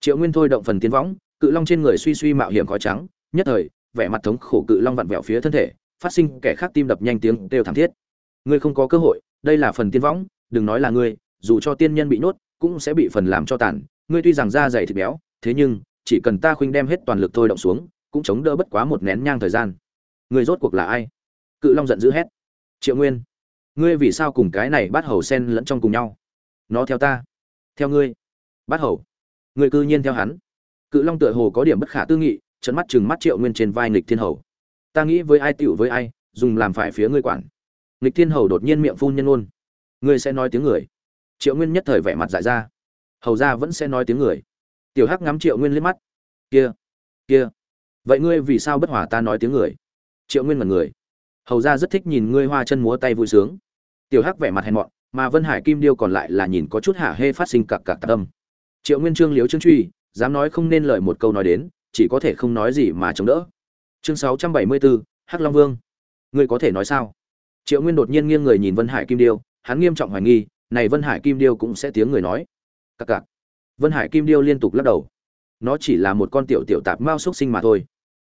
triệu nguyên thôi động phần tiến võng, cự long trên người suy suy mạo hiểm khói trắng, nhất thời, vẻ mặt thống khổ cự long vặn vẹo phía thân thể, phát sinh kẻ khác tim đập nhanh tiếng đều thảm thiết. Ngươi không có cơ hội, đây là phần tiên võng, đừng nói là ngươi, dù cho tiên nhân bị nhốt, cũng sẽ bị phần làm cho tàn. Ngươi tuy rằng da dày thịt béo, thế nhưng, chỉ cần ta khuynh đem hết toàn lực thôi động xuống, cũng chống đỡ bất quá một nén nhang thời gian. Ngươi rốt cuộc là ai? Cự long giận dữ hét. Triệu nguyên, ngươi vì sao cùng cái này bắt hầu sen lẫn trong cùng nhau? Nó theo ta. Theo ngươi. Bắt hầu người cư nhiên theo hắn. Cự long tựa hồ có điểm bất khả tư nghị trận mắt chừng mắt triệu nguyên trên vai nghịch thiên hầu. Ta nghĩ với ai tựu với ai, dùng làm phải phía ngươi quản. Nghịch thiên hầu đột nhiên miệng phun nhân ôn ngươi sẽ nói tiếng người. Triệu nguyên nhất thời vẻ mặt dại ra. Hầu ra vẫn sẽ nói tiếng người. Tiểu hắc ngắm triệu nguyên liếc mắt. Kia kia. Vậy ngươi vì sao bất hòa ta nói tiếng người? Triệu nguyên mật người. Hầu ra rất thích nhìn ngươi hoa chân múa tay vui sướng. Tiểu hắc vẻ mặt hèn mọn, mà vân hải kim điêu còn lại là nhìn có chút hả hê phát sinh cặc cặc tâm triệu nguyên trương liếu trương truy, dám nói không nên lời một câu nói đến, chỉ có thể không nói gì mà chống đỡ. Chương sáu trăm bảy mươi bốn hắc long vương. Ngươi có thể nói sao? Triệu nguyên đột nhiên nghiêng người nhìn vân hải kim điêu, hắn nghiêm trọng hoài nghi, này vân hải kim điêu cũng sẽ tiếng người nói. Cặc cặc. Vân hải kim điêu liên tục lắc đầu. Nó chỉ là một con tiểu tiểu tạp mao xúc sinh mà thôi.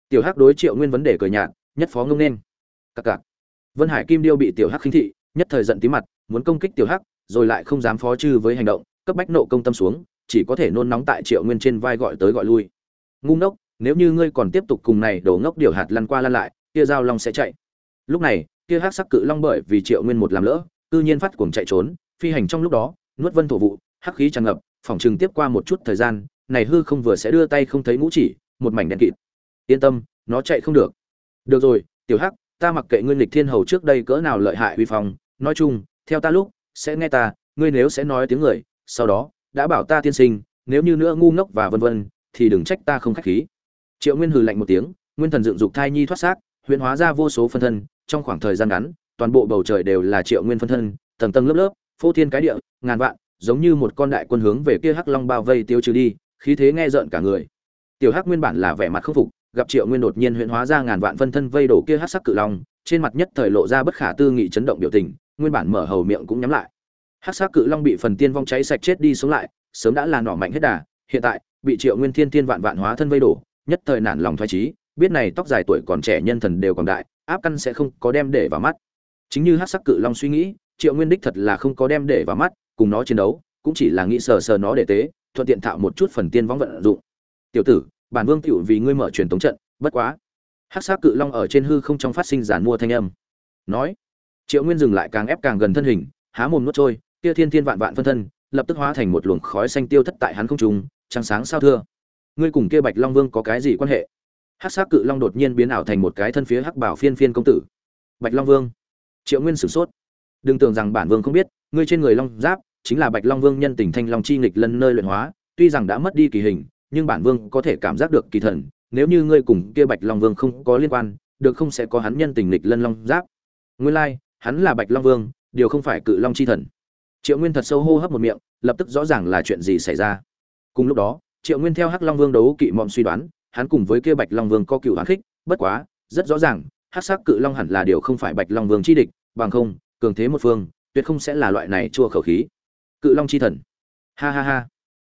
Tiểu hắc đối triệu nguyên vấn đề cười nhạt, nhất phó ngông nên. Cặc cặc. Vân hải kim điêu bị tiểu hắc khinh thị, nhất thời giận tí mặt, muốn công kích tiểu hắc, rồi lại không dám phó chư với hành động, cấp bách nộ công tâm xuống chỉ có thể nôn nóng tại triệu nguyên trên vai gọi tới gọi lui. Ngu ngốc, nếu như ngươi còn tiếp tục cùng này đổ ngốc điều hạt lăn qua lăn lại, kia giao long sẽ chạy. Lúc này, kia hắc sắc cự long bởi vì triệu nguyên một làm lỡ tự nhiên phát cuồng chạy trốn, phi hành trong lúc đó, nuốt vân thổ vụ, hắc khí tràn ngập phòng chừng tiếp qua một chút thời gian, này hư không vừa sẽ đưa tay không thấy ngũ chỉ, một mảnh đen kịt. Yên tâm, nó chạy không được. Được rồi, tiểu hắc, ta mặc kệ ngươi lịch thiên hầu trước đây cỡ nào lợi hại uy phong, nói chung, theo ta lúc, sẽ nghe ta, ngươi nếu sẽ nói tiếng người, sau đó đã bảo ta tiên sinh, nếu như nữa ngu ngốc và vân vân, thì đừng trách ta không khách khí. Triệu nguyên hừ lạnh một tiếng, nguyên thần dựng dục thai nhi thoát xác huyễn hóa ra vô số phân thân, trong khoảng thời gian ngắn, toàn bộ bầu trời đều là triệu nguyên phân thân, tầng tầng lớp lớp, phô thiên cái địa, ngàn vạn, giống như một con đại quân hướng về kia hắc long bao vây tiêu trừ đi, khí thế nghe rợn cả người. Tiểu hắc nguyên bản là vẻ mặt khâm phục, gặp triệu nguyên đột nhiên huyễn hóa ra ngàn vạn phân thân vây đổ kia hắc sắc cự long, trên mặt nhất thời lộ ra bất khả tư nghị chấn động biểu tình, nguyên bản mở hầu miệng cũng nhắm lại hắc sắc cự long bị phần tiên vong cháy sạch chết đi sống lại, sớm đã là nỏ mạnh hết đà, hiện tại, bị triệu nguyên thiên thiên vạn vạn hóa thân vây đổ, nhất thời nản lòng thoái trí biết này tóc dài tuổi còn trẻ nhân thần đều còn đại, áp căn sẽ không có đem để vào mắt. Chính như hắc sắc cự long suy nghĩ, triệu nguyên đích thật là không có đem để vào mắt, cùng nó chiến đấu, cũng chỉ là nghĩ sờ sờ nó để tế, thuận tiện tạo một chút phần tiên vong vận dụng. Tiểu tử, bản vương tiểu vì ngươi mở truyền tống trận, bất quá. Hắc sắc cự long ở trên hư không trong phát sinh giản mua thanh âm. Nói, triệu nguyên dừng lại càng ép càng gần thân hình, há mồm nuốt trôi kia thiên thiên vạn vạn phân thân, lập tức hóa thành một luồng khói xanh tiêu thất tại hắn không trung, trăng sáng sao thưa. Ngươi cùng kia bạch long vương có cái gì quan hệ? Hắc sắc cự long đột nhiên biến ảo thành một cái thân phía hắc bảo phiên phiên công tử. Bạch long vương. Triệu nguyên sửng sốt. Đừng tưởng rằng bản vương không biết, ngươi trên người long giáp chính là bạch long vương nhân tình thanh long chi nghịch lân nơi luyện hóa, tuy rằng đã mất đi kỳ hình, nhưng bản vương có thể cảm giác được kỳ thần, nếu như ngươi cùng kia bạch long vương không có liên quan, được không sẽ có hắn nhân tình nghịch lân long giáp. Nguyên lai, hắn là bạch long vương, điều không phải cự long chi thần triệu nguyên thật sâu hô hấp một miệng, lập tức rõ ràng là chuyện gì xảy ra. Cùng lúc đó, triệu nguyên theo hắc long vương đấu kỵ mọm suy đoán, hắn cùng với kia bạch long vương có cựu hắn khích, bất quá, rất rõ ràng, hắc sắc cự long hẳn là điều không phải bạch long vương chi địch, bằng không, cường thế một phương, tuyệt không sẽ là loại này chua khẩu khí. Cự long chi thần. Ha ha ha.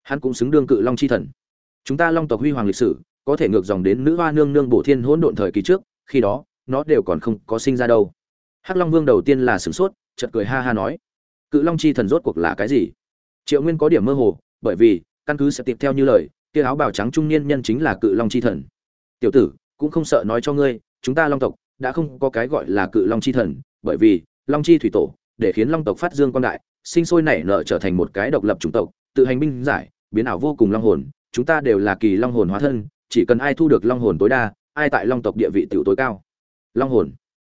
Hắn cũng xứng đương cự long chi thần. Chúng ta long tộc huy hoàng lịch sử, có thể ngược dòng đến nữ hoa nương nương bổ thiên hỗn độn thời kỳ trước, khi đó, nó đều còn không có sinh ra đâu. Hắc long vương đầu tiên là sửng sốt, chợt cười ha ha nói cự long chi thần rốt cuộc là cái gì? Triệu nguyên có điểm mơ hồ, bởi vì, căn cứ sẽ tiếp theo như lời, kia áo bào trắng trung niên nhân chính là cự long chi thần. Tiểu tử, cũng không sợ nói cho ngươi, chúng ta long tộc, đã không có cái gọi là cự long chi thần, bởi vì, long chi thủy tổ, để khiến long tộc phát dương quan đại, sinh sôi nảy nở trở thành một cái độc lập chủng tộc, tự hành binh giải, biến ảo vô cùng long hồn, chúng ta đều là kỳ long hồn hóa thân, chỉ cần ai thu được long hồn tối đa, ai tại long tộc địa vị tiểu tối cao. Long hồn.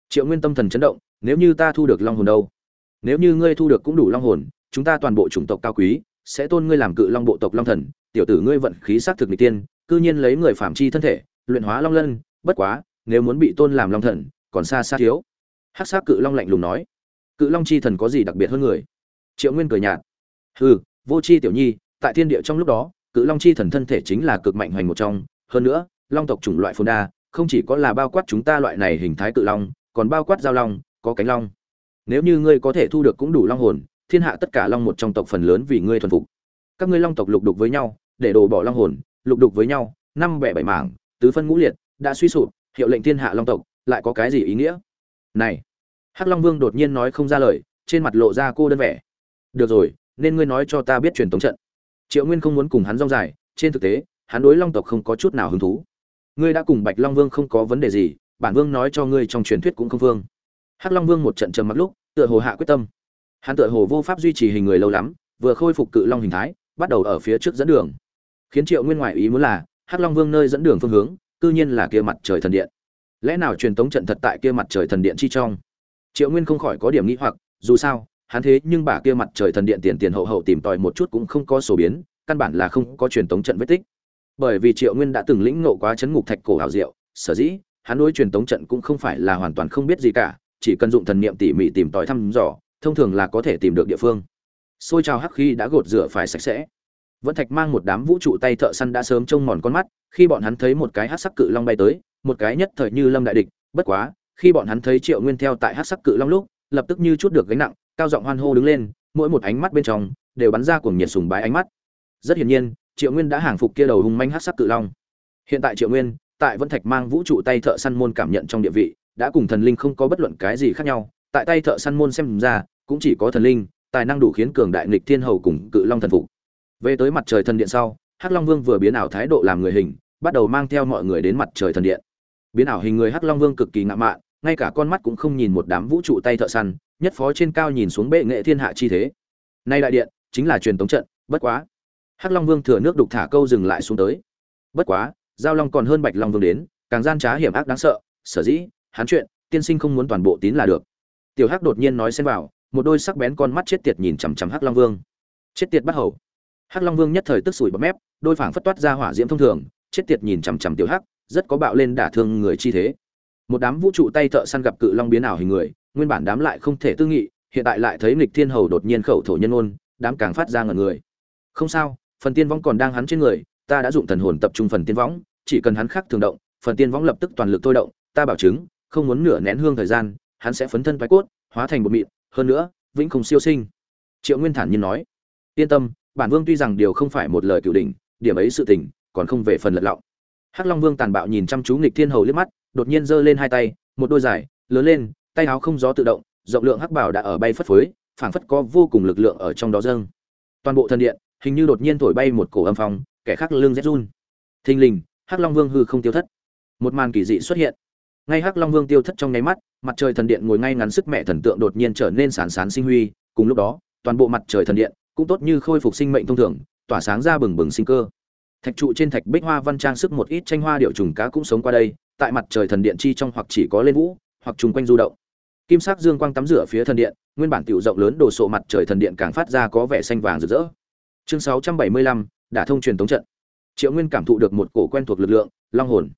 Triệu nguyên tâm thần chấn động, nếu như ta thu được long hồn đâu? Nếu như ngươi thu được cũng đủ long hồn, chúng ta toàn bộ chủng tộc cao quý, sẽ tôn ngươi làm cự long bộ tộc long thần, tiểu tử ngươi vận khí xác thực n tiên, cư nhiên lấy người phạm chi thân thể, luyện hóa long lân, bất quá, nếu muốn bị tôn làm long thần, còn xa xa thiếu. Hát xác cự long lạnh lùng nói. Cự long chi thần có gì đặc biệt hơn người? Triệu nguyên cười nhạt. Hừ, vô chi tiểu nhi, tại thiên địa trong lúc đó, cự long chi thần thân thể chính là cực mạnh hoành một trong. Hơn nữa, long tộc chủng loại phồn đa, không chỉ có là bao quát chúng ta loại này hình thái cự long, còn bao quát giao long, có cánh long nếu như ngươi có thể thu được cũng đủ long hồn, thiên hạ tất cả long một trong tộc phần lớn vì ngươi thuần phục. Các ngươi long tộc lục đục với nhau, để đổ bỏ long hồn, lục đục với nhau, năm bẻ bảy mảng, tứ phân ngũ liệt, đã suy sụp, hiệu lệnh thiên hạ long tộc, lại có cái gì ý nghĩa? Này, hắc long vương đột nhiên nói không ra lời, trên mặt lộ ra cô đơn vẻ. Được rồi, nên ngươi nói cho ta biết truyền tống trận. Triệu nguyên không muốn cùng hắn rong dài, trên thực tế, hắn đối long tộc không có chút nào hứng thú. Ngươi đã cùng bạch long vương không có vấn đề gì, bản vương nói cho ngươi trong truyền thuyết cũng không vương hắc long vương một trận trầm mặc lúc, tựa hồ hạ quyết tâm. Hắn tựa hồ vô pháp duy trì hình người lâu lắm, vừa khôi phục cự long hình thái, bắt đầu ở phía trước dẫn đường. Khiến triệu nguyên ngoại ý muốn là, hắc long vương nơi dẫn đường phương hướng, cư nhiên là kia mặt trời thần điện. Lẽ nào truyền tống trận thật tại kia mặt trời thần điện chi trong? Triệu nguyên không khỏi có điểm nghĩ hoặc, dù sao, hắn thế nhưng bà kia mặt trời thần điện tiền tiền hậu hậu tìm tòi một chút cũng không có sổ biến, căn bản là không có truyền tống trận vết tích. Bởi vì triệu nguyên đã từng lĩnh ngộ quá chấn ngục thạch cổ hảo diệu, sở dĩ, hắn đối truyền tống trận cũng không phải là hoàn toàn không biết gì cả chỉ cần dụng thần niệm tỉ mỉ tìm tòi thăm dò, thông thường là có thể tìm được địa phương. Xôi trào hắc khí đã gột rửa phải sạch sẽ. Vẫn thạch mang một đám vũ trụ tay thợ săn đã sớm trông mòn con mắt, khi bọn hắn thấy một cái hắc sắc cự long bay tới, một cái nhất thời như lâm đại địch, bất quá, khi bọn hắn thấy triệu nguyên theo tại hắc sắc cự long lúc, lập tức như chút được gánh nặng, cao giọng hoan hô đứng lên, mỗi một ánh mắt bên trong, đều bắn ra cuồng nhiệt sùng bái ánh mắt. Rất hiển nhiên, triệu nguyên đã hàng phục kia đầu hung manh hắc sắc cự long. Hiện tại triệu nguyên, tại vân thạch mang vũ trụ tay thợ săn môn cảm nhận trong địa vị đã cùng thần linh không có bất luận cái gì khác nhau, tại tay thợ săn môn xem ra, cũng chỉ có thần linh, tài năng đủ khiến cường đại nghịch thiên hầu cùng cự long thần phục. Về tới mặt trời thần điện sau, hắc long vương vừa biến ảo thái độ làm người hình, bắt đầu mang theo mọi người đến mặt trời thần điện. Biến ảo hình người hắc long vương cực kỳ ngạo mạn, ngay cả con mắt cũng không nhìn một đám vũ trụ tay thợ săn, nhất phó trên cao nhìn xuống bệ nghệ thiên hạ chi thế. Nay đại điện, chính là truyền tống trận, bất quá. Hắc long vương thừa nước đục thả câu dừng lại xuống tới. Bất quá, giao long còn hơn bạch long vương đến, càng gian trá hiểm ác đáng sợ, sở dĩ hắn chuyện, tiên sinh không muốn toàn bộ tín là được. Tiểu hắc đột nhiên nói xen vào, một đôi sắc bén con mắt chết tiệt nhìn chằm chằm hắc long vương. Chết tiệt bắt hầu. Hắc long vương nhất thời tức sủi bọt mép, đôi phảng phất toát ra hỏa diễm thông thường, chết tiệt nhìn chằm chằm tiểu hắc, rất có bạo lên đả thương người chi thế. Một đám vũ trụ tay thợ săn gặp cự long biến ảo hình người, nguyên bản đám lại không thể tư nghị, hiện tại lại thấy nghịch thiên hầu đột nhiên khẩu thổ nhân ôn, đám càng phát ra ngẩn người. Không sao, phần tiên võng còn đang hắn trên người, ta đã dụng thần hồn tập trung phần tiên võng chỉ cần hắn khắc thường động, phần tiên võng lập tức toàn lực thôi động, ta bảo chứng không muốn nửa nén hương thời gian, hắn sẽ phấn thân thoái cốt, hóa thành một mịn, hơn nữa, vĩnh không siêu sinh. Triệu nguyên thản nhiên nói, yên tâm, bản vương tuy rằng điều không phải một lời cửu đỉnh, điểm ấy sự tình, còn không về phần lật lọng. Hắc long vương tàn bạo nhìn chăm chú nghịch thiên hầu liếc mắt, đột nhiên giơ lên hai tay, một đôi dài, lớn lên, tay áo không gió tự động, rộng lượng hắc bảo đã ở bay phất phới, phảng phất có vô cùng lực lượng ở trong đó dâng. Toàn bộ thân điện, hình như đột nhiên thổi bay một cổ âm phong, kẻ khác lưng rét run. Thình lình, hắc long vương hư không tiêu thất. Một màn kỳ dị xuất hiện ngay hắc long vương tiêu thất trong nháy mắt mặt trời thần điện ngồi ngay ngắn sức mẹ thần tượng đột nhiên trở nên sán sán sinh huy cùng lúc đó toàn bộ mặt trời thần điện cũng tốt như khôi phục sinh mệnh thông thường tỏa sáng ra bừng bừng sinh cơ. Thạch trụ trên thạch bích hoa văn trang sức một ít tranh hoa điệu trùng cá cũng sống qua đây tại mặt trời thần điện chi trong hoặc chỉ có lên vũ hoặc trùng quanh du động. Kim sắc dương quang tắm rửa phía thần điện nguyên bản tiểu rộng lớn đồ sộ mặt trời thần điện càng phát ra có vẻ xanh vàng rực rỡ. Chương 675, đã thông truyền tống trận. Triệu nguyên cảm thụ được một cổ quen thuộc lực lượng long hồn.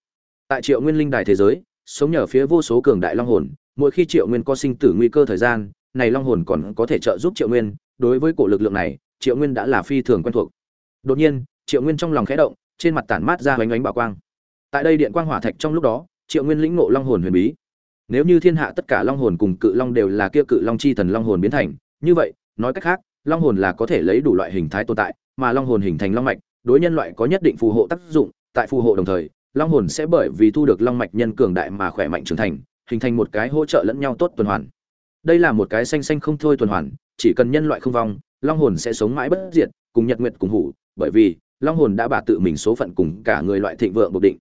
Tại triệu nguyên linh đài thế giới sống nhờ phía vô số cường đại long hồn, mỗi khi triệu nguyên có sinh tử nguy cơ thời gian, này long hồn còn có thể trợ giúp triệu nguyên. Đối với cổ lực lượng này, triệu nguyên đã là phi thường quen thuộc. Đột nhiên, triệu nguyên trong lòng khẽ động, trên mặt tản mát ra hoành ánh bảo quang. Tại đây điện quang hỏa thạch trong lúc đó, triệu nguyên lĩnh ngộ long hồn huyền bí. Nếu như thiên hạ tất cả long hồn cùng cự long đều là kia cự long chi thần long hồn biến thành, như vậy, nói cách khác, long hồn là có thể lấy đủ loại hình thái tồn tại, mà long hồn hình thành long mạch, đối nhân loại có nhất định phù hộ tác dụng, tại phù hộ đồng thời long hồn sẽ bởi vì thu được long mạch nhân cường đại mà khỏe mạnh trưởng thành, hình thành một cái hỗ trợ lẫn nhau tốt tuần hoàn. Đây là một cái xanh xanh không thôi tuần hoàn, chỉ cần nhân loại không vong, long hồn sẽ sống mãi bất diệt, cùng nhật nguyệt cùng hủ, bởi vì long hồn đã bà tự mình số phận cùng cả người loại thịnh vượng bộc định.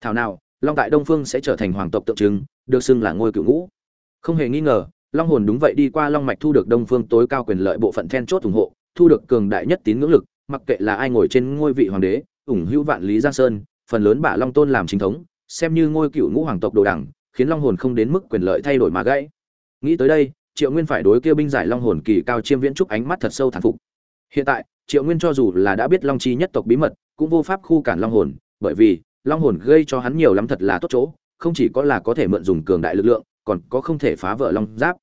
Thảo nào, long tại đông phương sẽ trở thành hoàng tộc tượng trưng, được xưng là ngôi cựu ngũ. Không hề nghi ngờ, long hồn đúng vậy đi qua long mạch thu được đông phương tối cao quyền lợi bộ phận then chốt ủng hộ, thu được cường đại nhất tín ngưỡng lực, mặc kệ là ai ngồi trên ngôi vị hoàng đế, ủng hữu vạn lý giang sơn phần lớn bả long tôn làm chính thống, xem như ngôi cựu ngũ hoàng tộc đồ đẳng, khiến long hồn không đến mức quyền lợi thay đổi mà gãy. Nghĩ tới đây, triệu nguyên phải đối kêu binh giải long hồn kỳ cao chiêm viễn trúc ánh mắt thật sâu thản phục. Hiện tại, triệu nguyên cho dù là đã biết long chi nhất tộc bí mật, cũng vô pháp khu cản long hồn, bởi vì, long hồn gây cho hắn nhiều lắm thật là tốt chỗ, không chỉ có là có thể mượn dùng cường đại lực lượng, còn có không thể phá vỡ long giáp.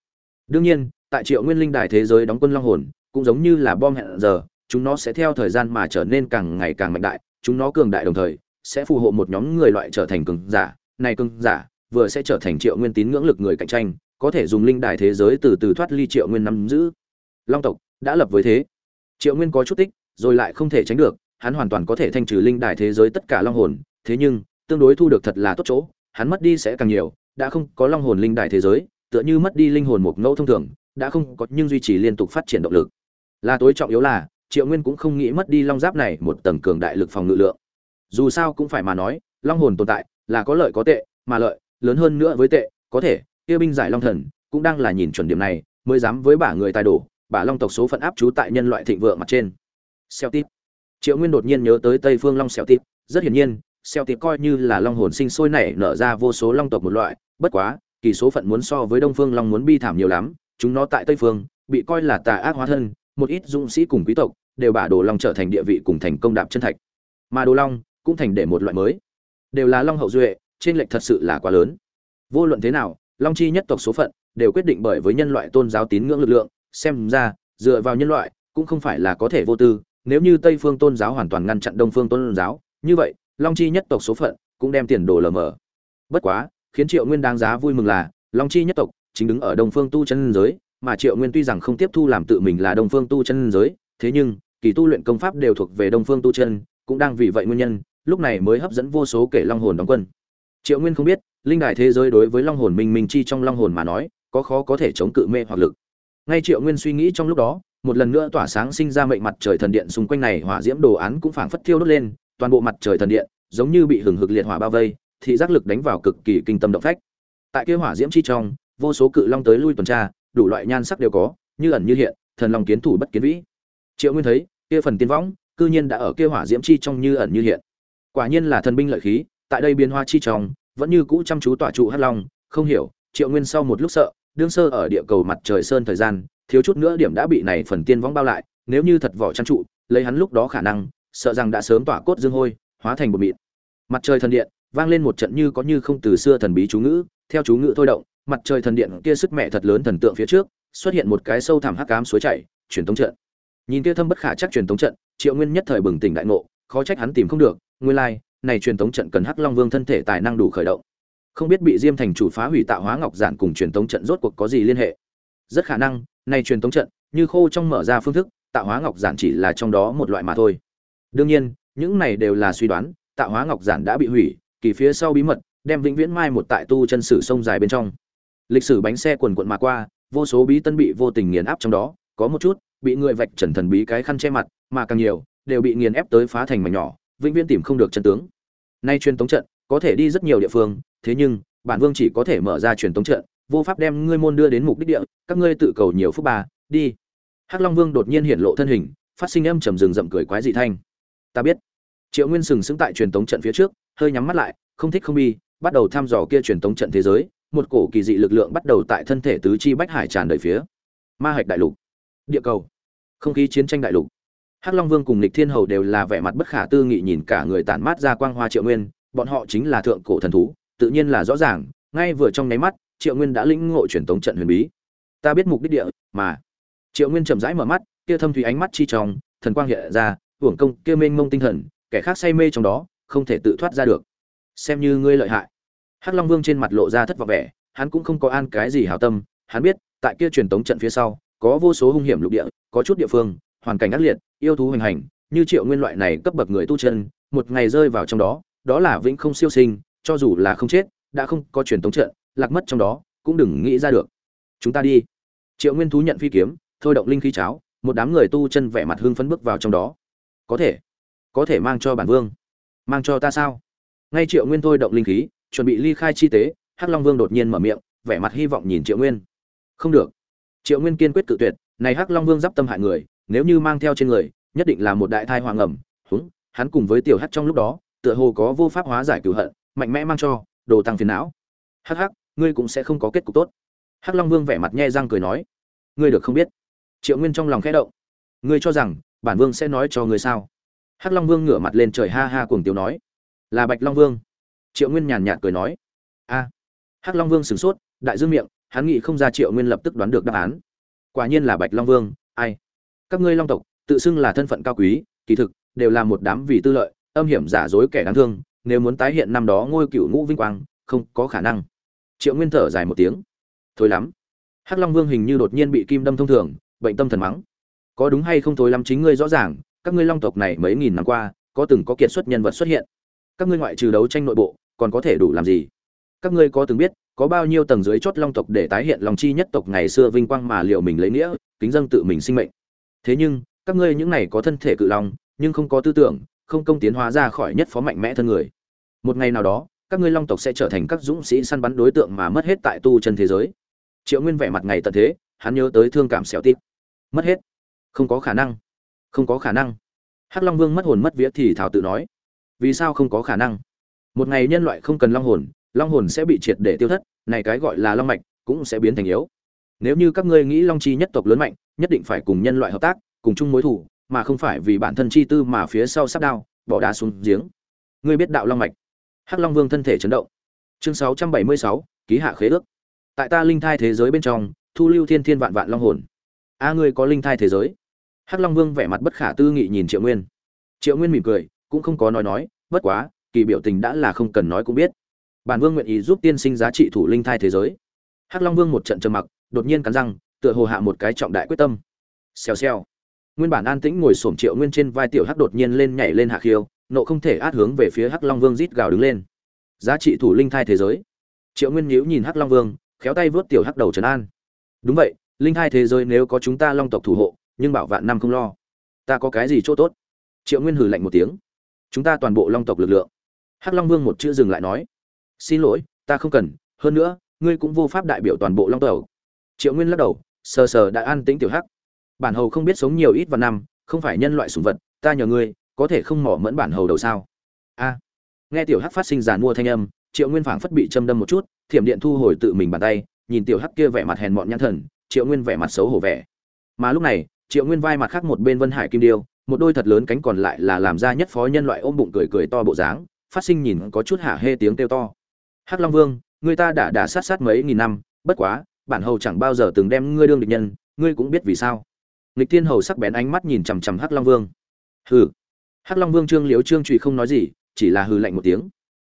Đương nhiên, tại triệu nguyên linh đài thế giới đóng quân long hồn, cũng giống như là bom hẹn giờ, chúng nó sẽ theo thời gian mà trở nên càng ngày càng mạnh đại, chúng nó cường đại đồng thời sẽ phù hộ một nhóm người loại trở thành cường giả. Này cường giả vừa sẽ trở thành triệu nguyên tín ngưỡng lực người cạnh tranh, có thể dùng linh đài thế giới từ từ thoát ly triệu nguyên nắm giữ. Long tộc đã lập với thế. Triệu nguyên có chút tích, rồi lại không thể tránh được, hắn hoàn toàn có thể thanh trừ linh đài thế giới tất cả long hồn. Thế nhưng, tương đối thu được thật là tốt chỗ, hắn mất đi sẽ càng nhiều, đã không có long hồn linh đài thế giới, tựa như mất đi linh hồn một ngẫu thông thường, đã không có nhưng duy trì liên tục phát triển động lực. Là tối trọng yếu là, triệu nguyên cũng không nghĩ mất đi long giáp này một tầng cường đại lực phòng ngự lượng dù sao cũng phải mà nói, long hồn tồn tại là có lợi có tệ, mà lợi, lớn hơn nữa với tệ, có thể, kia binh giải long thần cũng đang là nhìn chuẩn điểm này, mới dám với bả người tài đổ bả long tộc số phận áp trú tại nhân loại thịnh vượng mặt trên. Xeo tít. Triệu nguyên đột nhiên nhớ tới tây phương long xeo tít. Rất hiển nhiên, xeo tít coi như là long hồn sinh sôi nảy nở ra vô số long tộc một loại, bất quá, kỳ số phận muốn so với đông phương long muốn bi thảm nhiều lắm, chúng nó tại tây phương, bị coi là tà ác hóa thân, một ít dũng sĩ cùng quý tộc, đều bả đồ long trở thành địa vị cùng thành công đạp chân thạch. Mà đồ long cũng thành để một loại mới. Đều là long hậu duệ, trên lệch thật sự là quá lớn. Vô luận thế nào, long chi nhất tộc số phận đều quyết định bởi với nhân loại tôn giáo tín ngưỡng lực lượng, xem ra, dựa vào nhân loại, cũng không phải là có thể vô tư, nếu như tây phương tôn giáo hoàn toàn ngăn chặn đông phương tôn giáo, như vậy, long chi nhất tộc số phận cũng đem tiền đồ lờ mờ. Bất quá, khiến triệu nguyên đáng giá vui mừng là, long chi nhất tộc chính đứng ở đông phương tu chân giới, mà triệu nguyên tuy rằng không tiếp thu làm tự mình là đông phương tu chân giới, thế nhưng, kỳ tu luyện công pháp đều thuộc về đông phương tu chân, cũng đang vì vậy nguyên nhân lúc này mới hấp dẫn vô số kể long hồn đóng quân. Triệu nguyên không biết, linh đại thế giới đối với long hồn minh minh chi trong long hồn mà nói, có khó có thể chống cự mê hoặc lực. Ngay triệu nguyên suy nghĩ trong lúc đó, một lần nữa tỏa sáng sinh ra mệnh mặt trời thần điện xung quanh này hỏa diễm đồ án cũng phảng phất thiêu đốt lên, toàn bộ mặt trời thần điện giống như bị hừng hực liệt hỏa bao vây, thị giác lực đánh vào cực kỳ kinh tâm động phách. Tại kia hỏa diễm chi trong, vô số cự long tới lui tuần tra, đủ loại nhan sắc đều có, như ẩn như hiện, thần long kiến thủ bất kiến vĩ. Triệu nguyên thấy, kia phần tiên võng, cư nhiên đã ở kia hỏa diễm chi trong như ẩn như hiện quả nhiên là thần binh lợi khí, tại đây biến hoa chi trong, vẫn như cũ chăm chú tỏa trụ hắc long, không hiểu, triệu nguyên sau một lúc sợ, đương sơ ở địa cầu mặt trời sơn thời gian, thiếu chút nữa điểm đã bị này phần tiên võng bao lại, nếu như thật vỏ chăn trụ, lấy hắn lúc đó khả năng, sợ rằng đã sớm tỏa cốt dương hôi, hóa thành một mịn. Mặt trời thần điện, vang lên một trận như có như không từ xưa thần bí chú ngữ, theo chú ngữ thôi động, mặt trời thần điện kia sức mẹ thật lớn thần tượng phía trước, xuất hiện một cái sâu thẳm hắc ám suối chảy, truyền tống trận. Nhìn kia thâm bất khả chắc truyền tống trận, triệu nguyên nhất thời bừng tỉnh đại ngộ, khó trách hắn tìm không được nguyên lai like, này truyền tống trận cần hắc long vương thân thể tài năng đủ khởi động. Không biết bị diêm thành chủ phá hủy tạo hóa ngọc giản cùng truyền tống trận rốt cuộc có gì liên hệ. Rất khả năng này truyền tống trận như khô trong mở ra phương thức tạo hóa ngọc giản chỉ là trong đó một loại mà thôi. Đương nhiên những này đều là suy đoán tạo hóa ngọc giản đã bị hủy kỳ phía sau bí mật đem vĩnh viễn mai một tại tu chân sử sông dài bên trong. Lịch sử bánh xe quần quận mà qua vô số bí tân bị vô tình nghiền áp trong đó có một chút bị người vạch trần thần bí cái khăn che mặt mà càng nhiều đều bị nghiền ép tới phá thành mảnh nhỏ vĩnh viễn tìm không được chân tướng. Nay truyền tống trận, có thể đi rất nhiều địa phương, thế nhưng, bản vương chỉ có thể mở ra truyền tống trận, vô pháp đem ngươi môn đưa đến mục đích địa, các ngươi tự cầu nhiều phúc bà, đi. Hắc long vương đột nhiên hiện lộ thân hình, phát sinh âm trầm rừng rậm cười quái dị thanh. Ta biết. Triệu nguyên sừng sững tại truyền tống trận phía trước, hơi nhắm mắt lại, không thích không bi, bắt đầu thăm dò kia truyền tống trận thế giới, một cổ kỳ dị lực lượng bắt đầu tại thân thể tứ chi bách hải tràn đầy phía. Ma hạch đại lục. Địa cầu. Không khí chiến tranh đại lục hắc long vương cùng lịch thiên hầu đều là vẻ mặt bất khả tư nghị nhìn cả người tản mát ra quang hoa triệu nguyên, bọn họ chính là thượng cổ thần thú, tự nhiên là rõ ràng, ngay vừa trong nháy mắt, triệu nguyên đã lĩnh ngộ truyền tống trận huyền bí. Ta biết mục đích địa, mà triệu nguyên chậm rãi mở mắt, kia thâm thủy ánh mắt chi trong, thần quang hiện ra, hưởng công, kia mênh mông tinh thần, kẻ khác say mê trong đó, không thể tự thoát ra được. Xem như ngươi lợi hại. Hắc long vương trên mặt lộ ra thất vọng vẻ, hắn cũng không có an cái gì hảo tâm, hắn biết, tại kia truyền tống trận phía sau, có vô số hung hiểm lục địa, có chút địa phương hoàn cảnh ác liệt, yêu thú hoành hành, như triệu nguyên loại này cấp bậc người tu chân, một ngày rơi vào trong đó đó là vĩnh không siêu sinh, cho dù là không chết, đã không có truyền tống trận, lạc mất trong đó, cũng đừng nghĩ ra được. Chúng ta đi. Triệu nguyên thú nhận phi kiếm, thôi động linh khí cháo, một đám người tu chân vẻ mặt hưng phấn bước vào trong đó. Có thể. Có thể mang cho bản vương. Mang cho ta sao? Ngay triệu nguyên thôi động linh khí, chuẩn bị ly khai chi tế, hắc long vương đột nhiên mở miệng, vẻ mặt hy vọng nhìn triệu nguyên. Không được. Triệu nguyên kiên quyết cự tuyệt, này hắc long vương giáp tâm hại người nếu như mang theo trên người, nhất định là một đại thai hoàng ẩm. Húng, hắn cùng với tiểu hắc trong lúc đó, tựa hồ có vô pháp hóa giải cửu hận, mạnh mẽ mang cho, đồ tăng phiền não. Hắc hắc, ngươi cũng sẽ không có kết cục tốt. Hắc long vương vẻ mặt nhe răng cười nói, ngươi được không biết. Triệu nguyên trong lòng khẽ động, ngươi cho rằng, bản vương sẽ nói cho ngươi sao? Hắc long vương ngửa mặt lên trời ha ha cuồng tiếu nói, là bạch long vương. Triệu nguyên nhàn nhạt cười nói, a. Hắc long vương sửng sốt, đại dương miệng, hắn nghĩ không ra triệu nguyên lập tức đoán được đáp án. Quả nhiên là bạch long vương, ai? Các ngươi long tộc, tự xưng là thân phận cao quý, kỳ thực, đều là một đám vì tư lợi, âm hiểm giả dối kẻ đáng thương, nếu muốn tái hiện năm đó ngôi cựu ngũ vinh quang, không có khả năng. Triệu nguyên thở dài một tiếng. Thôi lắm. Hắc long vương hình như đột nhiên bị kim đâm thông thường, bệnh tâm thần mắng. Có đúng hay không thối lắm chính ngươi rõ ràng, các ngươi long tộc này mấy nghìn năm qua, có từng có kiệt xuất nhân vật xuất hiện. Các ngươi ngoại trừ đấu tranh nội bộ, còn có thể đủ làm gì? Các ngươi có từng biết, có bao nhiêu tầng dưới chót long tộc để tái hiện lòng chi nhất tộc ngày xưa vinh quang mà liệu mình lấy nghĩa, kính dâng tự mình sinh mệnh? Thế nhưng, các ngươi những này có thân thể cự long, nhưng không có tư tưởng, không công tiến hóa ra khỏi nhất phó mạnh mẽ thân người. Một ngày nào đó, các ngươi long tộc sẽ trở thành các dũng sĩ săn bắn đối tượng mà mất hết tại tu chân thế giới. Triệu nguyên vẻ mặt ngày tận thế, hắn nhớ tới thương cảm xẻo tít. Mất hết. Không có khả năng. Không có khả năng. Hắc long vương mất hồn mất vía thì thảo tự nói. Vì sao không có khả năng? Một ngày nhân loại không cần long hồn long hồn sẽ bị triệt để tiêu thất, này cái gọi là long mạch cũng sẽ biến thành yếu nếu như các ngươi nghĩ long chi nhất tộc lớn mạnh nhất định phải cùng nhân loại hợp tác cùng chung mối thủ mà không phải vì bản thân chi tư mà phía sau sắp đao bỏ đá xuống giếng. Ngươi biết đạo long mạch. Hắc long vương thân thể chấn động. Chương 676, ký hạ khế ước. Tại ta linh thai thế giới bên trong thu lưu thiên thiên vạn vạn long hồn. A ngươi có linh thai thế giới? Hắc long vương vẻ mặt bất khả tư nghị nhìn triệu nguyên. Triệu nguyên mỉm cười cũng không có nói nói bất quá kỳ biểu tình đã là không cần nói cũng biết. Bản vương nguyện ý giúp tiên sinh giá trị thủ linh thai thế giới. Hắc long vương một trận trầm mặc đột nhiên cắn răng, tựa hồ hạ một cái trọng đại quyết tâm. Xèo xèo. Nguyên bản an tĩnh ngồi xổm triệu nguyên trên vai tiểu hắc đột nhiên lên nhảy lên hạ khiêu, nộ không thể át hướng về phía hắc long vương rít gào đứng lên. Giá trị thủ linh thai thế giới. Triệu nguyên nhíu nhìn hắc long vương, khéo tay vớt tiểu hắc đầu trấn an. Đúng vậy, linh thai thế giới nếu có chúng ta long tộc thủ hộ, nhưng bảo vạn năm không lo. Ta có cái gì chỗ tốt? Triệu nguyên hừ lạnh một tiếng. Chúng ta toàn bộ long tộc lực lượng. Hắc long vương một chữ dừng lại nói. Xin lỗi, ta không cần, hơn nữa, ngươi cũng vô pháp đại biểu toàn bộ long tộc triệu nguyên lắc đầu, sờ sờ đã an tĩnh tiểu hắc. Bản hầu không biết sống nhiều ít vào năm, không phải nhân loại sùng vật, ta nhờ ngươi, có thể không mỏ mẫn bản hầu đầu sao? A. Nghe tiểu hắc phát sinh giàn mua thanh âm, triệu nguyên phảng phất bị châm đâm một chút, thiểm điện thu hồi tự mình bàn tay, nhìn tiểu hắc kia vẻ mặt hèn mọn nhãn thần, triệu nguyên vẻ mặt xấu hổ vẻ. Mà lúc này, triệu nguyên vai mặt khác một bên vân hải kim điêu, một đôi thật lớn cánh còn lại là làm ra nhất phó nhân loại ôm bụng cười cười to bộ dáng, phát sinh nhìn có chút hả hê tiếng kêu to. Hắc long vương, người ta đã đả sát sát mấy nghìn năm, bất quá bản hầu chẳng bao giờ từng đem ngươi đương địch nhân, ngươi cũng biết vì sao. Nghịch thiên hầu sắc bén ánh mắt nhìn chằm chằm hắc long vương. Hừ. Hắc long vương trương liếu trương trụy không nói gì, chỉ là hừ lạnh một tiếng.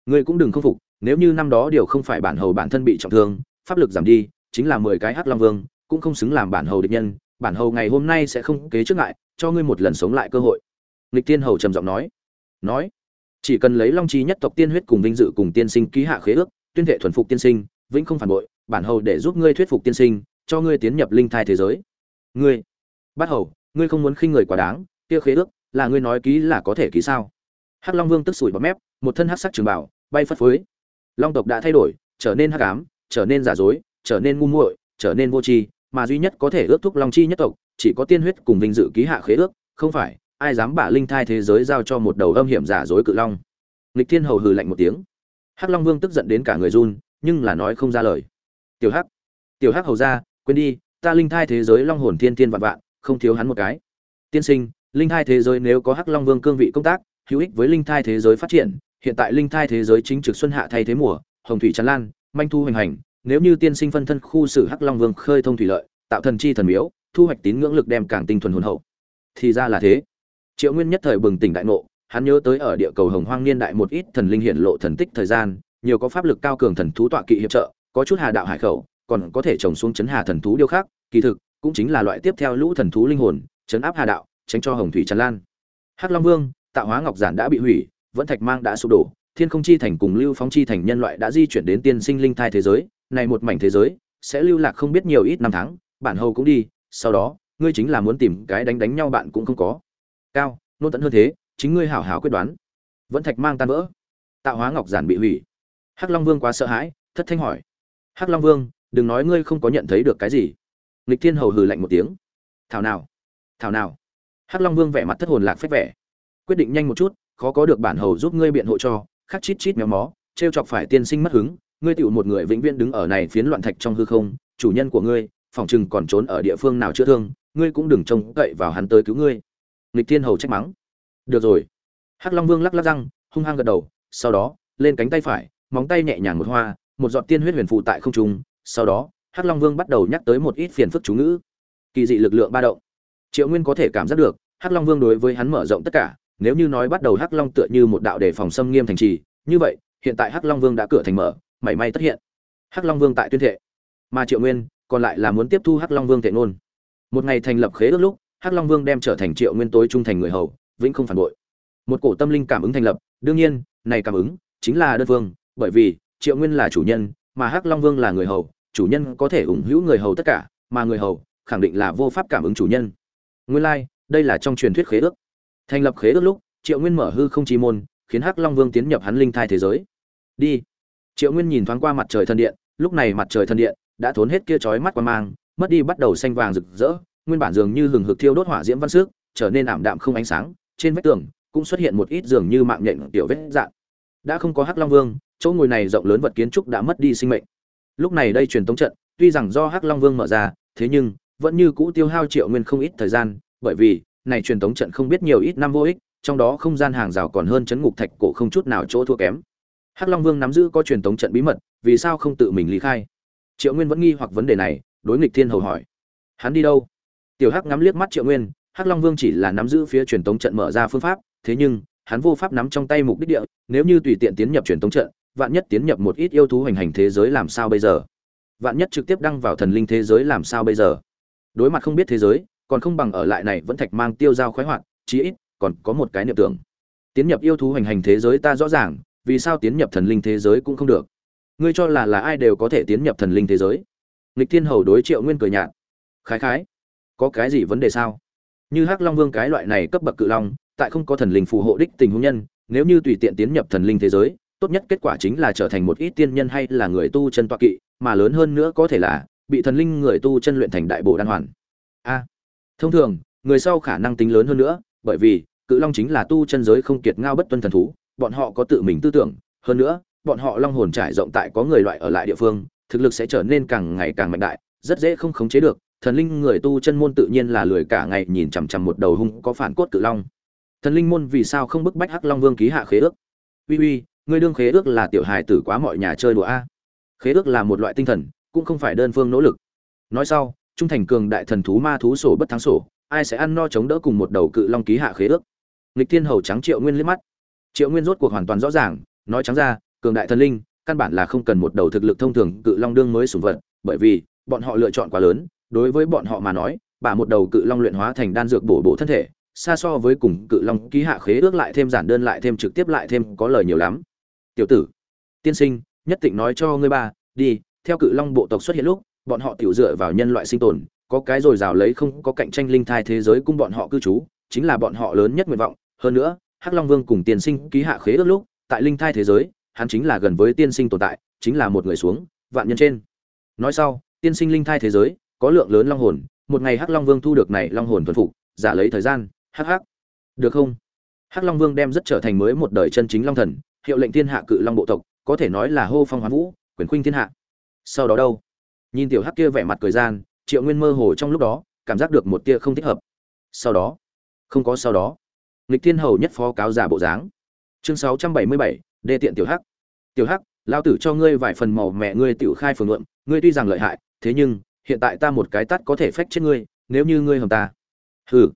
Ngươi cũng đừng không phục, nếu như năm đó điều không phải bản hầu bản thân bị trọng thương, pháp lực giảm đi, chính là mười cái hắc long vương, cũng không xứng làm bản hầu địch nhân, bản hầu ngày hôm nay sẽ không kế trước ngại, cho ngươi một lần sống lại cơ hội. Nghịch thiên hầu trầm giọng nói. Nói. Chỉ cần lấy long trí nhất tộc tiên huyết cùng vinh dự cùng tiên sinh ký hạ khế ước, tuyên thệ thuần phục tiên sinh, vĩnh không phản bội bản hầu để giúp ngươi thuyết phục tiên sinh, cho ngươi tiến nhập linh thai thế giới. Ngươi bắt hầu, ngươi không muốn khinh người quá đáng, kia khế ước, là ngươi nói ký là có thể ký sao? Hắc long vương tức sủi bọt mép, một thân hắc sắc trường bảo, bay phất phới. Long tộc đã thay đổi, trở nên hắc ám, trở nên giả dối, trở nên ngu muội, trở nên vô tri, mà duy nhất có thể ước thúc long chi nhất tộc, chỉ có tiên huyết cùng vinh dự ký hạ khế ước, không phải, ai dám bả linh thai thế giới giao cho một đầu âm hiểm giả dối cự long? Lịch thiên hầu hừ lạnh một tiếng. Hắc long vương tức giận đến cả người run, nhưng là nói không ra lời tiểu hắc. Tiểu hắc hầu ra, quên đi, ta linh thai thế giới long hồn thiên thiên vạn vạn, không thiếu hắn một cái. Tiên sinh, linh thai thế giới nếu có hắc long vương cương vị công tác, hữu ích với linh thai thế giới phát triển, hiện tại linh thai thế giới chính trực xuân hạ thay thế mùa, hồng thủy tràn lan, manh thu hoành hành, nếu như tiên sinh phân thân khu xử hắc long vương khơi thông thủy lợi, tạo thần chi thần miếu, thu hoạch tín ngưỡng lực đem càng tinh thuần hồn hậu. Thì ra là thế. Triệu nguyên nhất thời bừng tỉnh đại ngộ, hắn nhớ tới ở địa cầu hồng hoang niên đại một ít thần linh hiện lộ thần tích thời gian, nhiều có pháp lực cao cường thần thú tọa kỵ hiệp trợ có chút hà đạo hải khẩu, còn có thể trồng xuống chấn hà thần thú điêu khác kỳ thực, cũng chính là loại tiếp theo lũ thần thú linh hồn, chấn áp hà đạo, tránh cho hồng thủy tràn lan. Hắc long vương, tạo hóa ngọc giản đã bị hủy, vẫn thạch mang đã sụp đổ, thiên không chi thành cùng lưu phóng chi thành nhân loại đã di chuyển đến tiên sinh linh thai thế giới, này một mảnh thế giới, sẽ lưu lạc không biết nhiều ít năm tháng, bản hầu cũng đi, sau đó, ngươi chính là muốn tìm cái đánh đánh nhau bạn cũng không có. Cao nôn tận hơn thế, chính ngươi hảo hảo quyết đoán. Vẫn thạch mang tan vỡ. Tạo hóa ngọc giản bị hủy. Hắc long vương quá sợ hãi, thất thanh hỏi hắc long vương, đừng nói ngươi không có nhận thấy được cái gì. Nghịch thiên hầu hừ lạnh một tiếng. Thảo nào? Thảo nào? Hắc long vương vẻ mặt thất hồn lạc phép vẻ. Quyết định nhanh một chút, khó có được bản hầu giúp ngươi biện hộ cho. Khắc chít chít méo mó, trêu chọc phải tiên sinh mất hứng. Ngươi tựu một người vĩnh viễn đứng ở này phiến loạn thạch trong hư không, chủ nhân của ngươi phòng chừng còn trốn ở địa phương nào chữa thương, ngươi cũng đừng trông cậy vào hắn tới cứu ngươi. Nghịch thiên hầu trách mắng. Được rồi. Hắc long vương lắc lắc răng, hung hăng gật đầu, sau đó, lên cánh tay phải, móng tay nhẹ nhàng một hoa một giọt tiên huyết huyền phụ tại không trung, sau đó, hắc long vương bắt đầu nhắc tới một ít phiền phức chú ngữ. Kỳ dị lực lượng ba động. Triệu nguyên có thể cảm giác được, hắc long vương đối với hắn mở rộng tất cả, nếu như nói bắt đầu hắc long tựa như một đạo đề phòng xâm nghiêm thành trì, như vậy, hiện tại hắc long vương đã cửa thành mở, mảy may tất hiện. Hắc long vương tại tuyên thệ. Mà triệu nguyên, còn lại là muốn tiếp thu hắc long vương thệ ngôn. Một ngày thành lập khế ước lúc, hắc long vương đem trở thành triệu nguyên tối trung thành người hầu, vĩnh không phản bội. Một cổ tâm linh cảm ứng thành lập, đương nhiên, này cảm ứng, chính là đơn phương, bởi vì triệu nguyên là chủ nhân, mà hắc long vương là người hầu, chủ nhân có thể ủng hữu người hầu tất cả, mà người hầu khẳng định là vô pháp cảm ứng chủ nhân. Nguyên lai, đây là trong truyền thuyết khế ước. Thành lập khế ước lúc, triệu nguyên mở hư không chi môn, khiến hắc long vương tiến nhập hắn linh thai thế giới. Đi. Triệu nguyên nhìn thoáng qua mặt trời thần điện, lúc này mặt trời thần điện đã thốn hết kia chói mắt qua mang, mất đi bắt đầu xanh vàng rực rỡ, nguyên bản dường như hừng hực thiêu đốt hỏa diễm văn sức trở nên ảm đạm không ánh sáng, trên vách tường cũng xuất hiện một ít dường như mạng nhện tiểu vết dạng. Đã không có hắc long vương chỗ ngồi này rộng lớn vật kiến trúc đã mất đi sinh mệnh. Lúc này đây truyền tống trận, tuy rằng do hắc long vương mở ra, thế nhưng vẫn như cũ tiêu hao triệu nguyên không ít thời gian, bởi vì này truyền tống trận không biết nhiều ít năm vô ích, trong đó không gian hàng rào còn hơn chấn ngục thạch cổ không chút nào chỗ thua kém. Hắc long vương nắm giữ có truyền tống trận bí mật, vì sao không tự mình lý khai? Triệu nguyên vẫn nghi hoặc vấn đề này, đối nghịch thiên hầu hỏi. Hắn đi đâu? Tiểu hắc ngắm liếc mắt triệu nguyên, hắc long vương chỉ là nắm giữ phía truyền tống trận mở ra phương pháp, thế nhưng hắn vô pháp nắm trong tay mục đích địa, nếu như tùy tiện tiến nhập truyền tống trận vạn nhất tiến nhập một ít yêu thú hành hành thế giới làm sao bây giờ? Vạn nhất trực tiếp đăng vào thần linh thế giới làm sao bây giờ? Đối mặt không biết thế giới, còn không bằng ở lại này vẫn thạch mang tiêu dao khoái hoạt, chí ít, còn có một cái niệm tưởng. Tiến nhập yêu thú hành hành thế giới ta rõ ràng, vì sao tiến nhập thần linh thế giới cũng không được. Ngươi cho là là ai đều có thể tiến nhập thần linh thế giới? Nghịch thiên hầu đối triệu nguyên cười nhạt. Khái khái, có cái gì vấn đề sao? Như hắc long vương cái loại này cấp bậc cự long, tại không có thần linh phù hộ đích tình huống nhân, nếu như tùy tiện tiến nhập thần linh thế giới tốt nhất kết quả chính là trở thành một ít tiên nhân hay là người tu chân toa kỵ, mà lớn hơn nữa có thể là, bị thần linh người tu chân luyện thành đại bộ đan hoàn. A. Thông thường, người sau khả năng tính lớn hơn nữa, bởi vì, cự long chính là tu chân giới không kiệt ngao bất tuân thần thú, bọn họ có tự mình tư tưởng, hơn nữa, bọn họ long hồn trải rộng tại có người loại ở lại địa phương, thực lực sẽ trở nên càng ngày càng mạnh đại, rất dễ không khống chế được, thần linh người tu chân môn tự nhiên là lười cả ngày nhìn chằm chằm một đầu hung có phản cốt cự long. Thần linh môn vì sao không bức bách hắc long vương ký hạ khế ước? Uy uy ngươi đương khế ước là tiểu hài tử quá mọi nhà chơi đùa a. Khế ước là một loại tinh thần, cũng không phải đơn phương nỗ lực. Nói sau, trung thành cường đại thần thú ma thú sổ bất thắng sổ, ai sẽ ăn no chống đỡ cùng một đầu cự long ký hạ khế ước? Nghịch thiên hầu trắng triệu nguyên liếc mắt. Triệu nguyên rốt cuộc hoàn toàn rõ ràng, nói trắng ra, cường đại thần linh, căn bản là không cần một đầu thực lực thông thường cự long đương mới sủng vật, bởi vì, bọn họ lựa chọn quá lớn, đối với bọn họ mà nói, bà một đầu cự long luyện hóa thành đan dược bổ bổ thân thể, xa so với cùng cự long ký hạ khế ước lại thêm giản đơn lại thêm trực tiếp lại thêm có lời nhiều lắm tiểu tử, tiên sinh, nhất định nói cho ngươi ba, đi, theo cự long bộ tộc xuất hiện lúc, bọn họ tiểu dựa vào nhân loại sinh tồn, có cái rồi rào lấy không có cạnh tranh linh thai thế giới cung bọn họ cư trú, chính là bọn họ lớn nhất nguyện vọng. Hơn nữa, hắc long vương cùng tiên sinh ký hạ khế ước lúc, tại linh thai thế giới, hắn chính là gần với tiên sinh tồn tại, chính là một người xuống, vạn nhân trên. Nói sau, tiên sinh linh thai thế giới, có lượng lớn long hồn, một ngày hắc long vương thu được này long hồn thuần phục, giả lấy thời gian, hắc hắc. Được không? Hắc long vương đem rất trở thành mới một đời chân chính long thần hiệu lệnh thiên hạ cự long bộ tộc, có thể nói là hô phong hoán vũ, quyền khuynh thiên hạ. Sau đó đâu? Nhìn tiểu hắc kia vẻ mặt cười gian, triệu nguyên mơ hồ trong lúc đó, cảm giác được một tia không thích hợp. Sau đó? Không có sau đó. Nghịch thiên hầu nhất phó cáo giả bộ dáng. Chương sáu trăm bảy mươi bảy, đê tiện tiểu hắc. Tiểu hắc, lao tử cho ngươi vài phần màu mẹ ngươi tiểu khai phường luận, ngươi tuy rằng lợi hại, thế nhưng, hiện tại ta một cái tắt có thể phách chết ngươi, nếu như ngươi hầm ta. Hừ.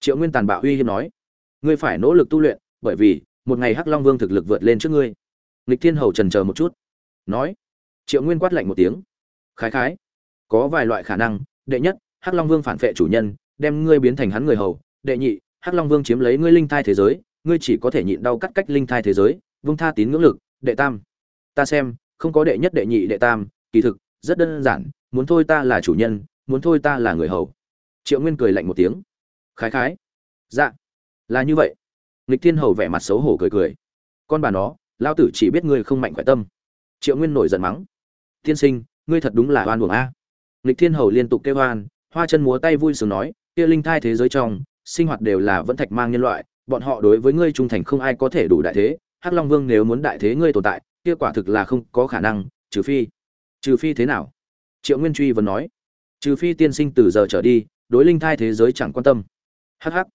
Triệu nguyên tàn bạo uy hiếp nói. Ngươi phải nỗ lực tu luyện, bởi vì một ngày hắc long vương thực lực vượt lên trước ngươi. Nghịch thiên hầu trần chờ một chút, nói. Triệu nguyên quát lạnh một tiếng, khái khái, có vài loại khả năng. Đệ nhất, hắc long vương phản vệ chủ nhân, đem ngươi biến thành hắn người hầu. Đệ nhị, hắc long vương chiếm lấy ngươi linh thai thế giới, ngươi chỉ có thể nhịn đau cắt cách linh thai thế giới vương tha tín ngưỡng lực. Đệ tam, ta xem, không có đệ nhất, đệ nhị, đệ tam. Kỳ thực, rất đơn giản, muốn thôi ta là chủ nhân, muốn thôi ta là người hầu. Triệu nguyên cười lạnh một tiếng, khái khái dạ là như vậy nghịch thiên hầu vẻ mặt xấu hổ cười cười. Con bà nó lao tử chỉ biết ngươi không mạnh khỏe tâm. Triệu nguyên nổi giận mắng. Tiên sinh, ngươi thật đúng là oan uổng a. Nghịch thiên hầu liên tục kêu oan, hoa chân múa tay vui sướng nói, kia linh thai thế giới trong, sinh hoạt đều là vẫn thạch mang nhân loại, bọn họ đối với ngươi trung thành không ai có thể đủ đại thế. Hắc long vương nếu muốn đại thế ngươi tồn tại, kia quả thực là không có khả năng, trừ phi trừ phi thế nào? Triệu nguyên truy vẫn nói. Trừ phi tiên sinh từ giờ trở đi, đối linh thai thế giới chẳng quan tâm. Hắc hắc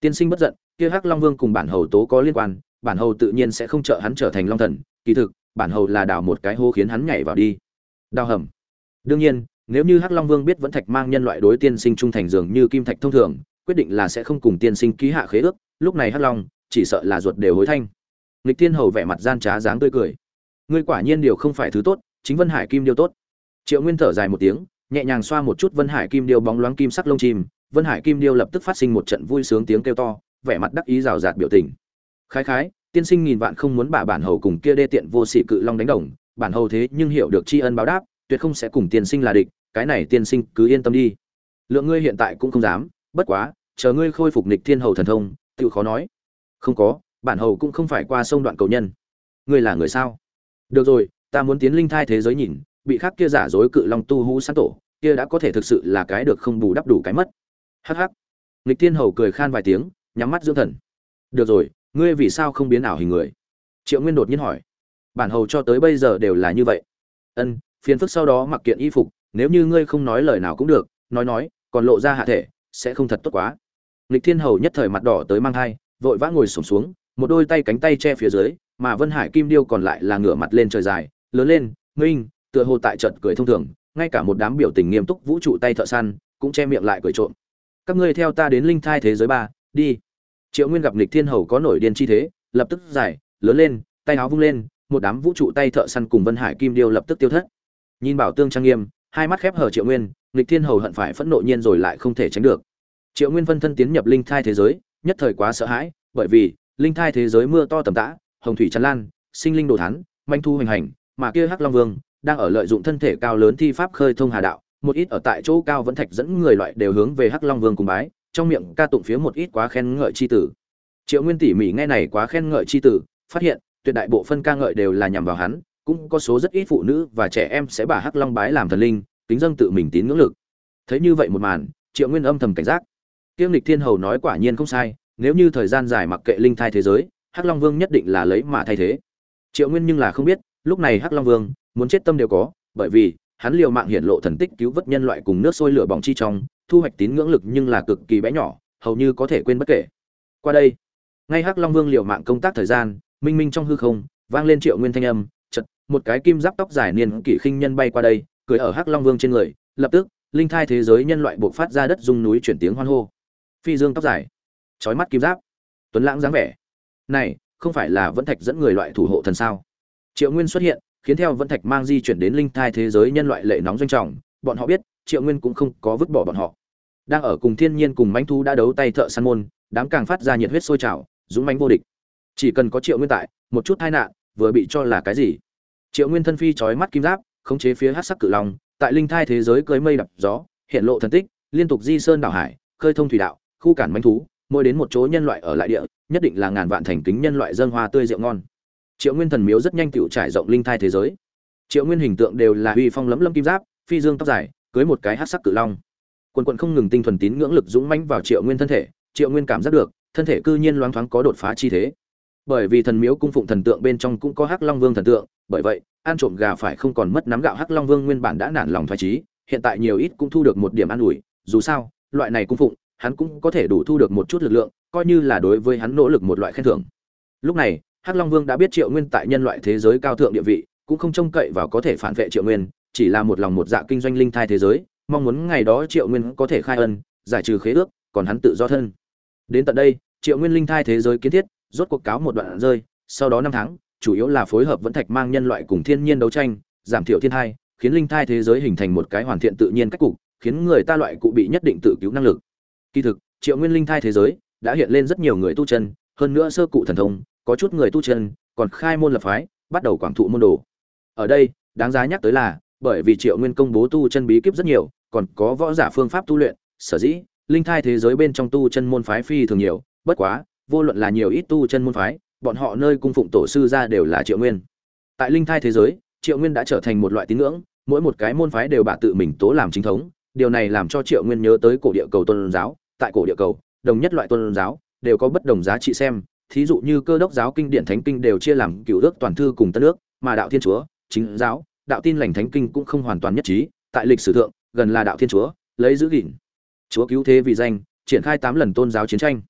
tiên sinh bất giận, kia hắc long vương cùng bản hầu tố có liên quan, bản hầu tự nhiên sẽ không trợ hắn trở thành long thần, kỳ thực, bản hầu là đào một cái hố khiến hắn nhảy vào đi. Đào hầm. Đương nhiên, nếu như hắc long vương biết vẫn thạch mang nhân loại đối tiên sinh trung thành dường như kim thạch thông thường, quyết định là sẽ không cùng tiên sinh ký hạ khế ước, lúc này hắc long chỉ sợ là ruột đều hối thanh. Nghịch thiên hầu vẻ mặt gian trá dáng tươi cười. Ngươi quả nhiên điều không phải thứ tốt, chính vân hải kim điêu tốt. Triệu nguyên thở dài một tiếng, nhẹ nhàng xoa một chút vân hải kim điêu bóng loáng kim sắc lông chim vân hải kim điêu lập tức phát sinh một trận vui sướng tiếng kêu to, vẻ mặt đắc ý rào rạt biểu tình. Khái khái, tiên sinh nghìn vạn không muốn bà bản hầu cùng kia đê tiện vô sĩ cự long đánh đồng, bản hầu thế nhưng hiểu được tri ân báo đáp, tuyệt không sẽ cùng tiên sinh là địch, cái này tiên sinh cứ yên tâm đi. Lượng ngươi hiện tại cũng không dám, bất quá, chờ ngươi khôi phục nghịch thiên hầu thần thông tự khó nói. Không có, bản hầu cũng không phải qua sông đoạn cầu nhân. Ngươi là người sao? Được rồi, ta muốn tiến linh thai thế giới nhìn, bị khác kia giả dối cự long tu hú sáng tổ, kia đã có thể thực sự là cái được không bù đắp đủ cái mất hắc hắc. Nghịch thiên hầu cười khan vài tiếng, nhắm mắt dưỡng thần. Được rồi, ngươi vì sao không biến ảo hình người? Triệu nguyên đột nhiên hỏi. Bản hầu cho tới bây giờ đều là như vậy. Ân, phiền phức sau đó mặc kiện y phục, nếu như ngươi không nói lời nào cũng được, nói nói, còn lộ ra hạ thể, sẽ không thật tốt quá. Nghịch thiên hầu nhất thời mặt đỏ tới mang thai, vội vã ngồi sổm xuống, một đôi tay cánh tay che phía dưới, mà vân hải kim điêu còn lại là ngửa mặt lên trời dài, lớn lên minh tựa hồ tại trận cười thông thường, ngay cả một đám biểu tình nghiêm túc vũ trụ tay thợ săn cũng che miệng lại cười trộm các ngươi theo ta đến linh thai thế giới ba, đi. Triệu nguyên gặp lịch thiên hầu có nổi điên chi thế, lập tức giải, lớn lên, tay áo vung lên, một đám vũ trụ tay thợ săn cùng vân hải kim điêu lập tức tiêu thất. Nhìn bảo tương trang nghiêm, hai mắt khép hở triệu nguyên lịch thiên hầu hận phải phẫn nộ nhiên rồi lại không thể tránh được. Triệu nguyên phân thân tiến nhập linh thai thế giới, nhất thời quá sợ hãi, bởi vì, linh thai thế giới mưa to tầm tã, hồng thủy tràn lan, sinh linh đồ thán, manh thu hoành hành, mà kia hắc long vương, đang ở lợi dụng thân thể cao lớn thi pháp khơi thông hà đạo một ít ở tại chỗ cao vẫn thạch dẫn người loại đều hướng về hắc long vương cùng bái, trong miệng ca tụng phía một ít quá khen ngợi chi tử. Triệu nguyên tỉ mỉ nghe này quá khen ngợi chi tử, phát hiện, tuyệt đại bộ phân ca ngợi đều là nhằm vào hắn, cũng có số rất ít phụ nữ và trẻ em sẽ bà hắc long bái làm thần linh tính dâng tự mình tín ngưỡng lực. Thấy như vậy một màn, triệu nguyên âm thầm cảnh giác. Kiêm lịch thiên hầu nói quả nhiên không sai, nếu như thời gian dài mặc kệ linh thai thế giới, hắc long vương nhất định là lấy mà thay thế. Triệu nguyên nhưng là không biết, lúc này hắc long vương, muốn chết tâm đều có, bởi vì hắn liều mạng hiển lộ thần tích cứu vớt nhân loại cùng nước sôi lửa bỏng chi trong, thu hoạch tín ngưỡng lực nhưng là cực kỳ bé nhỏ, hầu như có thể quên bất kể. Qua đây, ngay hắc long vương liều mạng công tác thời gian, minh minh trong hư không, vang lên triệu nguyên thanh âm chật một cái kim giáp tóc dài niên kỷ khinh nhân bay qua đây, cười ở hắc long vương trên người, lập tức, linh thai thế giới nhân loại buộc phát ra đất dung núi chuyển tiếng hoan hô. Phi dương tóc dài trói mắt kim giáp, tuấn lãng dáng vẻ. Này, không phải là vẫn thạch dẫn người loại thủ hộ thần sao? Triệu nguyên xuất hiện khiến theo vẫn thạch mang di chuyển đến linh thai thế giới nhân loại lệ nóng doanh trọng, bọn họ biết, triệu nguyên cũng không có vứt bỏ bọn họ. Đang ở cùng thiên nhiên cùng mánh thu đã đấu tay thợ săn môn, đám càng phát ra nhiệt huyết sôi trào, dũng mánh vô địch. Chỉ cần có triệu nguyên tại, một chút tai nạn vừa bị cho là cái gì? Triệu nguyên thân phi trói mắt kim giáp, khống chế phía hát sắc cự long, tại linh thai thế giới cưới mây đập gió, hiện lộ thần tích, liên tục di sơn đảo hải, khơi thông thủy đạo, khu cản manh thú, mỗi đến một chỗ nhân loại ở lại địa, nhất định là ngàn vạn thành kính nhân loại dân hoa tươi rượu ngon triệu nguyên thần miếu rất nhanh tựu trải rộng linh thai thế giới. Triệu nguyên hình tượng đều là uy phong lấm lâm kim giáp, phi dương tóc dài, cưới một cái hát sắc cự long. Quần quận không ngừng tinh thuần tín ngưỡng lực dũng mãnh vào triệu nguyên thân thể, triệu nguyên cảm giác được, thân thể cư nhiên loáng thoáng có đột phá chi thế. Bởi vì thần miếu cung phụng thần tượng bên trong cũng có hắc long vương thần tượng, bởi vậy, ăn trộm gà phải không còn mất nắm gạo hắc long vương nguyên bản đã nản lòng thoái trí hiện tại nhiều ít cũng thu được một điểm an ủi, dù sao, loại này cung phụng, hắn cũng có thể đủ thu được một chút lực lượng, coi như là đối với hắn nỗ lực một loại khen thưởng. Lúc này hắc long vương đã biết triệu nguyên tại nhân loại thế giới cao thượng địa vị, cũng không trông cậy vào có thể phản vệ triệu nguyên, chỉ là một lòng một dạ kinh doanh linh thai thế giới, mong muốn ngày đó triệu nguyên có thể khai ân, giải trừ khế ước, còn hắn tự do thân. Đến tận đây, triệu nguyên linh thai thế giới kiến thiết, rốt cuộc cáo một đoạn rơi, sau đó năm tháng, chủ yếu là phối hợp vẫn thạch mang nhân loại cùng thiên nhiên đấu tranh, giảm thiểu thiên thai, khiến linh thai thế giới hình thành một cái hoàn thiện tự nhiên cách cục, khiến người ta loại cụ bị nhất định tự cứu năng lực. Kỳ thực, triệu nguyên linh thai thế giới đã hiện lên rất nhiều người tu chân, hơn nữa sơ cụ thần thông có chút người tu chân, còn khai môn lập phái, bắt đầu quảng thụ môn đồ. Ở đây, đáng giá nhắc tới là, bởi vì triệu nguyên công bố tu chân bí kíp rất nhiều, còn có võ giả phương pháp tu luyện, sở dĩ, linh thai thế giới bên trong tu chân môn phái phi thường nhiều, bất quá, vô luận là nhiều ít tu chân môn phái, bọn họ nơi cung phụng tổ sư ra đều là triệu nguyên. Tại linh thai thế giới, triệu nguyên đã trở thành một loại tín ngưỡng, mỗi một cái môn phái đều bà tự mình tố làm chính thống, điều này làm cho triệu nguyên nhớ tới cổ địa cầu tôn giáo. Tại cổ địa cầu, đồng nhất loại tôn giáo, đều có bất đồng giá trị xem thí dụ như cơ đốc giáo kinh điển thánh kinh đều chia làm cựu ước toàn thư cùng tân ước, mà đạo thiên chúa, chính giáo, đạo tin lành thánh kinh cũng không hoàn toàn nhất trí, tại lịch sử thượng, gần là đạo thiên chúa, lấy giữ gìn. Chúa cứu thế vì danh, triển khai tám lần tôn giáo chiến tranh.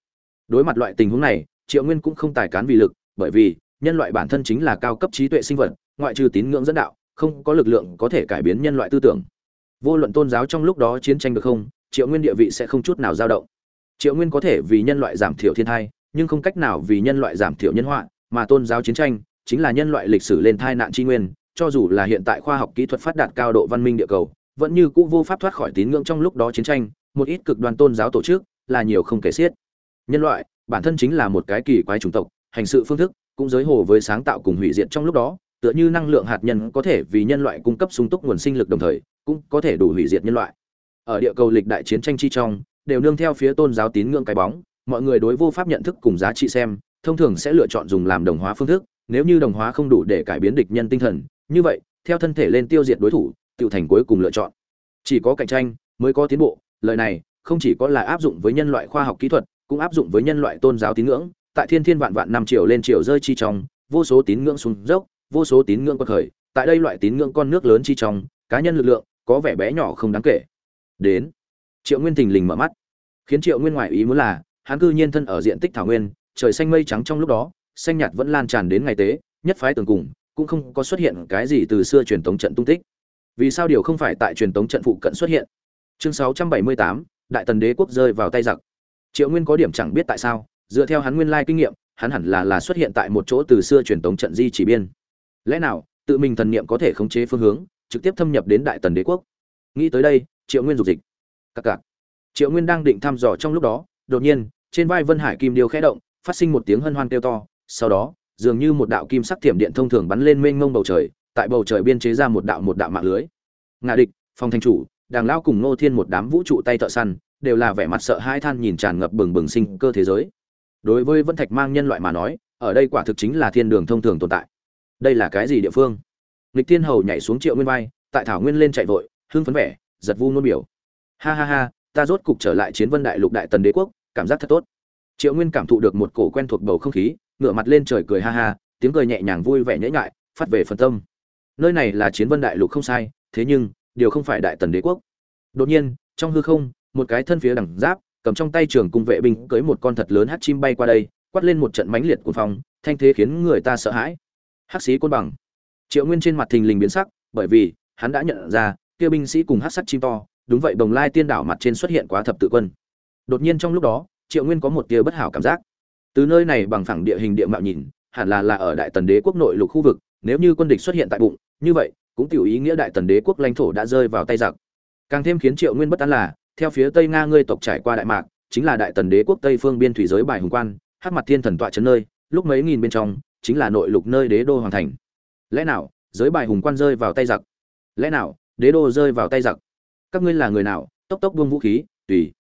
Đối mặt loại tình huống này, triệu nguyên cũng không tài cán vì lực, bởi vì, nhân loại bản thân chính là cao cấp trí tuệ sinh vật, ngoại trừ tín ngưỡng dẫn đạo, không có lực lượng có thể cải biến nhân loại tư tưởng. Vô luận tôn giáo trong lúc đó chiến tranh được không, triệu nguyên địa vị sẽ không chút nào dao động. Triệu nguyên có thể vì nhân loại giảm thiểu thiên thai nhưng không cách nào vì nhân loại giảm thiểu nhân họa, mà tôn giáo chiến tranh chính là nhân loại lịch sử lên tai nạn tri nguyên, cho dù là hiện tại khoa học kỹ thuật phát đạt cao độ văn minh địa cầu, vẫn như cũ vô pháp thoát khỏi tín ngưỡng trong lúc đó chiến tranh, một ít cực đoan tôn giáo tổ chức là nhiều không kể xiết. Nhân loại, bản thân chính là một cái kỳ quái chủng tộc, hành sự phương thức cũng giới hồ với sáng tạo cùng hủy diệt trong lúc đó, tựa như năng lượng hạt nhân có thể vì nhân loại cung cấp sung túc nguồn sinh lực đồng thời, cũng có thể đủ hủy diệt nhân loại. Ở địa cầu lịch đại chiến tranh chi trong, đều nương theo phía tôn giáo tín ngưỡng cái bóng mọi người đối vô pháp nhận thức cùng giá trị xem, thông thường sẽ lựa chọn dùng làm đồng hóa phương thức, nếu như đồng hóa không đủ để cải biến địch nhân tinh thần, như vậy, theo thân thể lên tiêu diệt đối thủ tự thành cuối cùng lựa chọn. Chỉ có cạnh tranh mới có tiến bộ, lời này không chỉ có là áp dụng với nhân loại khoa học kỹ thuật, cũng áp dụng với nhân loại tôn giáo tín ngưỡng. Tại thiên thiên vạn vạn năm triệu lên triệu rơi chi trong, vô số tín ngưỡng xuống dốc, vô số tín ngưỡng quật khởi. Tại đây loại tín ngưỡng con nước lớn chi trong, cá nhân lực lượng có vẻ bé nhỏ không đáng kể. Đến, triệu nguyên thình lình mở mắt. Khiến triệu nguyên ngoại ý muốn là hắn cư nhiên thân ở diện tích thảo nguyên trời xanh mây trắng trong lúc đó xanh nhạt vẫn lan tràn đến ngày tế nhất phái tường cùng cũng không có xuất hiện cái gì từ xưa truyền tống trận tung tích. Vì sao điều không phải tại truyền tống trận phụ cận xuất hiện? Chương 678, đại tần đế quốc rơi vào tay giặc. Triệu nguyên có điểm chẳng biết tại sao dựa theo hắn nguyên lai kinh nghiệm hắn hẳn là là xuất hiện tại một chỗ từ xưa truyền tống trận di chỉ biên. Lẽ nào tự mình thần niệm có thể khống chế phương hướng trực tiếp thâm nhập đến đại tần đế quốc? Nghĩ tới đây triệu nguyên dục dịch. Cặc cặc. Triệu nguyên đang định thăm dò trong lúc đó đột nhiên trên vai vân hải kim điêu khẽ động, phát sinh một tiếng hân hoan kêu to, sau đó, dường như một đạo kim sắc thiểm điện thông thường bắn lên mênh mông bầu trời, tại bầu trời biên chế ra một đạo một đạo mạng lưới. Ngạ địch, phòng thành chủ, đàng lao cùng nô thiên một đám vũ trụ tay thợ săn, đều là vẻ mặt sợ hai than nhìn tràn ngập bừng bừng sinh cơ thế giới. Đối với vân thạch mang nhân loại mà nói, ở đây quả thực chính là thiên đường thông thường tồn tại. Đây là cái gì địa phương? Lịch thiên hầu nhảy xuống triệu nguyên vai, tại thảo nguyên lên chạy vội, hưng phấn vẻ, giật vu nôn biểu. Ha ha ha, ta rốt cục trở lại chiến vân đại lục đại tần đế quốc cảm giác thật tốt. Triệu nguyên cảm thụ được một cổ quen thuộc bầu không khí, ngửa mặt lên trời cười ha ha, tiếng cười nhẹ nhàng vui vẻ nhễ nhại, phát về phần tâm. Nơi này là chiến vân đại lục không sai, thế nhưng, điều không phải đại tần đế quốc. Đột nhiên, trong hư không, một cái thân phía đằng giáp, cầm trong tay trường cung vệ binh cưới một con thật lớn hát chim bay qua đây, quát lên một trận mãnh liệt của phong, thanh thế khiến người ta sợ hãi. Hắc sĩ côn bằng. Triệu nguyên trên mặt thình lình biến sắc, bởi vì, hắn đã nhận ra, kia binh sĩ cùng hát sắc chim to, đúng vậy bồng lai tiên đảo mặt trên xuất hiện quá thập tự quân đột nhiên trong lúc đó, triệu nguyên có một tia bất hảo cảm giác. Từ nơi này bằng phẳng địa hình địa mạo nhìn, hẳn là là ở đại tần đế quốc nội lục khu vực, nếu như quân địch xuất hiện tại bụng, như vậy, cũng tiểu ý nghĩa đại tần đế quốc lãnh thổ đã rơi vào tay giặc. Càng thêm khiến triệu nguyên bất an là, theo phía tây nga ngươi tộc trải qua đại mạc, chính là đại tần đế quốc tây phương biên thủy giới bài hùng quan hát mặt thiên thần tọa trấn nơi, lúc mấy nghìn bên trong, chính là nội lục nơi đế đô hoàng thành. Lẽ nào, giới bài hùng quan rơi vào tay giặc? Lẽ nào, đế đô rơi vào tay giặc? Các ngươi là người nào? Tốc tốc buông vũ khí, tùy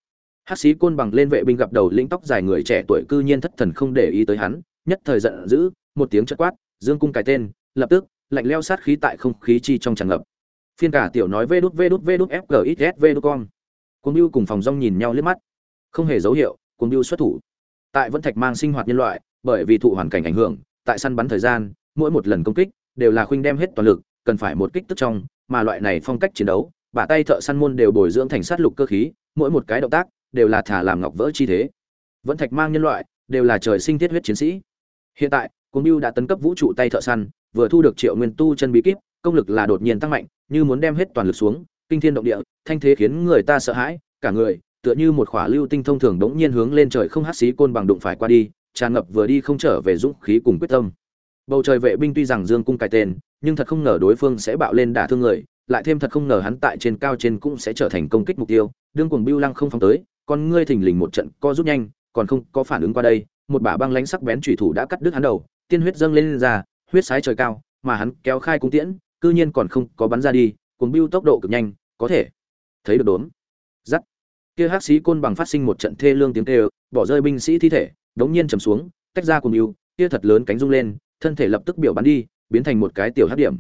hát sĩ côn bằng lên vệ binh gặp đầu lĩnh tóc dài người trẻ tuổi cư nhiên thất thần không để ý tới hắn, nhất thời giận dữ, một tiếng chất quát, dương cung cài tên, lập tức, lạnh leo sát khí tại không khí chi trong tràn ngập. Phiên cả tiểu nói vê đút vê đút vê đút fgxs vê đút con cuồng biêu cùng phòng rong nhìn nhau liếc mắt. Không hề dấu hiệu, cuồng biêu xuất thủ. Tại vẫn thạch mang sinh hoạt nhân loại, bởi vì thụ hoàn cảnh ảnh hưởng, tại săn bắn thời gian, mỗi một lần công kích đều là khuynh đem hết toàn lực, cần phải một kích tức trong, mà loại này phong cách chiến đấu, bả tay thợ săn môn đều bồi dưỡng thành sát lục cơ khí, mỗi một cái động tác đều là thả làm ngọc vỡ chi thế. Vẫn thạch mang nhân loại, đều là trời sinh thiết huyết chiến sĩ. Hiện tại, cuồng biêu đã tấn cấp vũ trụ tay thợ săn, vừa thu được triệu nguyên tu chân bí kíp, công lực là đột nhiên tăng mạnh, như muốn đem hết toàn lực xuống, kinh thiên động địa, thanh thế khiến người ta sợ hãi, cả người, tựa như một khỏa lưu tinh thông thường đống nhiên hướng lên trời không hát xí côn bằng đụng phải qua đi, tràn ngập vừa đi không trở về dũng khí cùng quyết tâm. Bầu trời vệ binh tuy rằng dương cung cài tên, nhưng thật không ngờ đối phương sẽ bạo lên đả thương người, lại thêm thật không ngờ hắn tại trên cao trên cũng sẽ trở thành công kích mục tiêu, đương cuồng bưu lăng không phóng tới con ngươi thình lình một trận co rút nhanh còn không có phản ứng qua đây một bả băng lánh sắc bén chủy thủ đã cắt đứt hắn đầu tiên huyết dâng lên, lên ra huyết sái trời cao mà hắn kéo khai cung tiễn cư nhiên còn không có bắn ra đi cuồng bưu tốc độ cực nhanh có thể thấy được đốn. Giắt. Kia hắc sĩ côn bằng phát sinh một trận thê lương tiếng kêu bỏ rơi binh sĩ thi thể đống nhiên trầm xuống tách ra cuồng bưu kia thật lớn cánh rung lên thân thể lập tức biểu bắn đi biến thành một cái tiểu hắc điểm.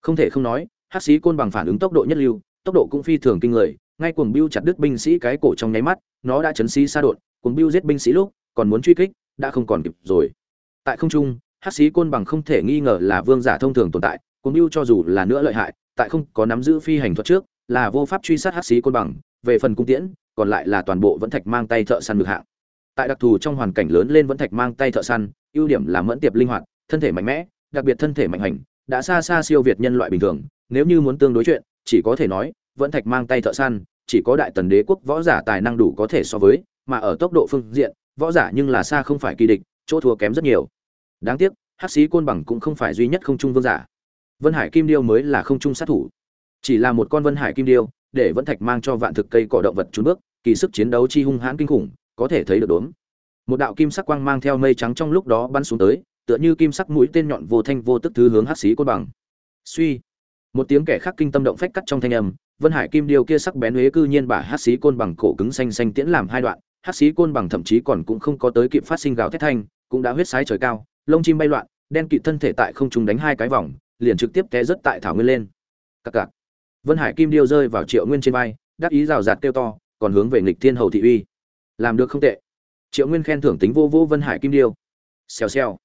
Không thể không nói hắc sĩ côn bằng phản ứng tốc độ nhất lưu tốc độ cũng phi thường kinh người ngay cuồng bưu chặt đứt binh sĩ cái cổ trong nháy mắt, nó đã chấn xí xa đột, cuồng bưu giết binh sĩ lúc, còn muốn truy kích, đã không còn kịp rồi. Tại không trung, hắc sĩ côn bằng không thể nghi ngờ là vương giả thông thường tồn tại, cuồng bưu cho dù là nữa lợi hại, tại không có nắm giữ phi hành thuật trước, là vô pháp truy sát hắc sĩ côn bằng, về phần cung tiễn, còn lại là toàn bộ vẫn thạch mang tay thợ săn ngược hạng. Tại đặc thù trong hoàn cảnh lớn lên vẫn thạch mang tay thợ săn, ưu điểm là mẫn tiệp linh hoạt, thân thể mạnh mẽ, đặc biệt thân thể mạnh hành, đã xa xa siêu việt nhân loại bình thường, nếu như muốn tương đối chuyện, chỉ có thể nói vẫn thạch mang tay thợ săn, chỉ có đại tần đế quốc võ giả tài năng đủ có thể so với, mà ở tốc độ phương diện, võ giả nhưng là xa không phải kỳ địch, chỗ thua kém rất nhiều. Đáng tiếc, hắc sĩ côn bằng cũng không phải duy nhất không trung vương giả. Vân hải kim điêu mới là không trung sát thủ. Chỉ là một con vân hải kim điêu, để vẫn thạch mang cho vạn thực cây cỏ động vật trốn bước, kỳ sức chiến đấu chi hung hãn kinh khủng, có thể thấy được đốm. Một đạo kim sắc quang mang theo mây trắng trong lúc đó bắn xuống tới, tựa như kim sắc mũi tên nhọn vô thanh vô tức thứ hướng hắc sĩ côn bằng. Suy. Một tiếng kẻ khác kinh tâm động phách cắt trong thanh âm vân hải kim điêu kia sắc bén huế cư nhiên bả hát xí côn bằng cổ cứng xanh xanh tiễn làm hai đoạn, hát xí côn bằng thậm chí còn cũng không có tới kịp phát sinh gào thét thanh, cũng đã huyết sái trời cao, lông chim bay loạn, đen kịt thân thể tại không trung đánh hai cái vòng, liền trực tiếp té rất tại thảo nguyên lên. Cặc cặc. Vân hải kim điêu rơi vào triệu nguyên trên vai, đắc ý rào rạt kêu to, còn hướng về nghịch thiên hầu thị uy. Làm được không tệ. Triệu nguyên khen thưởng tính vô vô vân hải kim điêu. Xèo xèo.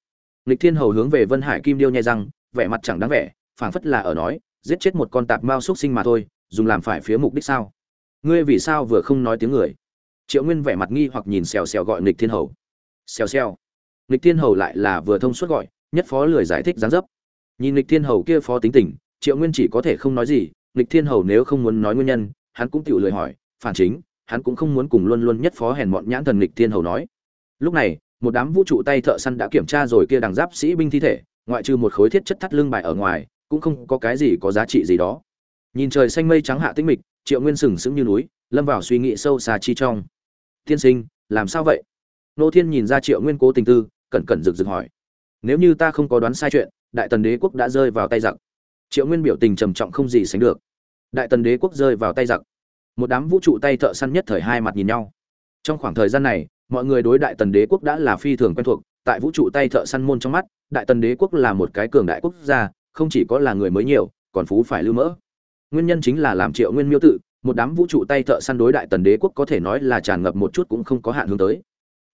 Nghịch thiên hầu hướng về vân hải kim điêu nhai răng, vẻ mặt chẳng đáng vẻ, phảng phất là ở nói, giết chết một con tạp mao xúc sinh mà thôi dùng làm phải phía mục đích sao? Ngươi vì sao vừa không nói tiếng người? Triệu nguyên vẻ mặt nghi hoặc nhìn xèo xèo gọi Nịch thiên hầu. Xèo xèo. Nịch thiên hầu lại là vừa thông suốt gọi, nhất phó lười giải thích gián dấp. Nhìn Nịch thiên hầu kia phó tính tình, triệu nguyên chỉ có thể không nói gì Nịch thiên hầu nếu không muốn nói nguyên nhân, hắn cũng tự lười hỏi, phản chính, hắn cũng không muốn cùng luôn luôn nhất phó hèn mọn nhãn thần Nịch thiên hầu nói. Lúc này, một đám vũ trụ tay thợ săn đã kiểm tra rồi kia đằng giáp sĩ binh thi thể, ngoại trừ một khối thiết chất thắt lưng bài ở ngoài, cũng không có cái gì có giá trị gì đó nhìn trời xanh mây trắng hạ tĩnh mịch, triệu nguyên sừng sững như núi, lâm vào suy nghĩ sâu xa chi trong. Tiên sinh, làm sao vậy? Nô thiên nhìn ra triệu nguyên cố tình tư, cẩn cẩn rực rực hỏi. Nếu như ta không có đoán sai chuyện, đại tần đế quốc đã rơi vào tay giặc. Triệu nguyên biểu tình trầm trọng không gì sánh được. Đại tần đế quốc rơi vào tay giặc. Một đám vũ trụ tay thợ săn nhất thời hai mặt nhìn nhau. Trong khoảng thời gian này, mọi người đối đại tần đế quốc đã là phi thường quen thuộc, tại vũ trụ tay thợ săn môn trong mắt, đại tần đế quốc là một cái cường đại quốc gia, không chỉ có là người mới nhiều, còn phú phải lưu mỡ nguyên nhân chính là làm triệu nguyên miêu tự, một đám vũ trụ tay thợ săn đối đại tần đế quốc có thể nói là tràn ngập một chút cũng không có hạn hướng tới.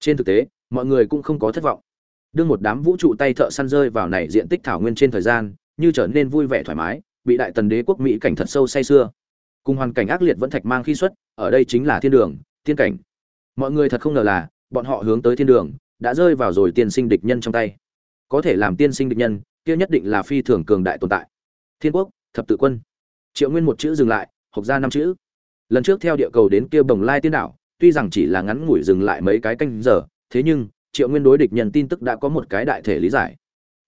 Trên thực tế, mọi người cũng không có thất vọng. Đương một đám vũ trụ tay thợ săn rơi vào này diện tích thảo nguyên trên thời gian, như trở nên vui vẻ thoải mái, bị đại tần đế quốc mỹ cảnh thật sâu say sưa. Cùng hoàn cảnh ác liệt vẫn thạch mang khi xuất, ở đây chính là thiên đường, thiên cảnh. Mọi người thật không ngờ là, bọn họ hướng tới thiên đường, đã rơi vào rồi tiên sinh địch nhân trong tay. Có thể làm tiên sinh địch nhân, kia nhất định là phi thường cường đại tồn tại. Thiên quốc, thập tự quân triệu nguyên một chữ dừng lại, hộc ra năm chữ. Lần trước theo địa cầu đến kia bồng lai tiên đảo, tuy rằng chỉ là ngắn ngủi dừng lại mấy cái canh giờ, thế nhưng, triệu nguyên đối địch nhận tin tức đã có một cái đại thể lý giải.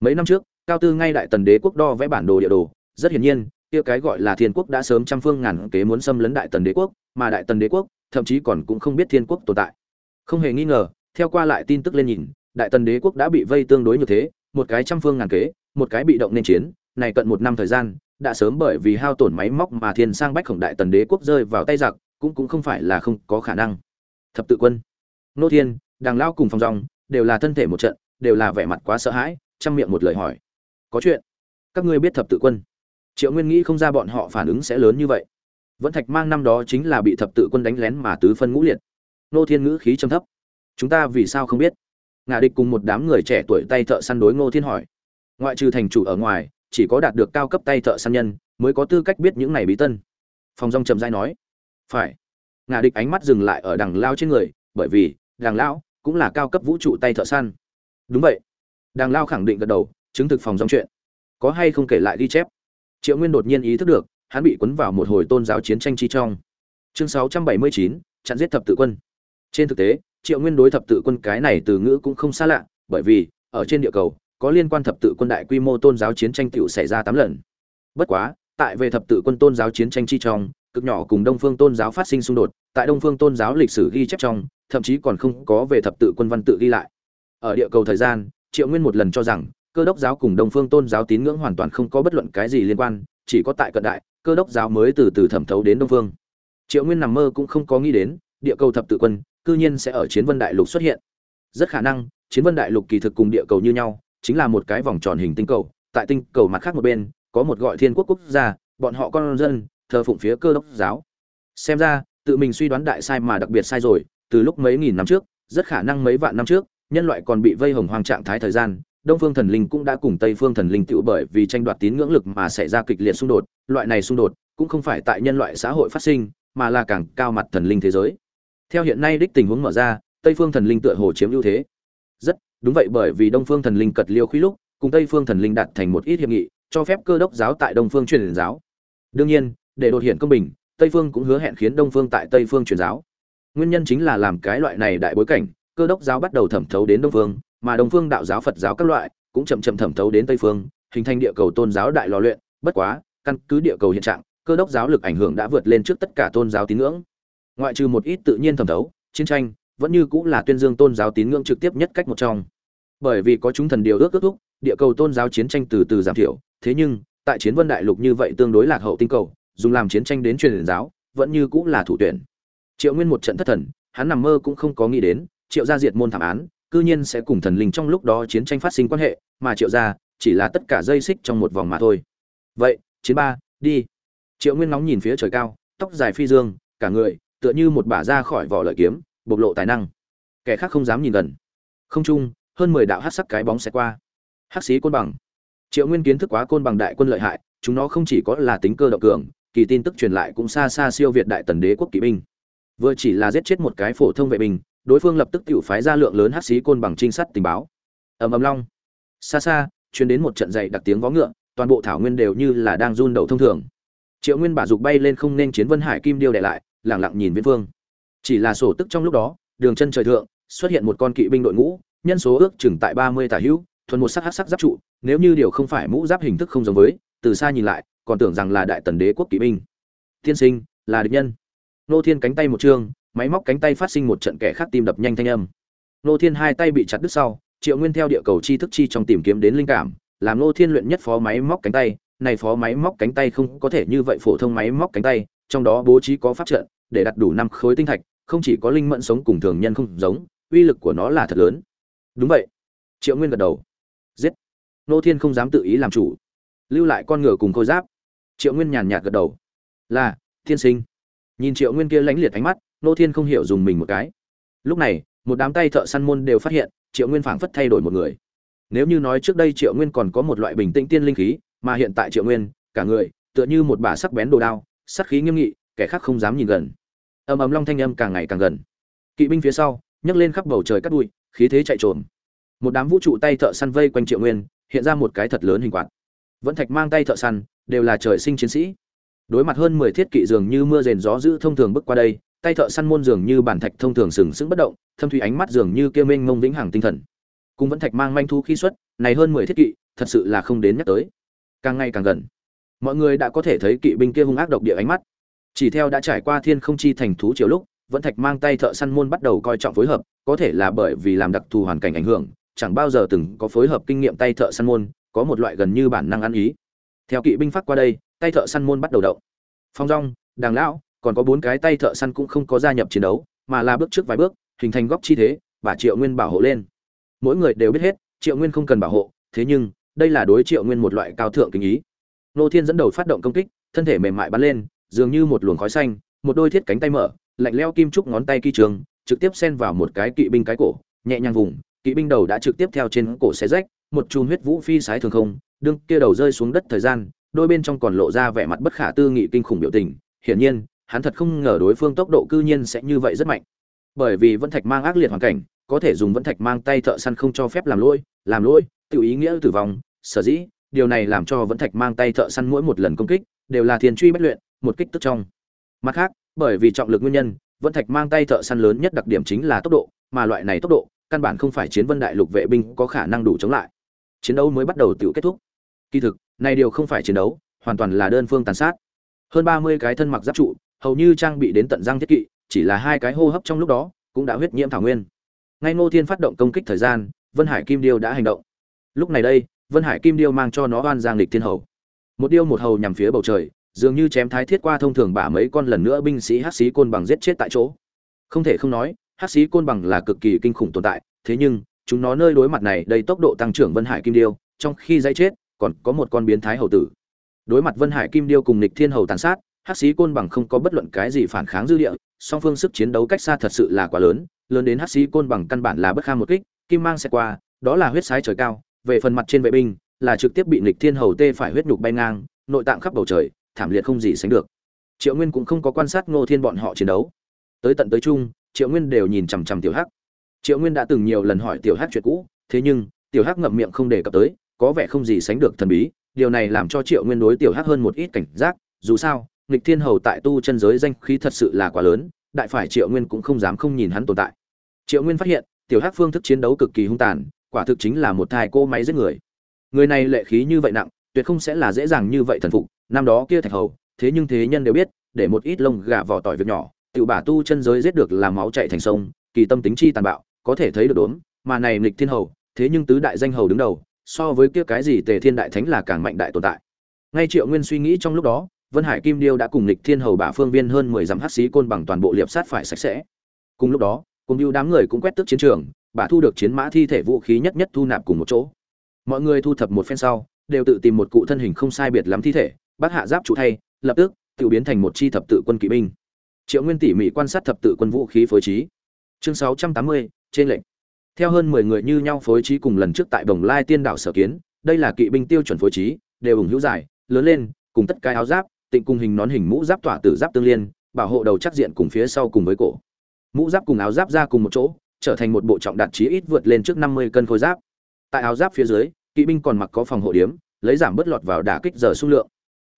Mấy năm trước, cao tư ngay đại tần đế quốc đo vẽ bản đồ địa đồ, rất hiển nhiên, kia cái gọi là thiên quốc đã sớm trăm phương ngàn kế muốn xâm lấn đại tần đế quốc, mà đại tần đế quốc, thậm chí còn cũng không biết thiên quốc tồn tại. Không hề nghi ngờ, theo qua lại tin tức lên nhìn, đại tần đế quốc đã bị vây tương đối như thế, một cái trăm phương ngàn kế, một cái bị động nên chiến, này cận một năm thời gian đã sớm bởi vì hao tổn máy móc mà thiên sang bách khổng đại tần đế quốc rơi vào tay giặc, cũng cũng không phải là không có khả năng. Thập tự quân, nô thiên, đàng lao cùng phòng dòng đều là thân thể một trận, đều là vẻ mặt quá sợ hãi, chăm miệng một lời hỏi. Có chuyện? Các ngươi biết thập tự quân. Triệu nguyên nghĩ không ra bọn họ phản ứng sẽ lớn như vậy. Vẫn thạch mang năm đó chính là bị thập tự quân đánh lén mà tứ phân ngũ liệt. Nô thiên ngữ khí trầm thấp. Chúng ta vì sao không biết? Ngạ địch cùng một đám người trẻ tuổi tay thợ săn đối ngô thiên hỏi. Ngoại trừ thành chủ ở ngoài chỉ có đạt được cao cấp tay thợ săn nhân mới có tư cách biết những này bí tân. Phòng rong trầm dai nói phải. Ngà địch ánh mắt dừng lại ở đằng lao trên người bởi vì đằng lão cũng là cao cấp vũ trụ tay thợ săn. Đúng vậy. Đằng lao khẳng định gật đầu chứng thực phòng rong chuyện. Có hay không kể lại ghi chép? Triệu nguyên đột nhiên ý thức được hắn bị cuốn vào một hồi tôn giáo chiến tranh chi trong. Chương 679, chặn giết thập tự quân. Trên thực tế triệu nguyên đối thập tự quân cái này từ ngữ cũng không xa lạ bởi vì ở trên địa cầu có liên quan thập tự quân đại quy mô tôn giáo chiến tranh tiểu xảy ra tám lần. Bất quá, tại về thập tự quân tôn giáo chiến tranh chi trong, cực nhỏ cùng đông phương tôn giáo phát sinh xung đột, tại đông phương tôn giáo lịch sử ghi chép trong, thậm chí còn không có về thập tự quân văn tự ghi lại. Ở địa cầu thời gian, triệu nguyên một lần cho rằng, cơ đốc giáo cùng đông phương tôn giáo tín ngưỡng hoàn toàn không có bất luận cái gì liên quan, chỉ có tại cận đại, cơ đốc giáo mới từ từ thẩm thấu đến đông phương. Triệu nguyên nằm mơ cũng không có nghĩ đến, địa cầu thập tự quân, cư nhiên sẽ ở chiến vân đại lục xuất hiện. Rất khả năng, chiến vân đại lục kỳ thực cùng địa cầu như nhau chính là một cái vòng tròn hình tinh cầu, tại tinh cầu mặt khác một bên, có một gọi thiên quốc quốc gia, bọn họ con dân, thờ phụng phía cơ đốc giáo. Xem ra, tự mình suy đoán đại sai mà đặc biệt sai rồi, từ lúc mấy nghìn năm trước, rất khả năng mấy vạn năm trước, nhân loại còn bị vây hồng hoang trạng thái thời gian, đông phương thần linh cũng đã cùng tây phương thần linh tựu bởi vì tranh đoạt tín ngưỡng lực mà xảy ra kịch liệt xung đột, loại này xung đột cũng không phải tại nhân loại xã hội phát sinh, mà là càng cao mặt thần linh thế giới. Theo hiện nay đích tình huống mở ra, tây phương thần linh tựa hồ chiếm ưu thế đúng vậy, bởi vì đông phương thần linh cật liêu khuy lúc, cùng tây phương thần linh đạt thành một ít hiệp nghị, cho phép cơ đốc giáo tại đông phương truyền giáo. Đương nhiên, để đột hiện công bình, tây phương cũng hứa hẹn khiến đông phương tại tây phương truyền giáo. Nguyên nhân chính là làm cái loại này đại bối cảnh, cơ đốc giáo bắt đầu thẩm thấu đến đông phương, mà đông phương đạo giáo, phật giáo các loại, cũng chậm chậm thẩm thấu đến tây phương, hình thành địa cầu tôn giáo đại lò luyện. Bất quá, căn cứ địa cầu hiện trạng, cơ đốc giáo lực ảnh hưởng đã vượt lên trước tất cả tôn giáo tín ngưỡng. Ngoại trừ một ít tự nhiên thẩm thấu, chiến tranh, vẫn như cũng là tuyên dương tôn giáo tín ngưỡng trực tiếp nhất cách một trong bởi vì có chúng thần điều ước kết thúc, địa cầu tôn giáo chiến tranh từ từ giảm thiểu. Thế nhưng, tại chiến vân đại lục như vậy tương đối lạc hậu tinh cầu, dùng làm chiến tranh đến truyền giáo, vẫn như cũng là thủ tuyển. Triệu nguyên một trận thất thần, hắn nằm mơ cũng không có nghĩ đến, triệu gia diệt môn thảm án, cư nhiên sẽ cùng thần linh trong lúc đó chiến tranh phát sinh quan hệ, mà triệu gia chỉ là tất cả dây xích trong một vòng mà thôi. Vậy, chiến ba, đi. Triệu nguyên nóng nhìn phía trời cao, tóc dài phi dương, cả người, tựa như một bả ra khỏi vỏ lợi kiếm, bộc lộ tài năng. Kẻ khác không dám nhìn gần. Không chung hơn mười đạo hát sắc cái bóng sẽ qua. Hắc sĩ côn bằng. Triệu nguyên kiến thức quá côn bằng đại quân lợi hại, chúng nó không chỉ có là tính cơ động cường, kỳ tin tức truyền lại cũng xa xa siêu việt đại tần đế quốc kỵ binh. Vừa chỉ là giết chết một cái phổ thông vệ binh, đối phương lập tức tự phái ra lượng lớn hắc sĩ côn bằng trinh sát tình báo. Ầm ầm long. Xa xa, truyền đến một trận dậy đặc tiếng vó ngựa, toàn bộ thảo nguyên đều như là đang run đầu thông thường. Triệu nguyên bả dục bay lên không nên chiến vân hải kim điêu để lại lẳng lặng nhìn viễn phương. Chỉ là sổ tức trong lúc đó, đường chân trời thượng, xuất hiện một con kỵ binh đội ngũ nhân số ước chừng tại ba mươi tả hữu, thuần một sắc hắc sắc giáp trụ, nếu như điều không phải mũ giáp hình thức không giống với, từ xa nhìn lại, còn tưởng rằng là đại tần đế quốc kỵ binh. Tiên sinh, là địch nhân. Nô thiên cánh tay một chương máy móc cánh tay phát sinh một trận kẻ khác tim đập nhanh thanh âm. Nô thiên hai tay bị chặt đứt sau, triệu nguyên theo địa cầu chi thức chi trong tìm kiếm đến linh cảm, làm nô thiên luyện nhất phó máy móc cánh tay. Này phó máy móc cánh tay không có thể như vậy phổ thông máy móc cánh tay, trong đó bố trí có pháp trận, để đặt đủ năm khối tinh thạch, không chỉ có linh mẫn sống cùng thường nhân không giống, uy lực của nó là thật lớn đúng vậy. Triệu nguyên gật đầu. Giết. Nô thiên không dám tự ý làm chủ. Lưu lại con ngựa cùng khôi giáp. Triệu nguyên nhàn nhạt gật đầu. Là, thiên sinh. Nhìn triệu nguyên kia lãnh liệt ánh mắt, nô thiên không hiểu dùng mình một cái. Lúc này, một đám tay thợ săn môn đều phát hiện, triệu nguyên phảng phất thay đổi một người. Nếu như nói trước đây triệu nguyên còn có một loại bình tĩnh tiên linh khí, mà hiện tại triệu nguyên, cả người, tựa như một bà sắc bén đồ đao sắc khí nghiêm nghị, kẻ khác không dám nhìn gần. Ầm ầm long thanh âm càng ngày càng gần. Kỵ binh phía sau, nhấc lên khắp bầu trời cắt bụi khí thế chạy trồm. Một đám vũ trụ tay thợ săn vây quanh triệu nguyên, hiện ra một cái thật lớn hình quạt. Vẫn thạch mang tay thợ săn, đều là trời sinh chiến sĩ. Đối mặt hơn mười thiết kỵ dường như mưa rền gió giữ thông thường bước qua đây, tay thợ săn môn dường như bản thạch thông thường sừng sững bất động, thâm thủy ánh mắt dường như kêu mênh mông vĩnh hằng tinh thần. Cùng vẫn thạch mang manh thu khí xuất, này hơn mười thiết kỵ, thật sự là không đến nhắc tới. Càng ngày càng gần. Mọi người đã có thể thấy kỵ binh kia hung ác độc địa ánh mắt. Chỉ theo đã trải qua thiên không chi thành thú chiều lúc, vẫn thạch mang tay thợ săn môn bắt đầu coi trọng phối hợp có thể là bởi vì làm đặc thù hoàn cảnh ảnh hưởng chẳng bao giờ từng có phối hợp kinh nghiệm tay thợ săn môn có một loại gần như bản năng ăn ý. Theo kỵ binh phát qua đây tay thợ săn môn bắt đầu động. Phong Dung, đàng lão còn có bốn cái tay thợ săn cũng không có gia nhập chiến đấu mà là bước trước vài bước hình thành góc chi thế và triệu nguyên bảo hộ lên. Mỗi người đều biết hết triệu nguyên không cần bảo hộ thế nhưng đây là đối triệu nguyên một loại cao thượng kinh ý. Nô thiên dẫn đầu phát động công kích thân thể mềm mại bắn lên dường như một luồng khói xanh một đôi thiết cánh tay mở lạnh lẽo kim trúc ngón tay kỳ trường trực tiếp xen vào một cái kỵ binh cái cổ, nhẹ nhàng vùng, kỵ binh đầu đã trực tiếp theo trên cổ xé rách, một chùm huyết vũ phi sái thường không, đương kia đầu rơi xuống đất thời gian, đôi bên trong còn lộ ra vẻ mặt bất khả tư nghị kinh khủng biểu tình, hiển nhiên, hắn thật không ngờ đối phương tốc độ cư nhiên sẽ như vậy rất mạnh. Bởi vì vẫn thạch mang ác liệt hoàn cảnh, có thể dùng vẫn thạch mang tay thợ săn không cho phép làm lỗi làm lỗi, tự ý nghĩa tử vong, sở dĩ, điều này làm cho vẫn thạch mang tay thợ săn mỗi một lần công kích, đều là thiền truy bất luyện, một kích tức trong. Mặt khác, bởi vì trọng lực nguyên nhân Vân thạch mang tay thợ săn lớn nhất đặc điểm chính là tốc độ, mà loại này tốc độ, căn bản không phải chiến vân đại lục vệ binh có khả năng đủ chống lại. Chiến đấu mới bắt đầu tự kết thúc. Kỳ thực, này điều không phải chiến đấu, hoàn toàn là đơn phương tàn sát. Hơn ba mươi cái thân mặc giáp trụ, hầu như trang bị đến tận răng thiết kỵ, chỉ là hai cái hô hấp trong lúc đó, cũng đã huyết nhiễm thảo nguyên. Ngay ngô thiên phát động công kích thời gian, vân hải kim điêu đã hành động. Lúc này đây, vân hải kim điêu mang cho nó oan giang lịch thiên hầu. Một điêu một hầu nhằm phía bầu trời dường như chém thái thiết qua thông thường bả mấy con lần nữa binh sĩ hắc sĩ côn bằng giết chết tại chỗ. Không thể không nói, hắc sĩ côn bằng là cực kỳ kinh khủng tồn tại, thế nhưng, chúng nó nơi đối mặt này đầy tốc độ tăng trưởng vân hải kim điêu, trong khi dây chết, còn có một con biến thái hầu tử. Đối mặt vân hải kim điêu cùng nịch thiên hầu tàn sát, hắc sĩ côn bằng không có bất luận cái gì phản kháng dư địa, song phương sức chiến đấu cách xa thật sự là quá lớn lớn đến hắc sĩ côn bằng căn bản là bất kham một kích, kim mang sẽ qua, đó là huyết sái trời cao, về phần mặt trên vệ binh, là trực tiếp bị nịch thiên hầu tê phải huyết nhục bay ngang, nội tạng khắp bầu trời thảm liệt không gì sánh được. Triệu nguyên cũng không có quan sát ngô thiên bọn họ chiến đấu. Tới tận tới chung triệu nguyên đều nhìn chằm chằm tiểu hắc. Triệu nguyên đã từng nhiều lần hỏi tiểu hắc chuyện cũ, thế nhưng, tiểu hắc ngậm miệng không đề cập tới, có vẻ không gì sánh được thần bí, điều này làm cho triệu nguyên đối tiểu hắc hơn một ít cảnh giác, dù sao, nghịch thiên hầu tại tu chân giới danh khí thật sự là quá lớn, đại phải triệu nguyên cũng không dám không nhìn hắn tồn tại. Triệu nguyên phát hiện, tiểu hắc phương thức chiến đấu cực kỳ hung tàn, quả thực chính là một thai cô máy giết người. Người này lệ khí như vậy nặng, tuyệt không sẽ là dễ dàng như vậy thần phục năm đó kia thạch hầu, thế nhưng thế nhân đều biết, để một ít lông gà vỏ tỏi việc nhỏ tự bả tu chân giới giết được làm máu chạy thành sông, kỳ tâm tính chi tàn bạo, có thể thấy được đốm, mà này nghịch thiên hầu, thế nhưng tứ đại danh hầu đứng đầu, so với kia cái gì tề thiên đại thánh là càng mạnh đại tồn tại. Ngay triệu nguyên suy nghĩ trong lúc đó, vân hải kim điêu đã cùng nghịch thiên hầu bả phương viên hơn mười dặm hắc xí côn bằng toàn bộ liệp sát phải sạch sẽ. Cùng lúc đó, cùng điêu đám người cũng quét tước chiến trường bà thu được chiến mã thi thể vũ khí nhất nhất thu nạp cùng một chỗ. Mọi người thu thập một phen sau, đều tự tìm một cụ thân hình không sai biệt lắm thi thể bác hạ giáp trụ thay lập tức tự biến thành một chi thập tự quân kỵ binh triệu nguyên tỉ mỉ quan sát thập tự quân vũ khí phối trí chương sáu trăm tám mươi trên lệnh theo hơn mười người như nhau phối trí cùng lần trước tại Đồng Lai Tiên đảo sở kiến, đây là kỵ binh tiêu chuẩn phối trí, đều ủng hữu dài, lớn lên, cùng tất cái áo giáp, tịnh cùng hình nón hình mũ giáp tỏa tử giáp tương liên, bảo hộ đầu chắc diện cùng phía sau cùng với cổ. Mũ giáp cùng áo giáp ra cùng một chỗ, trở thành một bộ trọng đạt chí ít vượt lên trước năm mươi cân khối giáp. Tại áo giáp phía dưới, kỵ binh còn mặc có phòng hộ điếm, lấy giảm bớt lọt vào đả kích giờ xung lượng.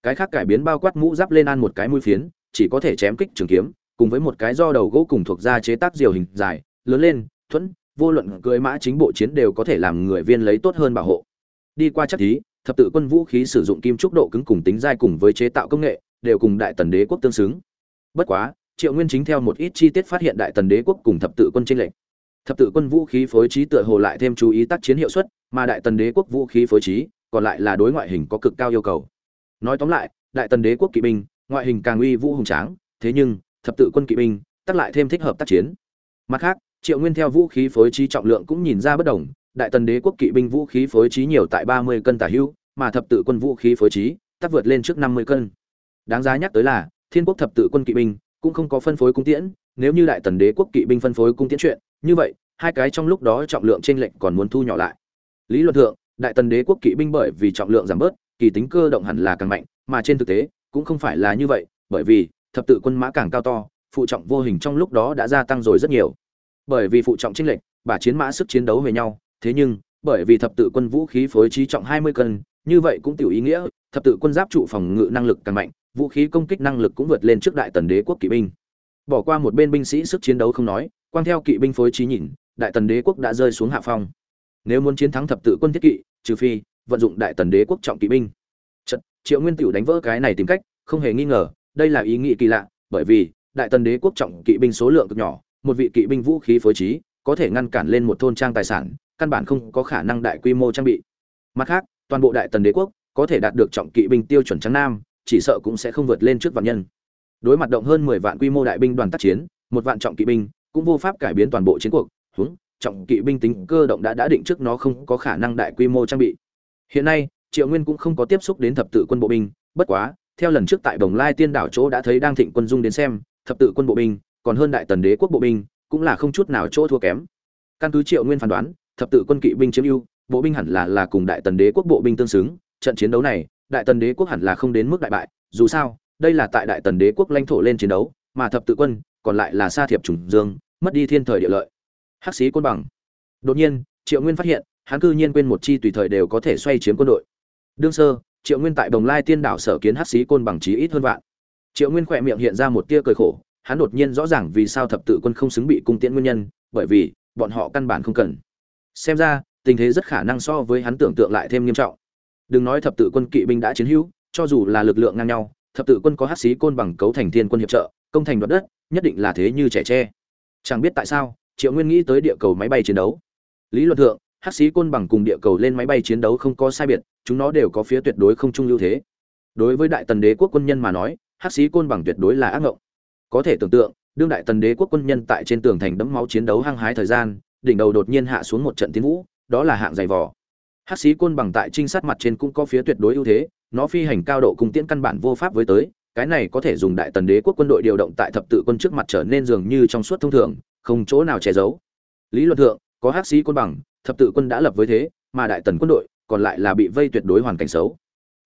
Cái khác cải biến bao quát mũ giáp lên an một cái mũi phiến, chỉ có thể chém kích trường kiếm, cùng với một cái do đầu gỗ cùng thuộc da chế tác diều hình dài, lớn lên, thuẫn, vô luận cưỡi mã chính bộ chiến đều có thể làm người viên lấy tốt hơn bảo hộ. Đi qua chắc thí, thập tự quân vũ khí sử dụng kim trúc độ cứng cùng tính dai cùng với chế tạo công nghệ, đều cùng đại tần đế quốc tương xứng. Bất quá, Triệu Nguyên chính theo một ít chi tiết phát hiện đại tần đế quốc cùng thập tự quân tranh lệch. Thập tự quân vũ khí phối trí tựa hồ lại thêm chú ý tác chiến hiệu suất, mà đại tần đế quốc vũ khí phối trí còn lại là đối ngoại hình có cực cao yêu cầu. Nói tóm lại, đại tần đế quốc kỵ binh, ngoại hình càng uy vũ hùng tráng, thế nhưng, thập tự quân kỵ binh, tác lại thêm thích hợp tác chiến. Mặt khác, triệu nguyên theo vũ khí phối trí trọng lượng cũng nhìn ra bất đồng đại tần đế quốc kỵ binh vũ khí phối trí nhiều tại ba mươi cân tả hữu mà thập tự quân vũ khí phối trí tắt vượt lên trước năm mươi cân đáng giá nhắc tới là thiên quốc thập tự quân kỵ binh cũng không có phân phối cung tiễn nếu như đại tần đế quốc kỵ binh phân phối cung tiễn chuyện như vậy hai cái trong lúc đó trọng lượng trên lệnh còn muốn thu nhỏ lại lý luận thượng đại tần đế quốc kỵ binh bởi vì trọng lượng giảm bớt kỳ tính cơ động hẳn là càng mạnh mà trên thực tế cũng không phải là như vậy bởi vì thập tự quân mã càng cao to phụ trọng vô hình trong lúc đó đã gia tăng rồi rất nhiều bởi vì phụ trọng chênh lệch, bả chiến mã sức chiến đấu về nhau, thế nhưng, bởi vì thập tự quân vũ khí phối trí trọng 20 cân, như vậy cũng tiểu ý nghĩa, thập tự quân giáp trụ phòng ngự năng lực càng mạnh, vũ khí công kích năng lực cũng vượt lên trước đại tần đế quốc kỵ binh. Bỏ qua một bên binh sĩ sức chiến đấu không nói, quang theo kỵ binh phối trí nhìn, đại tần đế quốc đã rơi xuống hạ phong. Nếu muốn chiến thắng thập tự quân thiết kỵ, trừ phi vận dụng đại tần đế quốc trọng kỵ binh. Chật, Triệu Nguyên tiểu đánh vỡ cái này tìm cách, không hề nghi ngờ, đây là ý nghĩ kỳ lạ, bởi vì đại tần đế quốc trọng kỵ binh số lượng cực nhỏ, một vị kỵ binh vũ khí phối trí có thể ngăn cản lên một thôn trang tài sản căn bản không có khả năng đại quy mô trang bị. Mặt khác toàn bộ đại tần đế quốc có thể đạt được trọng kỵ binh tiêu chuẩn trắng nam chỉ sợ cũng sẽ không vượt lên trước vạn nhân. Đối mặt động hơn mười vạn quy mô đại binh đoàn tác chiến một vạn trọng kỵ binh cũng vô pháp cải biến toàn bộ chiến cuộc huống trọng kỵ binh tính cơ động đã đã định trước nó không có khả năng đại quy mô trang bị hiện nay, triệu nguyên cũng không có tiếp xúc đến thập tự quân bộ binh, bất quá, theo lần trước tại đồng lai tiên đảo chỗ đã thấy đang thịnh quân dung đến xem, thập tự quân bộ binh, còn hơn đại tần đế quốc bộ binh, cũng là không chút nào chỗ thua kém. Căn cứ triệu nguyên phán đoán, thập tự quân kỵ binh chiếm ưu, bộ binh hẳn là là cùng đại tần đế quốc bộ binh tương xứng, trận chiến đấu này, đại tần đế quốc hẳn là không đến mức đại bại, dù sao, đây là tại đại tần đế quốc lãnh thổ lên chiến đấu, mà thập tự quân, còn lại là sa thiệp trùng dương, mất đi thiên thời địa lợi. Hắc sĩ côn bằng. Đột nhiên, triệu nguyên phát hiện hắn cư nhiên quên một chi tùy thời đều có thể xoay chiếm quân đội đương sơ triệu nguyên tại đồng lai tiên đảo sở kiến hắc sĩ côn bằng chí ít hơn vạn triệu nguyên khỏe miệng hiện ra một tia cười khổ hắn đột nhiên rõ ràng vì sao thập tự quân không xứng bị cung tiễn nguyên nhân, bởi vì bọn họ căn bản không cần. Xem ra, tình thế rất khả năng so với hắn tưởng tượng lại thêm nghiêm trọng. Đừng nói thập tự quân kỵ binh đã chiến hữu, cho dù là lực lượng ngang nhau, thập tự quân có hắc sĩ côn bằng cấu thành thiên quân hiệp trợ, công thành đoạt đất, nhất định là thế như trẻ tre. Chẳng biết tại sao, Triệu Nguyên nghĩ tới địa cầu máy bay chiến đấu. Lý luận thượng, hắc sĩ côn bằng cùng địa cầu lên máy bay chiến đấu không có sai biệt, chúng nó đều có phía tuyệt đối không trung ưu thế. Đối với đại tần đế quốc quân nhân mà nói, hắc sĩ côn bằng tuyệt đối là ác ngộng. Có thể tưởng tượng đương đại tần đế quốc quân nhân tại trên tường thành đẫm máu chiến đấu hăng hái thời gian đỉnh đầu đột nhiên hạ xuống một trận tiến vũ đó là hạng dày vỏ hắc sĩ côn bằng tại trinh sát mặt trên cũng có phía tuyệt đối ưu thế nó phi hành cao độ cùng tiễn căn bản vô pháp với tới cái này có thể dùng đại tần đế quốc quân đội điều động tại thập tự quân trước mặt trở nên dường như trong suốt thông thường không chỗ nào che giấu. Lý luận thượng có hắc sĩ côn bằng thập tự quân đã lập với thế, mà đại tần quân đội còn lại là bị vây tuyệt đối hoàn cảnh xấu.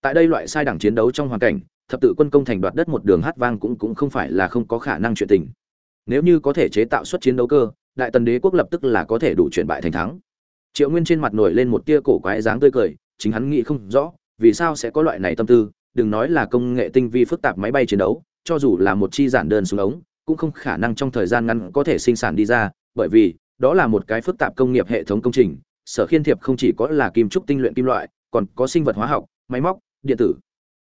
Tại đây loại sai đẳng chiến đấu trong hoàn cảnh, thập tự quân công thành đoạt đất một đường hát vang cũng cũng không phải là không có khả năng chuyện tình. Nếu như có thể chế tạo xuất chiến đấu cơ, đại tần đế quốc lập tức là có thể đủ chuyển bại thành thắng. Triệu nguyên trên mặt nổi lên một tia cổ quái dáng tươi cười, chính hắn nghĩ không rõ, vì sao sẽ có loại này tâm tư, đừng nói là công nghệ tinh vi phức tạp máy bay chiến đấu, cho dù là một chi giản đơn xuống ống, cũng không khả năng trong thời gian ngắn có thể sinh sản đi ra, bởi vì đó là một cái phức tạp công nghiệp hệ thống công trình, sở khiên thiệp không chỉ có là kim trúc tinh luyện kim loại, còn có sinh vật hóa học, máy móc, điện tử.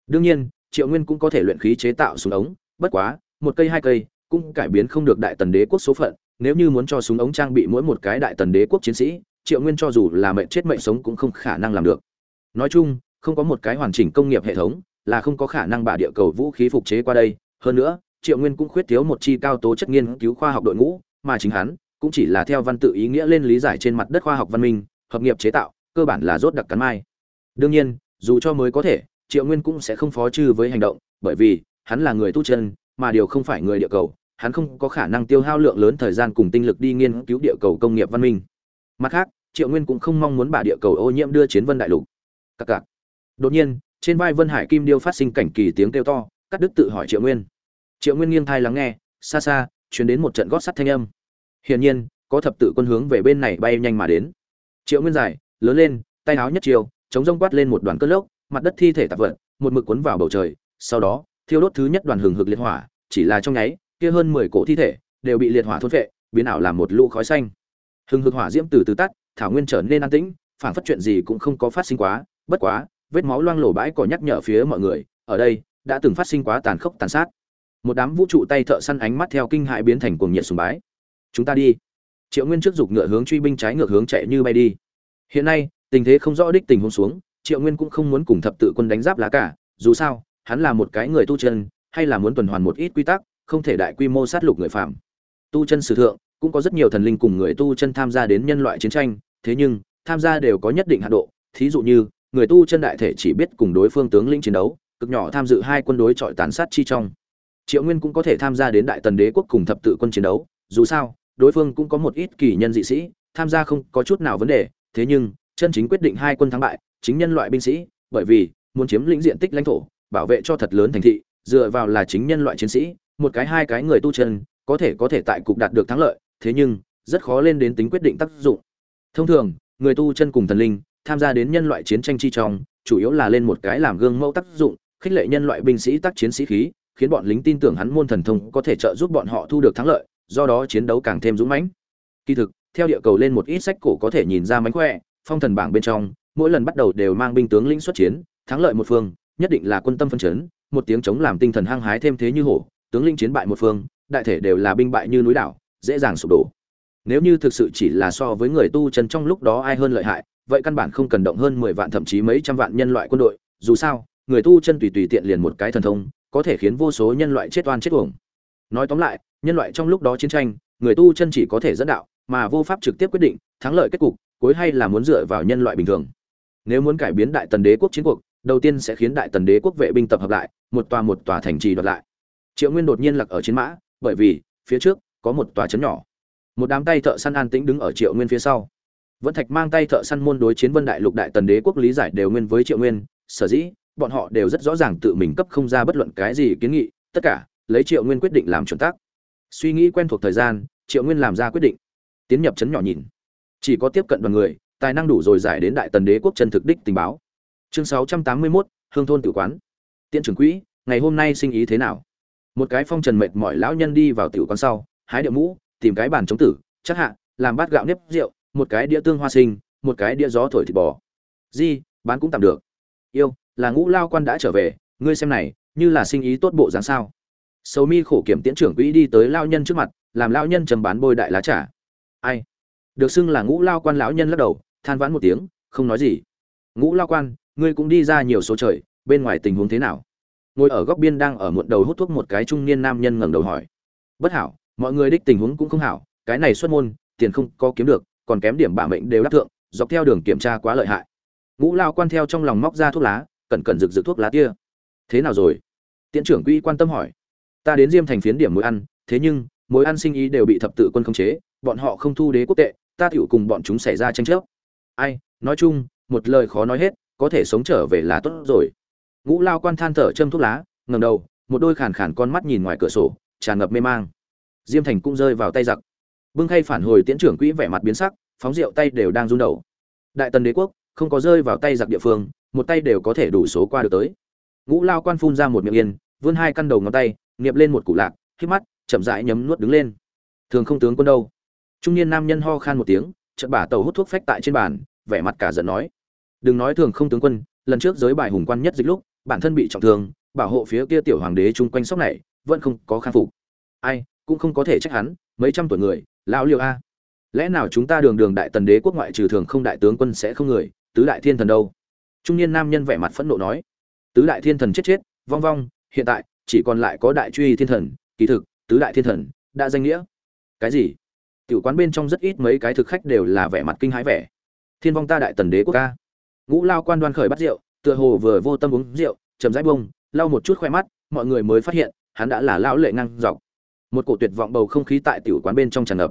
Đương nhiên, triệu nguyên cũng có thể luyện khí chế tạo súng ống, bất quá, một cây hai cây cũng cải biến không được đại tần đế quốc số phận. Nếu như muốn cho súng ống trang bị mỗi một cái đại tần đế quốc chiến sĩ, triệu nguyên cho dù là mệnh chết mệnh sống cũng không khả năng làm được. Nói chung, không có một cái hoàn chỉnh công nghiệp hệ thống là không có khả năng bả địa cầu vũ khí phục chế qua đây. Hơn nữa, triệu nguyên cũng khuyết thiếu một chi cao tố chất nghiên cứu khoa học đội ngũ, mà chính hắn cũng chỉ là theo văn tự ý nghĩa lên lý giải trên mặt đất khoa học văn minh, hợp nghiệp chế tạo, cơ bản là rốt đặc cắn mai. Đương nhiên, dù cho mới có thể, triệu nguyên cũng sẽ không phó chư với hành động, bởi vì, hắn là người tu chân, mà điều không phải người địa cầu, hắn không có khả năng tiêu hao lượng lớn thời gian cùng tinh lực đi nghiên cứu địa cầu công nghiệp văn minh. Mặt khác, triệu nguyên cũng không mong muốn bà địa cầu ô nhiễm đưa chiến vân đại lục. Cặc cặc. Đột nhiên, trên vai vân hải kim điêu phát sinh cảnh kỳ tiếng kêu to, cắt đức tự hỏi triệu nguyên. Triệu nguyên nghiêng thai lắng nghe, xa xa chuyển đến một trận gót sắt thanh âm hiển nhiên, có thập tự quân hướng về bên này bay nhanh mà đến. Triệu nguyên dài lớn lên, tay áo nhất chiều, chống rông quát lên một đoàn cất lốc, mặt đất thi thể tạp vật, một mực cuốn vào bầu trời, sau đó, thiêu đốt thứ nhất đoàn hừng hực liệt hỏa, chỉ là trong nháy, kia hơn mười cổ thi thể đều bị liệt hỏa thôn vệ biến ảo làm một lũ khói xanh. Hừng hực hỏa diễm từ từ tắt, thảo nguyên trở nên an tĩnh, phảng phất chuyện gì cũng không có phát sinh quá, bất quá, vết máu loang lổ bãi cỏ nhắc nhở phía mọi người, ở đây, đã từng phát sinh quá tàn khốc tàn sát. Một đám vũ trụ tay thợ săn ánh mắt theo kinh hại biến thành cuồng nhiệt sùng bái chúng ta đi. Triệu nguyên trước giục ngựa hướng truy binh trái ngược hướng chạy như bay đi. Hiện nay, tình thế không rõ đích tình huống xuống, triệu nguyên cũng không muốn cùng thập tự quân đánh giáp lá cả, dù sao, hắn là một cái người tu chân, hay là muốn tuần hoàn một ít quy tắc, không thể đại quy mô sát lục người phạm. Tu chân sử thượng, cũng có rất nhiều thần linh cùng người tu chân tham gia đến nhân loại chiến tranh, thế nhưng, tham gia đều có nhất định hạn độ, thí dụ như, người tu chân đại thể chỉ biết cùng đối phương tướng lĩnh chiến đấu, cực nhỏ tham dự hai quân đối chọi tàn sát chi trong. Triệu nguyên cũng có thể tham gia đến đại tần đế quốc cùng thập tự quân chiến đấu, dù sao đối phương cũng có một ít kỳ nhân dị sĩ, tham gia không có chút nào vấn đề, thế nhưng, chân chính quyết định hai quân thắng bại, chính nhân loại binh sĩ, bởi vì, muốn chiếm lĩnh diện tích lãnh thổ, bảo vệ cho thật lớn thành thị, dựa vào là chính nhân loại chiến sĩ, một cái hai cái người tu chân, có thể có thể tại cục đạt được thắng lợi, thế nhưng, rất khó lên đến tính quyết định tác dụng. Thông thường, người tu chân cùng thần linh, tham gia đến nhân loại chiến tranh chi trong, chủ yếu là lên một cái làm gương mẫu tác dụng, khích lệ nhân loại binh sĩ tác chiến sĩ khí, khiến bọn lính tin tưởng hắn môn thần thông có thể trợ giúp bọn họ thu được thắng lợi do đó chiến đấu càng thêm dũng mãnh. Kỳ thực, theo địa cầu lên một ít sách cổ có thể nhìn ra mánh khỏe, phong thần bảng bên trong, mỗi lần bắt đầu đều mang binh tướng lĩnh xuất chiến, thắng lợi một phương, nhất định là quân tâm phân chấn, một tiếng chống làm tinh thần hăng hái thêm thế như hổ, tướng lĩnh chiến bại một phương, đại thể đều là binh bại như núi đảo, dễ dàng sụp đổ. Nếu như thực sự chỉ là so với người tu chân trong lúc đó ai hơn lợi hại, vậy căn bản không cần động hơn mười vạn thậm chí mấy trăm vạn nhân loại quân đội, dù sao, người tu chân tùy tùy tiện liền một cái thần thông, có thể khiến vô số nhân loại chết oan chết uổng nói tóm lại, nhân loại trong lúc đó chiến tranh, người tu chân chỉ có thể dẫn đạo, mà vô pháp trực tiếp quyết định, thắng lợi kết cục, cuối hay là muốn dựa vào nhân loại bình thường. Nếu muốn cải biến đại tần đế quốc chiến cuộc, đầu tiên sẽ khiến đại tần đế quốc vệ binh tập hợp lại, một tòa một tòa thành trì đoạt lại. Triệu nguyên đột nhiên lặc ở chiến mã, bởi vì, phía trước, có một tòa trấn nhỏ. Một đám tay thợ săn an tĩnh đứng ở triệu nguyên phía sau. Vẫn thạch mang tay thợ săn môn đối chiến vân đại lục đại tần đế quốc lý giải đều nguyên với triệu nguyên, sở dĩ, bọn họ đều rất rõ ràng tự mình cấp không ra bất luận cái gì kiến nghị, tất cả lấy triệu nguyên quyết định làm chuẩn tắc suy nghĩ quen thuộc thời gian triệu nguyên làm ra quyết định. Tiến nhập chấn nhỏ nhìn. Chỉ có tiếp cận đoàn người tài năng đủ rồi giải đến đại tần đế quốc chân thực đích tình báo. Chương sáu trăm tám mươi 681, hương thôn tử quán. Tiện trưởng quỹ ngày hôm nay sinh ý thế nào? Một cái phong trần mệt mỏi lão nhân đi vào tiểu quán sau hái điệu mũ tìm cái bàn chống tử chắc hạ làm bát gạo nếp rượu một cái đĩa tương hoa sinh một cái đĩa gió thổi thịt bò. Di bán cũng tạm được. Yêu là ngũ lao quan đã trở về ngươi xem này như là sinh ý tốt bộ dáng sao? Sầu mi khổ kiểm tiễn trưởng quỹ đi tới lao nhân trước mặt, làm lao nhân trầm bán bôi đại lá trà. Ai? Được xưng là ngũ lao quan lão nhân lắc đầu, than vãn một tiếng, không nói gì. Ngũ lao quan, ngươi cũng đi ra nhiều số trời, bên ngoài tình huống thế nào? Ngồi ở góc biên đang ở muộn đầu hút thuốc một cái trung niên nam nhân ngẩng đầu hỏi. Bất hảo, mọi người đích tình huống cũng không hảo, cái này xuất môn, tiền không có kiếm được, còn kém điểm bả mệnh đều đắc thượng, dọc theo đường kiểm tra quá lợi hại. Ngũ lao quan theo trong lòng móc ra thuốc lá, cẩn cẩn rực rực thuốc lá kia. Thế nào rồi? Tiễn trưởng quỹ quan tâm hỏi ta đến diêm thành phiến điểm mối ăn, thế nhưng, mối ăn sinh ý đều bị thập tự quân khống chế, bọn họ không thu đế quốc tệ, ta tựu cùng bọn chúng xảy ra tranh chấp. Ai, nói chung, một lời khó nói hết, có thể sống trở về là tốt rồi. Ngũ lao quan than thở châm thuốc lá ngầm đầu, một đôi khàn khàn con mắt nhìn ngoài cửa sổ, tràn ngập mê mang. Diêm thành cũng rơi vào tay giặc. Bưng khay phản hồi tiễn trưởng quỹ vẻ mặt biến sắc, phóng rượu tay đều đang run đầu. Đại tần đế quốc, không có rơi vào tay giặc địa phương, một tay đều có thể đủ số qua được tới. Ngũ lao quan phun ra một miệng yên, vươn hai căn đầu ngón tay nghiệp lên một củ lạc, hít mắt, chậm rãi nhấm nuốt đứng lên. Thường không tướng quân đâu? Trung niên nam nhân ho khan một tiếng, chợt bả tàu hút thuốc phách tại trên bàn, vẻ mặt cả giận nói. Đừng nói thường không tướng quân, lần trước giới bài hùng quan nhất dịch lúc, bản thân bị trọng thương, bảo hộ phía kia tiểu hoàng đế chung quanh sóc này, vẫn không có khang phục. Ai, cũng không có thể trách hắn, mấy trăm tuổi người, lão liệu a. Lẽ nào chúng ta đường đường đại tần đế quốc ngoại trừ thường không đại tướng quân sẽ không người, tứ đại thiên thần đâu? Trung niên nam nhân vẻ mặt phẫn nộ nói. Tứ đại thiên thần chết chết, vong vong, hiện tại chỉ còn lại có đại truy thiên thần, kỳ thực, tứ đại thiên thần đã danh nghĩa. Cái gì? Tiểu quán bên trong rất ít mấy cái thực khách đều là vẻ mặt kinh hãi vẻ. Thiên vong ta đại tần đế quốc ca. Ngũ lao quan đoan khởi bắt rượu, tựa hồ vừa vô tâm uống rượu chầm rãi bông lau một chút khoe mắt, mọi người mới phát hiện, hắn đã là lão lệ ngang dọc. Một cổ tuyệt vọng bầu không khí tại tiểu quán bên trong tràn ngập.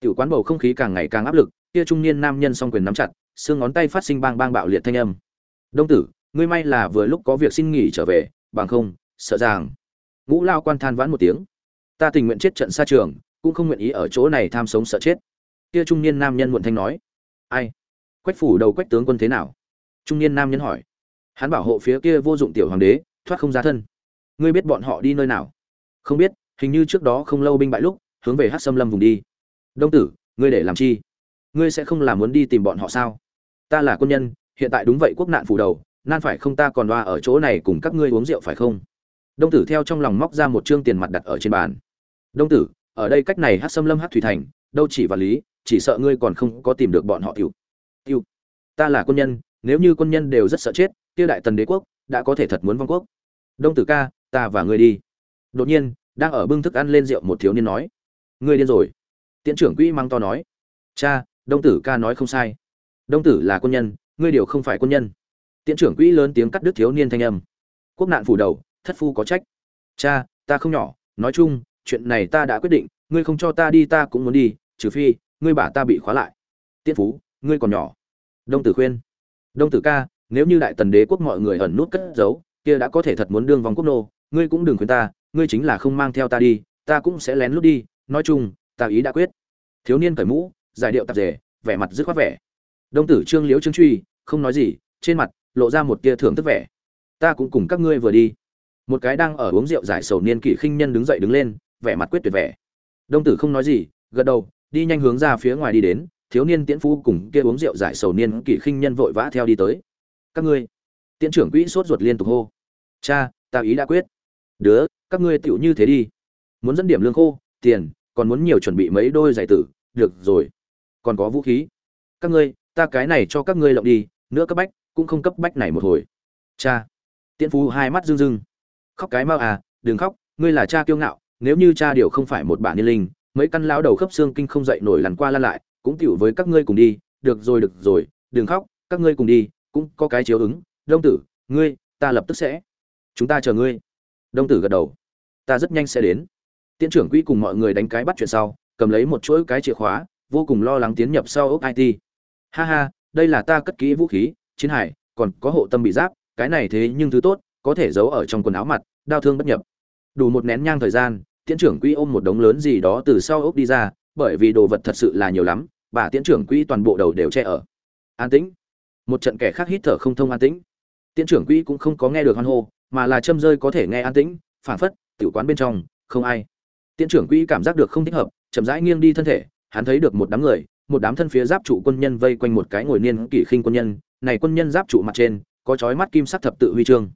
Tiểu quán bầu không khí càng ngày càng áp lực, kia trung niên nam nhân song quyền nắm chặt, xương ngón tay phát sinh bang bang bạo liệt thanh âm. Đông tử, ngươi may là vừa lúc có việc xin nghỉ trở về, bằng không sợ rằng. Ngũ lao quan than vãn một tiếng. Ta tình nguyện chết trận xa trường, cũng không nguyện ý ở chỗ này tham sống sợ chết. Kia trung niên nam nhân muộn thanh nói. Ai? Quách phủ đầu quách tướng quân thế nào? Trung niên nam nhân hỏi. Hắn bảo hộ phía kia vô dụng tiểu hoàng đế, thoát không ra thân. Ngươi biết bọn họ đi nơi nào? Không biết, hình như trước đó không lâu binh bại lúc, hướng về hát xâm lâm vùng đi. Đông tử, ngươi để làm chi? Ngươi sẽ không làm muốn đi tìm bọn họ sao? Ta là quân nhân, hiện tại đúng vậy quốc nạn phủ đầu, nan phải không ta còn đoa ở chỗ này cùng các ngươi uống rượu phải không? Đông tử theo trong lòng móc ra một chương tiền mặt đặt ở trên bàn. Đông tử, ở đây cách này hát xâm lâm hát thủy thành, đâu chỉ và lý, chỉ sợ ngươi còn không có tìm được bọn họ tiểu. Tiểu, ta là quân nhân, nếu như quân nhân đều rất sợ chết tiêu đại tần đế quốc đã có thể thật muốn vong quốc. Đông tử ca, ta và ngươi đi. Đột nhiên, đang ở bưng thức ăn lên rượu một thiếu niên nói. Ngươi điên rồi. Tiễn trưởng quỹ mang to nói. Cha, đông tử ca nói không sai. Đông tử là quân nhân, ngươi điều không phải quân nhân. Tiễn trưởng quỹ lớn tiếng cắt đứt thiếu niên thanh âm. Quốc nạn phủ đầu thất phu có trách. Cha, ta không nhỏ, nói chung, chuyện này ta đã quyết định, ngươi không cho ta đi ta cũng muốn đi, trừ phi, ngươi bà ta bị khóa lại. Tiết phú, ngươi còn nhỏ. Đông tử khuyên. Đông tử ca, nếu như đại tần đế quốc mọi người ẩn nút cất giấu, kia đã có thể thật muốn đương vòng quốc nô, ngươi cũng đừng khuyên ta, ngươi chính là không mang theo ta đi, ta cũng sẽ lén lút đi, nói chung, ta ý đã quyết. Thiếu niên cởi mũ, giải điệu tạp rể vẻ mặt dứt khoát vẻ. Đông tử trương liễu trương truy, không nói gì, trên mặt lộ ra một tia thưởng thức vẻ. Ta cũng cùng các ngươi vừa đi một cái đang ở uống rượu giải sầu niên kỷ khinh nhân đứng dậy đứng lên, vẻ mặt quyết tuyệt vẻ. Đông tử không nói gì, gật đầu, đi nhanh hướng ra phía ngoài đi đến, thiếu niên tiễn phu cùng kia uống rượu giải sầu niên kỷ khinh nhân vội vã theo đi tới. Các ngươi, tiễn trưởng quỹ sốt ruột liên tục hô. Cha, ta ý đã quyết. Đứa, các ngươi tựu như thế đi. Muốn dẫn điểm lương khô, tiền, còn muốn nhiều chuẩn bị mấy đôi giải tử, được rồi. Còn có vũ khí. Các ngươi, ta cái này cho các ngươi lộng đi, nữa cấp bách, cũng không cấp bách này một hồi. Cha. Tiễn phu hai mắt rưng rưng khóc cái mau à đừng khóc, ngươi là cha kiêu ngạo, nếu như cha điều không phải một bản niên linh, mấy căn lão đầu khớp xương kinh không dậy nổi lăn qua lăn lại, cũng tiểu với các ngươi cùng đi, được rồi được rồi, đừng khóc, các ngươi cùng đi, cũng có cái chiếu ứng, đông tử, ngươi, ta lập tức sẽ, chúng ta chờ ngươi, đông tử gật đầu, ta rất nhanh sẽ đến, tiễn trưởng quỹ cùng mọi người đánh cái bắt chuyện sau, cầm lấy một chuỗi cái chìa khóa, vô cùng lo lắng tiến nhập sau ốc it ha ha, đây là ta cất kỹ vũ khí, chiến hải, còn có hộ tâm bị giáp, cái này thế nhưng thứ tốt, có thể giấu ở trong quần áo mặt đao thương bất nhập. Đủ một nén nhang thời gian, tiễn trưởng quỹ ôm một đống lớn gì đó từ sau ốc đi ra, bởi vì đồ vật thật sự là nhiều lắm, bà tiễn trưởng quỹ toàn bộ đầu đều che ở. An tĩnh. Một trận kẻ khác hít thở không thông an tĩnh. Tiễn trưởng quỹ cũng không có nghe được hoan hô, mà là châm rơi có thể nghe an tĩnh phản phất, tiểu quán bên trong, không ai. Tiễn trưởng quỹ cảm giác được không thích hợp, chậm rãi nghiêng đi thân thể, hắn thấy được một đám người, một đám thân phía giáp trụ quân nhân vây quanh một cái ngồi niên kỷ khinh quân nhân, này quân nhân giáp trụ mặt trên, có chói mắt kim sắc thập tự huy chương.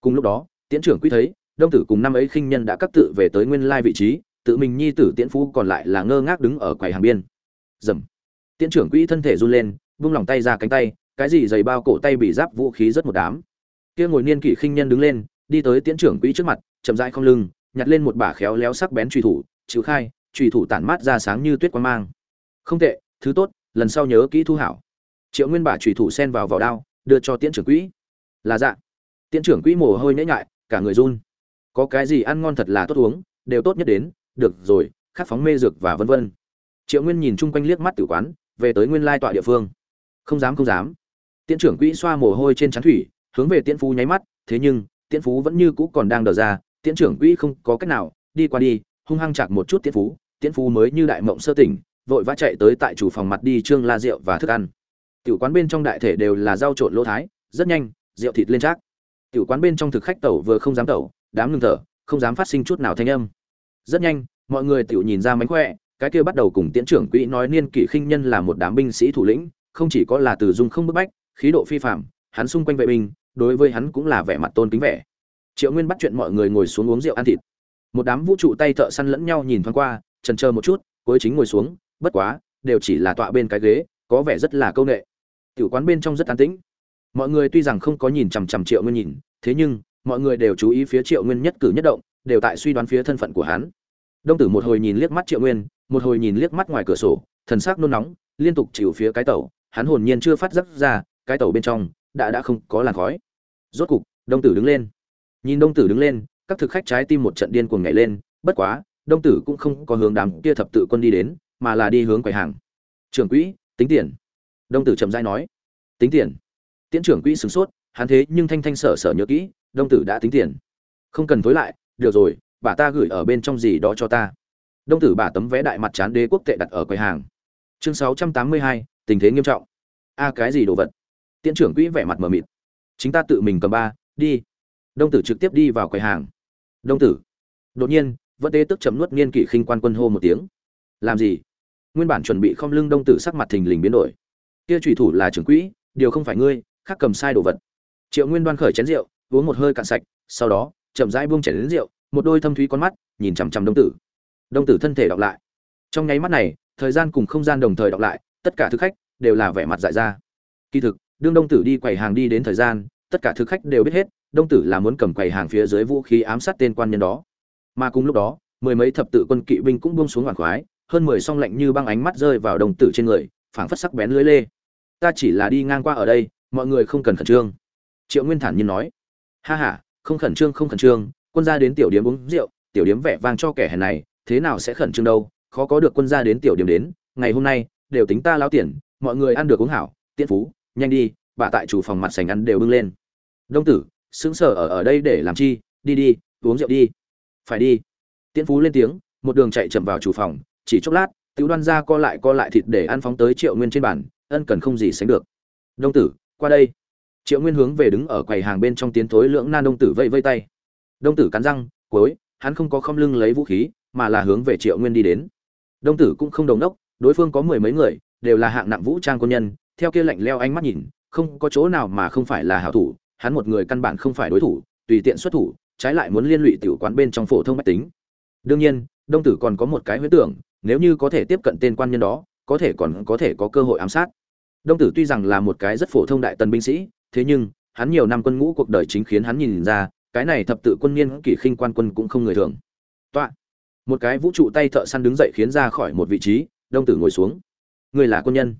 Cùng lúc đó tiễn trưởng quỹ thấy, đông tử cùng năm ấy khinh nhân đã cắt tự về tới nguyên lai vị trí, tự mình nhi tử tiễn phú còn lại là ngơ ngác đứng ở quầy hàng biên. Dầm. Tiễn trưởng quỹ thân thể run lên, vung lòng tay ra cánh tay, cái gì giày bao cổ tay bị giáp vũ khí rất một đám. Kia ngồi niên kỷ khinh nhân đứng lên, đi tới tiễn trưởng quỹ trước mặt, chậm rãi không lưng, nhặt lên một bả khéo léo sắc bén truy thủ chữ khai truy thủ tản mát ra sáng như tuyết quang mang. Không tệ, thứ tốt, lần sau nhớ kỹ thu hảo. Triệu nguyên bả truy thủ sen vào vào đao, đưa cho tiễn trưởng quỹ là dạ. Tiễn trưởng quỹ mồ hôi nhễ nhại cả người run. Có cái gì ăn ngon thật là tốt uống, đều tốt nhất đến, được rồi, khát phóng mê dược và vân vân. Triệu nguyên nhìn chung quanh liếc mắt tử quán, về tới nguyên lai tọa địa phương. Không dám không dám. Tiễn trưởng quỹ xoa mồ hôi trên trán thủy, hướng về tiễn phú nháy mắt, thế nhưng, tiễn phú vẫn như cũ còn đang đờ ra, tiễn trưởng quỹ không có cách nào, đi qua đi, hung hăng chặt một chút tiễn phú tiễn phú mới như đại mộng sơ tỉnh, vội vã chạy tới tại chủ phòng mặt đi trương la rượu và thức ăn. Tiểu quán bên trong đại thể đều là rau trộn lỗ thái, rất nhanh, rượu thịt lên trác tiểu quán bên trong thực khách tẩu vừa không dám tẩu, đám ngừng thở, không dám phát sinh chút nào thanh âm. Rất nhanh, mọi người tiểu nhìn ra mánh khỏe, cái kia bắt đầu cùng tiễn trưởng quỹ nói niên kỷ khinh nhân là một đám binh sĩ thủ lĩnh, không chỉ có là từ dung không bức bách, khí độ phi phạm hắn xung quanh vệ binh, đối với hắn cũng là vẻ mặt tôn kính vẻ. Triệu nguyên bắt chuyện mọi người ngồi xuống uống rượu ăn thịt. Một đám vũ trụ tay thợ săn lẫn nhau nhìn thoáng qua trần chờ một chút, cuối chính ngồi xuống, bất quá, đều chỉ là tọa bên cái ghế, có vẻ rất là câu nệ. Tiểu quán bên trong rất an tĩnh mọi người tuy rằng không có nhìn chằm chằm triệu nguyên nhìn, thế nhưng, mọi người đều chú ý phía triệu nguyên nhất cử nhất động, đều tại suy đoán phía thân phận của hắn. Đông tử một hồi nhìn liếc mắt triệu nguyên, một hồi nhìn liếc mắt ngoài cửa sổ, thần sắc nôn nóng, liên tục chịu phía cái tàu hắn hồn nhiên chưa phát giác ra, cái tàu bên trong, đã đã không có làn khói. Rốt cục, đông tử đứng lên. Nhìn đông tử đứng lên, các thực khách trái tim một trận điên cuồng nhảy lên, bất quá, đông tử cũng không có hướng đám kia thập tự quân đi đến, mà là đi hướng quầy hàng. Trưởng quỹ, tính tiền. Đông tử chậm rãi nói. Tính tiền? Tiễn trưởng quỹ sửng sốt, hắn thế nhưng thanh thanh sở sở nhớ kỹ, đông tử đã tính tiền. Không cần tối lại, được rồi, bà ta gửi ở bên trong gì đó cho ta. Đông tử bà tấm vé đại mặt chán đế quốc tệ đặt ở quầy hàng. Chương sáu trăm tám mươi hai, tình thế nghiêm trọng. A, cái gì đồ vật? Tiễn trưởng quỹ vẻ mặt mờ mịt. Chính ta tự mình cầm ba, đi. Đông tử trực tiếp đi vào quầy hàng. Đông tử. Đột nhiên, vẫn tê tức chấm nuốt niên kỷ khinh quan quân hô một tiếng. Làm gì? Nguyên bản chuẩn bị không lưng đông tử sắc mặt thình lình biến đổi. Kia trùy thủ là trưởng quỹ, điều không phải ngươi khác cầm sai đồ vật. Triệu nguyên đoan khởi chén rượu, uống một hơi cạn sạch, sau đó, chậm rãi buông chén đến rượu, một đôi thâm thúy con mắt, nhìn chằm chằm đông tử. Đông tử thân thể đọc lại. Trong nháy mắt này, thời gian cùng không gian đồng thời đọc lại, tất cả thực khách đều là vẻ mặt dại ra. Kỳ thực, đương đông tử đi quầy hàng đi đến thời gian, tất cả thực khách đều biết hết, đông tử là muốn cầm quầy hàng phía dưới vũ khí ám sát tên quan nhân đó. Mà cùng lúc đó, mười mấy thập tự quân kỵ binh cũng buông xuống hoàn khoái, hơn mười song lạnh như băng ánh mắt rơi vào đông tử trên người, phảng phất sắc bén lưới lê. Ta chỉ là đi ngang qua ở đây mọi người không cần khẩn trương. Triệu nguyên thản nhiên nói, ha ha, không khẩn trương, không khẩn trương, quân gia đến tiểu điếm uống rượu, tiểu điếm vẻ vang cho kẻ hèn này, thế nào sẽ khẩn trương đâu, khó có được quân gia đến tiểu điếm đến, ngày hôm nay, đều tính ta lao tiền, mọi người ăn được uống hảo, tiễn phú, nhanh đi, bà tại chủ phòng mặt sành ăn đều bưng lên. Đông tử xứng sở ở ở đây để làm chi, đi đi, uống rượu đi. Phải đi. Tiễn phú lên tiếng, một đường chạy chậm vào chủ phòng, chỉ chốc lát, tiểu đoan ra co lại co lại thịt để ăn phóng tới triệu nguyên trên bàn, ân cần không gì sánh được. Đông tử qua đây. Triệu nguyên hướng về đứng ở quầy hàng bên trong tiến thối lưỡng nan đông tử vây vây tay. Đông tử cắn răng cuối, hắn không có không lưng lấy vũ khí mà là hướng về triệu nguyên đi đến. Đông tử cũng không đồng đốc đối phương có mười mấy người đều là hạng nặng vũ trang quân nhân theo kia lạnh leo ánh mắt nhìn không có chỗ nào mà không phải là hảo thủ hắn một người căn bản không phải đối thủ tùy tiện xuất thủ trái lại muốn liên lụy tiểu quán bên trong phổ thông bách tính. Đương nhiên đông tử còn có một cái huyết tưởng nếu như có thể tiếp cận tên quan nhân đó có thể còn có thể có cơ hội ám sát đông tử tuy rằng là một cái rất phổ thông đại tần binh sĩ, thế nhưng, hắn nhiều năm quân ngũ cuộc đời chính khiến hắn nhìn ra, cái này thập tự quân niên kỷ khinh quan quân cũng không người thường. Toạ. Một cái vũ trụ tay thợ săn đứng dậy khiến ra khỏi một vị trí, đông tử ngồi xuống. Người là quân nhân.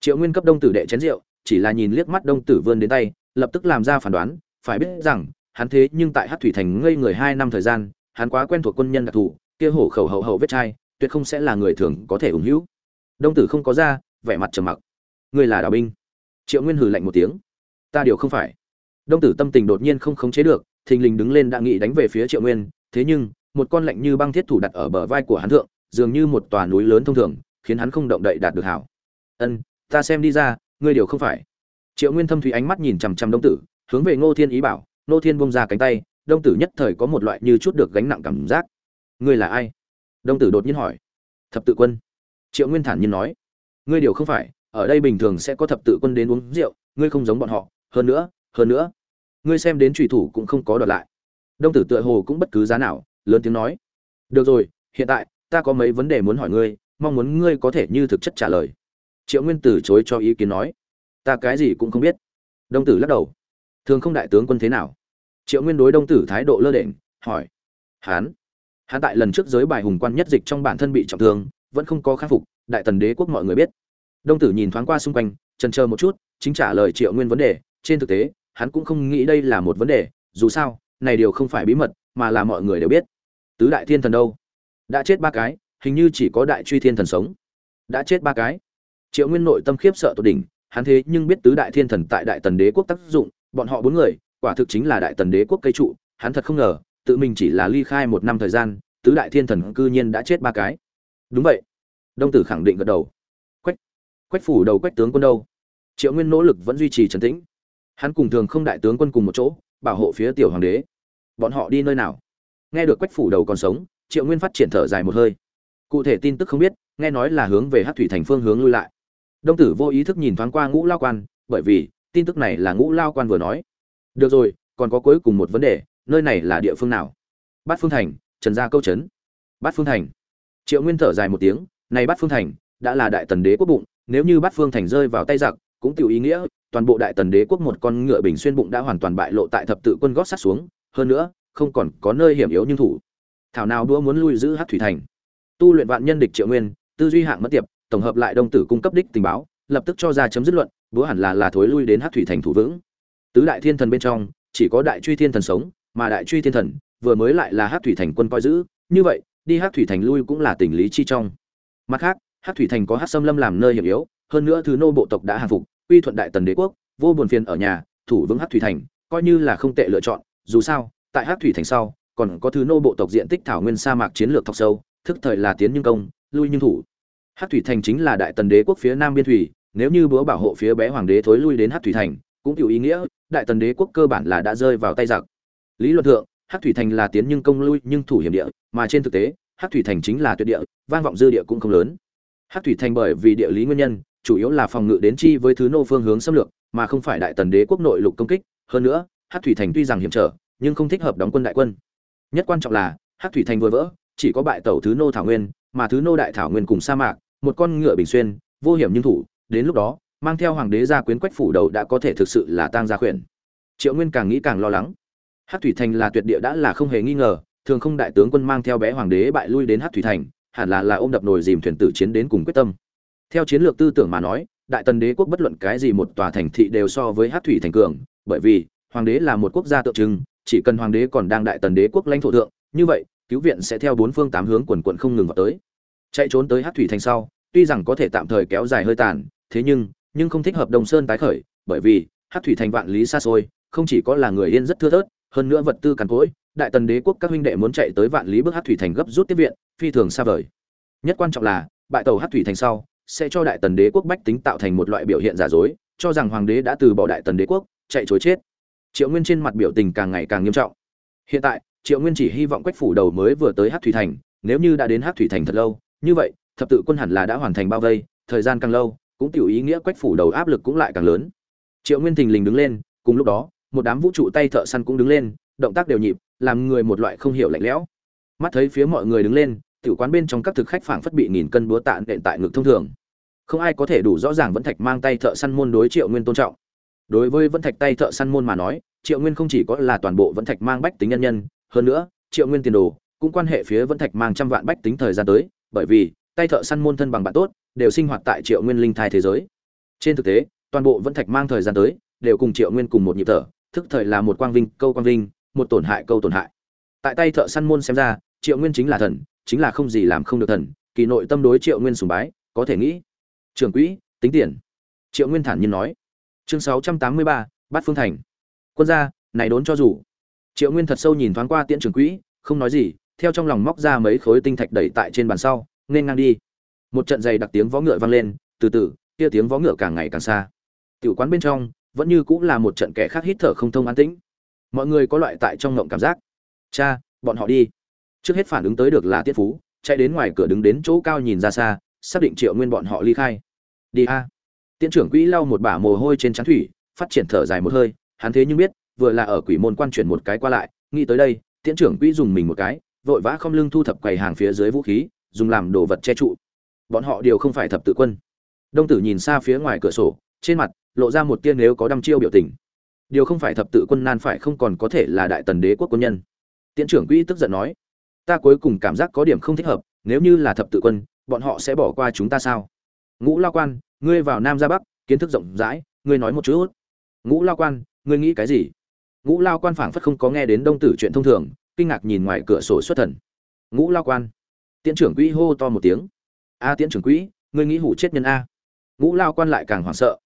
Triệu nguyên cấp đông tử đệ chén rượu, chỉ là nhìn liếc mắt đông tử vươn đến tay, lập tức làm ra phán đoán, phải biết rằng, hắn thế nhưng tại hát thủy thành ngây người hai năm thời gian, hắn quá quen thuộc quân nhân đặc thù, kia hổ khẩu hậu hậu vết chai, tuyệt không sẽ là người thường có thể ủng hữu. Đông tử không có ra, vẻ mặt trầm mặc. Ngươi là đào binh. Triệu nguyên hừ lạnh một tiếng. Ta điều không phải. Đông tử tâm tình đột nhiên không khống chế được, thình lình đứng lên đã nghĩ đánh về phía triệu nguyên. Thế nhưng, một con lạnh như băng thiết thủ đặt ở bờ vai của hắn thượng, dường như một tòa núi lớn thông thường, khiến hắn không động đậy đạt được hảo. Ân, ta xem đi ra, ngươi điều không phải. Triệu nguyên thâm thủy ánh mắt nhìn chằm chằm đông tử, hướng về ngô thiên ý bảo, ngô thiên bông ra cánh tay. Đông tử nhất thời có một loại như chút được gánh nặng cảm giác. Ngươi là ai? Đông tử đột nhiên hỏi. Thập tự quân. Triệu nguyên thản nhiên nói. Ngươi điều không phải ở đây bình thường sẽ có thập tự quân đến uống rượu, ngươi không giống bọn họ, hơn nữa hơn nữa, ngươi xem đến trùy thủ cũng không có đoạt lại. Đông tử tựa hồ cũng bất cứ giá nào, lớn tiếng nói. Được rồi, hiện tại, ta có mấy vấn đề muốn hỏi ngươi, mong muốn ngươi có thể như thực chất trả lời. Triệu nguyên từ chối cho ý kiến nói. Ta cái gì cũng không biết. Đông tử lắc đầu. Thường không đại tướng quân thế nào? Triệu nguyên đối đông tử thái độ lơ đễnh, hỏi. Hán. Hán tại lần trước giới bài hùng quan nhất dịch trong bản thân bị trọng thương, vẫn không có khắc phục, đại tần đế quốc mọi người biết đông tử nhìn thoáng qua xung quanh, chần chờ một chút, chính trả lời triệu nguyên vấn đề. Trên thực tế, hắn cũng không nghĩ đây là một vấn đề, dù sao, này điều không phải bí mật, mà là mọi người đều biết. Tứ đại thiên thần đâu? Đã chết ba cái, hình như chỉ có đại truy thiên thần sống. Đã chết ba cái. Triệu nguyên nội tâm khiếp sợ tột đỉnh, hắn thế nhưng biết tứ đại thiên thần tại đại tần đế quốc tác dụng, bọn họ bốn người, quả thực chính là đại tần đế quốc cây trụ, hắn thật không ngờ, tự mình chỉ là ly khai một năm thời gian, tứ đại thiên thần cư nhiên đã chết ba cái. Đúng vậy. Đông tử khẳng định gật đầu quách phủ đầu quách tướng quân đâu? Triệu nguyên nỗ lực vẫn duy trì trấn tĩnh. Hắn cùng thường không đại tướng quân cùng một chỗ, bảo hộ phía tiểu hoàng đế. Bọn họ đi nơi nào? Nghe được quách phủ đầu còn sống, triệu nguyên phát triển thở dài một hơi. Cụ thể tin tức không biết, nghe nói là hướng về hát thủy thành phương hướng lui lại. Đông tử vô ý thức nhìn thoáng qua ngũ lao quan, bởi vì tin tức này là ngũ lao quan vừa nói. Được rồi, còn có cuối cùng một vấn đề, nơi này là địa phương nào? Bát phương thành, trần gia câu trấn. Bát phương thành. Triệu nguyên thở dài một tiếng, này bát phương thành, đã là đại tần đế quốc bụng nếu như bát phương thành rơi vào tay giặc, cũng tiểu ý nghĩa, toàn bộ đại tần đế quốc một con ngựa bình xuyên bụng đã hoàn toàn bại lộ tại thập tự quân gót sát xuống, hơn nữa, không còn có nơi hiểm yếu nhưng thủ. Thảo nào đua muốn lui giữ hát thủy thành. Tu luyện vạn nhân địch triệu nguyên, tư duy hạng mất tiệp, tổng hợp lại đông tử cung cấp đích tình báo, lập tức cho ra chấm dứt luận, búa hẳn là là thối lui đến hát thủy thành thủ vững. Tứ đại thiên thần bên trong, chỉ có đại truy thiên thần sống, mà đại truy thiên thần, vừa mới lại là hát thủy thành quân coi giữ, như vậy, đi hát thủy thành lui cũng là tình lý chi trong. Mặt khác hát thủy thành có hát xâm lâm làm nơi hiểm yếu, hơn nữa thứ nô bộ tộc đã hàng phục uy thuận đại tần đế quốc, vô buồn phiền ở nhà, thủ vững hát thủy thành, coi như là không tệ lựa chọn, dù sao, tại hát thủy thành sau, còn có thứ nô bộ tộc diện tích thảo nguyên sa mạc chiến lược thọc sâu, thức thời là tiến nhưng công, lui nhưng thủ. Hát thủy thành chính là đại tần đế quốc phía nam biên thủy, nếu như búa bảo hộ phía bé hoàng đế thối lui đến hát thủy thành, cũng chịu ý nghĩa, đại tần đế quốc cơ bản là đã rơi vào tay giặc. Lý luận thượng hát thủy thành là tiến nhưng công, lui nhưng thủ hiểm địa, mà trên thực tế hát thủy thành chính là tuyệt địa, vang vọng dư địa cũng không lớn hát thủy thành bởi vì địa lý nguyên nhân, chủ yếu là phòng ngự đến chi với thứ nô phương hướng xâm lược, mà không phải đại tần đế quốc nội lục công kích. Hơn nữa hát thủy thành tuy rằng hiểm trở, nhưng không thích hợp đóng quân đại quân. Nhất quan trọng là hát thủy thành vừa vỡ, chỉ có bại tẩu thứ nô thảo nguyên, mà thứ nô đại thảo nguyên cùng sa mạc, một con ngựa bình xuyên, vô hiểm nhưng thủ. Đến lúc đó, mang theo hoàng đế gia quyến quách phủ đầu đã có thể thực sự là tang gia khuyển. Triệu nguyên càng nghĩ càng lo lắng. Hát thủy thành là tuyệt địa đã là không hề nghi ngờ, thường không đại tướng quân mang theo bé hoàng đế bại lui đến hát thủy thành hẳn là là ôm đập nồi dìm thuyền tử chiến đến cùng quyết tâm. Theo chiến lược tư tưởng mà nói, đại tần đế quốc bất luận cái gì một tòa thành thị đều so với hát thủy thành cường, bởi vì, hoàng đế là một quốc gia tượng trưng, chỉ cần hoàng đế còn đang đại tần đế quốc lãnh thổ thượng, như vậy, cứu viện sẽ theo bốn phương tám hướng quần quận không ngừng vào tới. Chạy trốn tới hát thủy thành sau, tuy rằng có thể tạm thời kéo dài hơi tàn, thế nhưng nhưng không thích hợp đồng sơn tái khởi, bởi vì hát thủy thành vạn lý xa xôi, không chỉ có là người yên rất thưa thớt, hơn nữa vật tư cằn cỗi đại tần đế quốc các huynh đệ muốn chạy tới vạn lý bước hát thủy thành gấp rút tiếp viện, phi thường xa vời. Nhất quan trọng là, bại tàu hát thủy thành sau, sẽ cho đại tần đế quốc bách tính tạo thành một loại biểu hiện giả dối, cho rằng hoàng đế đã từ bỏ đại tần đế quốc, chạy chối chết. Triệu nguyên trên mặt biểu tình càng ngày càng nghiêm trọng. Hiện tại, triệu nguyên chỉ hy vọng quách phủ đầu mới vừa tới hát thủy thành, nếu như đã đến hát thủy thành thật lâu, như vậy, thập tự quân hẳn là đã hoàn thành bao vây, thời gian càng lâu, cũng tiểu ý nghĩa quách phủ đầu áp lực cũng lại càng lớn. Triệu nguyên thình lình đứng lên, cùng lúc đó, một đám vũ trụ tay thợ săn cũng đứng lên, động tác đều nhịp làm người một loại không hiểu lạnh lẽo. Mắt thấy phía mọi người đứng lên, tiểu quán bên trong các thực khách phảng phất bị nghìn cân búa tạ nện tại ngực thông thường. Không ai có thể đủ rõ ràng vẫn thạch mang tay thợ săn môn đối triệu nguyên tôn trọng. Đối với vẫn thạch tay thợ săn môn mà nói, triệu nguyên không chỉ có là toàn bộ vẫn thạch mang bách tính nhân nhân, hơn nữa, triệu nguyên tiền đồ cũng quan hệ phía vẫn thạch mang trăm vạn bách tính thời gian tới, bởi vì, tay thợ săn môn thân bằng bạn tốt, đều sinh hoạt tại triệu nguyên linh thai thế giới. Trên thực tế, toàn bộ vẫn thạch mang thời gian tới, đều cùng triệu nguyên cùng một nhịp thở, thức thời là một quang vinh, câu quang vinh một tổn hại câu tổn hại. Tại tay thợ săn môn xem ra, triệu nguyên chính là thần, chính là không gì làm không được thần, kỳ nội tâm đối triệu nguyên sùng bái, có thể nghĩ. Trưởng quỹ, tính tiền. Triệu nguyên thản nhiên nói. Chương sáu trăm tám mươi ba, bát phương thành. Quân gia, này đốn cho rủ. triệu nguyên thật sâu nhìn thoáng qua tiễn trưởng quỹ, không nói gì, theo trong lòng móc ra mấy khối tinh thạch đẩy tại trên bàn sau, nên ngang đi. Một trận giày đặc tiếng vó ngựa vang lên, từ từ, kia tiếng vó ngựa càng ngày càng xa. Tiểu quán bên trong, vẫn như cũng là một trận kẻ khác hít thở không thông an tĩnh mọi người có loại tại trong ngộng cảm giác. Cha, bọn họ đi. Trước hết phản ứng tới được là tiết phú, chạy đến ngoài cửa đứng đến chỗ cao nhìn ra xa, xác định triệu nguyên bọn họ ly khai. Đi a. À. tiễn trưởng quỹ lau một bả mồ hôi trên trán thủy, phát triển thở dài một hơi, hắn thế nhưng biết, vừa là ở quỷ môn quan chuyển một cái qua lại, nghĩ tới đây, tiễn trưởng quỹ dùng mình một cái, vội vã không lưng thu thập quầy hàng phía dưới vũ khí, dùng làm đồ vật che trụ. Bọn họ đều không phải thập tự quân. Đông tử nhìn xa phía ngoài cửa sổ, trên mặt lộ ra một tia nếu có đăm chiêu biểu tình điều không phải thập tự quân nan phải không còn có thể là đại tần đế quốc quân nhân. Tiễn trưởng quỹ tức giận nói, ta cuối cùng cảm giác có điểm không thích hợp, nếu như là thập tự quân, bọn họ sẽ bỏ qua chúng ta sao? Ngũ lao quan, ngươi vào nam ra bắc, kiến thức rộng rãi, ngươi nói một chút. Ngũ lao quan, ngươi nghĩ cái gì? Ngũ lao quan phảng phất không có nghe đến đông tử chuyện thông thường, kinh ngạc nhìn ngoài cửa sổ xuất thần. Ngũ lao quan, tiễn trưởng quỹ hô to một tiếng. A tiễn trưởng quỹ, ngươi nghĩ hủ chết nhân a. Ngũ lao quan lại càng hoảng sợ.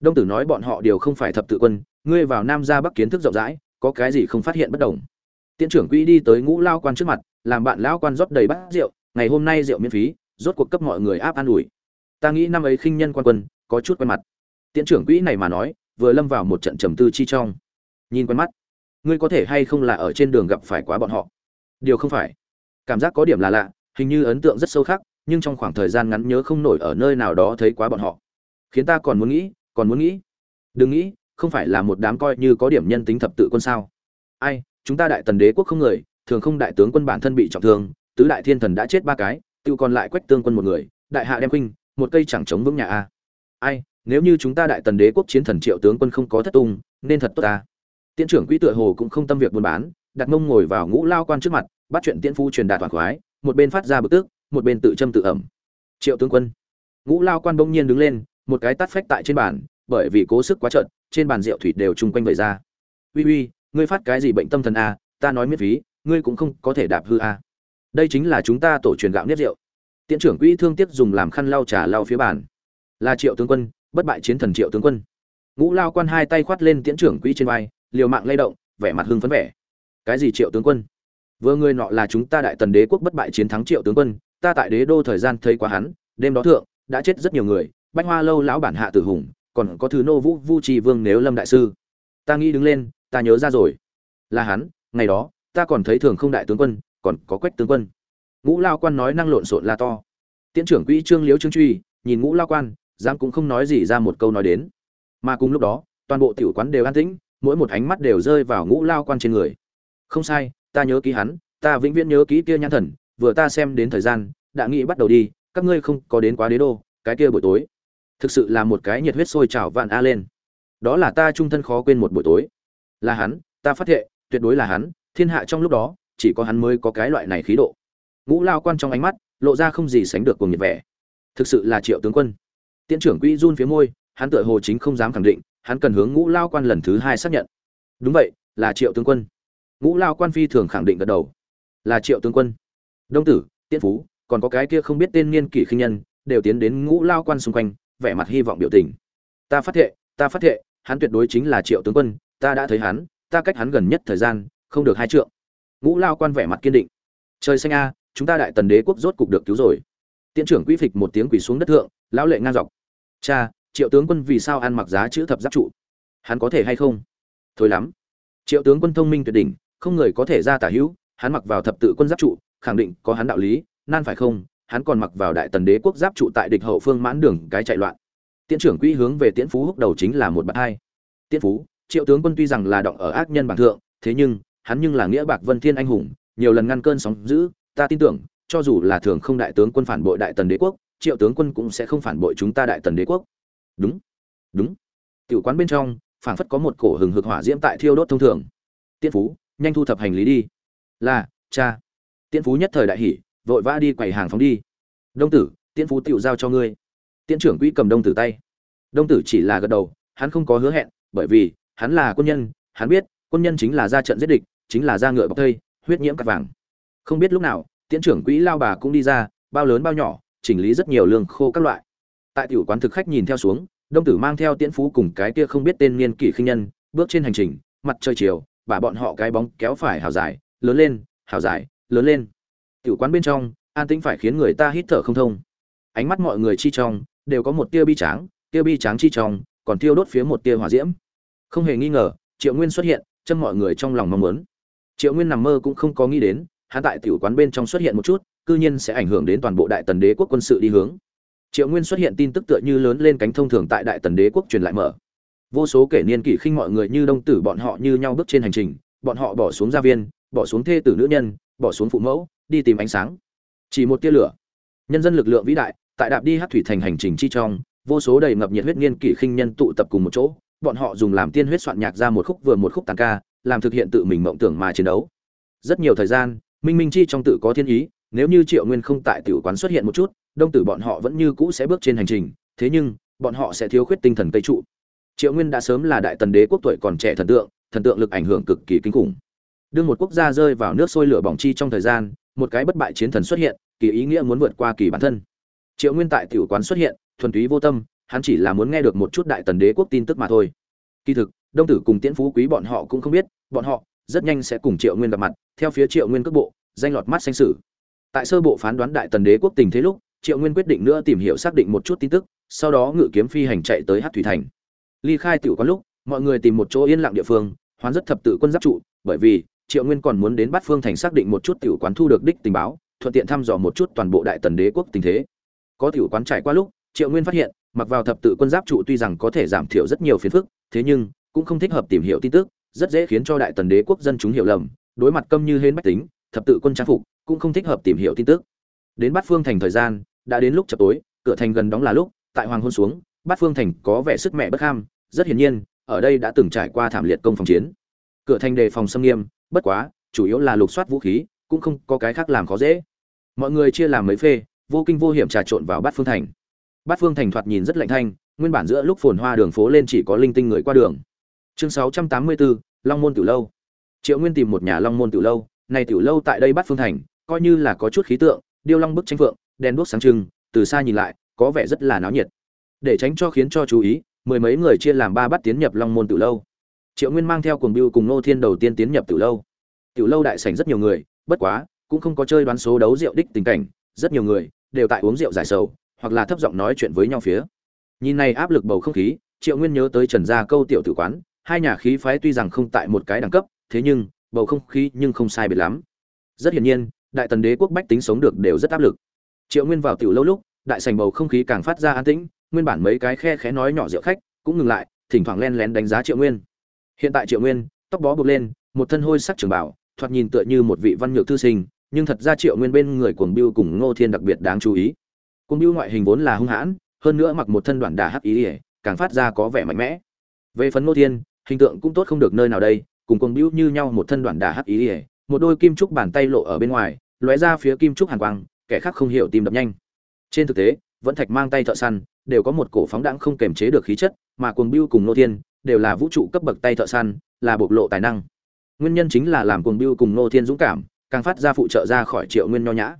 Đông tử nói bọn họ đều không phải thập tự quân ngươi vào nam ra bắc kiến thức rộng rãi, có cái gì không phát hiện bất đồng? Tiễn trưởng quỹ đi tới ngũ lao quan trước mặt, làm bạn lão quan rót đầy bát rượu, ngày hôm nay rượu miễn phí, rốt cuộc cấp mọi người áp an ủi. Ta nghĩ năm ấy khinh nhân quan quân, có chút quen mặt. Tiễn trưởng quỹ này mà nói, vừa lâm vào một trận trầm tư chi trong. Nhìn quen mắt. Ngươi có thể hay không là ở trên đường gặp phải quá bọn họ? Điều không phải. Cảm giác có điểm là lạ, hình như ấn tượng rất sâu khác nhưng trong khoảng thời gian ngắn nhớ không nổi ở nơi nào đó thấy quá bọn họ. Khiến ta còn muốn nghĩ, còn muốn nghĩ. Đừng nghĩ không phải là một đám coi như có điểm nhân tính thập tự quân sao? Ai chúng ta đại tần đế quốc không người thường không đại tướng quân bản thân bị trọng thương tứ đại thiên thần đã chết ba cái tự còn lại quách tương quân một người đại hạ đem huynh, một cây chẳng chống vững nhà a. Ai nếu như chúng ta đại tần đế quốc chiến thần triệu tướng quân không có thất tung nên thật tốt ta. Tiễn trưởng quỹ tựa hồ cũng không tâm việc buôn bán đặt mông ngồi vào ngũ lao quan trước mặt bắt chuyện tiễn phu truyền đạt toàn khoái một bên phát ra bực tức một bên tự châm tự ẩm. Triệu tướng quân. Ngũ lao quan bỗng nhiên đứng lên một cái tắt phách tại trên bàn bởi vì cố sức quá trận trên bàn rượu thủy đều chung quanh vẩy ra. Uy uy, ngươi phát cái gì bệnh tâm thần a ta nói miễn phí, ngươi cũng không có thể đạp hư a đây chính là chúng ta tổ truyền gạo nếp rượu. Tiễn trưởng quỹ thương tiếc dùng làm khăn lau trà lau phía bàn. Là triệu tướng quân, bất bại chiến thần triệu tướng quân. Ngũ lao quan hai tay khoát lên tiễn trưởng quỹ trên vai, liều mạng lay động, vẻ mặt hưng phấn vẻ. Cái gì triệu tướng quân? Vừa người nọ là chúng ta đại tần đế quốc bất bại chiến thắng triệu tướng quân, ta tại đế đô thời gian thấy quá hắn, đêm đó thượng, đã chết rất nhiều người, bách hoa lâu lão bản hạ tử hùng còn có thứ nô vũ vu trì vương nếu lâm đại sư. Ta nghĩ đứng lên, ta nhớ ra rồi. Là hắn, ngày đó, ta còn thấy thường không đại tướng quân, còn có quách tướng quân. Ngũ lao quan nói năng lộn xộn la to. Tiễn trưởng quỹ trương liễu trương truy, nhìn ngũ lao quan, dám cũng không nói gì ra một câu nói đến. Mà cùng lúc đó, toàn bộ tiểu quán đều an tĩnh, mỗi một ánh mắt đều rơi vào ngũ lao quan trên người. Không sai, ta nhớ ký hắn, ta vĩnh viễn nhớ ký kia nhãn thần, vừa ta xem đến thời gian, đã nghĩ bắt đầu đi, các ngươi không có đến quá đế đô, cái kia buổi tối thực sự là một cái nhiệt huyết sôi trào vạn a lên. Đó là ta trung thân khó quên một buổi tối. Là hắn, ta phát hiện tuyệt đối là hắn, thiên hạ trong lúc đó, chỉ có hắn mới có cái loại này khí độ. Ngũ lao quan trong ánh mắt, lộ ra không gì sánh được cùng nhiệt vẻ. Thực sự là triệu tướng quân. Tiễn trưởng quỹ run phía môi, hắn tựa hồ chính không dám khẳng định, hắn cần hướng ngũ lao quan lần thứ hai xác nhận. Đúng vậy, là triệu tướng quân. Ngũ lao quan phi thường khẳng định gật đầu. Là triệu tướng quân. Đông tử, tiễn phú, còn có cái kia không biết tên niên kỷ khinh nhân, đều tiến đến ngũ lao quan xung quanh vẻ mặt hy vọng biểu tình. Ta phát thệ, ta phát thệ, hắn tuyệt đối chính là triệu tướng quân, ta đã thấy hắn, ta cách hắn gần nhất thời gian, không được hai trượng. Ngũ lao quan vẻ mặt kiên định. Trời xanh a, chúng ta đại tần đế quốc rốt cục được cứu rồi. Tiễn trưởng quỹ phịch một tiếng quỳ xuống đất thượng, lão lệ ngang dọc. Cha, triệu tướng quân vì sao ăn mặc giá chữ thập giáp trụ? Hắn có thể hay không? Thôi lắm. Triệu tướng quân thông minh tuyệt đỉnh, không người có thể ra tả hữu, hắn mặc vào thập tự quân giáp trụ, khẳng định có hắn đạo lý, nan phải không? Hắn còn mặc vào đại tần đế quốc giáp trụ tại địch hậu phương mãn đường cái chạy loạn. Tiễn trưởng quỹ hướng về tiễn phú húc đầu chính là một bậc hai. Tiễn phú, triệu tướng quân tuy rằng là động ở ác nhân bảng thượng, thế nhưng, hắn nhưng là nghĩa bạc vân thiên anh hùng, nhiều lần ngăn cơn sóng dữ, ta tin tưởng, cho dù là thường không đại tướng quân phản bội đại tần đế quốc, triệu tướng quân cũng sẽ không phản bội chúng ta đại tần đế quốc. Đúng đúng. Tiểu quán bên trong, phảng phất có một cổ hừng hực hỏa diễm tại thiêu đốt thông thường. Tiễn phú, nhanh thu thập hành lý đi. Là, cha. Tiễn phú nhất thời đại hỉ vội vã đi quầy hàng phóng đi. Đông tử, tiễn phú tựu giao cho ngươi. Tiễn trưởng quỹ cầm đông tử tay. Đông tử chỉ là gật đầu, hắn không có hứa hẹn, bởi vì, hắn là quân nhân, hắn biết, quân nhân chính là ra trận giết địch, chính là ra ngựa bọc thây, huyết nhiễm cắt vàng. Không biết lúc nào, tiễn trưởng quỹ lao bà cũng đi ra, bao lớn bao nhỏ, chỉnh lý rất nhiều lương khô các loại. Tại tiểu quán thực khách nhìn theo xuống, đông tử mang theo tiễn phú cùng cái kia không biết tên niên kỷ khinh nhân, bước trên hành trình, mặt trời chiều và bọn họ cái bóng kéo phải hào dài, lớn lên, hào dài, lớn lên tiểu quán bên trong, an tĩnh phải khiến người ta hít thở không thông. Ánh mắt mọi người chi trong, đều có một tia bi tráng, tia bi tráng chi trong, còn tiêu đốt phía một tia hỏa diễm. Không hề nghi ngờ, triệu nguyên xuất hiện, chân mọi người trong lòng mong muốn. Triệu nguyên nằm mơ cũng không có nghĩ đến, hắn tại tiểu quán bên trong xuất hiện một chút, cư nhiên sẽ ảnh hưởng đến toàn bộ đại tần đế quốc quân sự đi hướng. Triệu nguyên xuất hiện tin tức tựa như lớn lên cánh thông thường tại đại tần đế quốc truyền lại mở. Vô số kẻ niên kỷ khinh mọi người như đông tử bọn họ như nhau bước trên hành trình, bọn họ bỏ xuống gia viên, bỏ xuống thê tử nữ nhân bỏ xuống phụ mẫu, đi tìm ánh sáng. Chỉ một tia lửa. Nhân dân lực lượng vĩ đại, tại đạp đi hát thủy thành hành trình chi trong, vô số đầy ngập nhiệt huyết nghiên kỷ khinh nhân tụ tập cùng một chỗ, bọn họ dùng làm tiên huyết soạn nhạc ra một khúc vừa một khúc tàn ca, làm thực hiện tự mình mộng tưởng mà chiến đấu. Rất nhiều thời gian, minh minh chi trong tự có thiên ý, nếu như triệu nguyên không tại tiểu quán xuất hiện một chút, đông tử bọn họ vẫn như cũ sẽ bước trên hành trình, thế nhưng, bọn họ sẽ thiếu khuyết tinh thần cây trụ. Triệu nguyên đã sớm là đại tần đế quốc tuổi còn trẻ thần tượng thần tượng lực ảnh hưởng cực kỳ kinh khủng đương một quốc gia rơi vào nước sôi lửa bỏng chi trong thời gian, một cái bất bại chiến thần xuất hiện, kỳ ý nghĩa muốn vượt qua kỳ bản thân. Triệu nguyên tại tiểu quán xuất hiện, thuần túy vô tâm, hắn chỉ là muốn nghe được một chút đại tần đế quốc tin tức mà thôi. Kỳ thực, đông tử cùng tiễn phú quý bọn họ cũng không biết, bọn họ rất nhanh sẽ cùng triệu nguyên gặp mặt, theo phía triệu nguyên cước bộ, danh lọt mắt xanh sử. Tại sơ bộ phán đoán đại tần đế quốc tình thế lúc, triệu nguyên quyết định nữa tìm hiểu xác định một chút tin tức, sau đó ngự kiếm phi hành chạy tới hát thủy thành. Ly khai tiểu quán lúc, mọi người tìm một chỗ yên lặng địa phương, hoán rất thập tự quân giáp trụ, bởi vì triệu nguyên còn muốn đến bắt phương thành xác định một chút tiểu quán thu được đích tình báo, thuận tiện thăm dò một chút toàn bộ đại tần đế quốc tình thế. Có tiểu quán trải qua lúc, triệu nguyên phát hiện, mặc vào thập tự quân giáp trụ tuy rằng có thể giảm thiểu rất nhiều phiền phức, thế nhưng, cũng không thích hợp tìm hiểu tin tức, rất dễ khiến cho đại tần đế quốc dân chúng hiểu lầm, đối mặt câm như hên bách tính, thập tự quân trang phục, cũng không thích hợp tìm hiểu tin tức. Đến bắt phương thành thời gian, đã đến lúc chập tối, cửa thành gần đóng là lúc, tại hoàng hôn xuống bát phương thành có vẻ sức mẹ bất ham, rất hiển nhiên, ở đây đã từng trải qua thảm liệt công phòng chiến. Cửa thành đề phòng xâm nghiêm bất quá chủ yếu là lục soát vũ khí cũng không có cái khác làm khó dễ. Mọi người chia làm mấy phê vô kinh vô hiểm trà trộn vào bát phương thành. Bát phương thành thoạt nhìn rất lạnh thanh nguyên bản giữa lúc phồn hoa đường phố lên chỉ có linh tinh người qua đường. Chương 684, long môn tiểu lâu. Triệu nguyên tìm một nhà long môn tiểu lâu này tiểu lâu tại đây bát phương thành coi như là có chút khí tượng điêu long bức tranh phượng đèn đuốc sáng trưng từ xa nhìn lại có vẻ rất là náo nhiệt. Để tránh cho khiến cho chú ý mười mấy người chia làm ba bắt tiến nhập long môn tiểu lâu triệu nguyên mang theo cuồng biêu cùng nô thiên đầu tiên tiến nhập tiểu lâu. Tiểu lâu đại sảnh rất nhiều người, bất quá, cũng không có chơi đoán số đấu rượu đích tình cảnh, rất nhiều người đều tại uống rượu giải sầu, hoặc là thấp giọng nói chuyện với nhau phía. Nhìn này áp lực bầu không khí, triệu nguyên nhớ tới trần gia câu tiểu tử quán, hai nhà khí phái tuy rằng không tại một cái đẳng cấp, thế nhưng, bầu không khí nhưng không sai biệt lắm. Rất hiển nhiên, đại tần đế quốc bách tính sống được đều rất áp lực. Triệu nguyên vào tiểu lâu lúc, đại sành bầu không khí càng phát ra an tĩnh, nguyên bản mấy cái khe khẽ nói nhỏ rượu khách cũng ngừng lại, thỉnh thoảng len lén đánh giá triệu nguyên hiện tại triệu nguyên, tóc bó buộc lên, một thân hôi sắc trường bảo thoạt nhìn tựa như một vị văn nhược thư sinh, nhưng thật ra triệu nguyên bên người cuồng biêu cùng ngô thiên đặc biệt đáng chú ý. Cuồng biêu ngoại hình vốn là hung hãn, hơn nữa mặc một thân đoạn đà hắc ý ỉa càng phát ra có vẻ mạnh mẽ. Về phần ngô thiên, hình tượng cũng tốt không được nơi nào đây, cùng cuồng biêu như nhau một thân đoạn đà hắc ý ỉa một đôi kim trúc bàn tay lộ ở bên ngoài, lóe ra phía kim trúc hàn quang, kẻ khác không hiểu tìm đập nhanh. Trên thực tế, vẫn thạch mang tay thợ săn, đều có một cổ phóng đãng không kềm chế được khí chất, mà cuồng biêu cùng Ngô thiên đều là vũ trụ cấp bậc tay thợ săn, là bộc lộ tài năng. Nguyên nhân chính là làm cuồng biêu cùng nô thiên dũng cảm, càng phát ra phụ trợ ra khỏi triệu nguyên nho nhã.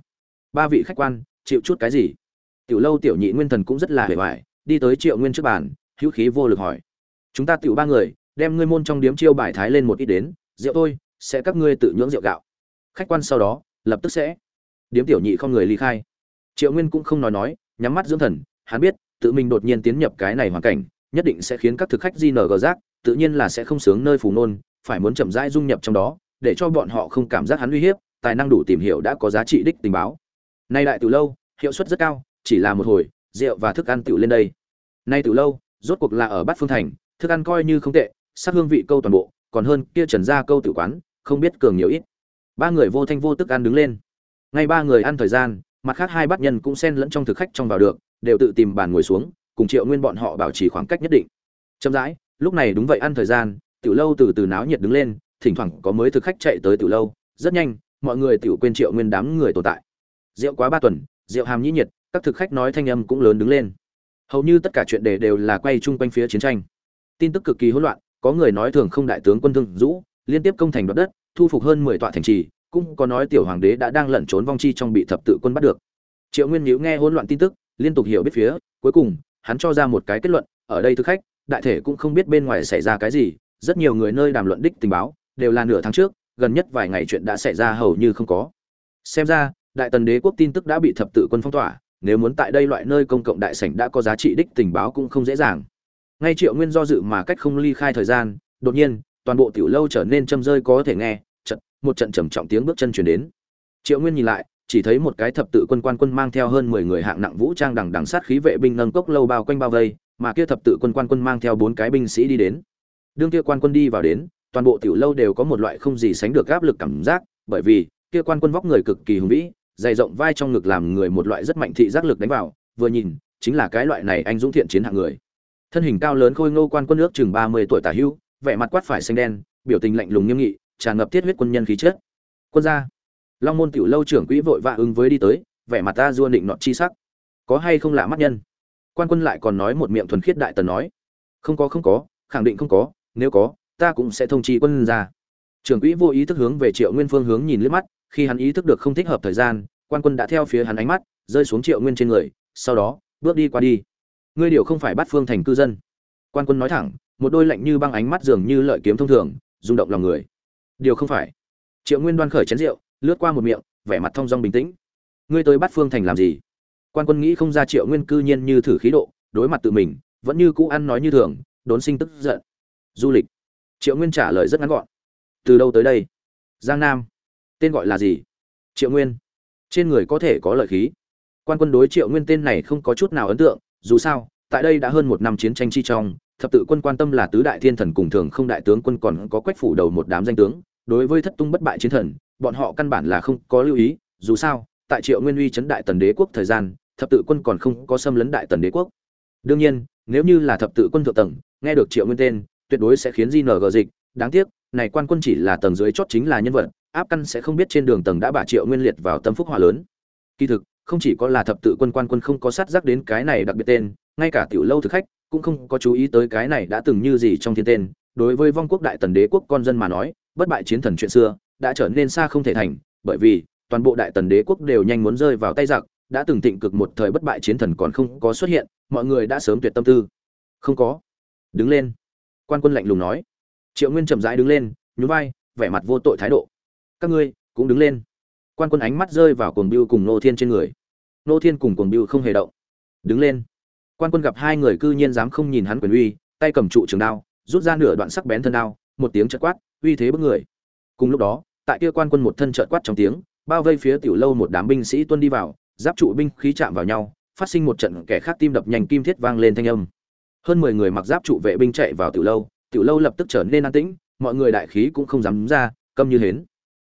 Ba vị khách quan, chịu chút cái gì? Tiểu lâu, tiểu nhị nguyên thần cũng rất là hề hoài, đi tới triệu nguyên trước bàn, hữu khí vô lực hỏi. Chúng ta tiểu ba người, đem ngươi môn trong điếm chiêu bài thái lên một ít đến, rượu tôi sẽ các ngươi tự nhưỡng rượu gạo. Khách quan sau đó, lập tức sẽ. Điếm tiểu nhị không người ly khai. Triệu nguyên cũng không nói nói, nhắm mắt dưỡng thần, hắn biết, tự mình đột nhiên tiến nhập cái này hoàn cảnh nhất định sẽ khiến các thực khách gng giác tự nhiên là sẽ không sướng nơi phù nôn, phải muốn chậm rãi dung nhập trong đó, để cho bọn họ không cảm giác hắn uy hiếp, tài năng đủ tìm hiểu đã có giá trị đích tình báo. Nay đại từ lâu, hiệu suất rất cao, chỉ là một hồi, rượu và thức ăn tiểu lên đây. Nay từ lâu, rốt cuộc là ở bát phương thành, thức ăn coi như không tệ, sắc hương vị câu toàn bộ, còn hơn kia trần ra câu tử quán, không biết cường nhiều ít. Ba người vô thanh vô tức ăn đứng lên. Ngay ba người ăn thời gian, mặt khác hai bát nhân cũng xen lẫn trong thực khách trong vào được, đều tự tìm bàn ngồi xuống cùng triệu nguyên bọn họ bảo trì khoảng cách nhất định. Chậm rãi, lúc này đúng vậy ăn thời gian, tiểu lâu từ từ náo nhiệt đứng lên, thỉnh thoảng có mới thực khách chạy tới tiểu lâu, rất nhanh, mọi người tiểu quên triệu nguyên đám người tồn tại. Rượu quá ba tuần, rượu hàm nhĩ nhiệt, các thực khách nói thanh âm cũng lớn đứng lên. Hầu như tất cả chuyện đề đều là quay chung quanh phía chiến tranh. Tin tức cực kỳ hỗn loạn, có người nói thường không đại tướng quân thương dũ, liên tiếp công thành đoạt đất, thu phục hơn mười tọa thành trì, cũng có nói tiểu hoàng đế đã đang lẩn trốn vong chi trong bị thập tự quân bắt được. Triệu nguyên nhữ nghe hỗn loạn tin tức, liên tục hiểu biết phía, cuối cùng hắn cho ra một cái kết luận, ở đây thực khách, đại thể cũng không biết bên ngoài xảy ra cái gì, rất nhiều người nơi đàm luận đích tình báo, đều là nửa tháng trước, gần nhất vài ngày chuyện đã xảy ra hầu như không có. Xem ra, đại tần đế quốc tin tức đã bị thập tự quân phong tỏa, nếu muốn tại đây loại nơi công cộng đại sảnh đã có giá trị đích tình báo cũng không dễ dàng. Ngay triệu nguyên do dự mà cách không ly khai thời gian, đột nhiên, toàn bộ tiểu lâu trở nên châm rơi có thể nghe trận một trận trầm trọng tiếng bước chân chuyển đến. Triệu nguyên nhìn lại chỉ thấy một cái thập tự quân quan quân mang theo hơn mười người hạng nặng vũ trang đằng đằng sát khí vệ binh nâng cốc lâu bao quanh bao vây, mà kia thập tự quân quan quân mang theo bốn cái binh sĩ đi đến. Đương kia quan quân đi vào đến, toàn bộ tiểu lâu đều có một loại không gì sánh được áp lực cảm giác, bởi vì, kia quan quân vóc người cực kỳ hùng vĩ, dày rộng vai trong ngực làm người một loại rất mạnh thị giác lực đánh vào, vừa nhìn, chính là cái loại này anh dũng thiện chiến hạng người. Thân hình cao lớn khôi ngô quan quân nước chừng ba mươi tuổi tả hưu, vẻ mặt quát phải xanh đen, biểu tình lạnh lùng nghiêm nghị, tràn ngập tiết huyết quân nhân khí chất. Quân gia long môn tiểu lâu trưởng quỹ vội vã ứng với đi tới, vẻ mặt ta dua định nọt chi sắc. Có hay không lạ mắt nhân? Quan quân lại còn nói một miệng thuần khiết đại tần nói. Không có không có, khẳng định không có, nếu có, ta cũng sẽ thông chi quân ra. Trưởng quỹ vô ý thức hướng về triệu nguyên phương hướng nhìn liếc mắt, khi hắn ý thức được không thích hợp thời gian, quan quân đã theo phía hắn ánh mắt, rơi xuống triệu nguyên trên người, sau đó, bước đi qua đi. Ngươi điều không phải bắt phương thành cư dân. Quan quân nói thẳng, một đôi lạnh như băng ánh mắt dường như lợi kiếm thông thường, rung động lòng người. Điều không phải. Triệu nguyên đoan khởi chén rượu lướt qua một miệng, vẻ mặt thong dong bình tĩnh. Ngươi tới bắt phương thành làm gì? Quan quân nghĩ không ra triệu nguyên cư nhiên như thử khí độ, đối mặt tự mình, vẫn như cũ ăn nói như thường, đốn sinh tức giận. Du lịch. Triệu nguyên trả lời rất ngắn gọn. Từ đâu tới đây? Giang nam. Tên gọi là gì? Triệu nguyên. Trên người có thể có lợi khí. Quan quân đối triệu nguyên tên này không có chút nào ấn tượng, dù sao, tại đây đã hơn một năm chiến tranh chi trong, thập tự quân quan tâm là tứ đại thiên thần cùng thường không đại tướng quân còn có quách phủ đầu một đám danh tướng, đối với thất tung bất bại chiến thần bọn họ căn bản là không có lưu ý, dù sao, tại triệu nguyên uy chấn đại tần đế quốc thời gian, thập tự quân còn không có xâm lấn đại tần đế quốc. Đương nhiên, nếu như là thập tự quân thượng tầng, nghe được triệu nguyên tên, tuyệt đối sẽ khiến di gng dịch. Đáng tiếc, này quan quân chỉ là tầng dưới chót chính là nhân vật, áp căn sẽ không biết trên đường tầng đã bà triệu nguyên liệt vào tâm phúc hòa lớn. Kỳ thực, không chỉ có là thập tự quân quan quân không có sát giác đến cái này đặc biệt tên, ngay cả tiểu lâu thực khách cũng không có chú ý tới cái này đã từng như gì trong thiên tên. Đối với vong quốc đại tần đế quốc con dân mà nói, bất bại chiến thần chuyện xưa đã trở nên xa không thể thành, bởi vì toàn bộ đại tần đế quốc đều nhanh muốn rơi vào tay giặc, đã từng tịnh cực một thời bất bại chiến thần còn không có xuất hiện, mọi người đã sớm tuyệt tâm tư. Không có. Đứng lên. Quan quân lạnh lùng nói. Triệu nguyên chậm rãi đứng lên, nhún vai, vẻ mặt vô tội thái độ. Các ngươi cũng đứng lên. Quan quân ánh mắt rơi vào cuồng Bưu cùng nô thiên trên người. Nô thiên cùng cuồng Bưu không hề động. Đứng lên. Quan quân gặp hai người cư nhiên dám không nhìn hắn quyền uy, tay cầm trụ trường đao, rút ra nửa đoạn sắc bén thân đao, một tiếng chợt quát, uy thế bức người. Cùng lúc đó tại kia quan quân một thân chợt quát trong tiếng, bao vây phía tiểu lâu một đám binh sĩ tuân đi vào, giáp trụ binh khí chạm vào nhau, phát sinh một trận kẻ khác tim đập nhanh kim thiết vang lên thanh âm. Hơn mười người mặc giáp trụ vệ binh chạy vào tiểu lâu tiểu lâu lập tức trở nên an tĩnh, mọi người đại khí cũng không dám ra, câm như hến.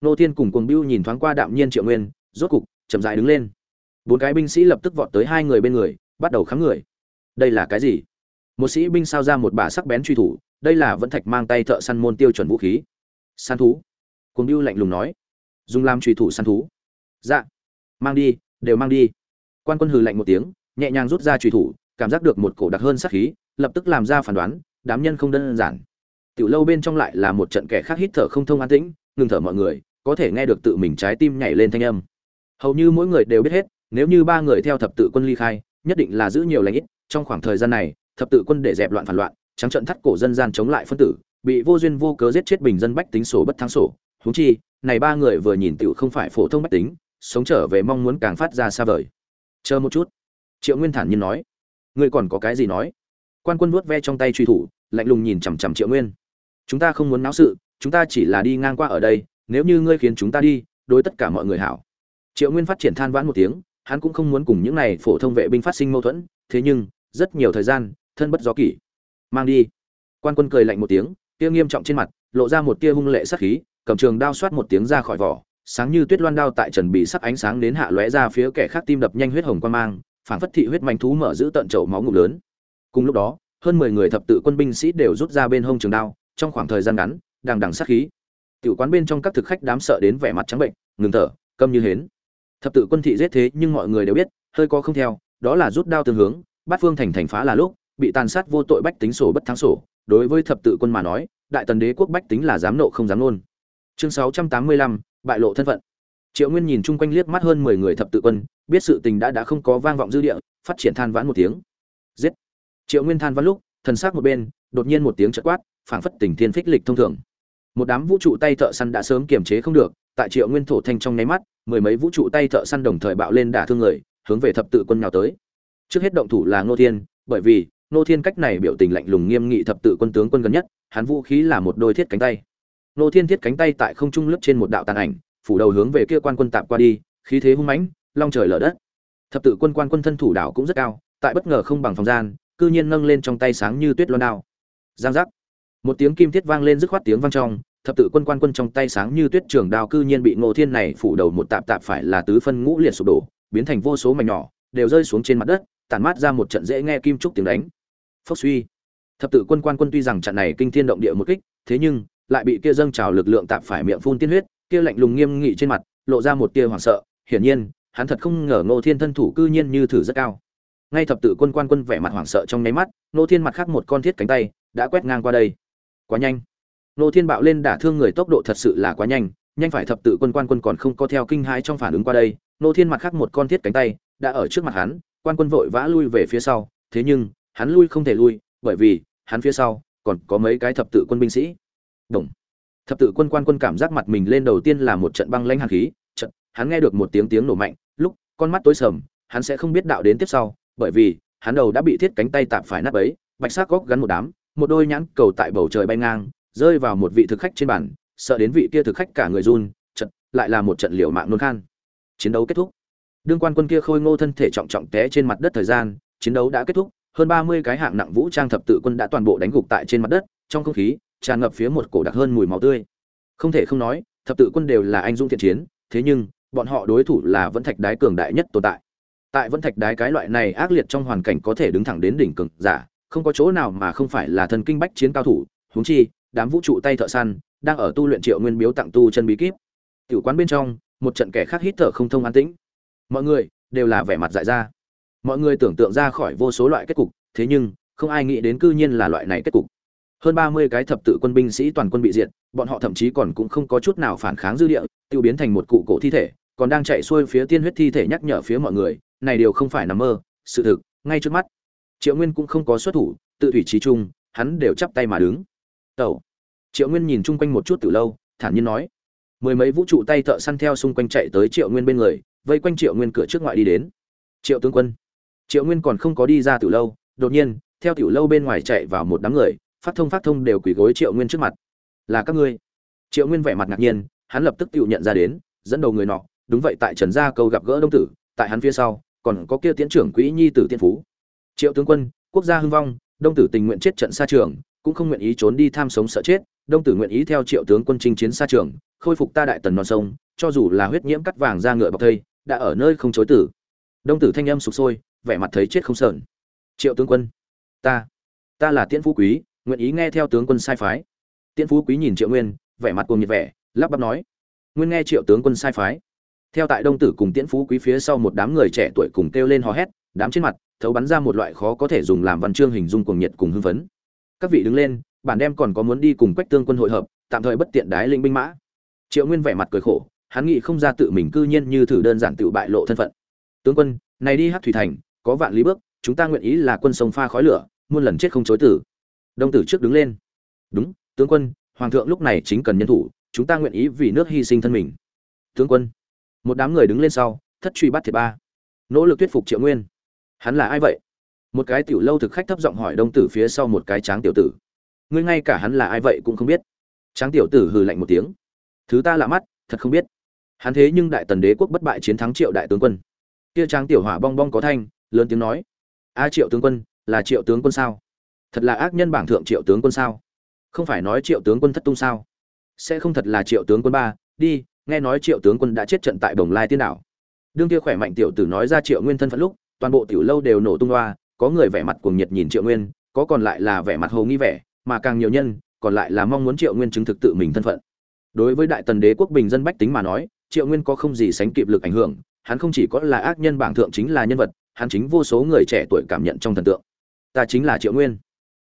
Nô thiên cùng cuồng bưu nhìn thoáng qua đạm nhiên triệu nguyên, rốt cục, chậm dại đứng lên. Bốn cái binh sĩ lập tức vọt tới hai người bên người, bắt đầu kháng người. Đây là cái gì? Một sĩ binh sao ra một bà sắc bén truy thủ, đây là vẫn thạch mang tay thợ săn môn tiêu chuẩn vũ khí. Săn thú cuồng bưu lạnh lùng nói, dùng làm trùy thủ săn thú. Dạ. Mang đi, đều mang đi. Quan quân hừ lạnh một tiếng, nhẹ nhàng rút ra trùy thủ, cảm giác được một cổ đặc hơn sát khí, lập tức làm ra phản đoán, đám nhân không đơn giản. Tiểu lâu bên trong lại là một trận kẻ khác hít thở không thông an tĩnh, ngừng thở mọi người, có thể nghe được tự mình trái tim nhảy lên thanh âm. Hầu như mỗi người đều biết hết, nếu như ba người theo thập tự quân ly khai, nhất định là giữ nhiều lãnh ít. Trong khoảng thời gian này, thập tự quân để dẹp loạn phản loạn, trắng trận thắt cổ dân gian chống lại phân tử, bị vô duyên vô cớ giết chết bình dân bách tính sổ bất thắng sổ huống chi, này ba người vừa nhìn tiểu không phải phổ thông bách tính, sống trở về mong muốn càng phát ra xa vời. Chờ một chút. Triệu nguyên thản nhiên nói. Ngươi còn có cái gì nói? Quan quân vuốt ve trong tay truy thủ, lạnh lùng nhìn chằm chằm triệu nguyên. Chúng ta không muốn náo sự, chúng ta chỉ là đi ngang qua ở đây, nếu như ngươi khiến chúng ta đi, đối tất cả mọi người hảo. Triệu nguyên phát triển than vãn một tiếng, hắn cũng không muốn cùng những này phổ thông vệ binh phát sinh mâu thuẫn, thế nhưng, rất nhiều thời gian, thân bất gió kỷ. Mang đi. Quan quân cười lạnh một tiếng tia nghiêm trọng trên mặt, lộ ra một tia hung lệ sắc khí cầm trường đao xoát một tiếng ra khỏi vỏ, sáng như tuyết loan đao tại trần bị sắc ánh sáng đến hạ lóe ra phía kẻ khác tim đập nhanh huyết hồng quan mang, phảng phất thị huyết manh thú mở giữ tận chậu máu ngụm lớn. Cùng lúc đó, hơn mười người thập tự quân binh sĩ đều rút ra bên hông trường đao, trong khoảng thời gian ngắn, đằng đằng sát khí. Tiểu quán bên trong các thực khách đám sợ đến vẻ mặt trắng bệnh, ngừng thở, câm như hến. Thập tự quân thị giết thế nhưng mọi người đều biết, hơi có không theo, đó là rút đao tương hướng, bát phương thành thành phá là lúc, bị tàn sát vô tội bách tính sổ bất thắng sổ. Đối với thập tự quân mà nói, đại tần đế quốc bách tính là dám nộ không dám nôn chương sáu trăm tám mươi lăm, bại lộ thân phận. Triệu nguyên nhìn chung quanh liếc mắt hơn mười người thập tự quân, biết sự tình đã đã không có vang vọng dư địa, phát triển than vãn một tiếng. Giết! Triệu nguyên than vãn lúc, thần sắc một bên, đột nhiên một tiếng chợt quát, phảng phất tình thiên phích lịch thông thường. Một đám vũ trụ tay thợ săn đã sớm kiềm chế không được, tại triệu nguyên thổ thanh trong nháy mắt, mười mấy vũ trụ tay thợ săn đồng thời bạo lên đả thương người, hướng về thập tự quân nhào tới. Trước hết động thủ là ngô thiên, bởi vì ngô thiên cách này biểu tình lạnh lùng nghiêm nghị thập tự quân tướng quân gần nhất, hắn vũ khí là một đôi thiết cánh tay. Nô thiên thiết cánh tay tại không trung lướt trên một đạo tàn ảnh, phủ đầu hướng về kia quan quân tạm qua đi, khí thế hung mãnh, long trời lở đất. Thập tự quân quan quân thân thủ đảo cũng rất cao, tại bất ngờ không bằng phòng gian, cư nhiên nâng lên trong tay sáng như tuyết loan đao. Giang giác. Một tiếng kim thiết vang lên dứt khoát tiếng vang trong, thập tự quân quan quân trong tay sáng như tuyết trường đao cư nhiên bị ngô thiên này phủ đầu một tạp tạp phải là tứ phân ngũ liệt sụp đổ, biến thành vô số mảnh nhỏ, đều rơi xuống trên mặt đất, tản mát ra một trận dễ nghe kim trúc tiếng đánh. Phốc suy. Thập tự quân quan quân tuy rằng trận này kinh thiên động địa một kích, thế nhưng lại bị kia dâng trào lực lượng tạp phải miệng phun tiên huyết, kia lạnh lùng nghiêm nghị trên mặt, lộ ra một tia hoảng sợ. Hiển nhiên, hắn thật không ngờ ngô thiên thân thủ cư nhiên như thử rất cao. Ngay thập tự quân quan quân vẻ mặt hoảng sợ trong nháy mắt, ngô thiên mặt khác một con thiết cánh tay đã quét ngang qua đây. Quá nhanh. Ngô thiên bạo lên đả thương người tốc độ thật sự là quá nhanh nhanh phải thập tự quân quan quân còn không có theo kinh hãi trong phản ứng qua đây. Ngô thiên mặt khác một con thiết cánh tay đã ở trước mặt hắn, quan quân vội vã lui về phía sau. Thế nhưng, hắn lui không thể lui, bởi vì hắn phía sau còn có mấy cái thập tự quân binh sĩ đồng. Thập tự quân quan quân cảm giác mặt mình lên đầu tiên là một trận băng lãnh hàn khí trận hắn nghe được một tiếng tiếng nổ mạnh, lúc, con mắt tối sầm, hắn sẽ không biết đạo đến tiếp sau, bởi vì, hắn đầu đã bị thiết cánh tay tạm phải nát bấy, bạch sắc góc gắn một đám, một đôi nhãn cầu tại bầu trời bay ngang, rơi vào một vị thực khách trên bàn, sợ đến vị kia thực khách cả người run trận lại là một trận liều mạng nôn khan. Chiến đấu kết thúc. Đương quan quân kia khôi ngô thân thể trọng trọng té trên mặt đất thời gian, chiến đấu đã kết thúc, hơn ba mươi cái hạng nặng vũ trang thập tự quân đã toàn bộ đánh gục tại trên mặt đất, trong không khí tràn ngập phía một cổ đặc hơn mùi máu tươi. Không thể không nói, thập tự quân đều là anh dũng thiện chiến, thế nhưng, bọn họ đối thủ là vẫn thạch đái cường đại nhất tồn tại. Tại vân thạch đái cái loại này ác liệt trong hoàn cảnh có thể đứng thẳng đến đỉnh cường giả, không có chỗ nào mà không phải là thần kinh bách chiến cao thủ, huống chi, đám vũ trụ tay thợ săn đang ở tu luyện triệu nguyên biếu tặng tu chân bí kíp. Tiểu quán bên trong, một trận kẻ khác hít thở không thông an tĩnh. Mọi người đều là vẻ mặt dại ra. Mọi người tưởng tượng ra khỏi vô số loại kết cục, thế nhưng, không ai nghĩ đến cư nhiên là loại này kết cục hơn ba mươi cái thập tự quân binh sĩ toàn quân bị diệt, bọn họ thậm chí còn cũng không có chút nào phản kháng dư địa, tiêu biến thành một cụ cổ thi thể, còn đang chạy xuôi phía tiên huyết thi thể nhắc nhở phía mọi người, này đều không phải nằm mơ, sự thực, ngay trước mắt. Triệu nguyên cũng không có xuất thủ, tự thủy trí trung hắn đều chắp tay mà đứng. Tẩu. Triệu nguyên nhìn chung quanh một chút từ lâu, thản nhiên nói. Mười mấy vũ trụ tay thợ săn theo xung quanh chạy tới triệu nguyên bên người, vây quanh triệu nguyên cửa trước ngoại đi đến. Triệu tướng quân. Triệu nguyên còn không có đi ra từ lâu, đột nhiên, theo tiểu lâu bên ngoài chạy vào một đám người phát thông phát thông đều quỳ gối triệu nguyên trước mặt. Là các ngươi. Triệu nguyên vẻ mặt ngạc nhiên, hắn lập tức tự nhận ra đến, dẫn đầu người nọ, đúng vậy, tại trần gia câu gặp gỡ đông tử, tại hắn phía sau, còn có kia tiến trưởng quỹ nhi tử tiên phú. Triệu tướng quân, quốc gia hưng vong, đông tử tình nguyện chết trận xa trường, cũng không nguyện ý trốn đi tham sống sợ chết, đông tử nguyện ý theo triệu tướng quân chinh chiến xa trường, khôi phục ta đại tần non sông, cho dù là huyết nhiễm cắt vàng ra ngựa bọc thây, đã ở nơi không chối tử. Đông tử thanh âm sụp sôi, vẻ mặt thấy chết không sờn. Triệu tướng quân, ta ta là tiễn phú quý nguyện ý nghe theo tướng quân sai phái. Tiễn phú quý nhìn triệu nguyên, vẻ mặt cuồng nhiệt vẻ, lắp bắp nói, nguyên nghe triệu tướng quân sai phái. Theo tại đông tử cùng tiễn phú quý phía sau một đám người trẻ tuổi cùng kêu lên hò hét, đám trên mặt thấu bắn ra một loại khó có thể dùng làm văn chương hình dung cuồng nhiệt cùng hưng phấn. Các vị đứng lên, bản đem còn có muốn đi cùng quách tương quân hội hợp, tạm thời bất tiện đái linh binh mã. Triệu nguyên vẻ mặt cười khổ, hắn nghĩ không ra tự mình cư nhiên như thử đơn giản tự bại lộ thân phận. Tướng quân, này đi hát thủy thành, có vạn lý bước, chúng ta nguyện ý là quân sông pha khói lửa, muôn lần chết không chối tử đông tử trước đứng lên. Đúng, tướng quân, hoàng thượng lúc này chính cần nhân thủ, chúng ta nguyện ý vì nước hy sinh thân mình. Tướng quân, một đám người đứng lên sau, thất truy bắt thiệt ba. Nỗ lực thuyết phục triệu nguyên. Hắn là ai vậy? Một cái tiểu lâu thực khách thấp giọng hỏi đông tử phía sau một cái tráng tiểu tử. Ngươi ngay cả hắn là ai vậy cũng không biết. Tráng tiểu tử hừ lạnh một tiếng. Thứ ta lạ mắt, thật không biết. Hắn thế nhưng đại tần đế quốc bất bại chiến thắng triệu đại tướng quân. Kia tráng tiểu hỏa bong bong có thanh, lớn tiếng nói. A triệu tướng quân, là triệu tướng quân sao? Thật là ác nhân bảng thượng triệu tướng quân sao? Không phải nói triệu tướng quân thất tung sao? Sẽ không thật là triệu tướng quân ba, đi, nghe nói triệu tướng quân đã chết trận tại đồng lai tiên đảo. Đương kia khỏe mạnh tiểu tử nói ra triệu nguyên thân phận lúc, toàn bộ tiểu lâu đều nổ tung loa, có người vẻ mặt cuồng nhiệt nhìn triệu nguyên, có còn lại là vẻ mặt hồ nghi vẻ, mà càng nhiều nhân, còn lại là mong muốn triệu nguyên chứng thực tự mình thân phận. Đối với đại tần đế quốc bình dân bách tính mà nói, triệu nguyên có không gì sánh kịp lực ảnh hưởng, hắn không chỉ có là ác nhân bảng thượng chính là nhân vật, hắn chính vô số người trẻ tuổi cảm nhận trong thần tượng. Ta chính là triệu nguyên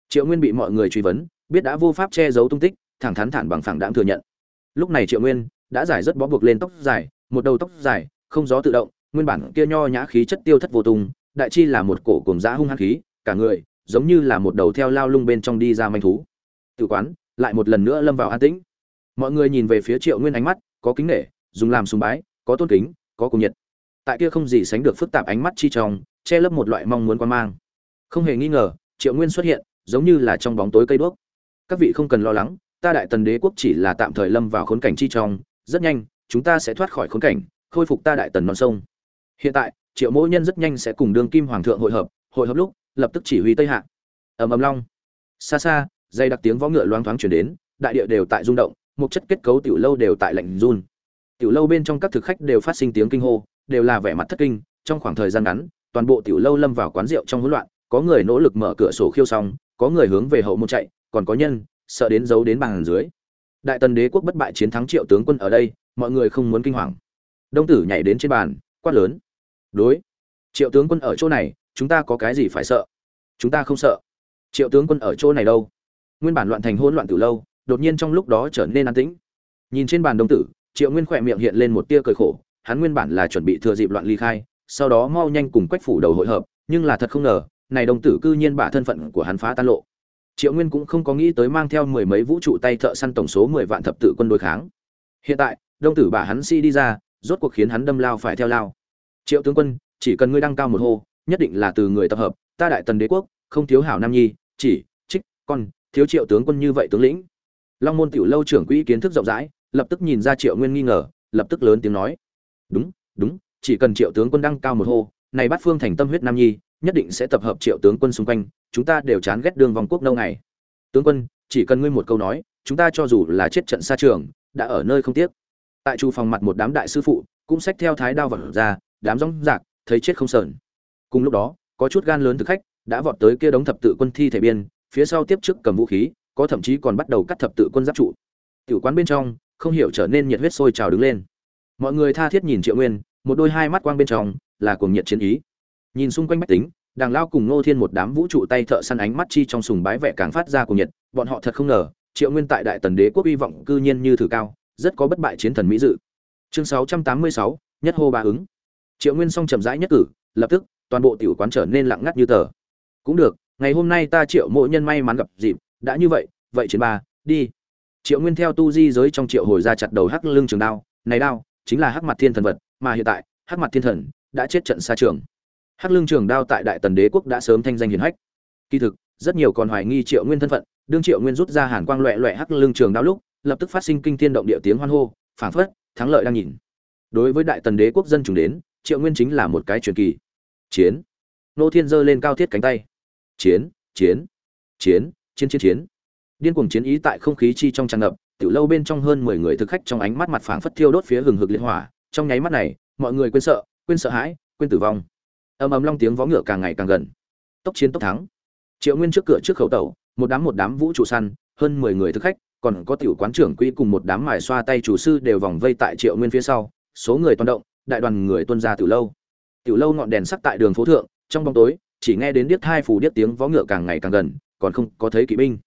triệu nguyên bị mọi người truy vấn, biết đã vô pháp che giấu tung tích, thẳng thắn thản bằng phẳng đãng thừa nhận. Lúc này triệu nguyên đã giải rất bó buộc lên tóc dài, một đầu tóc dài, không gió tự động, nguyên bản kia nho nhã khí chất tiêu thất vô tung, đại chi là một cổ cùng giã hung hăng khí, cả người giống như là một đầu theo lao lung bên trong đi ra manh thú. Tự quán, lại một lần nữa lâm vào an tĩnh. Mọi người nhìn về phía triệu nguyên ánh mắt có kính nể, dùng làm sùng bái, có tôn kính, có cùng nhiệt. Tại kia không gì sánh được phức tạp ánh mắt chi trong, che lấp một loại mong muốn quan mang. Không hề nghi ngờ, triệu nguyên xuất hiện giống như là trong bóng tối cây đuốc. Các vị không cần lo lắng, ta đại tần đế quốc chỉ là tạm thời lâm vào khốn cảnh chi trong, rất nhanh, chúng ta sẽ thoát khỏi khốn cảnh, khôi phục ta đại tần non sông. Hiện tại, triệu mỗi nhân rất nhanh sẽ cùng đương kim hoàng thượng hội hợp hội hợp lúc, lập tức chỉ huy tây hạ. Ầm ầm long. Xa xa, dây đặc tiếng võ ngựa loáng thoáng chuyển đến, đại địa đều tại rung động, một chất kết cấu tiểu lâu đều tại lạnh run. Tiểu lâu bên trong các thực khách đều phát sinh tiếng kinh hô, đều là vẻ mặt thất kinh, trong khoảng thời gian ngắn, toàn bộ tiểu lâu lâm vào quán rượu trong hỗn loạn, có người nỗ lực mở cửa sổ khiêu xong có người hướng về hậu môn chạy, còn có nhân, sợ đến giấu đến bàn dưới. Đại tần đế quốc bất bại chiến thắng triệu tướng quân ở đây, mọi người không muốn kinh hoàng. Đông tử nhảy đến trên bàn, quát lớn. Đối, triệu tướng quân ở chỗ này, chúng ta có cái gì phải sợ? Chúng ta không sợ. Triệu tướng quân ở chỗ này đâu? Nguyên bản loạn thành hỗn loạn từ lâu, đột nhiên trong lúc đó trở nên an tĩnh. Nhìn trên bàn đông tử, triệu nguyên khỏe miệng hiện lên một tia cười khổ, hắn nguyên bản là chuẩn bị thừa dịp loạn ly khai, sau đó mau nhanh cùng quách phủ đầu hội hợp, nhưng là thật không ngờ này đông tử cư nhiên bả thân phận của hắn phá tan lộ. Triệu nguyên cũng không có nghĩ tới mang theo mười mấy vũ trụ tay thợ săn tổng số mười vạn thập tự quân đối kháng. Hiện tại đông tử bả hắn si đi ra, rốt cuộc khiến hắn đâm lao phải theo lao. Triệu tướng quân, chỉ cần ngươi đăng cao một hô, nhất định là từ người tập hợp, ta đại tần đế quốc, không thiếu hảo nam nhi, chỉ, trích, con, thiếu triệu tướng quân như vậy tướng lĩnh. Long môn tiểu lâu trưởng quỹ kiến thức rộng rãi, lập tức nhìn ra triệu nguyên nghi ngờ, lập tức lớn tiếng nói. Đúng đúng, chỉ cần triệu tướng quân đăng cao một hô, này bắt phương thành tâm huyết nam nhi nhất định sẽ tập hợp triệu tướng quân xung quanh, chúng ta đều chán ghét đường vòng quốc lâu ngày tướng quân, chỉ cần ngươi một câu nói, chúng ta cho dù là chết trận xa trường, đã ở nơi không tiếc. Tại chu phòng mặt một đám đại sư phụ, cũng xách theo thái đao vật ra, đám rong rạc, thấy chết không sờn. Cùng lúc đó, có chút gan lớn thực khách, đã vọt tới kia đống thập tự quân thi thể biên, phía sau tiếp trước cầm vũ khí, có thậm chí còn bắt đầu cắt thập tự quân giáp trụ. Tiểu quán bên trong, không hiểu trở nên nhiệt huyết sôi trào đứng lên. Mọi người tha thiết nhìn triệu nguyên, một đôi hai mắt quang bên trong, là cuồng nhiệt chiến ý nhìn xung quanh bách tính, đàng lao cùng ngô thiên một đám vũ trụ tay thợ săn ánh mắt chi trong sùng bái vẻ càng phát ra của nhiệt, bọn họ thật không ngờ, triệu nguyên tại đại tần đế quốc hy vọng cư nhiên như thử cao, rất có bất bại chiến thần mỹ dự. Chương sáu trăm tám mươi sáu, nhất hô ba ứng. Triệu nguyên xong chậm rãi nhất cử, lập tức, toàn bộ tiểu quán trở nên lặng ngắt như tờ. Cũng được, ngày hôm nay ta triệu mỗi nhân may mắn gặp dịp, đã như vậy vậy chiến ba, đi. Triệu nguyên theo tu di giới trong triệu hồi ra chặt đầu hắc lưng trường đao, này đao, chính là hắc mặt thiên thần vật, mà hiện tại, hắc mặt thiên thần đã chết trận xa trường hắc Lương trường đao tại đại tần đế quốc đã sớm thanh danh hiển hách. Kỳ thực, rất nhiều còn hoài nghi triệu nguyên thân phận, đương triệu nguyên rút ra hàn quang loẹ loẹ hắc Lương trường đao lúc, lập tức phát sinh kinh thiên động địa tiếng hoan hô, phảng phất, thắng lợi đang nhìn. Đối với đại tần đế quốc dân chúng đến, triệu nguyên chính là một cái truyền kỳ. Chiến. Nô thiên giơ lên cao thiết cánh tay. Chiến chiến chiến chiến chiến chiến. Điên cuồng chiến ý tại không khí chi trong tràn ngập, tiểu lâu bên trong hơn mười người thực khách trong ánh mắt mặt phảng phất thiêu đốt phía hừng hực liên hỏa. Trong nháy mắt này, mọi người quên sợ quên sợ hãi, quên tử vong ầm ầm long tiếng vó ngựa càng ngày càng gần. Tốc chiến tốc thắng. Triệu nguyên trước cửa trước khẩu tẩu một đám một đám vũ trụ săn, hơn mười người thực khách, còn có tiểu quán trưởng quỹ cùng một đám mài xoa tay chủ sư đều vòng vây tại triệu nguyên phía sau, số người toàn động, đại đoàn người tuân ra tiểu lâu. Tiểu lâu ngọn đèn sắc tại đường phố thượng, trong bóng tối, chỉ nghe đến điếc hai phù điếc tiếng vó ngựa càng ngày càng gần, còn không có thấy kỵ binh.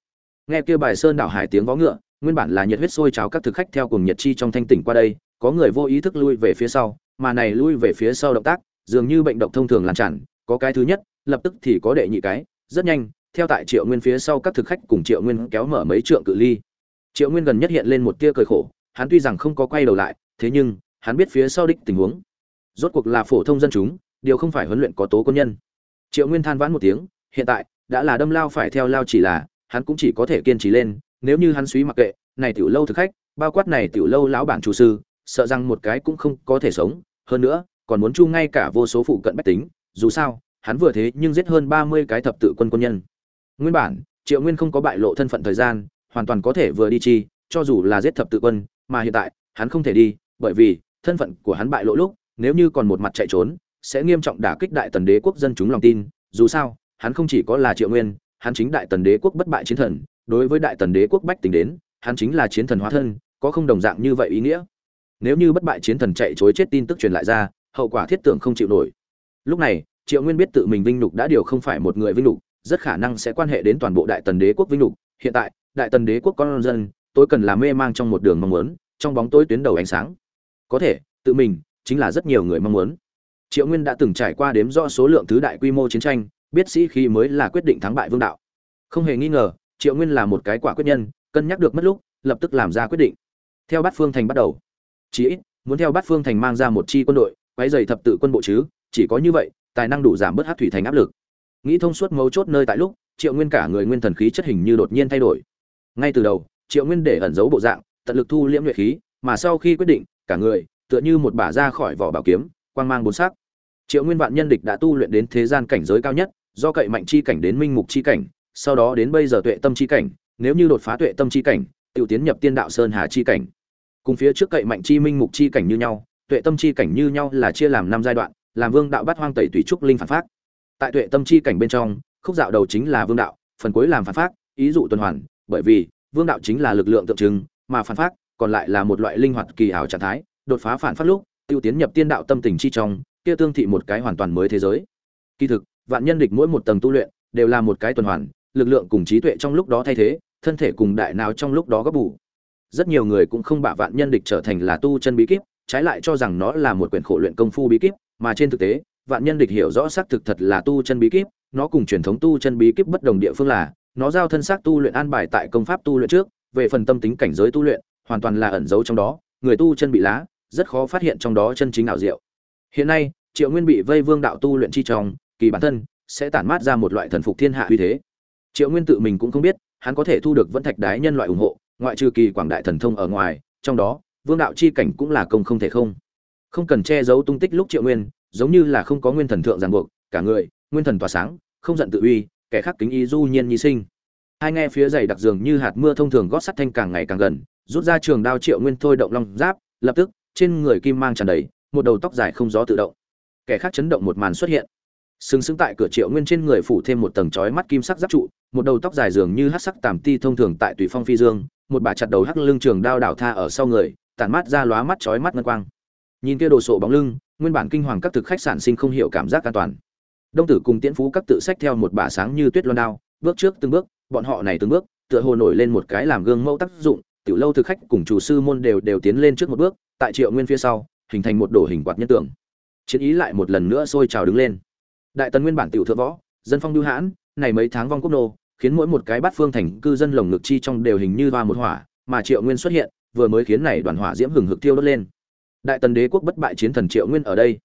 Nghe kia bài sơn đảo hải tiếng vó ngựa, nguyên bản là nhiệt huyết sôi trào các thực khách theo cùng nhiệt chi trong thanh tỉnh qua đây, có người vô ý thức lui về phía sau, mà này lui về phía sau động tác dường như bệnh độc thông thường lan tràn, có cái thứ nhất, lập tức thì có đệ nhị cái, rất nhanh, theo tại triệu nguyên phía sau các thực khách cùng triệu nguyên kéo mở mấy trượng cự ly. Triệu nguyên gần nhất hiện lên một tia cười khổ, hắn tuy rằng không có quay đầu lại, thế nhưng, hắn biết phía sau đích tình huống. Rốt cuộc là phổ thông dân chúng, điều không phải huấn luyện có tố quân nhân. Triệu nguyên than vãn một tiếng, hiện tại, đã là đâm lao phải theo lao chỉ là, hắn cũng chỉ có thể kiên trì lên, nếu như hắn suy mặc kệ, này tiểu lâu thực khách, bao quát này tiểu lâu lão bản chủ sư, sợ rằng một cái cũng không có thể sống. Hơn nữa còn muốn chu ngay cả vô số phụ cận bách tính, dù sao, hắn vừa thế nhưng giết hơn ba mươi cái thập tự quân quân nhân. Nguyên bản, triệu nguyên không có bại lộ thân phận thời gian, hoàn toàn có thể vừa đi chi, cho dù là giết thập tự quân, mà hiện tại, hắn không thể đi, bởi vì, thân phận của hắn bại lộ lúc, nếu như còn một mặt chạy trốn, sẽ nghiêm trọng đả kích đại tần đế quốc dân chúng lòng tin. Dù sao, hắn không chỉ có là triệu nguyên, hắn chính đại tần đế quốc bất bại chiến thần. Đối với đại tần đế quốc bách tính đến, hắn chính là chiến thần hóa thân, có không đồng dạng như vậy ý nghĩa. Nếu như bất bại chiến thần chạy chối chết tin tức truyền lại ra hậu quả thiết tưởng không chịu nổi. Lúc này, triệu nguyên biết tự mình vinh nhục đã điều không phải một người vinh nhục, rất khả năng sẽ quan hệ đến toàn bộ đại tần đế quốc vinh nhục. Hiện tại, đại tần đế quốc con dân tôi cần làm mê mang trong một đường mong muốn, trong bóng tối tuyến đầu ánh sáng. Có thể, tự mình chính là rất nhiều người mong muốn. Triệu nguyên đã từng trải qua đếm rõ số lượng thứ đại quy mô chiến tranh, biết sĩ khi mới là quyết định thắng bại vương đạo. Không hề nghi ngờ, triệu nguyên là một cái quả quyết nhân, cân nhắc được mất lúc, lập tức làm ra quyết định. Theo bát phương thành bắt đầu. Chí ít, muốn theo bát phương thành mang ra một chi quân đội quấy dày thập tự quân bộ chứ, chỉ có như vậy, tài năng đủ giảm bớt Hắc thủy thành áp lực. Nghĩ thông suốt mấu chốt nơi tại lúc, triệu nguyên cả người nguyên thần khí chất hình như đột nhiên thay đổi. Ngay từ đầu, triệu nguyên để ẩn giấu bộ dạng, tận lực thu liễm nhuệ khí, mà sau khi quyết định, cả người, tựa như một bả ra khỏi vỏ bảo kiếm, quang mang bốn sắc. Triệu nguyên vạn nhân địch đã tu luyện đến thế gian cảnh giới cao nhất, do cậy mạnh chi cảnh đến minh mục chi cảnh, sau đó đến bây giờ tuệ tâm chi cảnh, nếu như đột phá tuệ tâm chi cảnh, tiểu tiến nhập tiên đạo sơn hà chi cảnh. Cùng phía trước cậy mạnh chi minh mục chi cảnh như nhau tuệ tâm chi cảnh như nhau là chia làm năm giai đoạn, làm vương đạo bắt hoang tẩy tùy trúc linh phản phát tại tuệ tâm chi cảnh bên trong, khúc dạo đầu chính là vương đạo, phần cuối làm phản phát ý dụ tuần hoàn, bởi vì, vương đạo chính là lực lượng tượng trưng, mà phản phát còn lại là một loại linh hoạt kỳ ảo trạng thái, đột phá phản phát lúc, tiêu tiến nhập tiên đạo tâm tình chi trong, kia tương thị một cái hoàn toàn mới thế giới. Kỳ thực, vạn nhân địch mỗi một tầng tu luyện đều là một cái tuần hoàn, lực lượng cùng trí tuệ trong lúc đó thay thế, thân thể cùng đại não trong lúc đó góp bù. Rất nhiều người cũng không bạ vạn nhân địch trở thành là tu chân bí kíp trái lại cho rằng nó là một quyển khổ luyện công phu bí kíp, mà trên thực tế, vạn nhân địch hiểu rõ xác thực thật là tu chân bí kíp, nó cùng truyền thống tu chân bí kíp bất đồng địa phương là, nó giao thân xác tu luyện an bài tại công pháp tu luyện trước, về phần tâm tính cảnh giới tu luyện, hoàn toàn là ẩn giấu trong đó, người tu chân bị lá, rất khó phát hiện trong đó chân chính ảo diệu. Hiện nay, triệu nguyên bị vây vương đạo tu luyện chi trong, kỳ bản thân sẽ tản mát ra một loại thần phục thiên hạ uy thế. Triệu nguyên tự mình cũng không biết, hắn có thể thu được vẫn thạch đái nhân loại ủng hộ, ngoại trừ kỳ quảng đại thần thông ở ngoài, trong đó vương đạo chi cảnh cũng là công không thể không. Không cần che giấu tung tích lúc triệu nguyên, giống như là không có nguyên thần thượng ràng buộc, cả người, nguyên thần tỏa sáng, không giận tự uy, kẻ khác kính y du nhiên nhi sinh. Hai nghe phía dày đặc dường như hạt mưa thông thường gót sắt thanh càng ngày càng gần, rút ra trường đao triệu nguyên thôi động long giáp, lập tức, trên người kim mang tràn đầy, một đầu tóc dài không gió tự động. Kẻ khác chấn động một màn xuất hiện. Sừng sững tại cửa triệu nguyên trên người phủ thêm một tầng chói mắt kim sắc giáp trụ, một đầu tóc dài dường như hát sắc tàm ti thông thường tại tùy phong phi dương, một bà chặt đầu hắc lưng trường đao đảo tha ở sau người tản mát ra lóa mắt chói mắt ngân quang. Nhìn kia đồ sộ bóng lưng, nguyên bản kinh hoàng các thực khách sạn sinh không hiểu cảm giác an toàn. Đông tử cùng tiễn phú các tự sách theo một bà sáng như tuyết loan đao, bước trước từng bước, bọn họ này từng bước, tựa hồ nổi lên một cái làm gương mẫu tác dụng, tiểu lâu thực khách cùng chủ sư môn đều đều tiến lên trước một bước, tại triệu nguyên phía sau, hình thành một đồ hình quạt nhân tượng. Chiến ý lại một lần nữa sôi trào đứng lên. Đại tần nguyên bản tiểu thượng võ, dân phong lưu hãn, này mấy tháng vong quốc nô, khiến mỗi một cái bát phương thành cư dân lồng ngực chi trong đều hình như hoa một hỏa, mà triệu nguyên xuất hiện vừa mới khiến này đoàn hỏa diễm hừng hực tiêu đốt lên. Đại tần đế quốc bất bại chiến thần triệu nguyên ở đây.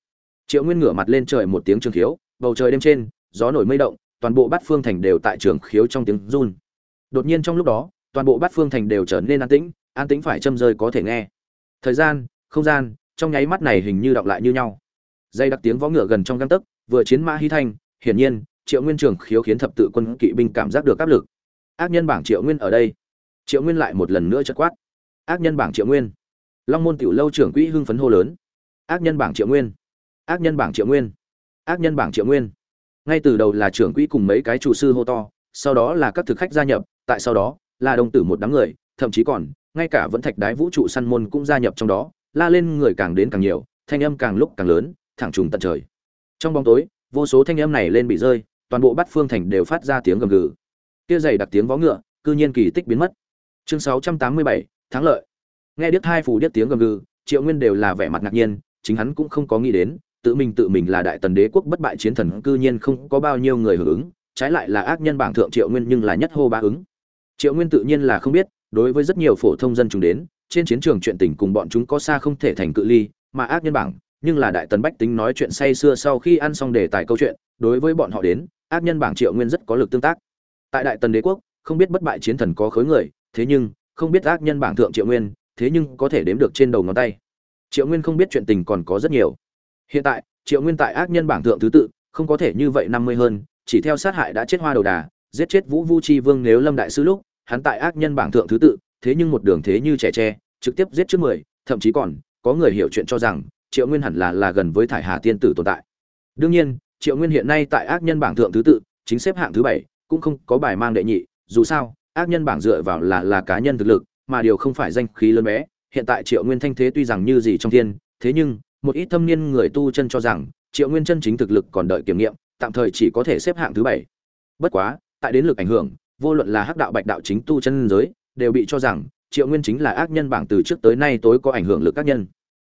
Triệu nguyên ngửa mặt lên trời một tiếng trường khiếu, bầu trời đêm trên, gió nổi mây động, toàn bộ bát phương thành đều tại trường khiếu trong tiếng run. Đột nhiên trong lúc đó, toàn bộ bát phương thành đều trở nên an tĩnh an tĩnh phải châm rơi có thể nghe. Thời gian, không gian, trong nháy mắt này hình như đọng lại như nhau. Dây đặc tiếng võ ngựa gần trong găng tấc, vừa chiến mã hy thanh, hiển nhiên, triệu nguyên trường khiếu khiến thập tự quân kỵ binh cảm giác được áp lực. Ác nhân bảng triệu nguyên ở đây. Triệu nguyên lại một lần nữa chất quát ác nhân bảng triệu nguyên. Long môn tiểu lâu trưởng quỹ hưng phấn hô lớn. Ác nhân bảng triệu nguyên. Ác nhân bảng triệu nguyên. Ác nhân bảng triệu nguyên. Ngay từ đầu là trưởng quỹ cùng mấy cái chủ sư hô to sau đó là các thực khách gia nhập tại sau đó là đồng tử một đám người thậm chí còn ngay cả vẫn thạch đái vũ trụ săn môn cũng gia nhập trong đó la lên người càng đến càng nhiều thanh âm càng lúc càng lớn thẳng trùng tận trời. Trong bóng tối vô số thanh âm này lên bị rơi toàn bộ bát phương thành đều phát ra tiếng gầm gừ. Kia dày đặc tiếng vó ngựa cư nhiên kỳ tích biến mất. Chương 687, thắng lợi. Nghe điếc hai phù điếc tiếng gầm gừ, triệu nguyên đều là vẻ mặt ngạc nhiên, chính hắn cũng không có nghĩ đến, tự mình tự mình là đại tần đế quốc bất bại chiến thần, cư nhiên không có bao nhiêu người hưởng ứng, trái lại là ác nhân bảng thượng triệu nguyên nhưng là nhất hô ba ứng. Triệu nguyên tự nhiên là không biết, đối với rất nhiều phổ thông dân chúng đến, trên chiến trường chuyện tình cùng bọn chúng có xa không thể thành cự ly, mà ác nhân bảng, nhưng là đại tần bách tính nói chuyện say xưa sau khi ăn xong đề tài câu chuyện, đối với bọn họ đến, ác nhân bảng triệu nguyên rất có lực tương tác. Tại đại tần đế quốc, không biết bất bại chiến thần có khối người, thế nhưng không biết ác nhân bảng thượng triệu nguyên, thế nhưng có thể đếm được trên đầu ngón tay. Triệu nguyên không biết chuyện tình còn có rất nhiều. Hiện tại, triệu nguyên tại ác nhân bảng thượng thứ tự, không có thể như vậy năm mươi hơn, chỉ theo sát hại đã chết hoa đầu đà, giết chết vũ vu chi vương nếu lâm đại sư lúc, hắn tại ác nhân bảng thượng thứ tự, thế nhưng một đường thế như trẻ tre, trực tiếp giết trước mười, thậm chí còn, có người hiểu chuyện cho rằng, triệu nguyên hẳn là là gần với thải hà tiên tử tồn tại. Đương nhiên, triệu nguyên hiện nay tại ác nhân bảng thượng thứ tự, chính xếp hạng thứ bảy, cũng không có bài mang đệ nhị, dù sao ác nhân bảng dựa vào là là cá nhân thực lực, mà điều không phải danh khí lớn bé. Hiện tại triệu nguyên thanh thế tuy rằng như gì trong thiên, thế nhưng, một ít thâm niên người tu chân cho rằng, triệu nguyên chân chính thực lực còn đợi kiểm nghiệm, tạm thời chỉ có thể xếp hạng thứ bảy. Bất quá, tại đến lực ảnh hưởng, vô luận là hắc đạo bạch đạo chính tu chân giới, đều bị cho rằng, triệu nguyên chính là ác nhân bảng từ trước tới nay tối có ảnh hưởng lực các nhân.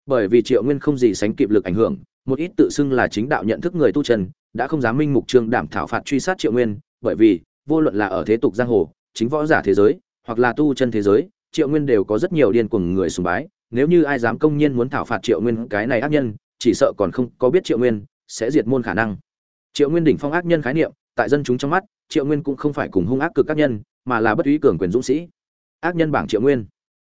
Bởi vì triệu nguyên không gì sánh kịp lực ảnh hưởng, một ít tự xưng là chính đạo nhận thức người tu chân, đã không dám minh mục trương đảm thảo phạt truy sát triệu nguyên, bởi vì, vô luận là ở thế tục giang hồ chính võ giả thế giới, hoặc là tu chân thế giới, triệu nguyên đều có rất nhiều điên cuồng người sùng bái. Nếu như ai dám công nhiên muốn thảo phạt triệu nguyên cái này ác nhân, chỉ sợ còn không có biết triệu nguyên sẽ diệt môn khả năng. Triệu nguyên đỉnh phong ác nhân khái niệm, tại dân chúng trong mắt, triệu nguyên cũng không phải cùng hung ác cực các nhân, mà là bất ý cường quyền dũng sĩ. Ác nhân bảng triệu nguyên.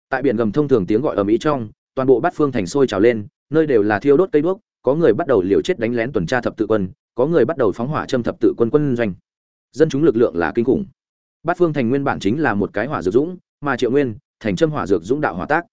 Tại biển gầm thông thường tiếng gọi ở mỹ trong, toàn bộ bát phương thành sôi trào lên, nơi đều là thiêu đốt cây đuốc, có người bắt đầu liều chết đánh lén tuần tra thập tự quân, có người bắt đầu phóng hỏa châm thập tự quân quân doanh. Dân chúng lực lượng là kinh khủng bát phương thành nguyên bản chính là một cái hỏa dược dũng, mà triệu nguyên, thành châm hỏa dược dũng đạo hỏa tác.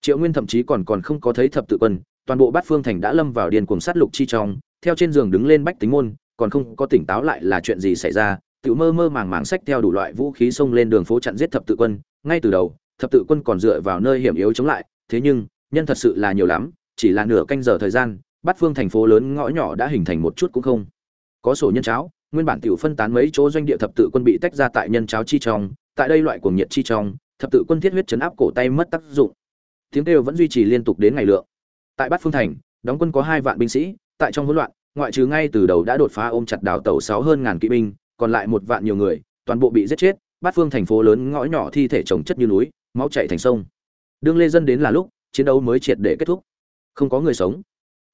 Triệu nguyên thậm chí còn còn không có thấy thập tự quân, toàn bộ bát phương thành đã lâm vào điền cuồng sát lục chi trong, theo trên giường đứng lên bách tính môn, còn không có tỉnh táo lại là chuyện gì xảy ra, tự mơ mơ màng màng sách theo đủ loại vũ khí xông lên đường phố chặn giết thập tự quân. Ngay từ đầu, thập tự quân còn dựa vào nơi hiểm yếu chống lại, thế nhưng, nhân thật sự là nhiều lắm, chỉ là nửa canh giờ thời gian, bát phương thành phố lớn ngõ nhỏ đã hình thành một chút cũng không. Có sổ nhân cháo nguyên bản tiểu phân tán mấy chỗ doanh địa thập tự quân bị tách ra tại nhân cháo chi trong, tại đây loại cuồng nhiệt chi trong, thập tự quân thiết huyết chấn áp cổ tay mất tác dụng. Tiếng kêu vẫn duy trì liên tục đến ngày lượng. Tại bát phương thành, đóng quân có hai vạn binh sĩ, tại trong hỗn loạn, ngoại trừ ngay từ đầu đã đột phá ôm chặt đảo tàu sáu hơn ngàn kỵ binh, còn lại một vạn nhiều người, toàn bộ bị giết chết, bát phương thành phố lớn ngõ nhỏ thi thể chồng chất như núi, máu chảy thành sông. Đương lê dân đến là lúc, chiến đấu mới triệt để kết thúc. Không có người sống.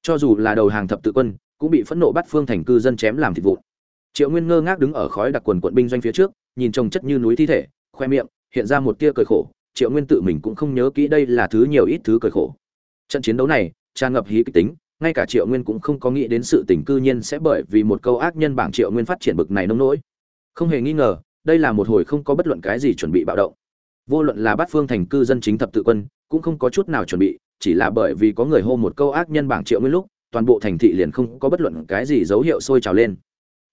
Cho dù là đầu hàng thập tự quân, cũng bị phẫn nộ bát phương thành cư dân chém làm thịt vụn triệu nguyên ngơ ngác đứng ở khói đặc quần quận binh doanh phía trước, nhìn trông chất như núi thi thể, khoe miệng hiện ra một tia cười khổ. Triệu nguyên tự mình cũng không nhớ kỹ đây là thứ nhiều ít thứ cười khổ. Trận chiến đấu này, tràn ngập hí kịch tính, ngay cả triệu nguyên cũng không có nghĩ đến sự tình cư nhiên sẽ bởi vì một câu ác nhân bảng triệu nguyên phát triển bực này nông nỗi. Không hề nghi ngờ, đây là một hồi không có bất luận cái gì chuẩn bị bạo động. Vô luận là bát phương thành cư dân chính thập tự quân, cũng không có chút nào chuẩn bị, chỉ là bởi vì có người hô một câu ác nhân bảng triệu nguyên lúc, toàn bộ thành thị liền không có bất luận cái gì dấu hiệu sôi trào lên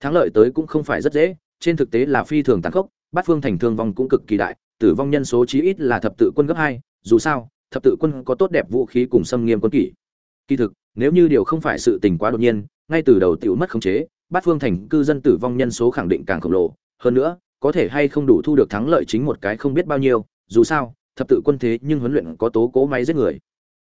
thắng lợi tới cũng không phải rất dễ, trên thực tế là phi thường tàn khốc, bát phương thành thương vong cũng cực kỳ đại, tử vong nhân số chí ít là thập tự quân gấp hai, dù sao, thập tự quân có tốt đẹp vũ khí cùng xâm nghiêm quân kỷ. Kỳ thực, nếu như điều không phải sự tình quá đột nhiên, ngay từ đầu tiểu mất khống chế, bát phương thành cư dân tử vong nhân số khẳng định càng khổng lồ. Hơn nữa, có thể hay không đủ thu được thắng lợi chính một cái không biết bao nhiêu, dù sao, thập tự quân thế nhưng huấn luyện có tố cố máy giết người.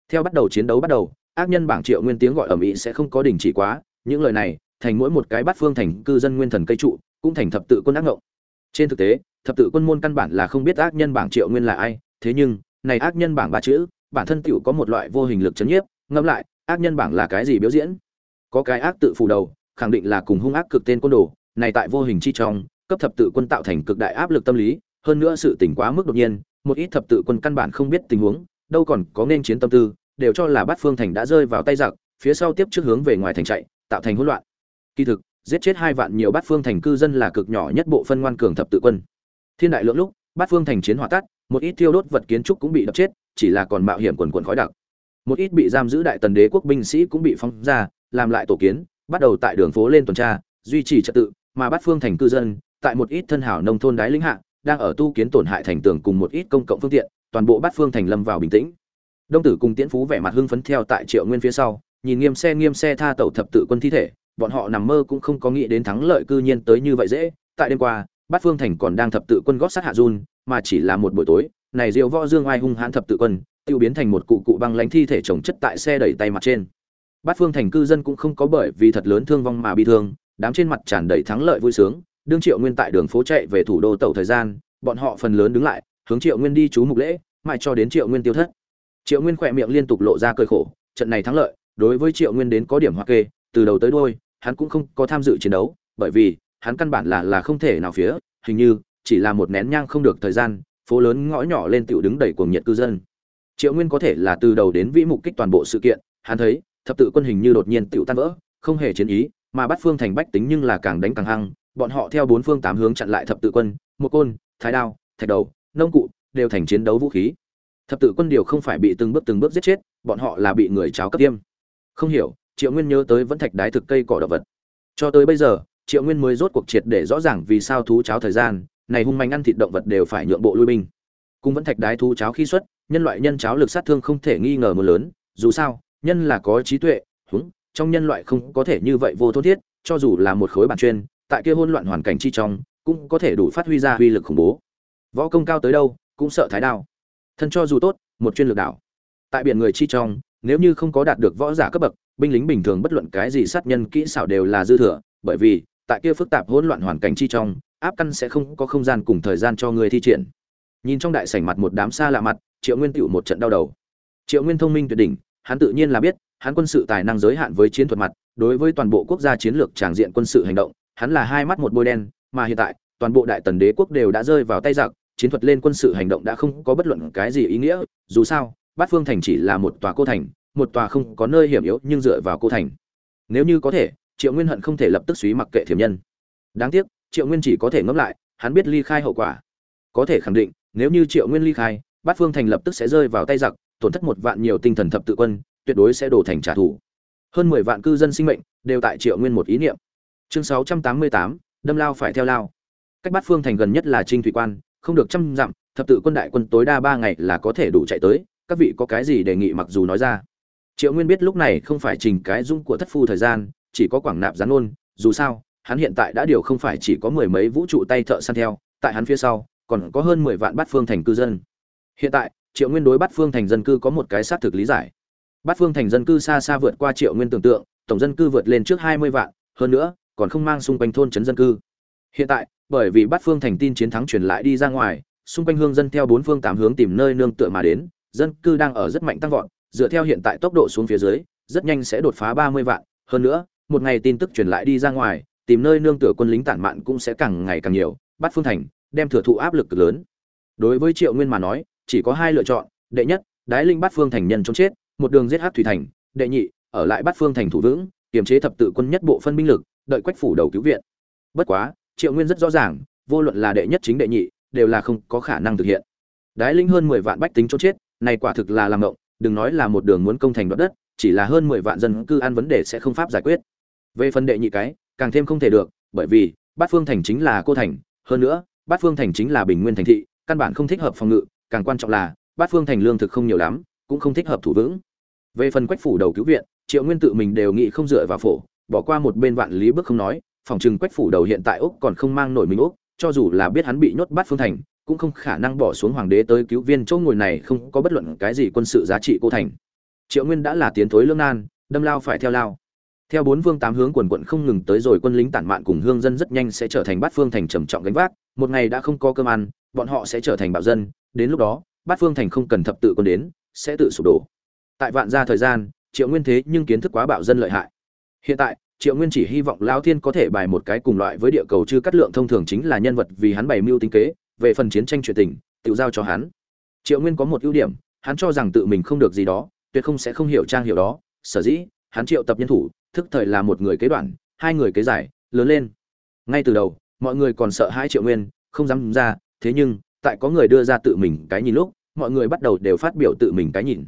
Theo bắt đầu chiến đấu bắt đầu, ác nhân bảng triệu nguyên tiếng gọi ở mỹ sẽ không có đình chỉ quá, những lời này thành mỗi một cái bát phương thành cư dân nguyên thần cây trụ, cũng thành thập tự quân ác ngộng. Trên thực tế, thập tự quân môn căn bản là không biết ác nhân bảng triệu nguyên là ai, thế nhưng, này ác nhân bảng ba chữ, bản thân tựu có một loại vô hình lực chấn nhiếp, ngẫm lại, ác nhân bảng là cái gì biểu diễn? Có cái ác tự phủ đầu, khẳng định là cùng hung ác cực tên quân đồ, này tại vô hình chi trong, cấp thập tự quân tạo thành cực đại áp lực tâm lý, hơn nữa sự tỉnh quá mức đột nhiên, một ít thập tự quân căn bản không biết tình huống, đâu còn có nên chiến tâm tư, đều cho là bát phương thành đã rơi vào tay giặc, phía sau tiếp trước hướng về ngoài thành chạy, tạo thành hỗn loạn kỳ thực, giết chết hai vạn nhiều bát phương thành cư dân là cực nhỏ nhất bộ phân ngoan cường thập tự quân. Thiên đại lượng lúc, bát phương thành chiến hỏa tắt, một ít tiêu đốt vật kiến trúc cũng bị đập chết, chỉ là còn mạo hiểm quần quần khói đặc. Một ít bị giam giữ đại tần đế quốc binh sĩ cũng bị phóng ra, làm lại tổ kiến, bắt đầu tại đường phố lên tuần tra, duy trì trật tự, mà bát phương thành cư dân, tại một ít thân hảo nông thôn đái lĩnh hạ, đang ở tu kiến tổn hại thành tường cùng một ít công cộng phương tiện, toàn bộ bát phương thành lâm vào bình tĩnh. Đông tử cùng tiễn phú vẻ mặt hưng phấn theo tại triệu nguyên phía sau, nhìn nghiêm xe nghiêm xe tha tẩu thập tự quân thi thể bọn họ nằm mơ cũng không có nghĩ đến thắng lợi cư nhiên tới như vậy dễ. Tại đêm qua, bát phương thành còn đang thập tự quân gót sát hạ run mà chỉ là một buổi tối, này diệu võ dương ai hung hãn thập tự quân, tiêu biến thành một cụ cụ băng lánh thi thể chồng chất tại xe đẩy tay mặt trên. Bát phương thành cư dân cũng không có bởi vì thật lớn thương vong mà bị thương, đám trên mặt tràn đầy thắng lợi vui sướng, đương triệu nguyên tại đường phố chạy về thủ đô tẩu thời gian, bọn họ phần lớn đứng lại, hướng triệu nguyên đi chú mục lễ, mãi cho đến triệu nguyên tiêu thất. Triệu nguyên khỏe miệng liên tục lộ ra cơi khổ, trận này thắng lợi, đối với triệu nguyên đến có điểm hoa kê từ đầu tới đuôi, hắn cũng không có tham dự chiến đấu, bởi vì, hắn căn bản là là không thể nào phía, hình như, chỉ là một nén nhang không được thời gian, phố lớn ngõ nhỏ lên tiểu đứng đầy cuồng nhiệt cư dân. Triệu nguyên có thể là từ đầu đến vĩ mục kích toàn bộ sự kiện, hắn thấy, thập tự quân hình như đột nhiên tiểu tan vỡ, không hề chiến ý, mà bắt phương thành bách tính nhưng là càng đánh càng hăng, bọn họ theo bốn phương tám hướng chặn lại thập tự quân, một côn, thái đao, thạch đầu, nông cụ, đều thành chiến đấu vũ khí. Thập tự quân điều không phải bị từng bước từng bước giết chết, bọn họ là bị người cháo cấp tiêm. Không hiểu triệu nguyên nhớ tới vẫn thạch đái thực cây cỏ động vật. Cho tới bây giờ, triệu nguyên mới rốt cuộc triệt để rõ ràng vì sao thú cháo thời gian, này hung manh ăn thịt động vật đều phải nhượng bộ lui binh. Cùng vẫn thạch đái thú cháo khi xuất, nhân loại nhân cháo lực sát thương không thể nghi ngờ một lớn, dù sao, nhân là có trí tuệ, húng, trong nhân loại không có thể như vậy vô thốt thiết, cho dù là một khối bản chuyên, tại kia hỗn loạn hoàn cảnh chi trong, cũng có thể đủ phát huy ra uy lực khủng bố. Võ công cao tới đâu, cũng sợ thái đao. Thân cho dù tốt, một chuyên lược đảo tại biển người chi trong nếu như không có đạt được võ giả cấp bậc, binh lính bình thường bất luận cái gì sát nhân kỹ xảo đều là dư thừa, bởi vì, tại kia phức tạp hỗn loạn hoàn cảnh chi trong, áp căn sẽ không có không gian cùng thời gian cho người thi triển. Nhìn trong đại sảnh mặt một đám xa lạ mặt, triệu nguyên tựu một trận đau đầu. Triệu nguyên thông minh tuyệt đỉnh, hắn tự nhiên là biết, hắn quân sự tài năng giới hạn với chiến thuật mặt, đối với toàn bộ quốc gia chiến lược tràng diện quân sự hành động, hắn là hai mắt một bôi đen, mà hiện tại, toàn bộ đại tần đế quốc đều đã rơi vào tay giặc, chiến thuật lên quân sự hành động đã không có bất luận cái gì ý nghĩa, dù sao bát phương thành chỉ là một tòa cô thành, một tòa không có nơi hiểm yếu nhưng dựa vào cô thành. Nếu như có thể, triệu nguyên hận không thể lập tức suy mặc kệ thiểm nhân. Đáng tiếc, triệu nguyên chỉ có thể ngẫm lại, hắn biết ly khai hậu quả. Có thể khẳng định, nếu như triệu nguyên ly khai, bát phương thành lập tức sẽ rơi vào tay giặc, tổn thất một vạn nhiều tinh thần thập tự quân, tuyệt đối sẽ đổ thành trả thù. Hơn mười vạn cư dân sinh mệnh đều tại triệu nguyên một ý niệm. Chương sáu trăm tám mươi tám, đâm lao phải theo lao. Cách bát phương thành gần nhất là trinh thủy quan, không được trăm dặm, thập tự quân đại quân tối đa ba ngày là có thể đủ chạy tới các vị có cái gì đề nghị mặc dù nói ra. Triệu nguyên biết lúc này không phải trình cái dung của thất phu thời gian, chỉ có quảng nạp gián ôn, dù sao, hắn hiện tại đã điều không phải chỉ có mười mấy vũ trụ tay thợ săn theo, tại hắn phía sau, còn có hơn mười vạn bát phương thành cư dân. Hiện tại, triệu nguyên đối bát phương thành dân cư có một cái xác thực lý giải. Bát phương thành dân cư xa xa vượt qua triệu nguyên tưởng tượng, tổng dân cư vượt lên trước hai mươi vạn, hơn nữa, còn không mang xung quanh thôn trấn dân cư. Hiện tại, bởi vì bát phương thành tin chiến thắng truyền lại đi ra ngoài, xung quanh hương dân theo bốn phương tám hướng tìm nơi nương tựa mà đến dân cư đang ở rất mạnh tăng vọt, dựa theo hiện tại tốc độ xuống phía dưới, rất nhanh sẽ đột phá ba mươi vạn. Hơn nữa, một ngày tin tức truyền lại đi ra ngoài, tìm nơi nương tựa quân lính tản mạn cũng sẽ càng ngày càng nhiều bát phương thành, đem thừa thụ áp lực cực lớn. Đối với triệu nguyên mà nói, chỉ có hai lựa chọn, đệ nhất, đái linh bát phương thành nhân chống chết, một đường giết hắc thủy thành, đệ nhị, ở lại bát phương thành thủ vững, kiềm chế thập tự quân nhất bộ phân binh lực, đợi quách phủ đầu cứu viện. Bất quá, triệu nguyên rất rõ ràng, vô luận là đệ nhất chính đệ nhị, đều là không có khả năng thực hiện. Đái linh hơn mười vạn bách tính chống chết này quả thực là làm ngộng, đừng nói là một đường muốn công thành đoạt đất, chỉ là hơn mười vạn dân cư ăn vấn đề sẽ không pháp giải quyết. Về phần đệ nhị cái, càng thêm không thể được, bởi vì, bát phương thành chính là cô thành, hơn nữa, bát phương thành chính là bình nguyên thành thị, căn bản không thích hợp phòng ngự, càng quan trọng là, bát phương thành lương thực không nhiều lắm, cũng không thích hợp thủ vững. Về phần quách phủ đầu cứu viện, triệu nguyên tự mình đều nghĩ không dựa vào phổ, bỏ qua một bên vạn lý bước không nói, phòng trừng quách phủ đầu hiện tại úc còn không mang nổi mình úc, cho dù là biết hắn bị nhốt bát phương thành cũng không khả năng bỏ xuống hoàng đế tới cứu viên chỗ ngồi này, không có bất luận cái gì quân sự giá trị cô thành. Triệu nguyên đã là tiến thối lương nan, đâm lao phải theo lao. Theo bốn vương tám hướng quần quận không ngừng tới rồi quân lính tản mạn cùng hương dân rất nhanh sẽ trở thành bát phương thành trầm trọng gánh vác. Một ngày đã không có cơm ăn, bọn họ sẽ trở thành bạo dân. Đến lúc đó, bát phương thành không cần thập tự quân đến, sẽ tự sụp đổ. Tại vạn gia thời gian, triệu nguyên thế nhưng kiến thức quá bạo dân lợi hại. Hiện tại, triệu nguyên chỉ hy vọng lao thiên có thể bài một cái cùng loại với địa cầu chư cắt lượng thông thường chính là nhân vật vì hắn bày mưu tính kế về phần chiến tranh chuyện tình, tự giao cho hắn. Triệu nguyên có một ưu điểm, hắn cho rằng tự mình không được gì đó, tuyệt không sẽ không hiểu trang hiểu đó. Sở dĩ, hắn triệu tập nhân thủ, thức thời là một người kế đoạn, hai người kế giải, lớn lên. Ngay từ đầu, mọi người còn sợ hai triệu nguyên, không dám ra, thế nhưng, tại có người đưa ra tự mình cái nhìn lúc, mọi người bắt đầu đều phát biểu tự mình cái nhìn.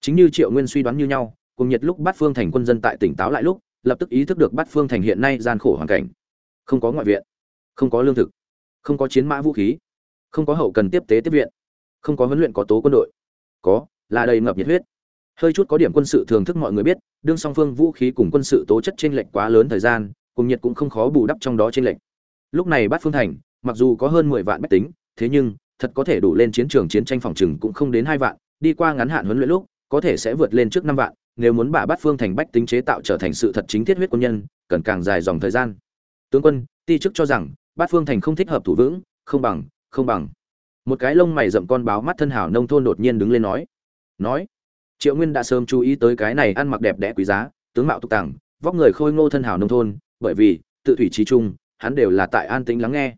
Chính như triệu nguyên suy đoán như nhau, cùng nhiệt lúc bắt phương thành quân dân tại tỉnh táo lại lúc, lập tức ý thức được bắt phương thành hiện nay gian khổ hoàn cảnh. Không có ngoại viện, không có lương thực, không có chiến mã vũ khí không có hậu cần tiếp tế tiếp viện. Không có huấn luyện có tố quân đội. Có, là đầy ngập nhiệt huyết. Hơi chút có điểm quân sự thường thức mọi người biết, đương song phương vũ khí cùng quân sự tố chất trên lệch quá lớn thời gian, cùng nhiệt cũng không khó bù đắp trong đó trên lệch. Lúc này bát phương thành, mặc dù có hơn mười vạn bách tính, thế nhưng, thật có thể đủ lên chiến trường chiến tranh phòng chừng cũng không đến hai vạn, đi qua ngắn hạn huấn luyện lúc, có thể sẽ vượt lên trước năm vạn, nếu muốn bà bát phương thành bách tính chế tạo trở thành sự thật chính thiết huyết quân nhân, cần càng dài dòng thời gian. Tướng quân, ti chức cho rằng, bát phương thành không thích hợp thủ vững, không bằng không bằng. Một cái lông mày rậm con báo mắt thân hảo nông thôn đột nhiên đứng lên nói. Nói, triệu nguyên đã sớm chú ý tới cái này ăn mặc đẹp đẽ quý giá, tướng mạo tục tàng vóc người khôi ngô thân hảo nông thôn, bởi vì, tự thủy trí trung, hắn đều là tại an tĩnh lắng nghe.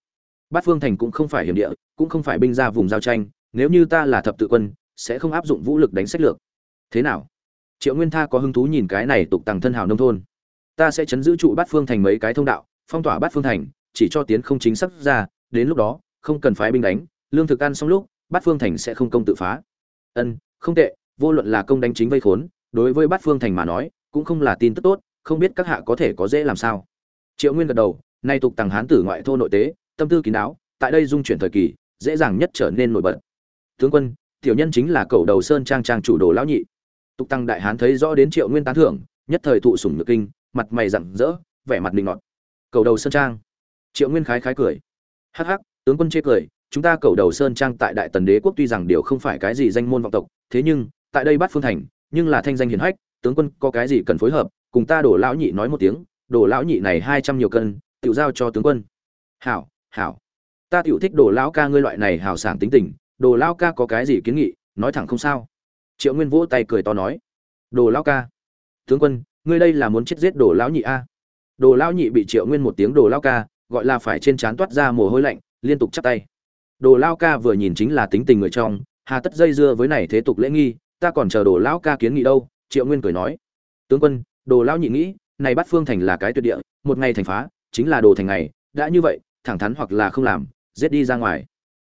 Bát phương thành cũng không phải hiểm địa, cũng không phải binh ra vùng giao tranh, nếu như ta là thập tự quân, sẽ không áp dụng vũ lực đánh sách lược. Thế nào? Triệu nguyên tha có hứng thú nhìn cái này tục tàng thân hảo nông thôn. Ta sẽ chấn giữ trụ bát phương thành mấy cái thông đạo, phong tỏa bát phương thành, chỉ cho tiến không chính xác ra, đến lúc đó không cần phái binh đánh, lương thực ăn xong lúc, bát phương thành sẽ không công tự phá. Ân, không tệ, vô luận là công đánh chính vây khốn, đối với bát phương thành mà nói, cũng không là tin tức tốt, không biết các hạ có thể có dễ làm sao. Triệu nguyên gật đầu, nay tục tàng hán tử ngoại thô nội tế, tâm tư kín đáo, tại đây dung chuyển thời kỳ, dễ dàng nhất trở nên nổi bật. Tướng quân, tiểu nhân chính là cầu đầu sơn trang trang chủ đồ lão nhị. Tục tăng đại hán thấy rõ đến triệu nguyên tán thưởng, nhất thời thụ sủng nhược kinh, mặt mày rặng rỡ, vẻ mặt linh ngọt cầu đầu sơn trang. Triệu nguyên khái khái cười. Hắc hắc tướng quân chê cười, chúng ta cầu đầu sơn trang tại đại tần đế quốc tuy rằng điều không phải cái gì danh môn vọng tộc, thế nhưng, tại đây bắt phương thành, nhưng là thanh danh hiển hách, tướng quân có cái gì cần phối hợp, cùng ta đổ lão nhị nói một tiếng, đổ lão nhị này hai trăm nhiều cân tự giao cho tướng quân. Hảo hảo. Ta tiểu thích đồ lão ca ngươi loại này hào sảng tính tình đồ lão ca có cái gì kiến nghị, nói thẳng không sao. Triệu nguyên vỗ tay cười to nói. Đồ lão ca. Tướng quân, ngươi đây là muốn chết giết đồ lão nhị a? Đồ lão nhị bị triệu nguyên một tiếng đồ lão ca, gọi là phải trên trán toát ra mồ hôi lạnh liên tục chắp tay. Đồ lão ca vừa nhìn chính là tính tình người trong, hà tất dây dưa với này thế tục lễ nghi, ta còn chờ đồ lão ca kiến nghị đâu, triệu nguyên cười nói. Tướng quân, đồ lão nhị nghĩ, này bắt phương thành là cái tuyệt địa, một ngày thành phá, chính là đồ thành ngày, đã như vậy, thẳng thắn hoặc là không làm, giết đi ra ngoài.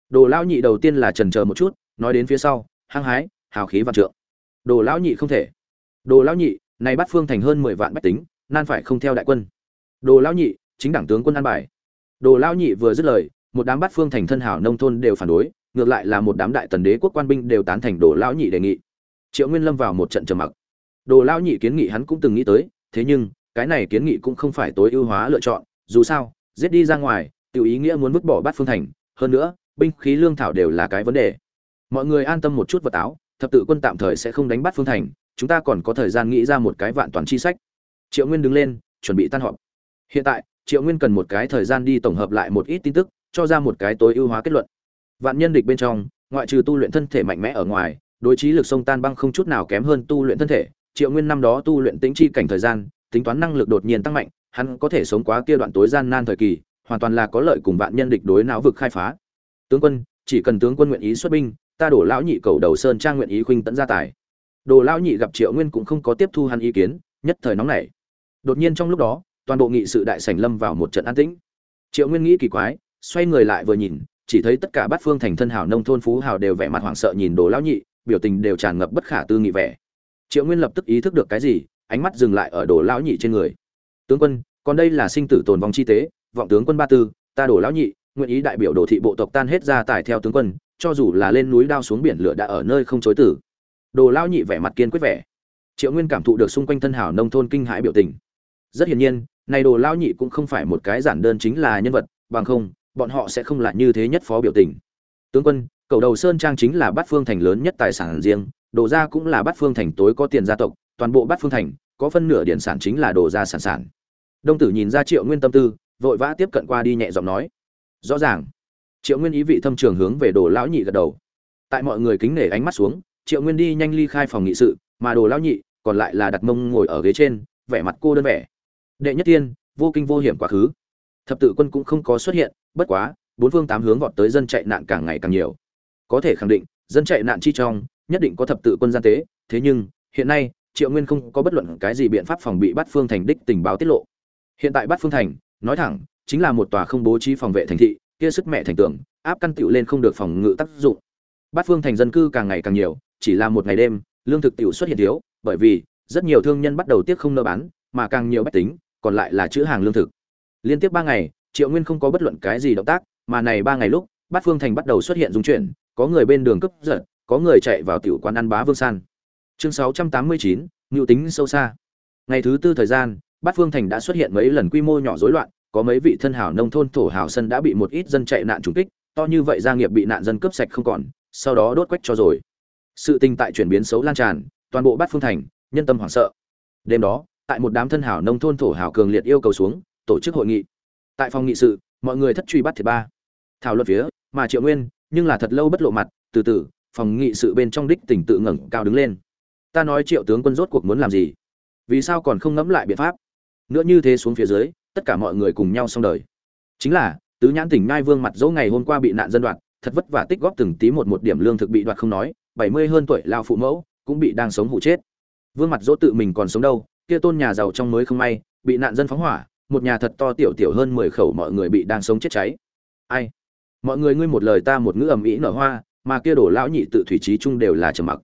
Đồ lão nhị đầu tiên là trần chờ một chút, nói đến phía sau, hăng hái, hào khí vạn trượng. Đồ lão nhị không thể. Đồ lão nhị, này bắt phương thành hơn mười vạn bách tính, nan phải không theo đại quân. Đồ lão nhị, chính đảng tướng quân an bài. Đồ lão nhị vừa dứt lời một đám bát phương thành thân hảo nông thôn đều phản đối, ngược lại là một đám đại tần đế quốc quan binh đều tán thành đồ lão nhị đề nghị. Triệu nguyên lâm vào một trận trầm mặc. Đồ lão nhị kiến nghị hắn cũng từng nghĩ tới, thế nhưng, cái này kiến nghị cũng không phải tối ưu hóa lựa chọn, dù sao, giết đi ra ngoài, tiểu ý nghĩa muốn vứt bỏ bát phương thành, hơn nữa, binh khí lương thảo đều là cái vấn đề. Mọi người an tâm một chút vật áo, thập tự quân tạm thời sẽ không đánh bắt phương thành, chúng ta còn có thời gian nghĩ ra một cái vạn toàn chi sách. Triệu nguyên đứng lên, chuẩn bị tan họp. Hiện tại, triệu nguyên cần một cái thời gian đi tổng hợp lại một ít tin tức cho ra một cái tối ưu hóa kết luận. Vạn nhân địch bên trong, ngoại trừ tu luyện thân thể mạnh mẽ ở ngoài, đối trí lực sông tan băng không chút nào kém hơn tu luyện thân thể. Triệu nguyên năm đó tu luyện tính chi cảnh thời gian, tính toán năng lực đột nhiên tăng mạnh, hắn có thể sống quá kia đoạn tối gian nan thời kỳ, hoàn toàn là có lợi cùng vạn nhân địch đối não vực khai phá. Tướng quân, chỉ cần tướng quân nguyện ý xuất binh, ta đổ lão nhị cầu đầu sơn trang nguyện ý khuynh tận gia tài. Đồ lão nhị gặp triệu nguyên cũng không có tiếp thu hắn ý kiến, nhất thời nóng nảy. Đột nhiên trong lúc đó, toàn bộ nghị sự đại sảnh lâm vào một trận an tĩnh. Triệu nguyên nghĩ kỳ quái xoay người lại vừa nhìn, chỉ thấy tất cả bát phương thành thân hào nông thôn phú hào đều vẻ mặt hoảng sợ nhìn đồ lão nhị, biểu tình đều tràn ngập bất khả tư nghị vẻ. Triệu nguyên lập tức ý thức được cái gì, ánh mắt dừng lại ở đồ lão nhị trên người. Tướng quân, còn đây là sinh tử tồn vong chi tế, vọng tướng quân ba tư, ta đổ lão nhị, nguyện ý đại biểu đồ thị bộ tộc tan hết ra tài theo tướng quân, cho dù là lên núi đao xuống biển lửa đã ở nơi không chối tử. Đồ lão nhị vẻ mặt kiên quyết vẻ. Triệu nguyên cảm thụ được xung quanh thân hảo nông thôn kinh hãi biểu tình. Rất hiển nhiên, này đồ lão nhị cũng không phải một cái giản đơn chính là nhân vật, bằng không bọn họ sẽ không là như thế nhất phó biểu tình. Tướng quân, cầu đầu sơn trang chính là bát phương thành lớn nhất tài sản riêng, đồ gia cũng là bát phương thành tối có tiền gia tộc, toàn bộ bát phương thành, có phân nửa điển sản chính là đồ gia sản sản. Đông tử nhìn ra triệu nguyên tâm tư, vội vã tiếp cận qua đi nhẹ giọng nói. Rõ ràng. Triệu nguyên ý vị thâm trường hướng về đồ lão nhị gật đầu. Tại mọi người kính nể ánh mắt xuống, triệu nguyên đi nhanh ly khai phòng nghị sự, mà đồ lão nhị còn lại là đặt mông ngồi ở ghế trên, vẻ mặt cô đơn vẻ. Đệ nhất tiên, vô kinh vô hiểm quá khứ. Thập tự quân cũng không có xuất hiện bất quá, bốn phương tám hướng vọt tới dân chạy nạn càng ngày càng nhiều. Có thể khẳng định, dân chạy nạn chi trong, nhất định có thập tự quân gian tế, thế nhưng, hiện nay, triệu nguyên không có bất luận cái gì biện pháp phòng bị bắt phương thành đích tình báo tiết lộ. Hiện tại bắt phương thành, nói thẳng, chính là một tòa không bố trí phòng vệ thành thị, kia sức mẹ thành tưởng áp căn tựu lên không được phòng ngự tác dụng. Bắt phương thành dân cư càng ngày càng nhiều, chỉ là một ngày đêm, lương thực tiểu xuất hiện thiếu, bởi vì, rất nhiều thương nhân bắt đầu tiếc không nơ bán, mà càng nhiều bách tính, còn lại là chữ hàng lương thực. Liên tiếp ba ngày triệu nguyên không có bất luận cái gì động tác, mà này ba ngày lúc, bát phương thành bắt đầu xuất hiện dung chuyển, có người bên đường cướp giật, có người chạy vào tiểu quán ăn bá vương san. Chương sáu trăm tám mươi chín, ngưu tính sâu xa. Ngày thứ tư thời gian, bát phương thành đã xuất hiện mấy lần quy mô nhỏ rối loạn, có mấy vị thân hảo nông thôn thổ hảo sân đã bị một ít dân chạy nạn trùng kích, to như vậy gia nghiệp bị nạn dân cướp sạch không còn, sau đó đốt quách cho rồi. Sự tình tại chuyển biến xấu lan tràn, toàn bộ bát phương thành, nhân tâm hoảng sợ. Đêm đó, tại một đám thân hảo nông thôn thổ hảo cường liệt yêu cầu xuống, tổ chức hội nghị tại phòng nghị sự, mọi người thất truy bắt thiệt ba. Thảo luận phía, mà triệu nguyên, nhưng là thật lâu bất lộ mặt, từ từ, phòng nghị sự bên trong đích tỉnh tự ngẩng cao đứng lên. Ta nói triệu tướng quân rốt cuộc muốn làm gì? Vì sao còn không ngẫm lại biện pháp? Nữa như thế xuống phía dưới, tất cả mọi người cùng nhau xong đời. Chính là, tứ nhãn tỉnh ngai vương mặt dỗ ngày hôm qua bị nạn dân đoạt, thật vất vả tích góp từng tí một một điểm lương thực bị đoạt không nói, bảy mươi hơn tuổi lao phụ mẫu cũng bị đang sống hụ chết. Vương mặt dỗ tự mình còn sống đâu, kia tôn nhà giàu trong mới không may, bị nạn dân phóng hỏa một nhà thật to tiểu tiểu hơn mười khẩu mọi người bị đang sống chết cháy. Ai? Mọi người ngươi một lời ta một ngữ ầm ĩ nở hoa, mà kia đồ lão nhị tự thủy trí chung đều là trầm mặc.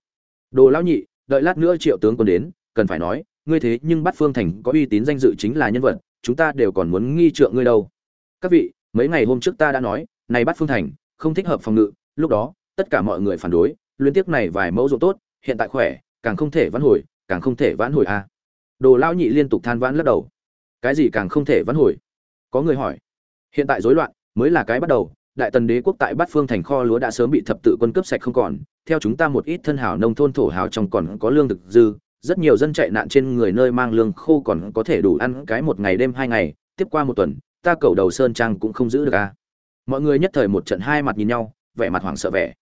Đồ lão nhị, đợi lát nữa triệu tướng quân đến, cần phải nói, ngươi thế nhưng bắt phương thành có uy tín danh dự chính là nhân vật, chúng ta đều còn muốn nghi trượng ngươi đâu. Các vị, mấy ngày hôm trước ta đã nói, này bắt phương thành, không thích hợp phòng ngự, lúc đó, tất cả mọi người phản đối liên tiếp này vài mẫu ruộng tốt, hiện tại khỏe, càng không thể vãn hồi, càng không thể vãn hồi a à. đồ lão nhị liên tục than vãn lắc đầu cái gì càng không thể vãn hồi? Có người hỏi. Hiện tại rối loạn mới là cái bắt đầu, đại tần đế quốc tại bát phương thành kho lúa đã sớm bị thập tự quân cướp sạch không còn, theo chúng ta một ít thân hảo nông thôn thổ hào trong còn có lương thực dư, rất nhiều dân chạy nạn trên người nơi mang lương khô còn có thể đủ ăn cái một ngày đêm hai ngày, tiếp qua một tuần, ta cầu đầu sơn trang cũng không giữ được a à. mọi người nhất thời một trận hai mặt nhìn nhau, vẻ mặt hoảng sợ vẻ.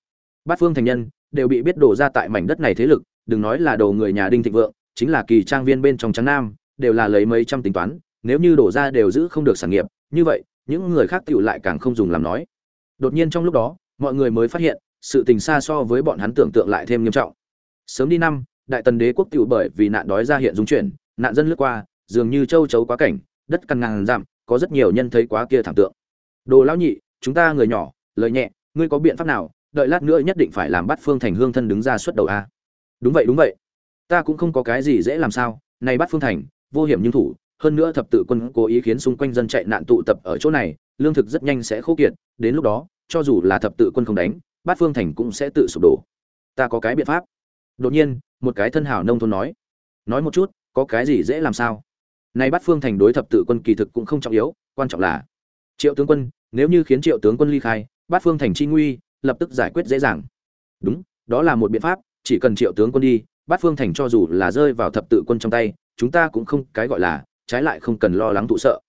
Bát phương thành nhân đều bị biết đổ ra tại mảnh đất này thế lực, đừng nói là đồ người nhà đinh thịnh vượng, chính là kỳ trang viên bên trong trắng nam, đều là lấy mấy trăm tính toán nếu như đổ ra đều giữ không được sản nghiệp, như vậy, những người khác tựu lại càng không dùng làm nói. Đột nhiên trong lúc đó, mọi người mới phát hiện, sự tình xa so với bọn hắn tưởng tượng lại thêm nghiêm trọng. Sớm đi năm, đại tần đế quốc tựu bởi vì nạn đói ra hiện dung chuyển, nạn dân lướt qua, dường như châu chấu quá cảnh, đất căn ngàn giảm có rất nhiều nhân thấy quá kia thảm tượng. Đồ lão nhị, chúng ta người nhỏ, lời nhẹ, ngươi có biện pháp nào, đợi lát nữa nhất định phải làm bắt phương thành hương thân đứng ra xuất đầu a. Đúng vậy đúng vậy. Ta cũng không có cái gì dễ làm sao, này bắt phương thành, vô hiểm nhưng thủ hơn nữa thập tự quân cố ý khiến xung quanh dân chạy nạn tụ tập ở chỗ này, lương thực rất nhanh sẽ khô kiệt, đến lúc đó, cho dù là thập tự quân không đánh, bát phương thành cũng sẽ tự sụp đổ. Ta có cái biện pháp. Đột nhiên, một cái thân hảo nông thôn nói. Nói một chút, có cái gì dễ làm sao? Nay bát phương thành đối thập tự quân kỳ thực cũng không trọng yếu, quan trọng là triệu tướng quân, nếu như khiến triệu tướng quân ly khai, bát phương thành chi nguy, lập tức giải quyết dễ dàng. Đúng, đó là một biện pháp, chỉ cần triệu tướng quân đi, bát phương thành cho dù là rơi vào thập tự quân trong tay, chúng ta cũng không cái gọi là trái lại không cần lo lắng tụ sợ.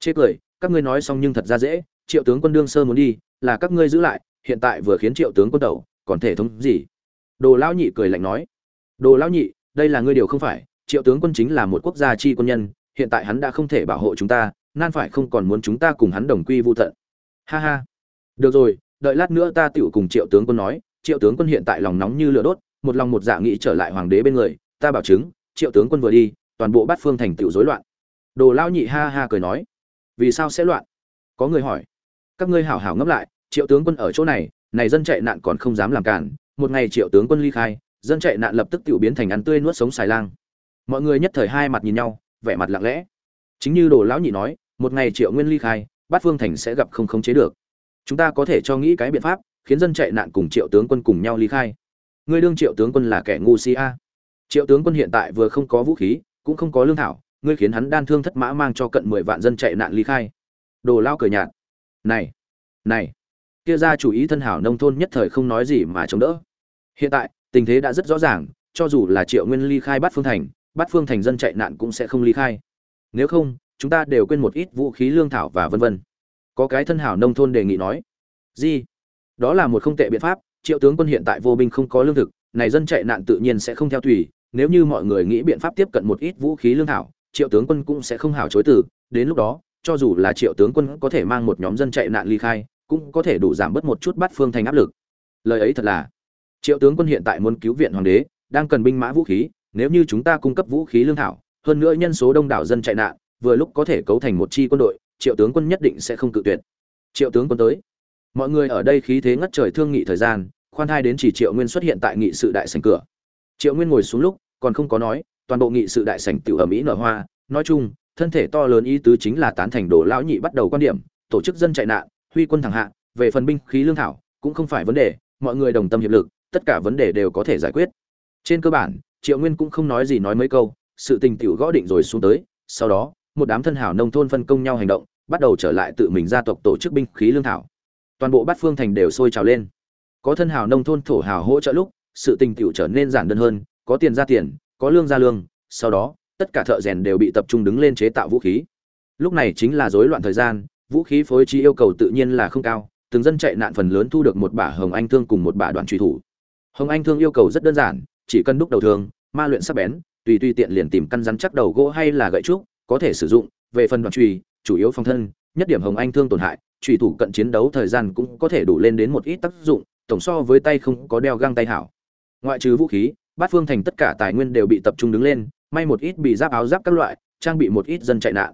Chê cười, các ngươi nói xong nhưng thật ra dễ, triệu tướng quân đương sơ muốn đi, là các ngươi giữ lại, hiện tại vừa khiến triệu tướng quân tẩu còn thể thống gì? Đồ lão nhị cười lạnh nói. Đồ lão nhị, đây là ngươi điều không phải, triệu tướng quân chính là một quốc gia chi quân nhân, hiện tại hắn đã không thể bảo hộ chúng ta, nan phải không còn muốn chúng ta cùng hắn đồng quy vô tận. Ha ha. Được rồi, đợi lát nữa ta tựu cùng triệu tướng quân nói, triệu tướng quân hiện tại lòng nóng như lửa đốt, một lòng một dạ nghĩ trở lại hoàng đế bên người, ta bảo chứng, triệu tướng quân vừa đi, toàn bộ bát phương thành tựu rối loạn đồ lão nhị ha ha cười nói, vì sao sẽ loạn? Có người hỏi, các ngươi hảo hảo ngẫm lại, triệu tướng quân ở chỗ này này dân chạy nạn còn không dám làm cản một ngày triệu tướng quân ly khai, dân chạy nạn lập tức tự biến thành ăn tươi nuốt sống xài lang. Mọi người nhất thời hai mặt nhìn nhau, vẻ mặt lặng lẽ. Chính như đồ lão nhị nói, một ngày triệu nguyên ly khai, bát phương thành sẽ gặp không khống chế được. Chúng ta có thể cho nghĩ cái biện pháp, khiến dân chạy nạn cùng triệu tướng quân cùng nhau ly khai. Ngươi đương triệu tướng quân là kẻ ngu si a. Triệu tướng quân hiện tại vừa không có vũ khí, cũng không có lương thảo ngươi khiến hắn đan thương thất mã mang cho cận mười vạn dân chạy nạn ly khai. Đồ lao cờ nhạt. Này này. Kia ra chủ ý thân hảo nông thôn nhất thời không nói gì mà chống đỡ. Hiện tại, tình thế đã rất rõ ràng, cho dù là triệu nguyên ly khai bắt phương thành bắt phương thành dân chạy nạn cũng sẽ không ly khai. Nếu không, chúng ta đều quên một ít vũ khí lương thảo và vân vân. Có cái thân hảo nông thôn đề nghị nói. Gì? Đó là một không tệ biện pháp, triệu tướng quân hiện tại vô binh không có lương thực, này dân chạy nạn tự nhiên sẽ không theo tùy, nếu như mọi người nghĩ biện pháp tiếp cận một ít vũ khí lương thảo triệu tướng quân cũng sẽ không hảo chối từ, đến lúc đó, cho dù là triệu tướng quân có thể mang một nhóm dân chạy nạn ly khai, cũng có thể đủ giảm bớt một chút bắt phương thành áp lực. Lời ấy thật là, triệu tướng quân hiện tại muốn cứu viện hoàng đế, đang cần binh mã vũ khí, nếu như chúng ta cung cấp vũ khí lương thảo, hơn nữa nhân số đông đảo dân chạy nạn, vừa lúc có thể cấu thành một chi quân đội, triệu tướng quân nhất định sẽ không cự tuyệt. Triệu tướng quân tới. Mọi người ở đây khí thế ngất trời thương nghị thời gian, khoan thai đến chỉ triệu nguyên xuất hiện tại nghị sự đại sảnh cửa. Triệu nguyên ngồi xuống lúc, còn không có nói toàn bộ nghị sự đại sảnh tiểu ở mỹ nở hoa. Nói chung, thân thể to lớn ý tứ chính là tán thành đồ lão nhị bắt đầu quan điểm, tổ chức dân chạy nạn, huy quân thẳng hạ, về phần binh khí lương thảo, cũng không phải vấn đề, mọi người đồng tâm hiệp lực, tất cả vấn đề đều có thể giải quyết. Trên cơ bản, triệu nguyên cũng không nói gì nói mấy câu, sự tình tiểu gõ định rồi xuống tới, sau đó, một đám thân hảo nông thôn phân công nhau hành động, bắt đầu trở lại tự mình gia tộc tổ chức binh khí lương thảo. Toàn bộ bát phương thành đều sôi trào lên. Có thân hảo nông thôn thổ hảo hỗ trợ lúc, sự tình tiểu trở nên giản đơn hơn, có tiền ra tiền có lương ra lương, sau đó, tất cả thợ rèn đều bị tập trung đứng lên chế tạo vũ khí. Lúc này chính là rối loạn thời gian, vũ khí phối trí yêu cầu tự nhiên là không cao, từng dân chạy nạn phần lớn thu được một bả hồng anh thương cùng một bả đoạn truy thủ. Hồng anh thương yêu cầu rất đơn giản, chỉ cần đúc đầu thương, ma luyện sắc bén, tùy tùy tiện liền tìm căn rắn chắc đầu gỗ hay là gậy trúc, có thể sử dụng, về phần đoạn truy chủ yếu phòng thân, nhất điểm hồng anh thương tổn hại truy thủ cận chiến đấu thời gian cũng có thể đủ lên đến một ít tác dụng, tổng so với tay không có đeo găng tay hảo. Ngoại trừ vũ khí bát phương thành tất cả tài nguyên đều bị tập trung đứng lên, may một ít bị giáp áo giáp các loại, trang bị một ít dân chạy nạn.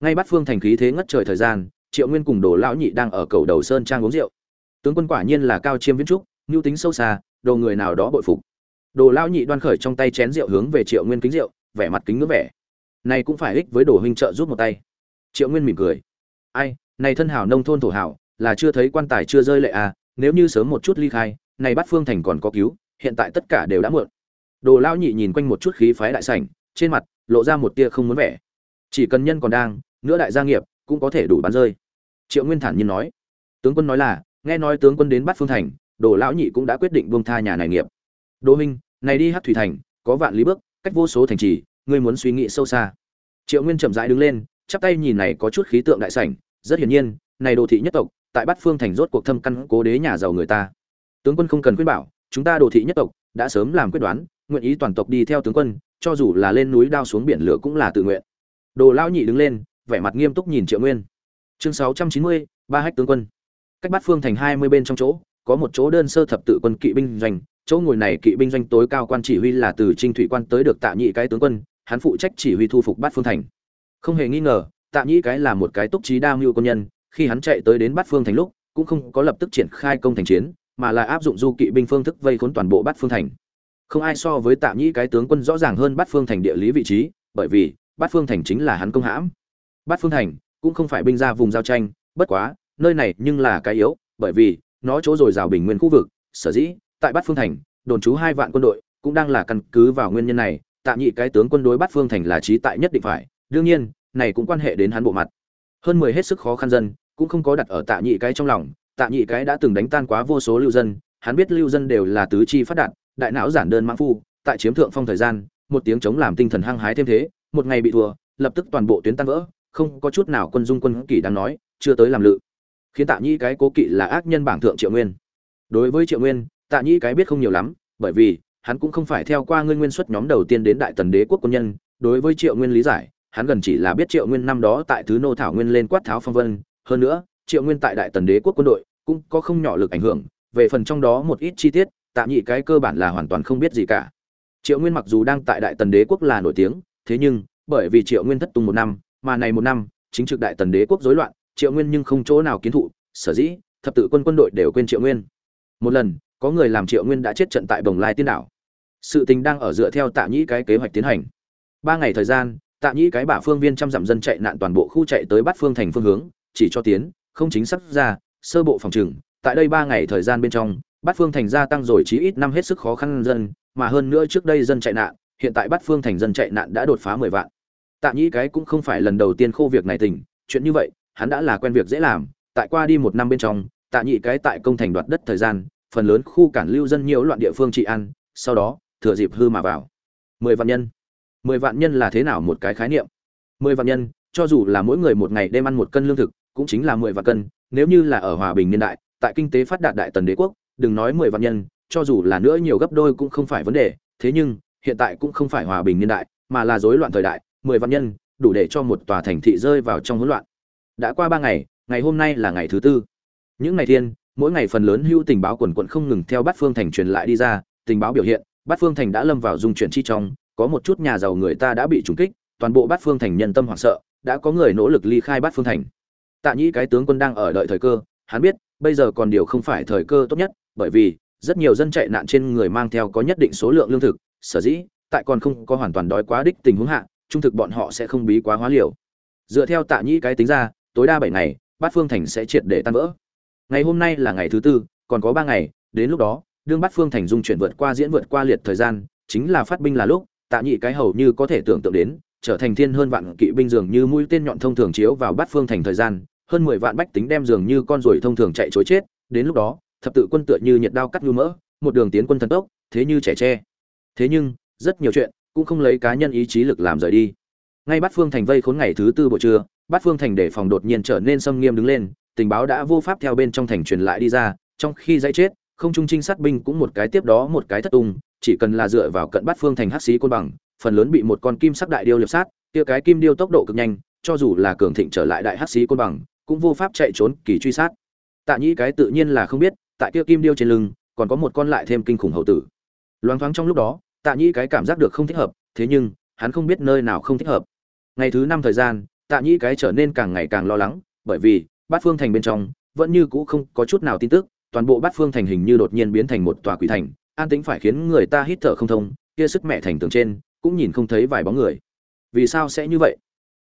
Ngay bát phương thành khí thế ngất trời thời gian, triệu nguyên cùng đồ lão nhị đang ở cầu đầu sơn trang uống rượu. Tướng quân quả nhiên là cao chiêm viễn trúc nhu tính sâu xa, đồ người nào đó bội phục. Đồ lão nhị đoan khởi trong tay chén rượu hướng về triệu nguyên kính rượu, vẻ mặt kính ngưỡng vẻ. Này cũng phải ích với đồ huynh trợ giúp một tay. Triệu nguyên mỉm cười. Ai, này thân hảo nông thôn thổ hảo, là chưa thấy quan tài chưa rơi lệ à nếu như sớm một chút ly khai, này bắt phương thành còn có cứu, hiện tại tất cả đều đã muộn đồ lão nhị nhìn quanh một chút khí phái đại sảnh, trên mặt lộ ra một tia không muốn vẻ. Chỉ cần nhân còn đang, nữa đại gia nghiệp cũng có thể đủ bán rơi. Triệu nguyên thản nhiên nói. Tướng quân nói là, nghe nói tướng quân đến bắt phương thành, đồ lão nhị cũng đã quyết định buông tha nhà này nghiệp. Đỗ minh này đi hát thủy thành, có vạn lý bước, cách vô số thành trì, ngươi muốn suy nghĩ sâu xa. Triệu nguyên chậm rãi đứng lên, chắp tay nhìn này có chút khí tượng đại sảnh, rất hiển nhiên, này đồ thị nhất tộc, tại bát phương thành rốt cuộc thâm căn cố đế nhà giàu người ta. Tướng quân không cần khuyên bảo, chúng ta đồ thị nhất tộc đã sớm làm quyết đoán nguyện ý toàn tộc đi theo tướng quân, cho dù là lên núi đao xuống biển lửa cũng là tự nguyện. Đồ Lão nhị đứng lên, vẻ mặt nghiêm túc nhìn triệu nguyên. Chương sáu trăm chín mươi, ba hách tướng quân. Cách bát phương thành hai mươi bên trong chỗ, có một chỗ đơn sơ thập tự quân kỵ binh doanh, chỗ ngồi này kỵ binh doanh tối cao quan chỉ huy là từ trinh thủy quan tới được tạ nhị cái tướng quân, hắn phụ trách chỉ huy thu phục bát phương thành. Không hề nghi ngờ, tạ nhị cái là một cái túc trí đa mưu quân nhân, khi hắn chạy tới đến bát phương thành lúc, cũng không có lập tức triển khai công thành chiến, mà là áp dụng du kỵ binh phương thức vây khốn toàn bộ bát phương thành không ai so với tạ nhĩ cái tướng quân rõ ràng hơn bát phương thành địa lý vị trí, bởi vì bát phương thành chính là hắn công hãm. Bát phương thành cũng không phải binh ra vùng giao tranh, bất quá, nơi này nhưng là cái yếu, bởi vì nó chỗ dồi dào bình nguyên khu vực, sở dĩ tại bát phương thành, đồn trú hai vạn quân đội cũng đang là căn cứ vào nguyên nhân này, tạ nhị cái tướng quân đối bát phương thành là trí tại nhất định phải, đương nhiên, này cũng quan hệ đến hắn bộ mặt. Hơn mười hết sức khó khăn dân cũng không có đặt ở tạ nhị cái trong lòng, tạ nhị cái đã từng đánh tan quá vô số lưu dân, hắn biết lưu dân đều là tứ chi phát đạt đại não giản đơn mãng phu, tại chiếm thượng phong thời gian, một tiếng chống làm tinh thần hăng hái thêm thế, một ngày bị thua, lập tức toàn bộ tuyến tan vỡ, không có chút nào quân dung quân kỷ đang nói, chưa tới làm lự. Khiến tạ nhĩ cái cố kỵ là ác nhân bảng thượng triệu nguyên. Đối với triệu nguyên, tạ nhĩ cái biết không nhiều lắm, bởi vì, hắn cũng không phải theo qua ngươi nguyên xuất nhóm đầu tiên đến đại tần đế quốc quân nhân. Đối với triệu nguyên lý giải, hắn gần chỉ là biết triệu nguyên năm đó tại thứ nô thảo nguyên lên quát tháo phong vân. Hơn nữa, triệu nguyên tại đại tần đế quốc quân đội cũng có không nhỏ lực ảnh hưởng. Về phần trong đó một ít chi tiết tạ nhị cái cơ bản là hoàn toàn không biết gì cả. Triệu nguyên mặc dù đang tại đại tần đế quốc là nổi tiếng, thế nhưng, bởi vì triệu nguyên thất tung một năm, mà này một năm, chính trực đại tần đế quốc rối loạn, triệu nguyên nhưng không chỗ nào kiến thụ, sở dĩ, thập tự quân quân đội đều quên triệu nguyên. Một lần, có người làm triệu nguyên đã chết trận tại bồng lai tiên đảo. Sự tình đang ở dựa theo tạ nhĩ cái kế hoạch tiến hành. Ba ngày thời gian, tạ nhĩ cái bả phương viên trăm dặm dân chạy nạn toàn bộ khu chạy tới bát phương thành phương hướng, chỉ cho tiến, không chính xác ra, sơ bộ phòng trừng. Tại đây ba ngày thời gian bên trong bát phương thành gia tăng rồi chí ít năm hết sức khó khăn dân mà hơn nữa trước đây dân chạy nạn hiện tại bát phương thành dân chạy nạn đã đột phá mười vạn. Tạ nhĩ cái cũng không phải lần đầu tiên khô việc này tỉnh, chuyện như vậy hắn đã là quen việc dễ làm tại qua đi một năm bên trong tạ nhĩ cái tại công thành đoạt đất thời gian phần lớn khu cản lưu dân nhiều loạn địa phương trị ăn sau đó thừa dịp hư mà vào. Mười vạn nhân. Mười vạn nhân là thế nào một cái khái niệm? Mười vạn nhân cho dù là mỗi người một ngày đem ăn một cân lương thực cũng chính là mười vạn cân nếu như là ở hòa bình niên đại tại kinh tế phát đạt đại tần đế quốc đừng nói mười vạn nhân, cho dù là nữa nhiều gấp đôi cũng không phải vấn đề, thế nhưng, hiện tại cũng không phải hòa bình niên đại, mà là rối loạn thời đại, mười vạn nhân, đủ để cho một tòa thành thị rơi vào trong hỗn loạn. Đã qua ba ngày ngày hôm nay là ngày thứ tư. Những ngày thiên, mỗi ngày phần lớn hữu tình báo quần quận không ngừng theo bát phương thành truyền lại đi ra, tình báo biểu hiện, bát phương thành đã lâm vào dung chuyển chi trong, có một chút nhà giàu người ta đã bị trúng kích, toàn bộ bát phương thành nhân tâm hoảng sợ, đã có người nỗ lực ly khai bát phương thành. Tạ nhĩ cái tướng quân đang ở đợi thời cơ, hắn biết, bây giờ còn điều không phải thời cơ tốt nhất bởi vì rất nhiều dân chạy nạn trên người mang theo có nhất định số lượng lương thực, sở dĩ, tại còn không có hoàn toàn đói quá đích tình huống hạ, trung thực bọn họ sẽ không bí quá hóa liều. Dựa theo tạ nhĩ cái tính ra, tối đa bảy ngày, bát phương thành sẽ triệt để tan vỡ. Ngày hôm nay là ngày thứ tư, còn có ba ngày, đến lúc đó, đương bát phương thành dung chuyển vượt qua diễn vượt qua liệt thời gian, chính là phát binh là lúc, tạ Nhĩ cái hầu như có thể tưởng tượng đến, trở thành thiên hơn vạn kỵ binh dường như mũi tên nhọn thông thường chiếu vào bát phương thành thời gian, hơn mười vạn bách tính đem dường như con ruồi thông thường chạy chối chết, đến lúc đó thập tự quân tựa như nhiệt đao cắt nhu mỡ, một đường tiến quân thần tốc, thế như trẻ tre. Thế nhưng, rất nhiều chuyện cũng không lấy cá nhân ý chí lực làm rời đi. Ngay bát phương thành vây khốn ngày thứ tư buổi trưa, bát phương thành để phòng đột nhiên trở nên xâm nghiêm đứng lên, tình báo đã vô pháp theo bên trong thành truyền lại đi ra, trong khi dãy chết, không trung trinh sát binh cũng một cái tiếp đó một cái thất tung, chỉ cần là dựa vào cận bát phương thành hắc xí côn bằng, phần lớn bị một con kim sắc đại điêu liệp sát, kia cái kim điêu tốc độ cực nhanh, cho dù là cường thịnh trở lại đại hắc xí côn bằng, cũng vô pháp chạy trốn kỳ truy sát. Tạ nhĩ cái tự nhiên là không biết tại kia kim điêu trên lưng, còn có một con lại thêm kinh khủng hậu tử. Loáng thoáng trong lúc đó, tạ nhĩ cái cảm giác được không thích hợp, thế nhưng, hắn không biết nơi nào không thích hợp. Ngày thứ năm thời gian, tạ nhĩ cái trở nên càng ngày càng lo lắng, bởi vì, bát phương thành bên trong, vẫn như cũ không có chút nào tin tức, toàn bộ bát phương thành hình như đột nhiên biến thành một tòa quỷ thành, an tĩnh phải khiến người ta hít thở không thông, kia sức mẹ thành tường trên, cũng nhìn không thấy vài bóng người. Vì sao sẽ như vậy?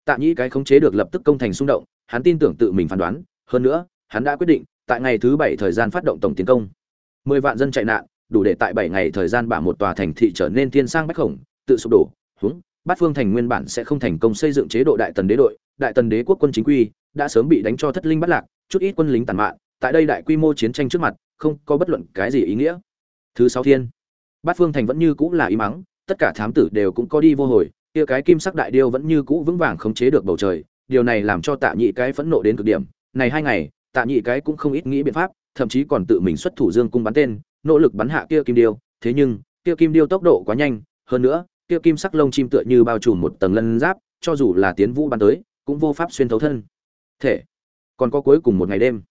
Tạ nhĩ cái khống chế được lập tức công thành xung động, hắn tin tưởng tự mình phán đoán, hơn nữa, hắn đã quyết định tại ngày thứ bảy thời gian phát động tổng tiến công. Mười vạn dân chạy nạn, đủ để tại bảy ngày thời gian bả một tòa thành thị trở nên thiên sang bách khổng, tự sụp đổ, huống, bát phương thành nguyên bản sẽ không thành công xây dựng chế độ đại tần đế đội, đại tần đế quốc quân chính quy đã sớm bị đánh cho thất linh bắt lạc, chút ít quân lính tàn mạn, tại đây đại quy mô chiến tranh trước mặt, không có bất luận cái gì ý nghĩa. Thứ sáu thiên, bát phương thành vẫn như cũ là im mắng tất cả thám tử đều cũng có đi vô hồi, kia cái kim sắc đại điêu vẫn như cũ vững vàng khống chế được bầu trời, điều này làm cho tạ nhị cái phẫn nộ đến cực điểm. Này hai ngày tạ nhị cái cũng không ít nghĩ biện pháp, thậm chí còn tự mình xuất thủ dương cung bắn tên, nỗ lực bắn hạ kia kim điêu. Thế nhưng, kia kim điêu tốc độ quá nhanh, hơn nữa, kia kim sắc lông chim tựa như bao trùm một tầng lân giáp, cho dù là tiến vũ bắn tới, cũng vô pháp xuyên thấu thân. Thể, còn có cuối cùng một ngày đêm.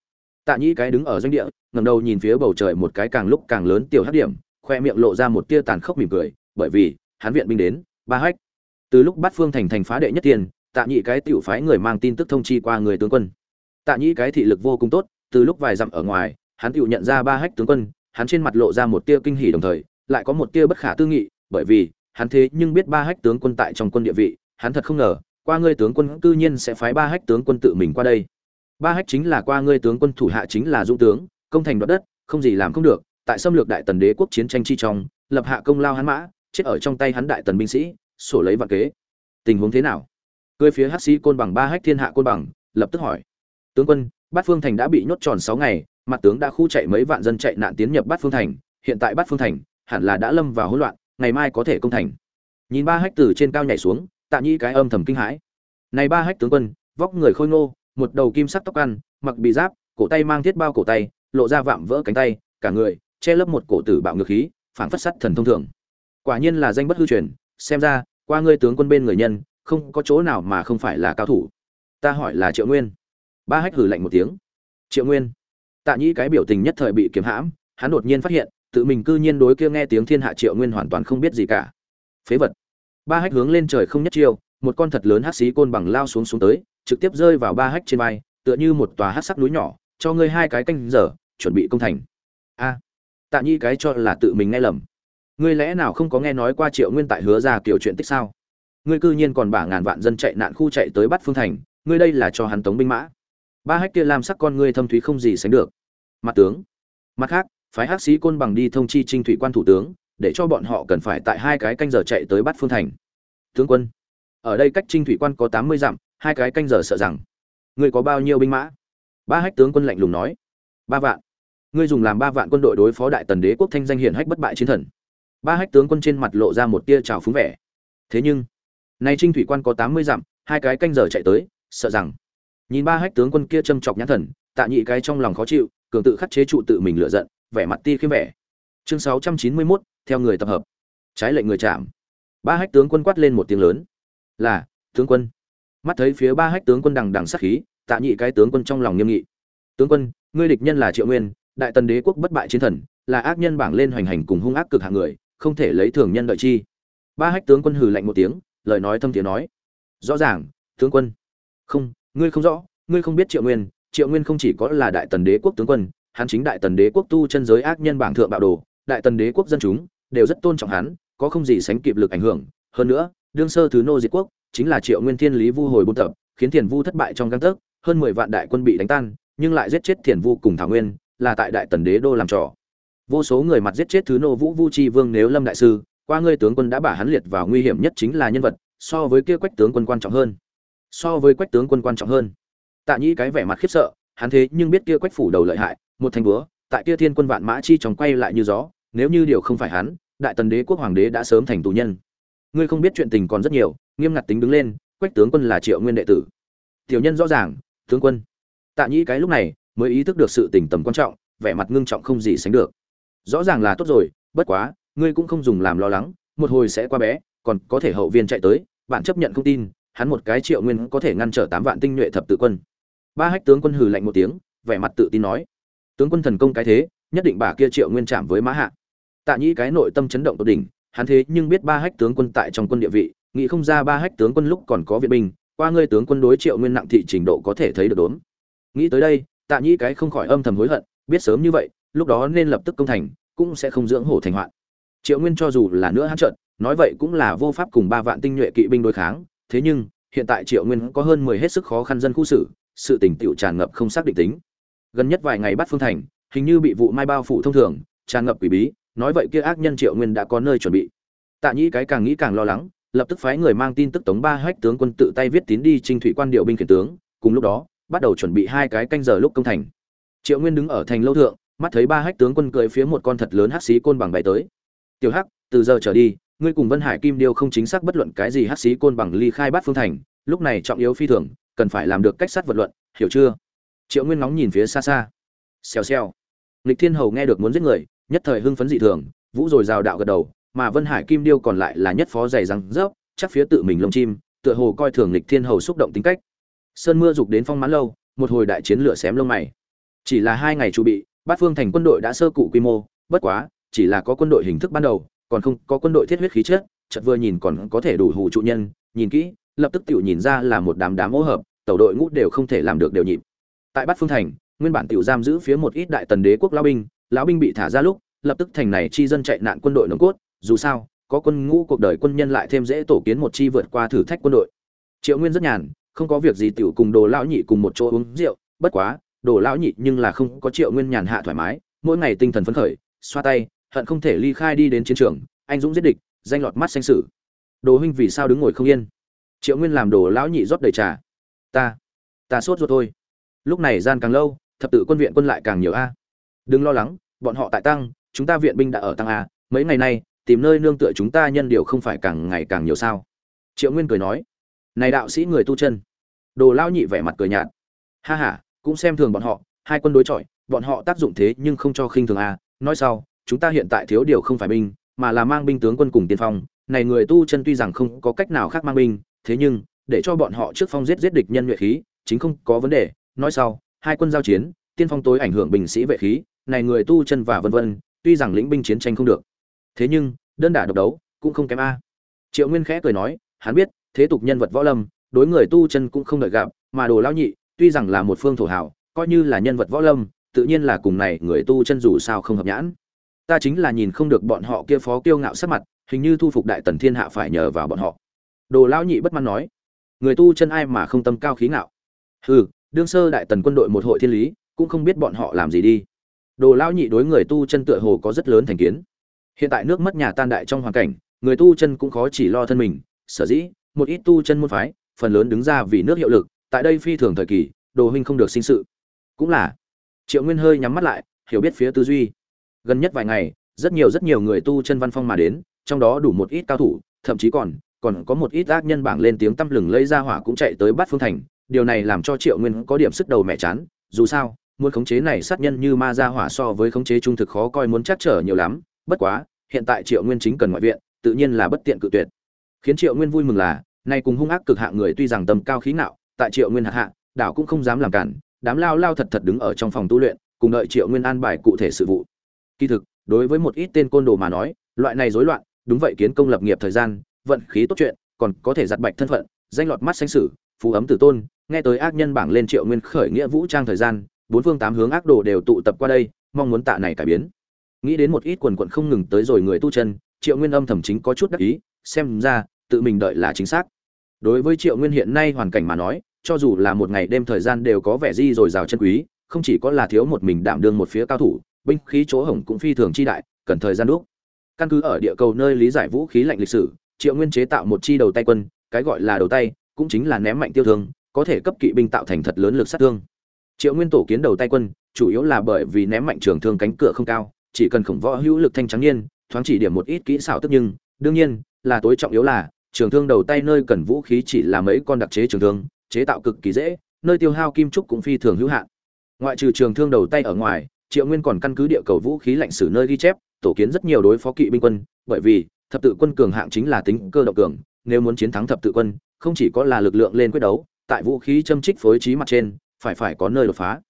Tạ nhĩ cái đứng ở doanh địa ngầm đầu nhìn phía bầu trời một cái càng lúc càng lớn tiểu hát điểm, khoe miệng lộ ra một tia tàn khốc mỉm cười, bởi vì, hắn viện binh đến, ba hách. Từ lúc bắt phương thành thành phá đệ nhất tiền, tạ nhĩ cái tiểu phái người mang tin tức thông chi qua người tướng quân tạ nhĩ cái thị lực vô cùng tốt, từ lúc vài dặm ở ngoài, hắn tựu nhận ra ba hách tướng quân, hắn trên mặt lộ ra một tia kinh hỉ đồng thời, lại có một tia bất khả tư nghị, bởi vì, hắn thế nhưng biết ba hách tướng quân tại trong quân địa vị, hắn thật không ngờ, qua ngươi tướng quân cư nhiên sẽ phái ba hách tướng quân tự mình qua đây. Ba hách chính là qua ngươi tướng quân thủ hạ chính là dũng tướng, công thành đoạt đất, không gì làm không được, tại xâm lược đại tần đế quốc chiến tranh chi trong, lập hạ công lao hắn mã, chết ở trong tay hắn đại tần binh sĩ, sổ lấy vạn kế. Tình huống thế nào? Cười phía hắc sĩ côn bằng ba hách thiên hạ côn bằng, lập tức hỏi tướng quân, bát phương thành đã bị nhốt tròn sáu ngày, mặt tướng đã khu chạy mấy vạn dân chạy nạn tiến nhập bát phương thành, hiện tại bát phương thành hẳn là đã lâm vào hỗn loạn, ngày mai có thể công thành. Nhìn ba hách từ trên cao nhảy xuống, tạ Nhi cái âm thầm kinh hãi. Này ba hách tướng quân, vóc người khôi ngô, một đầu kim sắc tóc ăn, mặc bị giáp, cổ tay mang thiết bao cổ tay, lộ ra vạm vỡ cánh tay, cả người che lấp một cổ tử bạo ngược khí, phảng phất sắt thần thông thường. Quả nhiên là danh bất hư truyền, xem ra, qua ngươi tướng quân bên người nhân, không có chỗ nào mà không phải là cao thủ. Ta hỏi là triệu nguyên ba hách hử lạnh một tiếng. Triệu nguyên. Tạ nhĩ cái biểu tình nhất thời bị kiếm hãm, hắn đột nhiên phát hiện, tự mình cư nhiên đối kia nghe tiếng thiên hạ triệu nguyên hoàn toàn không biết gì cả. Phế vật. Ba hách hướng lên trời không nhất chiêu, một con thật lớn hắc xí côn bằng lao xuống xuống tới, trực tiếp rơi vào ba hách trên vai, tựa như một tòa hắc sắc núi nhỏ, cho ngươi hai cái canh giờ, chuẩn bị công thành. A. Tạ nhi cái cho là tự mình nghe lầm. Ngươi lẽ nào không có nghe nói qua triệu nguyên tại hứa ra kiểu chuyện tích sao? Ngươi cư nhiên còn bả ngàn vạn dân chạy nạn khu chạy tới bắt phương thành, ngươi đây là cho hắn tống binh mã ba hách kia làm sắc con ngươi thâm thúy không gì sánh được. Mặt tướng. Mặt khác, phái hắc sĩ côn bằng đi thông chi trinh thủy quan thủ tướng, để cho bọn họ cần phải tại hai cái canh giờ chạy tới bắt phương thành. Tướng quân. Ở đây cách trinh thủy quan có tám mươi dặm, hai cái canh giờ sợ rằng. Ngươi có bao nhiêu binh mã? Ba hách tướng quân lạnh lùng nói. Ba vạn. Ngươi dùng làm ba vạn quân đội đối phó đại tần đế quốc thanh danh hiển hách bất bại chiến thần. Ba hách tướng quân trên mặt lộ ra một tia trào phúng vẻ. Thế nhưng, nay trinh thủy quan có tám mươi dặm, hai cái canh giờ chạy tới, sợ rằng nhìn ba hách tướng quân kia châm chọc nhãn thần tạ nhị cái trong lòng khó chịu cường tự khắc chế trụ tự mình lựa giận vẻ mặt ti khiêm vẻ. Chương sáu trăm chín mươi 691, theo người tập hợp. Trái lệnh người chạm. Ba hách tướng quân quát lên một tiếng lớn. Là tướng quân. Mắt thấy phía ba hách tướng quân đằng đằng sát khí tạ nhị cái tướng quân trong lòng nghiêm nghị. Tướng quân ngươi địch nhân là triệu nguyên đại tần đế quốc bất bại chiến thần là ác nhân bảng lên hoành hành cùng hung ác cực hạng người không thể lấy thường nhân đợi chi. Ba hách tướng quân hừ lạnh một tiếng lời nói thâm tiếng nói. Rõ ràng tướng quân. Không ngươi không rõ, ngươi không biết triệu nguyên triệu nguyên không chỉ có là đại tần đế quốc tướng quân, hắn chính đại tần đế quốc tu chân giới ác nhân bảng thượng bạo đồ, đại tần đế quốc dân chúng đều rất tôn trọng hắn, có không gì sánh kịp lực ảnh hưởng. Hơn nữa, đương sơ thứ nô diệt quốc, chính là triệu nguyên thiên lý vu hồi buôn tập, khiến thiền vu thất bại trong găng tấc, hơn mười vạn đại quân bị đánh tan, nhưng lại giết chết thiền vu cùng thảo nguyên, là tại đại tần đế đô làm trò. Vô số người mặt giết chết thứ nô vũ vu chi vương nếu lâm đại sư, qua ngươi tướng quân đã bả hắn liệt vào nguy hiểm nhất chính là nhân vật, so với kia quách tướng quân quan trọng hơn so với quách tướng quân quan trọng hơn. Tạ nhĩ cái vẻ mặt khiếp sợ, hắn thế nhưng biết kia quách phủ đầu lợi hại, một thành búa, tại kia thiên quân vạn mã chi chóng quay lại như gió, nếu như điều không phải hắn, đại tần đế quốc hoàng đế đã sớm thành tù nhân. Ngươi không biết chuyện tình còn rất nhiều, nghiêm ngặt tính đứng lên, quách tướng quân là triệu nguyên đệ tử. Tiểu nhân rõ ràng, tướng quân. Tạ nhĩ cái lúc này mới ý thức được sự tình tầm quan trọng, vẻ mặt ngưng trọng không gì sánh được. Rõ ràng là tốt rồi, bất quá, ngươi cũng không dùng làm lo lắng, một hồi sẽ qua bé, còn có thể hậu viên chạy tới, bạn chấp nhận không tin hắn một cái triệu nguyên có thể ngăn trở tám vạn tinh nhuệ thập tự quân. Ba hách tướng quân hừ lạnh một tiếng, vẻ mặt tự tin nói. Tướng quân thần công cái thế, nhất định bà kia triệu nguyên chạm với mã hạ. Tạ nhĩ cái nội tâm chấn động tột đỉnh, hắn thế nhưng biết ba hách tướng quân tại trong quân địa vị, nghĩ không ra ba hách tướng quân lúc còn có viện binh, qua ngươi tướng quân đối triệu nguyên nặng thị trình độ có thể thấy được đốn nghĩ tới đây, tạ nhĩ cái không khỏi âm thầm hối hận, biết sớm như vậy, lúc đó nên lập tức công thành, cũng sẽ không dưỡng hổ thành hoạn. Triệu nguyên cho dù là nữa hắn trận nói vậy cũng là vô pháp cùng ba vạn tinh nhuệ kỵ binh đối kháng thế nhưng, hiện tại triệu nguyên có hơn mười hết sức khó khăn dân khu xử, sự tỉnh tựu tràn ngập không xác định tính. Gần nhất vài ngày bắt phương thành, hình như bị vụ mai bao phủ thông thường, tràn ngập quỷ bí, nói vậy kia ác nhân triệu nguyên đã có nơi chuẩn bị. Tạ nhĩ cái càng nghĩ càng lo lắng, lập tức phái người mang tin tức tống ba hách tướng quân tự tay viết tín đi trinh thủy quan điệu binh khiển tướng, cùng lúc đó, bắt đầu chuẩn bị hai cái canh giờ lúc công thành. Triệu nguyên đứng ở thành lâu thượng, mắt thấy ba hách tướng quân cười phía một con thật lớn hắc xí côn bằng bay tới. Tiểu hắc, từ giờ trở đi ngươi cùng vân hải kim điêu không chính xác bất luận cái gì hắc xí côn bằng ly khai bát phương thành, lúc này trọng yếu phi thường, cần phải làm được cách sát vật luận, hiểu chưa? Triệu nguyên nóng nhìn phía xa xa. Xèo xèo. Lịch thiên hầu nghe được muốn giết người, nhất thời hưng phấn dị thường, vũ rồi rào đạo gật đầu, mà vân hải kim điêu còn lại là nhất phó dày răng rớp, chắc phía tự mình lông chim, tựa hồ coi thường lịch thiên hầu xúc động tính cách. Sơn mưa dục đến phong mãn lâu, một hồi đại chiến lửa xém lông mày. Chỉ là hai ngày chuẩn bị, bát phương thành quân đội đã sơ cụ quy mô, bất quá, chỉ là có quân đội hình thức ban đầu còn không có quân đội thiết huyết khí chất, chợt vừa nhìn còn có thể đủ hủ trụ nhân, nhìn kỹ, lập tức tiểu nhìn ra là một đám đám ô hợp, tàu đội ngũ đều không thể làm được đều nhịp. Tại bát phương thành, nguyên bản tiểu giam giữ phía một ít đại tần đế quốc lão binh lão binh bị thả ra lúc, lập tức thành này chi dân chạy nạn quân đội nồng cốt, dù sao, có quân ngũ cuộc đời quân nhân lại thêm dễ tổ kiến một chi vượt qua thử thách quân đội. Triệu nguyên rất nhàn, không có việc gì tiểu cùng đồ lão nhị cùng một chỗ uống rượu, bất quá, đồ lão nhị nhưng là không có triệu nguyên nhàn hạ thoải mái, mỗi ngày tinh thần phấn khởi, xoa tay hận không thể ly khai đi đến chiến trường, anh dũng giết địch, danh lọt mắt xanh sử. Đồ huynh vì sao đứng ngồi không yên? Triệu nguyên làm đồ lão nhị rót đầy trà. Ta ta sốt ruột thôi. Lúc này gian càng lâu, thập tự quân viện quân lại càng nhiều a. Đừng lo lắng, bọn họ tại tăng, chúng ta viện binh đã ở tăng a. Mấy ngày nay, tìm nơi nương tựa chúng ta nhân điều không phải càng ngày càng nhiều sao? Triệu nguyên cười nói. Này đạo sĩ người tu chân. Đồ lao nhị vẻ mặt cười nhạt. Ha ha, cũng xem thường bọn họ, hai quân đối chọi, bọn họ tác dụng thế nhưng không cho khinh thường a. Nói sau chúng ta hiện tại thiếu điều không phải binh, mà là mang binh tướng quân cùng tiên phong. Này người tu chân tuy rằng không có cách nào khác mang binh, thế nhưng, để cho bọn họ trước phong giết giết địch nhân nhuệ khí, chính không có vấn đề. Nói sau, hai quân giao chiến, tiên phong tối ảnh hưởng binh sĩ vệ khí, này người tu chân và vân vân, tuy rằng lĩnh binh chiến tranh không được. Thế nhưng, đơn đả độc đấu cũng không kém a. Triệu nguyên khẽ cười nói, hắn biết, thế tục nhân vật võ lâm, đối người tu chân cũng không đợi gặp, mà đồ lao nhị, tuy rằng là một phương thổ hảo, coi như là nhân vật võ lâm, tự nhiên là cùng này người tu chân dù sao không hợp nhãn ta chính là nhìn không được bọn họ kia phó kiêu ngạo sắc mặt, hình như thu phục đại tần thiên hạ phải nhờ vào bọn họ. Đồ lão nhị bất mãn nói. Người tu chân ai mà không tâm cao khí ngạo? Hừ, đương sơ đại tần quân đội một hội thiên lý, cũng không biết bọn họ làm gì đi. Đồ lão nhị đối người tu chân tựa hồ có rất lớn thành kiến. Hiện tại nước mất nhà tan đại trong hoàn cảnh, người tu chân cũng khó chỉ lo thân mình, sở dĩ, một ít tu chân môn phái, phần lớn đứng ra vì nước hiệu lực, tại đây phi thường thời kỳ, đồ huynh không được sinh sự. Cũng là, triệu nguyên hơi nhắm mắt lại, hiểu biết phía tư duy gần nhất vài ngày, rất nhiều rất nhiều người tu chân văn phong mà đến, trong đó đủ một ít cao thủ, thậm chí còn còn có một ít ác nhân bảng lên tiếng tăm lừng lấy ra hỏa cũng chạy tới bắt phương thành. Điều này làm cho triệu nguyên có điểm sức đầu mẹ chán, dù sao, muốn khống chế này sát nhân như ma ra hỏa so với khống chế trung thực khó coi muốn chắc trở nhiều lắm. Bất quá, hiện tại triệu nguyên chính cần ngoại viện, tự nhiên là bất tiện cự tuyệt. Khiến triệu nguyên vui mừng là, nay cùng hung ác cực hạ người tuy rằng tầm cao khí nạo tại triệu nguyên hạ hạ, đảo cũng không dám làm cản, đám lao lao thật thật đứng ở trong phòng tu luyện, cùng đợi triệu nguyên an bài cụ thể sự vụ kỳ thực, đối với một ít tên côn đồ mà nói, loại này rối loạn, đúng vậy kiến công lập nghiệp thời gian, vận khí tốt chuyện, còn có thể giặt bạch thân phận, danh lọt mắt xanh sử phù ấm tử tôn, nghe tới ác nhân bảng lên triệu nguyên khởi nghĩa vũ trang thời gian, bốn phương tám hướng ác đồ đều tụ tập qua đây, mong muốn tạ này cải biến. Nghĩ đến một ít quần quận không ngừng tới rồi người tu chân, triệu nguyên âm thầm chính có chút đắc ý, xem ra, tự mình đợi là chính xác. Đối với triệu nguyên hiện nay hoàn cảnh mà nói, cho dù là một ngày đêm thời gian đều có vẻ di rồi rào chân quý, không chỉ có là thiếu một mình đảm đương một phía cao thủ binh khí chỗ hổng cũng phi thường chi đại, cần thời gian đúc. Căn cứ ở địa cầu nơi lý giải vũ khí lạnh lịch sử, triệu nguyên chế tạo một chi đầu tay quân, cái gọi là đầu tay, cũng chính là ném mạnh tiêu thương, có thể cấp kỵ binh tạo thành thật lớn lực sát thương. Triệu nguyên tổ kiến đầu tay quân, chủ yếu là bởi vì ném mạnh trường thương cánh cửa không cao, chỉ cần khổng võ hữu lực thanh trắng niên, thoáng chỉ điểm một ít kỹ xảo tức nhưng, đương nhiên, là tối trọng yếu là, trường thương đầu tay nơi cần vũ khí chỉ là mấy con đặc chế trường thương, chế tạo cực kỳ dễ, nơi tiêu hao kim trúc cũng phi thường hữu hạn. Ngoại trừ trường thương đầu tay ở ngoài triệu nguyên còn căn cứ địa cầu vũ khí lạnh sử nơi ghi chép, tổ kiến rất nhiều đối phó kỵ binh quân, bởi vì, thập tự quân cường hạng chính là tính cơ động cường, nếu muốn chiến thắng thập tự quân, không chỉ có là lực lượng lên quyết đấu, tại vũ khí châm trích phối trí mặt trên, phải phải có nơi đột phá.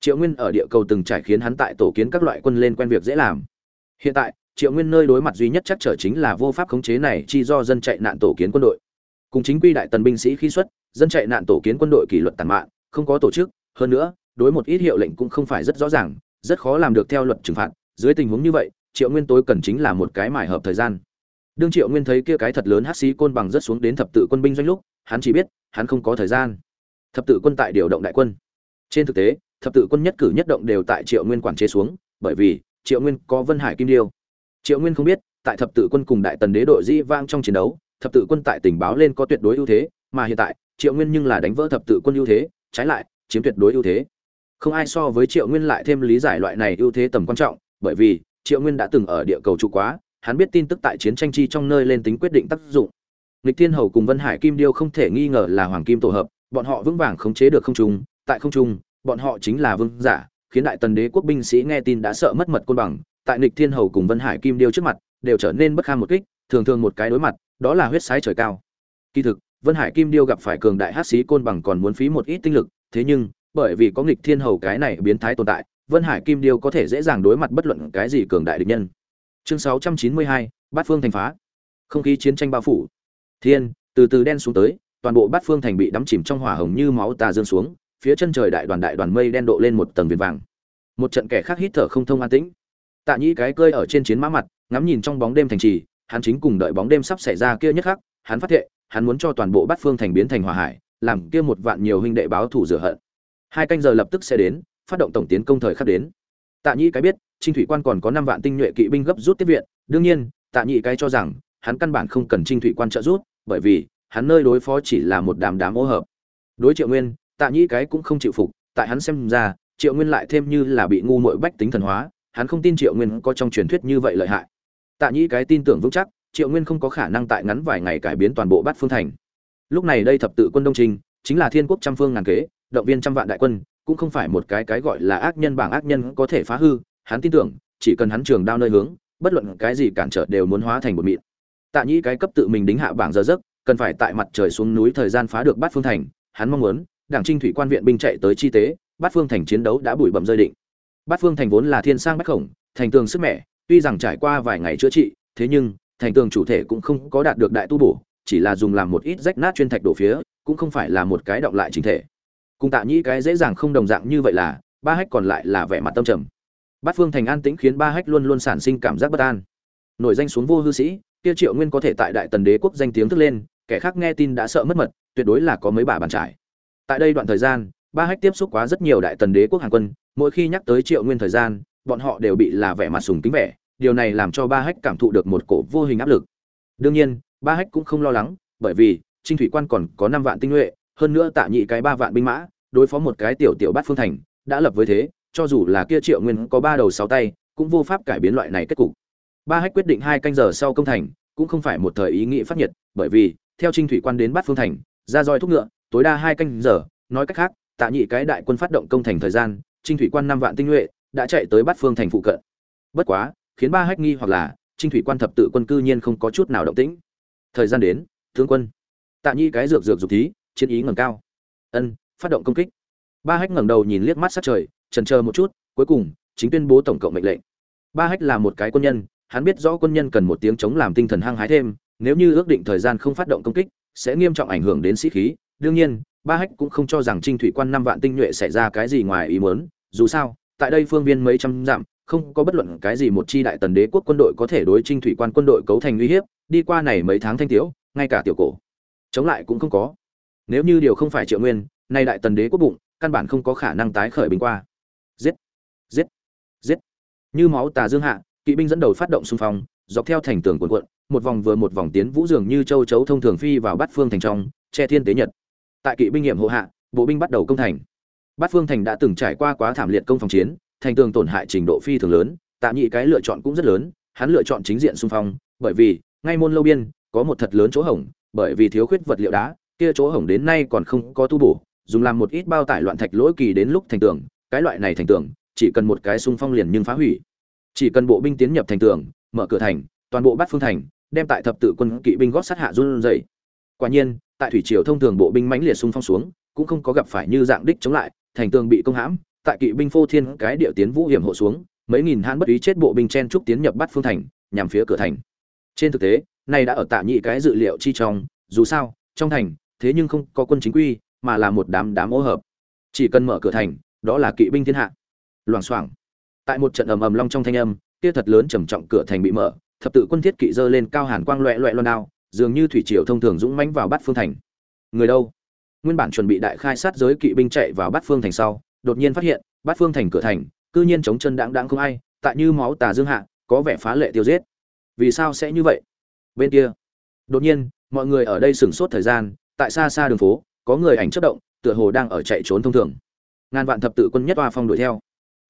Triệu nguyên ở địa cầu từng trải khiến hắn tại tổ kiến các loại quân lên quen việc dễ làm. Hiện tại, triệu nguyên nơi đối mặt duy nhất chắc trở chính là vô pháp khống chế này chi do dân chạy nạn tổ kiến quân đội. Cùng chính quy đại tần binh sĩ khi xuất, dân chạy nạn tổ kiến quân đội kỷ luật tàn mạn, không có tổ chức, hơn nữa, đối một ít hiệu lệnh cũng không phải rất rõ ràng rất khó làm được theo luật trừng phạt. Dưới tình huống như vậy, triệu nguyên tối cần chính là một cái mải hợp thời gian. Đương triệu nguyên thấy kia cái thật lớn hát xí côn bằng rất xuống đến thập tự quân binh doanh lúc, hắn chỉ biết, hắn không có thời gian. Thập tự quân tại điều động đại quân. Trên thực tế, thập tự quân nhất cử nhất động đều tại triệu nguyên quản chế xuống, bởi vì triệu nguyên có vân hải kim điêu. Triệu nguyên không biết, tại thập tự quân cùng đại tần đế đội di vang trong chiến đấu, thập tự quân tại tình báo lên có tuyệt đối ưu thế, mà hiện tại, triệu nguyên nhưng là đánh vỡ thập tự quân ưu thế, trái lại, chiếm tuyệt đối ưu thế không ai so với triệu nguyên lại thêm lý giải loại này ưu thế tầm quan trọng, bởi vì triệu nguyên đã từng ở địa cầu trụ quá, hắn biết tin tức tại chiến tranh chi trong nơi lên tính quyết định tác dụng. Lịch thiên hầu cùng vân hải kim điêu không thể nghi ngờ là hoàng kim tổ hợp, bọn họ vững vàng khống chế được không trung, tại không trung, bọn họ chính là vương giả, khiến đại tần đế quốc binh sĩ nghe tin đã sợ mất mật côn bằng, tại lịch thiên hầu cùng vân hải kim điêu trước mặt, đều trở nên bất kham một kích, thường thường một cái đối mặt, đó là huyết sái trời cao. Kỳ thực, vân hải kim điêu gặp phải cường đại hát sĩ côn bằng còn muốn phí một ít tinh lực, thế nhưng bởi vì có nghịch thiên hầu cái này biến thái tồn tại vân hải kim điêu có thể dễ dàng đối mặt bất luận cái gì cường đại địch nhân. Chương 692, bát phương thành phá. Không khí chiến tranh bao phủ. Thiên từ từ đen xuống tới toàn bộ bát phương thành bị đắm chìm trong hỏa hồng như máu tà dương xuống phía chân trời đại đoàn đại đoàn mây đen độ lên một tầng viền vàng. Một trận kẻ khác hít thở không thông an tĩnh. Tạ nhĩ cái cơi ở trên chiến mã mặt ngắm nhìn trong bóng đêm thành trì hắn chính cùng đợi bóng đêm sắp xảy ra kia nhất khắc hắn phát hiện hắn muốn cho toàn bộ bát phương thành biến thành hỏa hải làm kia một vạn nhiều huynh đệ báo thủ rửa hận hai canh giờ lập tức sẽ đến, phát động tổng tiến công thời khắc đến. Tạ nhĩ cái biết, trinh thủy quan còn có năm vạn tinh nhuệ kỵ binh gấp rút tiếp viện, đương nhiên, tạ nhĩ cái cho rằng, hắn căn bản không cần trinh thủy quan trợ rút bởi vì, hắn nơi đối phó chỉ là một đám đám ô hợp. Đối triệu nguyên, tạ nhĩ cái cũng không chịu phục, tại hắn xem ra, triệu nguyên lại thêm như là bị ngu muội bách tính thần hóa, hắn không tin triệu nguyên có trong truyền thuyết như vậy lợi hại. Tạ nhĩ cái tin tưởng vững chắc, triệu nguyên không có khả năng tại ngắn vài ngày cải biến toàn bộ bát phương thành. Lúc này đây thập tự quân đông trinh, chính là thiên quốc trăm phương ngàn kế động viên trăm vạn đại quân, cũng không phải một cái cái gọi là ác nhân bảng ác nhân có thể phá hư, hắn tin tưởng, chỉ cần hắn trường đao nơi hướng, bất luận cái gì cản trở đều muốn hóa thành một mịn. Tạ nhĩ cái cấp tự mình đính hạ bảng giờ giấc, cần phải tại mặt trời xuống núi thời gian phá được bát phương thành, hắn mong muốn, đảng trinh thủy quan viện binh chạy tới chi tế, bát phương thành chiến đấu đã bụi bẩm rơi định. Bát phương thành vốn là thiên sang bách khổng, thành tường sức mẻ, tuy rằng trải qua vài ngày chữa trị, thế nhưng, thành tường chủ thể cũng không có đạt được đại tu bổ, chỉ là dùng làm một ít rách nát chuyên thạch đổ phía, cũng không phải là một cái động lại chính thể cùng tạ nhĩ cái dễ dàng không đồng dạng như vậy là, ba hách còn lại là vẻ mặt tâm trầm. Bát phương thành an tĩnh khiến ba hách luôn luôn sản sinh cảm giác bất an. Nổi danh xuống vô hư sĩ, kia triệu nguyên có thể tại đại tần đế quốc danh tiếng thức lên, kẻ khác nghe tin đã sợ mất mật, tuyệt đối là có mấy bà bàn trải. Tại đây đoạn thời gian, ba hách tiếp xúc quá rất nhiều đại tần đế quốc hàng quân, mỗi khi nhắc tới triệu nguyên thời gian, bọn họ đều bị là vẻ mặt sùng kính vẻ, điều này làm cho ba hách cảm thụ được một cổ vô hình áp lực. Đương nhiên, ba hách cũng không lo lắng, bởi vì trinh thủy quan còn có năm vạn tinh nhuệ hơn nữa tạ nhị cái ba vạn binh mã, đối phó một cái tiểu tiểu bát phương thành, đã lập với thế, cho dù là kia triệu nguyên có ba đầu sáu tay, cũng vô pháp cải biến loại này kết cục. Ba hách quyết định hai canh giờ sau công thành, cũng không phải một thời ý nghĩ phát nhiệt, bởi vì, theo trinh thủy quan đến bát phương thành, ra roi thúc ngựa, tối đa hai canh giờ, nói cách khác, tạ nhị cái đại quân phát động công thành thời gian, trinh thủy quan năm vạn tinh nhuệ, đã chạy tới bát phương thành phụ cận. Bất quá, khiến ba hách nghi hoặc là, trinh thủy quan thập tự quân cư nhiên không có chút nào động tĩnh. Thời gian đến, tướng quân. Tạ nhị cái dược dược dục thí chiến ý ngẩng cao. Ân, phát động công kích. Ba hách ngẩng đầu nhìn liếc mắt sát trời trần chờ một chút, cuối cùng, chính tuyên bố tổng cộng mệnh lệnh. Ba hách là một cái quân nhân, hắn biết rõ quân nhân cần một tiếng chống làm tinh thần hăng hái thêm, nếu như ước định thời gian không phát động công kích, sẽ nghiêm trọng ảnh hưởng đến sĩ khí. Đương nhiên, ba hách cũng không cho rằng trinh thủy quan năm vạn tinh nhuệ xảy ra cái gì ngoài ý muốn, dù sao, tại đây phương viên mấy trăm dặm, không có bất luận cái gì một chi đại tần đế quốc quân đội có thể đối trinh thủy quan quân đội cấu thành uy hiếp, đi qua này mấy tháng thanh tiếu, ngay cả tiểu cổ, chống lại cũng không có nếu như điều không phải triệu nguyên, nay đại tần đế quốc bụng, căn bản không có khả năng tái khởi bình qua. Giết! Giết! Giết! Như máu tà dương hạ, kỵ binh dẫn đầu phát động xung phong, dọc theo thành tường quần quận một vòng vừa một vòng tiến vũ dường như châu chấu thông thường phi vào bát phương thành trong, che thiên tế nhật. Tại kỵ binh nghiệm hộ hạ, bộ binh bắt đầu công thành. Bát phương thành đã từng trải qua quá thảm liệt công phòng chiến, thành tường tổn hại trình độ phi thường lớn, tạ nhị cái lựa chọn cũng rất lớn, hắn lựa chọn chính diện xung phong, bởi vì, ngay môn lâu biên, có một thật lớn chỗ hổng, bởi vì thiếu khuyết vật liệu đá kia chỗ hổng đến nay còn không có tu bổ, dùng làm một ít bao tải loạn thạch lỗi kỳ đến lúc thành tường, cái loại này thành tường, chỉ cần một cái xung phong liền nhưng phá hủy. Chỉ cần bộ binh tiến nhập thành tường, mở cửa thành, toàn bộ bát phương thành, đem tại thập tự quân kỵ binh gót sát hạ run dậy quả nhiên, tại thủy triều thông thường bộ binh mãnh liệt xung phong xuống, cũng không có gặp phải như dạng đích chống lại, thành tường bị công hãm, tại kỵ binh phô thiên cái địa tiến vũ hiểm hộ xuống, mấy nghìn hãn bất ý chết bộ binh chen trúc tiến nhập bát phương thành, nhằm phía cửa thành. Trên thực tế này đã ở tạ nhị cái dự liệu chi trong, dù sao, trong thành thế nhưng không có quân chính quy, mà là một đám đám ô hợp. Chỉ cần mở cửa thành, đó là kỵ binh thiên hạ. Loảng xoảng. Tại một trận ầm ầm long trong thanh âm, kia thật lớn trầm trọng cửa thành bị mở, thập tự quân thiết kỵ dơ lên cao hàn quang loẹ loẹ loan đao, dường như thủy triều thông thường dũng mãnh vào bát phương thành. Người đâu? Nguyên bản chuẩn bị đại khai sát giới kỵ binh chạy vào bát phương thành sau, đột nhiên phát hiện, bát phương thành cửa thành, cư nhiên chống chân đãng đãng không ai, tại như máu tà dương hạ, có vẻ phá lệ tiêu giết. Vì sao sẽ như vậy? Bên kia, đột nhiên, mọi người ở đây sửng sốt thời gian tại xa xa đường phố, có người ảnh chất động, tựa hồ đang ở chạy trốn thông thường. Ngàn vạn thập tự quân nhất oa phong đuổi theo.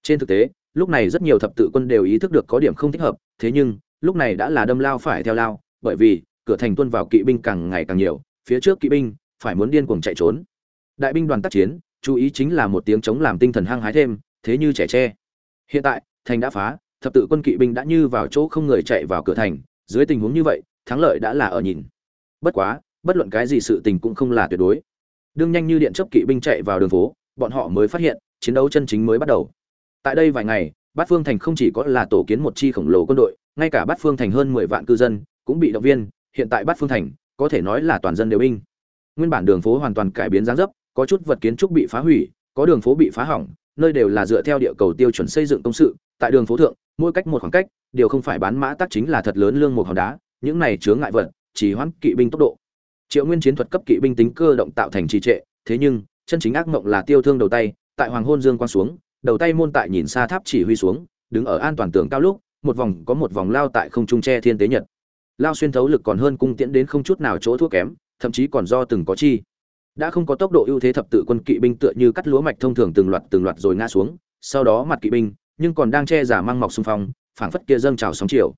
Trên thực tế, lúc này rất nhiều thập tự quân đều ý thức được có điểm không thích hợp, thế nhưng, lúc này đã là đâm lao phải theo lao, bởi vì, cửa thành tuân vào kỵ binh càng ngày càng nhiều, phía trước kỵ binh, phải muốn điên cuồng chạy trốn. Đại binh đoàn tác chiến, chú ý chính là một tiếng chống làm tinh thần hăng hái thêm, thế như trẻ tre. Hiện tại, thành đã phá, thập tự quân kỵ binh đã như vào chỗ không người chạy vào cửa thành, dưới tình huống như vậy, thắng lợi đã là ở nhìn. Bất quá bất luận cái gì sự tình cũng không là tuyệt đối. Đương nhanh như điện chấp kỵ binh chạy vào đường phố, bọn họ mới phát hiện, chiến đấu chân chính mới bắt đầu. Tại đây vài ngày, bát phương thành không chỉ có là tổ kiến một chi khổng lồ quân đội, ngay cả bát phương thành hơn mười vạn cư dân cũng bị động viên, hiện tại bát phương thành có thể nói là toàn dân đều binh. Nguyên bản đường phố hoàn toàn cải biến dáng dấp, có chút vật kiến trúc bị phá hủy, có đường phố bị phá hỏng, nơi đều là dựa theo địa cầu tiêu chuẩn xây dựng công sự, tại đường phố thượng, mỗi cách một khoảng cách, điều không phải bán mã tác chính là thật lớn lương một hòn đá, những này chứa ngại vật, chỉ hoãn kỵ binh tốc độ triệu nguyên chiến thuật cấp kỵ binh tính cơ động tạo thành trì trệ, thế nhưng, chân chính ác mộng là tiêu thương đầu tay, tại hoàng hôn dương quang xuống, đầu tay môn tại nhìn xa tháp chỉ huy xuống, đứng ở an toàn tường cao lúc, một vòng có một vòng lao tại không trung tre thiên tế nhật. Lao xuyên thấu lực còn hơn cung tiễn đến không chút nào chỗ thua kém, thậm chí còn do từng có chi. Đã không có tốc độ ưu thế thập tự quân kỵ binh tựa như cắt lúa mạch thông thường từng loạt từng loạt rồi ngã xuống, sau đó mặt kỵ binh, nhưng còn đang che giả mang mọc xung phong, phảng phất kia dâng trào sóng chiều.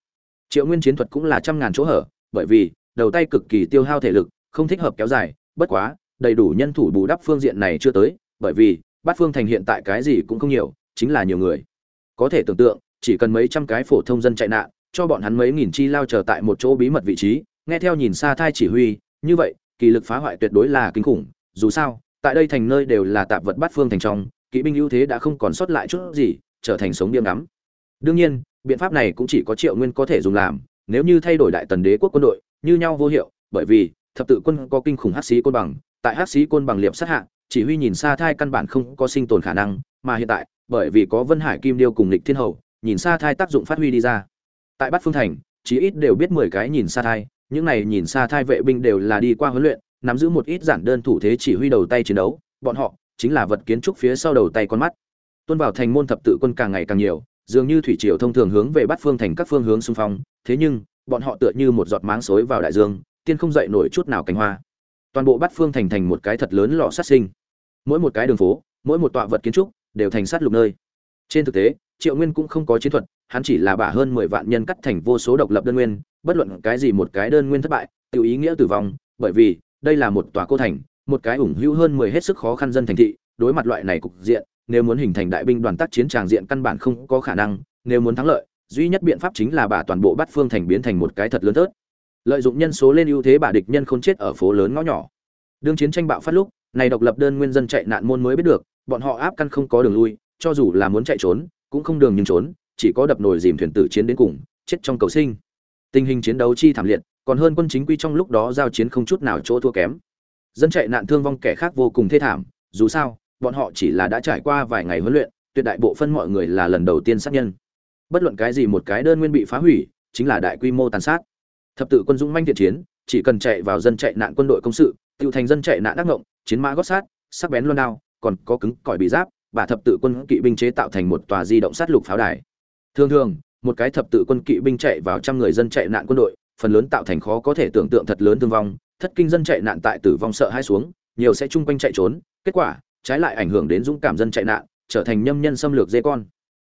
Triệu nguyên chiến thuật cũng là trăm ngàn chỗ hở, bởi vì, đầu tay cực kỳ tiêu hao thể lực không thích hợp kéo dài, bất quá, đầy đủ nhân thủ bù đắp phương diện này chưa tới, bởi vì, bát phương thành hiện tại cái gì cũng không nhiều, chính là nhiều người. Có thể tưởng tượng, chỉ cần mấy trăm cái phổ thông dân chạy nạn, cho bọn hắn mấy nghìn chi lao chờ tại một chỗ bí mật vị trí, nghe theo nhìn xa thai chỉ huy, như vậy, kỳ lực phá hoại tuyệt đối là kinh khủng, dù sao, tại đây thành nơi đều là tạp vật bát phương thành trong, kỵ binh ưu thế đã không còn sót lại chút gì, trở thành sống điểm ngắm. Đương nhiên, biện pháp này cũng chỉ có triệu nguyên có thể dùng làm, nếu như thay đổi đại tần đế quốc quân đội, như nhau vô hiệu, bởi vì thập tự quân có kinh khủng hắc sĩ côn bằng tại hắc sĩ côn bằng liệp sát hạ chỉ huy nhìn xa thai căn bản không có sinh tồn khả năng mà hiện tại bởi vì có Vân Hải Kim Điêu cùng Lịch Thiên Hầu, nhìn xa thai tác dụng phát huy đi ra. Tại Bát Phương Thành, chí ít đều biết 10 cái nhìn xa thai, những này nhìn xa thai vệ binh đều là đi qua huấn luyện, nắm giữ một ít giản đơn thủ thế chỉ huy đầu tay chiến đấu, bọn họ chính là vật kiến trúc phía sau đầu tay con mắt. Tuân vào thành môn thập tự quân càng ngày càng nhiều, dường như thủy triều thông thường hướng về Bát Phương Thành các phương hướng xung phong, thế nhưng, bọn họ tựa như một giọt máng xối vào đại dương, tiên không dậy nổi chút nào cánh hoa. Toàn bộ Bát Phương Thành thành một cái thật lớn lò sát sinh. Mỗi một cái đường phố, mỗi một tọa vật kiến trúc đều thành sát lục nơi. Trên thực tế, Triệu Nguyên cũng không có chiến thuật, hắn chỉ là bả hơn 10 vạn nhân cắt thành vô số độc lập đơn nguyên, bất luận cái gì một cái đơn nguyên thất bại, tiểu ý nghĩa tử vong, bởi vì đây là một tòa cô thành, một cái ủng hữu hơn 10 hết sức khó khăn dân thành thị, đối mặt loại này cục diện, nếu muốn hình thành đại binh đoàn tác chiến tràng diện căn bản không có khả năng, nếu muốn thắng lợi, duy nhất biện pháp chính là bả toàn bộ Bát Phương thành biến thành một cái thật lớn tớt. Lợi dụng nhân số lên ưu thế bả địch nhân không chết ở phố lớn ngõ nhỏ. Đương chiến tranh bạo phát lúc, này độc lập đơn nguyên dân chạy nạn môn mới biết được, bọn họ áp căn không có đường lui, cho dù là muốn chạy trốn, cũng không đường nhưng trốn, chỉ có đập nồi dìm thuyền tử chiến đến cùng, chết trong cầu sinh. Tình hình chiến đấu chi thảm liệt, còn hơn quân chính quy trong lúc đó giao chiến không chút nào chỗ thua kém. Dân chạy nạn thương vong kẻ khác vô cùng thê thảm, dù sao, bọn họ chỉ là đã trải qua vài ngày huấn luyện, tuyệt đại bộ phân mọi người là lần đầu tiên sát nhân. Bất luận cái gì một cái đơn nguyên bị phá hủy, chính là đại quy mô tàn sát. Thập tự quân dũng manh thiện chiến, chỉ cần chạy vào dân chạy nạn quân đội công sự, tiêu thành dân chạy nạn đắc ngộng, chiến mã gót sát, sắc bén loan đao, còn có cứng cỏi bị giáp, và thập tự quân kỵ binh chế tạo thành một tòa di động sát lục pháo đài. Thường thường, một cái thập tự quân kỵ binh chạy vào trăm người dân chạy nạn quân đội, phần lớn tạo thành khó có thể tưởng tượng thật lớn thương vong, thất kinh dân chạy nạn tại tử vong sợ hai xuống, nhiều sẽ chung quanh chạy trốn, kết quả, trái lại ảnh hưởng đến dũng cảm dân chạy nạn, trở thành nhâm nhân xâm lược dê con.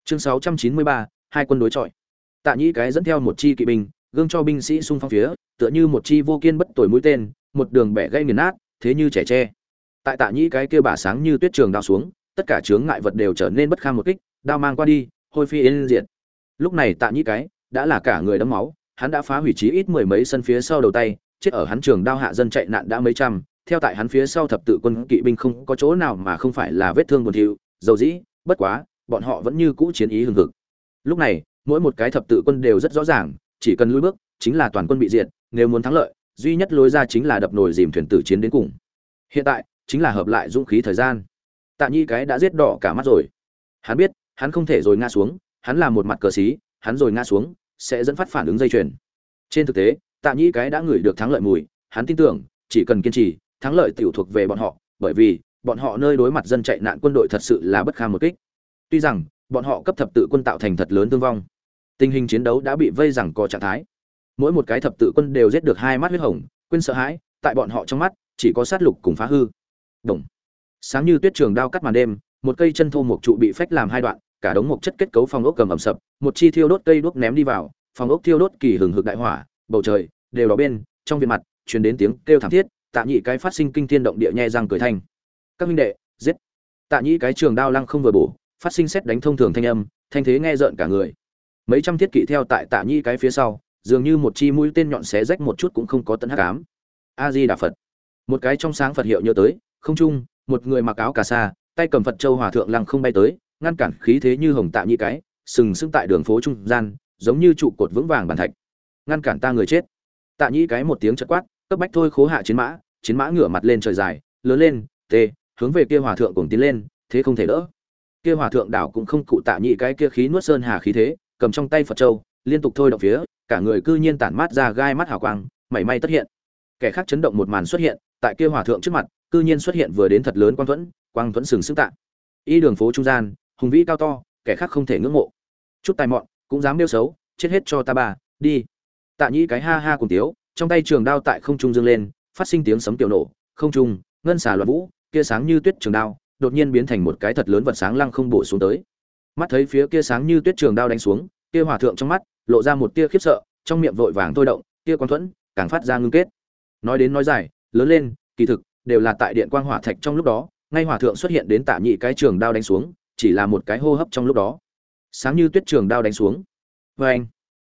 Chương 693, hai quân đối chọi. Tạ Nhĩ cái dẫn theo một chi kỵ binh, gương cho binh sĩ xung phong phía, tựa như một chi vô kiên bất tồi mũi tên, một đường bẻ gây nghiền nát, thế như trẻ tre. Tại Tạ Nhĩ cái kia bả sáng như tuyết trường đao xuống, tất cả chướng ngại vật đều trở nên bất kham một kích, đao mang qua đi, hôi phi yên diệt. Lúc này Tạ Nhĩ cái đã là cả người đẫm máu, hắn đã phá hủy chí ít mười mấy sân phía sau đầu tay, chết ở hắn trường đao hạ dân chạy nạn đã mấy trăm, theo tại hắn phía sau thập tự quân kỵ binh không có chỗ nào mà không phải là vết thương buồn thiu, dầu dĩ, bất quá, bọn họ vẫn như cũ chiến ý hừng hực. Lúc này, mỗi một cái thập tự quân đều rất rõ ràng, chỉ cần lùi bước, chính là toàn quân bị diệt, nếu muốn thắng lợi, duy nhất lối ra chính là đập nồi dìm thuyền tử chiến đến cùng. Hiện tại, chính là hợp lại dũng khí thời gian. Tạ Nhi cái đã giết đỏ cả mắt rồi. Hắn biết, hắn không thể rồi ngã xuống, hắn là một mặt cờ xí, hắn rồi ngã xuống, sẽ dẫn phát phản ứng dây chuyền. Trên thực tế, Tạ Nhi cái đã ngửi được thắng lợi mùi, hắn tin tưởng, chỉ cần kiên trì, thắng lợi tiểu thuộc về bọn họ, bởi vì bọn họ nơi đối mặt dân chạy nạn quân đội thật sự là bất kham một kích. Tuy rằng, bọn họ cấp thập tự quân tạo thành thật lớn thương vong. Tình hình chiến đấu đã bị vây rằng có trạng thái. Mỗi một cái thập tự quân đều giết được hai mắt huyết hồng, quên sợ hãi, tại bọn họ trong mắt, chỉ có sát lục cùng phá hư. Đồng. Sáng như tuyết trường đao cắt màn đêm, một cây chân thô một trụ bị phách làm hai đoạn, cả đống một chất kết cấu phòng ốc cầm ẩm sập, một chi thiêu đốt cây đuốc ném đi vào, phòng ốc thiêu đốt kỳ hừng hực đại hỏa, bầu trời đều đỏ bên, trong viện mặt truyền đến tiếng kêu thảm thiết, Tạ Nhị cái phát sinh kinh thiên động địa nhe răng cười thanh. Các minh đệ, giết. Tạ Nhị cái trường đao lăng không vừa bổ, phát sinh xét đánh thông thường thanh âm, thanh thế nghe rợn cả người. Mấy trăm thiết kỵ theo tại Tạ Nhị cái phía sau, dường như một chi mũi tên nhọn xé rách một chút cũng không có tận hắc ám. A Di Đà Phật. Một cái trong sáng Phật hiệu nhớ tới, không trung, một người mặc áo cà sa, tay cầm Phật châu hòa thượng lăng không bay tới, ngăn cản khí thế như hồng tạ nhị cái, sừng sững tại đường phố trung gian, giống như trụ cột vững vàng bàn thạch. Ngăn cản ta người chết. Tạ nhị cái một tiếng chợt quát, cấp bách thôi khố hạ chiến mã, chiến mã ngửa mặt lên trời dài, lớn lên, tê, hướng về kia hòa thượng cùng tiến lên, thế không thể đỡ. Kia hòa thượng đảo cũng không cụ tạ nhị cái kia khí nuốt sơn hà khí thế, cầm trong tay Phật châu, liên tục thôi động phía, cả người cư nhiên tản mát ra gai mắt hào quang, mảy may tất hiện. Kẻ khác chấn động một màn xuất hiện, tại kia hòa thượng trước mặt, cư nhiên xuất hiện vừa đến thật lớn quang thuẫn, quang thuẫn sừng sững tạ. Y đường phố trung gian, hùng vĩ cao to, kẻ khác không thể ngưỡng mộ. Chút tài mọn, cũng dám nêu xấu, chết hết cho ta bà, đi. Tạ Nhĩ cái ha ha cùng tiếu, trong tay trường đao tại không trung dương lên, phát sinh tiếng sấm tiểu nổ, không trung, ngân xà loạn vũ, kia sáng như tuyết trường đao, đột nhiên biến thành một cái thật lớn vật sáng lăng không bổ xuống tới. Mắt thấy phía kia sáng như tuyết trường đao đánh xuống, kia hòa thượng trong mắt lộ ra một tia khiếp sợ, trong miệng vội vàng thôi động, kia quang thuẫn càng phát ra ngưng kết. Nói đến nói dài, lớn lên, kỳ thực đều là tại điện quang hỏa thạch trong lúc đó, ngay hòa thượng xuất hiện đến tạ nhị cái trường đao đánh xuống, chỉ là một cái hô hấp trong lúc đó. Sáng như tuyết trường đao đánh xuống. vê anh,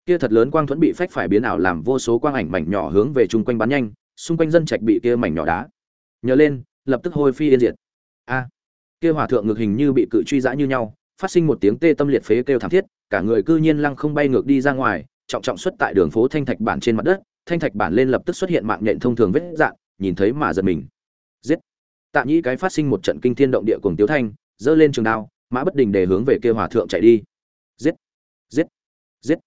kia thật lớn quang thuẫn bị phách phải biến ảo làm vô số quang ảnh mảnh nhỏ hướng về chung quanh bắn nhanh, xung quanh dân trạch bị kia mảnh nhỏ đá. Nhớ lên, lập tức hôi phi yên diệt. A, kia hòa thượng ngược hình như bị cự truy giã như nhau, phát sinh một tiếng tê tâm liệt phế kêu thảm thiết, cả người cư nhiên lăng không bay ngược đi ra ngoài, trọng trọng xuất tại đường phố thanh thạch bản trên mặt đất, thanh thạch bản lên lập tức xuất hiện mạng nhện thông thường vết dạng, nhìn thấy mà giật mình. Giết! Tạ Nhĩ cái phát sinh một trận kinh thiên động địa cùng Tiếu Thanh, giơ lên trường đao, mã bất đình để hướng về kia hòa thượng chạy đi. Giết! Giết! Giết!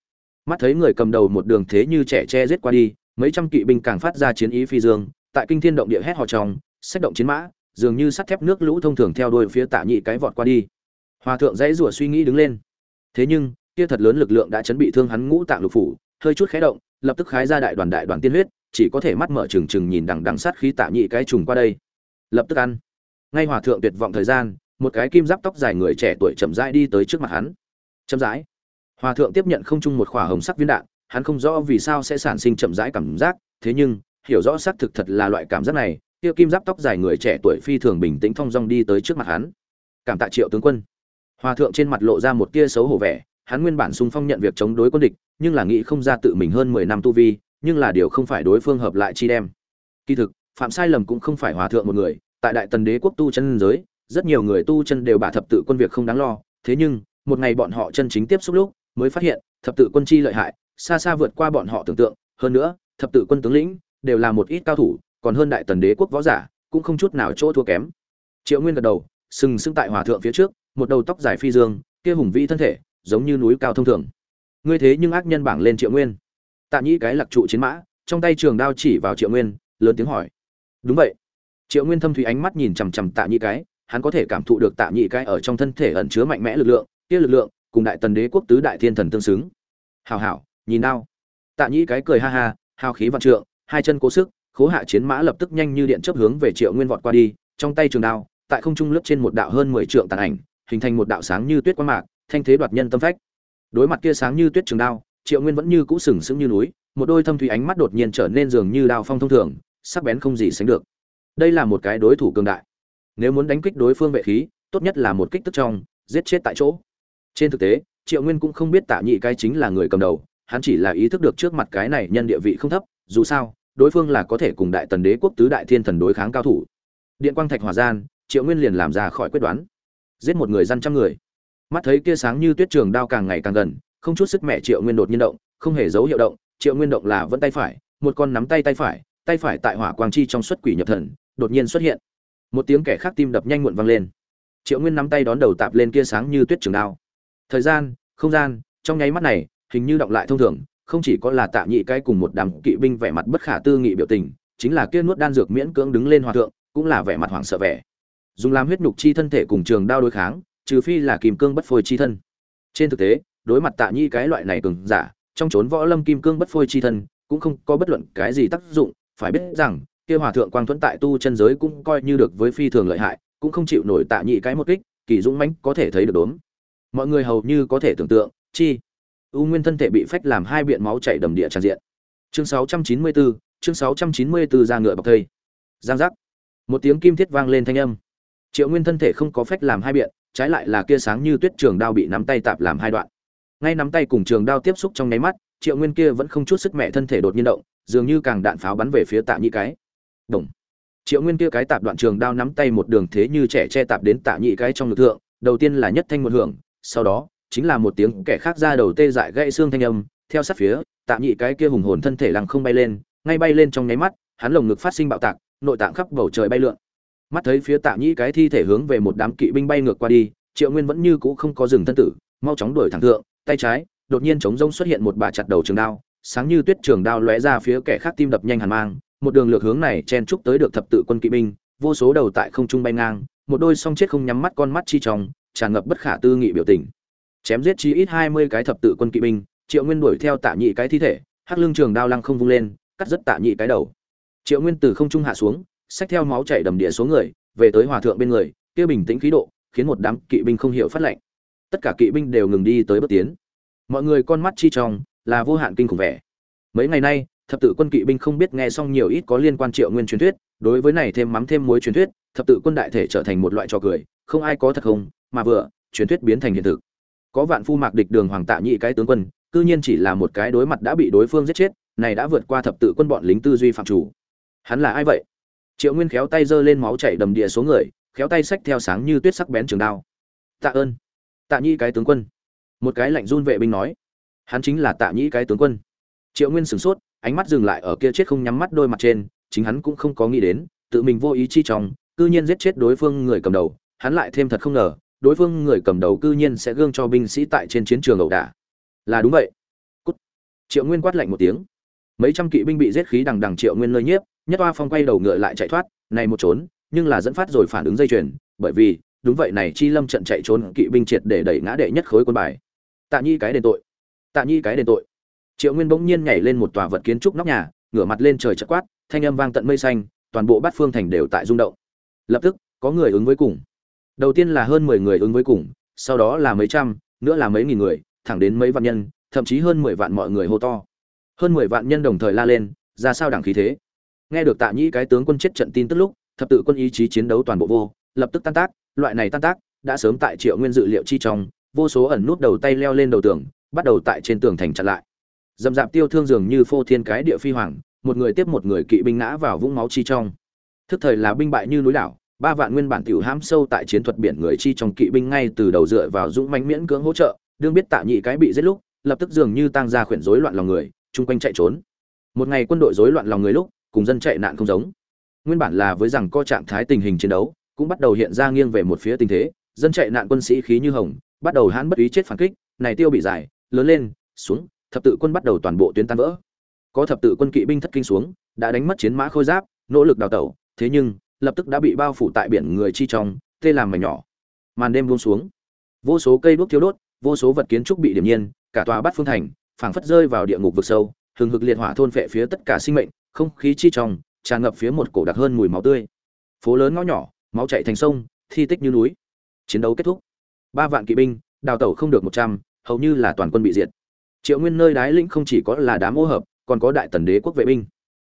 Mắt thấy người cầm đầu một đường thế như trẻ che giết qua đi mấy trăm kỵ binh càng phát ra chiến ý phi dương tại kinh thiên động địa hét hò trong sách động chiến mã dường như sắt thép nước lũ thông thường theo đuôi phía tạ Nhĩ cái vọt qua đi hòa thượng dãy rủa suy nghĩ đứng lên. Thế nhưng, kia thật lớn lực lượng đã chấn bị thương hắn ngũ tạng lục phủ, hơi chút khé động, lập tức khái ra đại đoàn đại đoàn tiên huyết, chỉ có thể mắt mở trừng trừng nhìn đằng đằng sát khí tạ nhị cái trùng qua đây. Lập tức ăn. Ngay hòa thượng tuyệt vọng thời gian, một cái kim giáp tóc dài người trẻ tuổi chậm rãi đi tới trước mặt hắn. Chậm rãi. Hòa thượng tiếp nhận không chung một khỏa hồng sắc viên đạn, hắn không rõ vì sao sẽ sản sinh chậm rãi cảm giác, thế nhưng, hiểu rõ xác thực thật là loại cảm giác này, kia kim giáp tóc dài người trẻ tuổi phi thường bình tĩnh thong dong đi tới trước mặt hắn. Cảm tạ triệu tướng quân hòa thượng trên mặt lộ ra một tia xấu hổ vẻ, hắn nguyên bản sung phong nhận việc chống đối quân địch, nhưng là nghĩ không ra tự mình hơn mười năm tu vi, nhưng là điều không phải đối phương hợp lại chi đem. Kỳ thực, phạm sai lầm cũng không phải hòa thượng một người, tại đại tần đế quốc tu chân giới, rất nhiều người tu chân đều bả thập tự quân việc không đáng lo, thế nhưng, một ngày bọn họ chân chính tiếp xúc lúc, mới phát hiện, thập tự quân chi lợi hại, xa xa vượt qua bọn họ tưởng tượng, hơn nữa, thập tự quân tướng lĩnh, đều là một ít cao thủ, còn hơn đại tần đế quốc võ giả, cũng không chút nào chỗ thua kém. Triệu nguyên gật đầu, sừng sững tại hòa thượng phía trước một đầu tóc dài phi dương, kia hùng vĩ thân thể, giống như núi cao thông thường. Ngươi thế nhưng ác nhân bảng lên triệu nguyên. Tạ nhĩ cái lạc trụ chiến mã, trong tay trường đao chỉ vào triệu nguyên, lớn tiếng hỏi. Đúng vậy. Triệu nguyên thâm thủy ánh mắt nhìn chằm chằm tạ nhĩ cái, hắn có thể cảm thụ được tạ nhĩ cái ở trong thân thể ẩn chứa mạnh mẽ lực lượng, kia lực lượng cùng đại tần đế quốc tứ đại thiên thần tương xứng. Hào hảo, nhìn đao. Tạ nhĩ cái cười ha ha hào khí vạn trượng, hai chân cố sức, khố hạ chiến mã lập tức nhanh như điện chớp hướng về triệu nguyên vọt qua đi, trong tay trường đao, tại không trung lướt trên một đạo hơn mười trượng tàn ảnh hình thành một đạo sáng như tuyết quang mạc, thanh thế đoạt nhân tâm phách. Đối mặt kia sáng như tuyết trường đao, triệu nguyên vẫn như cũ sừng sững như núi, một đôi thâm thủy ánh mắt đột nhiên trở nên dường như đao phong thông thường, sắc bén không gì sánh được. Đây là một cái đối thủ cường đại. Nếu muốn đánh kích đối phương vệ khí, tốt nhất là một kích tức trong, giết chết tại chỗ. Trên thực tế, triệu nguyên cũng không biết tạ nhị cái chính là người cầm đầu, hắn chỉ là ý thức được trước mặt cái này nhân địa vị không thấp, dù sao, đối phương là có thể cùng đại tần đế quốc tứ đại thiên thần đối kháng cao thủ. Điện quang thạch hòa gian, triệu nguyên liền làm ra khỏi quyết đoán giết một người dân trăm người. Mắt thấy kia sáng như tuyết trường đao càng ngày càng gần, không chút sức mẹ triệu nguyên đột nhiên động, không hề dấu hiệu động, triệu nguyên động là vẫn tay phải, một con nắm tay tay phải tay phải tại hỏa quang chi trong xuất quỷ nhập thần, đột nhiên xuất hiện. Một tiếng kẻ khác tim đập nhanh muộn vang lên. Triệu nguyên nắm tay đón đầu tạp lên kia sáng như tuyết trường đao. Thời gian, không gian, trong nháy mắt này, hình như động lại thông thường, không chỉ có là tạ nhị cái cùng một đám kỵ binh vẻ mặt bất khả tư nghị biểu tình, chính là kia nuốt đan dược miễn cưỡng đứng lên hòa thượng, cũng là vẻ mặt hoảng sợ vẻ dùng làm huyết nhục chi thân thể cùng trường đao đối kháng trừ phi là kim cương bất phôi chi thân. Trên thực tế đối mặt tạ nhị cái loại này cường giả trong chốn võ lâm kim cương bất phôi chi thân cũng không có bất luận cái gì tác dụng. Phải biết rằng kia hòa thượng quang thuẫn tại tu chân giới cũng coi như được với phi thường lợi hại cũng không chịu nổi tạ nhị cái một kích kỳ dũng mãnh có thể thấy được đốn mọi người hầu như có thể tưởng tượng chi u nguyên thân thể bị phách làm hai biện máu chảy đầm địa tràn diện. Chương 694, chương 694 ra ngựa bọc thây. Giang giác. Một tiếng kim thiết vang lên thanh âm triệu nguyên thân thể không có phách làm hai biện trái lại là kia sáng như tuyết trường đao bị nắm tay tạp làm hai đoạn. Ngay nắm tay cùng trường đao tiếp xúc trong nháy mắt triệu nguyên kia vẫn không chút sức mẹ thân thể đột nhiên động dường như càng đạn pháo bắn về phía tạ nhị cái. Đồng triệu nguyên kia cái tạp đoạn trường đao nắm tay một đường thế như trẻ che tạp đến tạ nhị cái trong lực thượng đầu tiên là nhất thanh một hưởng sau đó chính là một tiếng kẻ khác ra đầu tê dại gãy xương thanh âm, theo sát phía, Tạ Nhị cái kia hùng hồn thân thể lăng không bay lên, ngay bay lên trong nháy mắt, hắn lồng ngực phát sinh bạo tạc, nội tạng khắp bầu trời bay lượn. Mắt thấy phía Tạ Nhị cái thi thể hướng về một đám kỵ binh bay ngược qua đi, Triệu Nguyên vẫn như cũ không có dừng thân tử, mau chóng đuổi thẳng thượng, tay trái, đột nhiên chống rông xuất hiện một bà chặt đầu trường đao, sáng như tuyết trường đao lóe ra phía kẻ khác tim đập nhanh hàn mang, một đường lược hướng này chen chúc tới được thập tự quân kỵ binh, vô số đầu tại không trung bay ngang, một đôi song chết không nhắm mắt con mắt chi trong, tràn ngập bất khả tư nghị biểu tình. Chém giết chí ít hai mươi cái thập tự quân kỵ binh triệu nguyên đuổi theo tạ nhị cái thi thể hắc lưng trường đao lăng không vung lên cắt rất tạ nhị cái đầu. Triệu nguyên từ không trung hạ xuống xách theo máu chảy đầm địa xuống người, về tới hòa thượng bên người, kia bình tĩnh khí độ, khiến một đám kỵ binh không hiểu phát lệnh. Tất cả kỵ binh đều ngừng đi tới bước tiến. Mọi người con mắt chi trong, là vô hạn kinh khủng vẻ. Mấy ngày nay, thập tự quân kỵ binh không biết nghe xong nhiều ít có liên quan triệu nguyên truyền thuyết, đối với này thêm mắm thêm muối truyền thuyết, thập tự quân đại thể trở thành một loại trò cười, không ai có thật không, mà vừa, truyền thuyết biến thành hiện thực. Có vạn phu mạc địch đường hoàng tạ nhị cái tướng quân, cư nhiên chỉ là một cái đối mặt đã bị đối phương giết chết, này đã vượt qua thập tự quân bọn lính tư duy phạm chủ. Hắn là ai vậy? Triệu nguyên khéo tay giơ lên máu chảy đầm địa số người, khéo tay xách theo sáng như tuyết sắc bén trường đao. Tạ ơn. Tạ nhị cái tướng quân. Một cái lạnh run vệ binh nói. Hắn chính là tạ nhị cái tướng quân. Triệu nguyên sửng sốt, ánh mắt dừng lại ở kia chết không nhắm mắt đôi mặt trên, chính hắn cũng không có nghĩ đến, tự mình vô ý chi trong cư nhiên giết chết đối phương người cầm đầu, hắn lại thêm thật không ngờ, đối phương người cầm đầu cư nhiên sẽ gương cho binh sĩ tại trên chiến trường ẩu đả. Là đúng vậy. Cút. triệu nguyên quát lạnh một tiếng. Mấy trăm kỵ binh bị giết khí đằng đằng triệu nguyên nơi nhiếp nhất oa phong quay đầu ngựa lại chạy thoát, này một trốn, nhưng là dẫn phát rồi phản ứng dây chuyền, bởi vì, đúng vậy này chi lâm trận chạy trốn kỵ binh triệt để đẩy ngã đệ nhất khối quân bài. Tạ nhi cái đền tội. Tạ nhi cái đền tội. Triệu nguyên bỗng nhiên nhảy lên một tòa vật kiến trúc nóc nhà, ngửa mặt lên trời chợt quát, thanh âm vang tận mây xanh, toàn bộ bát phương thành đều tại rung động. Lập tức, có người ứng với cùng. Đầu tiên là hơn mười người ứng với cùng, sau đó là mấy trăm, nữa là mấy nghìn người, thẳng đến mấy vạn nhân, thậm chí hơn mười vạn mọi người hô to. Hơn mười vạn nhân đồng thời la lên, ra sao đẳng khí thế? Nghe được tạ nhĩ cái tướng quân chết trận tin tức lúc, thập tự quân ý chí chiến đấu toàn bộ vô, lập tức tan tác, loại này tan tác, đã sớm tại triệu nguyên dự liệu chi trong, vô số ẩn nút đầu tay leo lên đầu tường, bắt đầu tại trên tường thành chặn lại. Dầm dạp tiêu thương dường như phô thiên cái địa phi hoàng, một người tiếp một người kỵ binh ngã vào vũng máu chi trong. Thức thời là binh bại như núi đảo, ba vạn nguyên bản tiểu hãm sâu tại chiến thuật biển người chi trong kỵ binh ngay từ đầu dựa vào dũng mãnh miễn cưỡng hỗ trợ, đương biết tạ nhị cái bị giết lúc, lập tức dường như tăng ra khuyển rối loạn lòng người, chung quanh chạy trốn. Một ngày quân đội rối loạn lòng người lúc cùng dân chạy nạn không giống. Nguyên bản là với rằng co trạng thái tình hình chiến đấu, cũng bắt đầu hiện ra nghiêng về một phía tình thế, dân chạy nạn quân sĩ khí như hồng, bắt đầu hãn bất ý chết phản kích, này tiêu bị giải, lớn lên, xuống, thập tự quân bắt đầu toàn bộ tuyến tan vỡ. Có thập tự quân kỵ binh thất kinh xuống, đã đánh mất chiến mã khôi giáp, nỗ lực đào tẩu, thế nhưng, lập tức đã bị bao phủ tại biển người chi trong, tê làm mảnh nhỏ. Màn đêm buông xuống. Vô số cây đuốc thiếu đốt, vô số vật kiến trúc bị điểm nhiên, cả tòa bát phương thành, phảng phất rơi vào địa ngục vực sâu, hừng hực liệt hỏa thôn phệ phía tất cả sinh mệnh không khí chi trong, tràn ngập phía một cổ đặc hơn mùi máu tươi. Phố lớn ngõ nhỏ, máu chảy thành sông, thi tích như núi. Chiến đấu kết thúc. Ba vạn kỵ binh, đào tẩu không được một trăm, hầu như là toàn quân bị diệt. Triệu nguyên nơi đái lĩnh không chỉ có là đám ô hợp, còn có đại tần đế quốc vệ binh.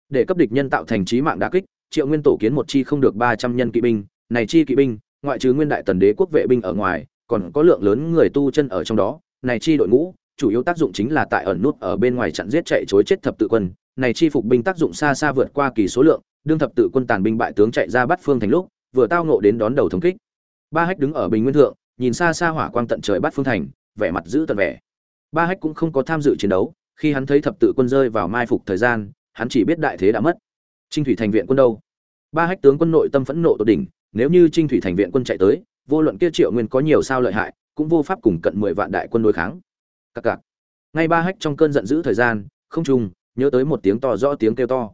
Để cấp địch nhân tạo thành trí mạng đá kích, triệu nguyên tổ kiến một chi không được ba trăm nhân kỵ binh. Này chi kỵ binh, ngoại trừ nguyên đại tần đế quốc vệ binh ở ngoài, còn có lượng lớn người tu chân ở trong đó. Này chi đội ngũ, chủ yếu tác dụng chính là tại ẩn nút ở bên ngoài chặn giết chạy chối chết thập tự quân này chi phục binh tác dụng xa xa vượt qua kỳ số lượng đương thập tự quân tàn binh bại tướng chạy ra bắt phương thành lúc vừa tao ngộ đến đón đầu thống kích. Ba hách đứng ở bình nguyên thượng nhìn xa xa hỏa quang tận trời bắt phương thành vẻ mặt giữ tận vẻ. Ba hách cũng không có tham dự chiến đấu khi hắn thấy thập tự quân rơi vào mai phục thời gian hắn chỉ biết đại thế đã mất. Trinh thủy thành viện quân đâu? Ba hách tướng quân nội tâm phẫn nộ tột đỉnh nếu như trinh thủy thành viện quân chạy tới vô luận kia triệu nguyên có nhiều sao lợi hại cũng vô pháp cùng cận mười vạn đại quân đối kháng. Cặc cặc. Ngay ba hách trong cơn giận dữ thời gian không trùng, nhớ tới một tiếng to rõ tiếng kêu to.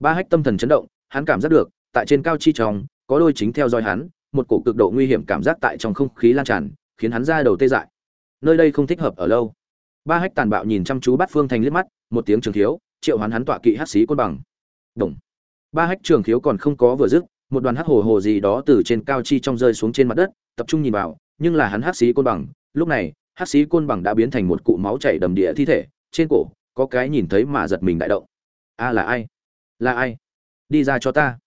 Ba hách tâm thần chấn động, hắn cảm giác được, tại trên cao chi tròng có đôi chính theo dõi hắn, một cổ cực độ nguy hiểm cảm giác tại trong không khí lan tràn, khiến hắn ra đầu tê dại. Nơi đây không thích hợp ở lâu. Ba hách tàn bạo nhìn chăm chú bắt phương thành liếc mắt, một tiếng trường thiếu triệu hoán hắn tọa kỵ hắc xí côn bằng. Đồng ba hách trường thiếu còn không có vừa dứt, một đoàn hắc hồ hồ gì đó từ trên cao chi trong rơi xuống trên mặt đất, tập trung nhìn vào, nhưng là hắn hắc xí côn bằng. Lúc này, hắc xí côn bằng đã biến thành một cụ máu chảy đầm địa thi thể, trên cổ có cái nhìn thấy mà giật mình đại động. A là ai? Là ai? Đi ra cho ta.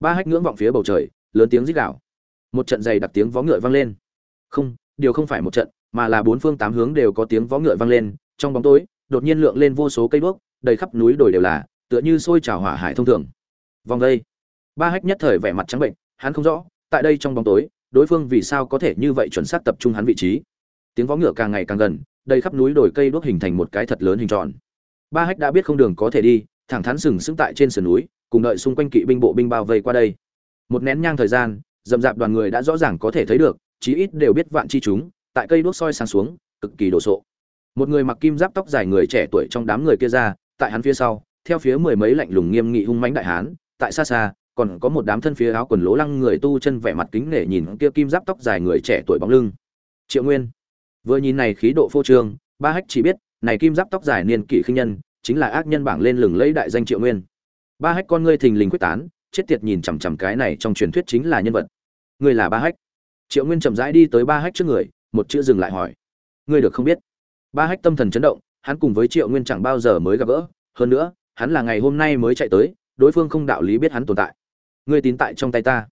Ba hách ngưỡng vọng phía bầu trời, lớn tiếng rít gào. Một trận dày đặc tiếng vó ngựa vang lên. Không, điều không phải một trận, mà là bốn phương tám hướng đều có tiếng vó ngựa vang lên. Trong bóng tối, đột nhiên lượng lên vô số cây đuốc, đầy khắp núi đồi đều là, tựa như sôi trào hỏa hải thông thường. Vòng đây. Ba hách nhất thời vẻ mặt trắng bệnh, hắn không rõ, tại đây trong bóng tối, đối phương vì sao có thể như vậy chuẩn xác tập trung hắn vị trí. Tiếng vó ngựa càng ngày càng gần, đầy khắp núi đồi cây đuốc hình thành một cái thật lớn hình tròn ba hách đã biết không đường có thể đi, thẳng thắn sừng sững tại trên sườn núi, cùng đợi xung quanh kỵ binh bộ binh bao vây qua đây. Một nén nhang thời gian dầm dạp đoàn người đã rõ ràng có thể thấy được, chí ít đều biết vạn chi chúng, tại cây đuốc soi sáng xuống, cực kỳ đồ sộ. Một người mặc kim giáp tóc dài người trẻ tuổi trong đám người kia ra, tại hắn phía sau, theo phía mười mấy lạnh lùng nghiêm nghị hung mãnh đại hán, tại xa xa, còn có một đám thân phía áo quần lố lăng người tu chân vẻ mặt kính nể nhìn kia kim giáp tóc dài người trẻ tuổi bóng lưng. Triệu nguyên, vừa nhìn này khí độ phô trương, ba hách chỉ biết này kim giáp tóc dài niên kỷ khinh nhân, chính là ác nhân bảng lên lừng lẫy đại danh triệu nguyên. Ba hách con ngươi thình lình quyết tán, chết tiệt nhìn chằm chằm cái này trong truyền thuyết chính là nhân vật. Ngươi là ba hách. Triệu nguyên chậm rãi đi tới ba hách trước người, một chữ dừng lại hỏi. Ngươi được không biết? Ba hách tâm thần chấn động, hắn cùng với triệu nguyên chẳng bao giờ mới gặp gỡ. Hơn nữa, hắn là ngày hôm nay mới chạy tới, đối phương không đạo lý biết hắn tồn tại. Ngươi tín tại trong tay ta.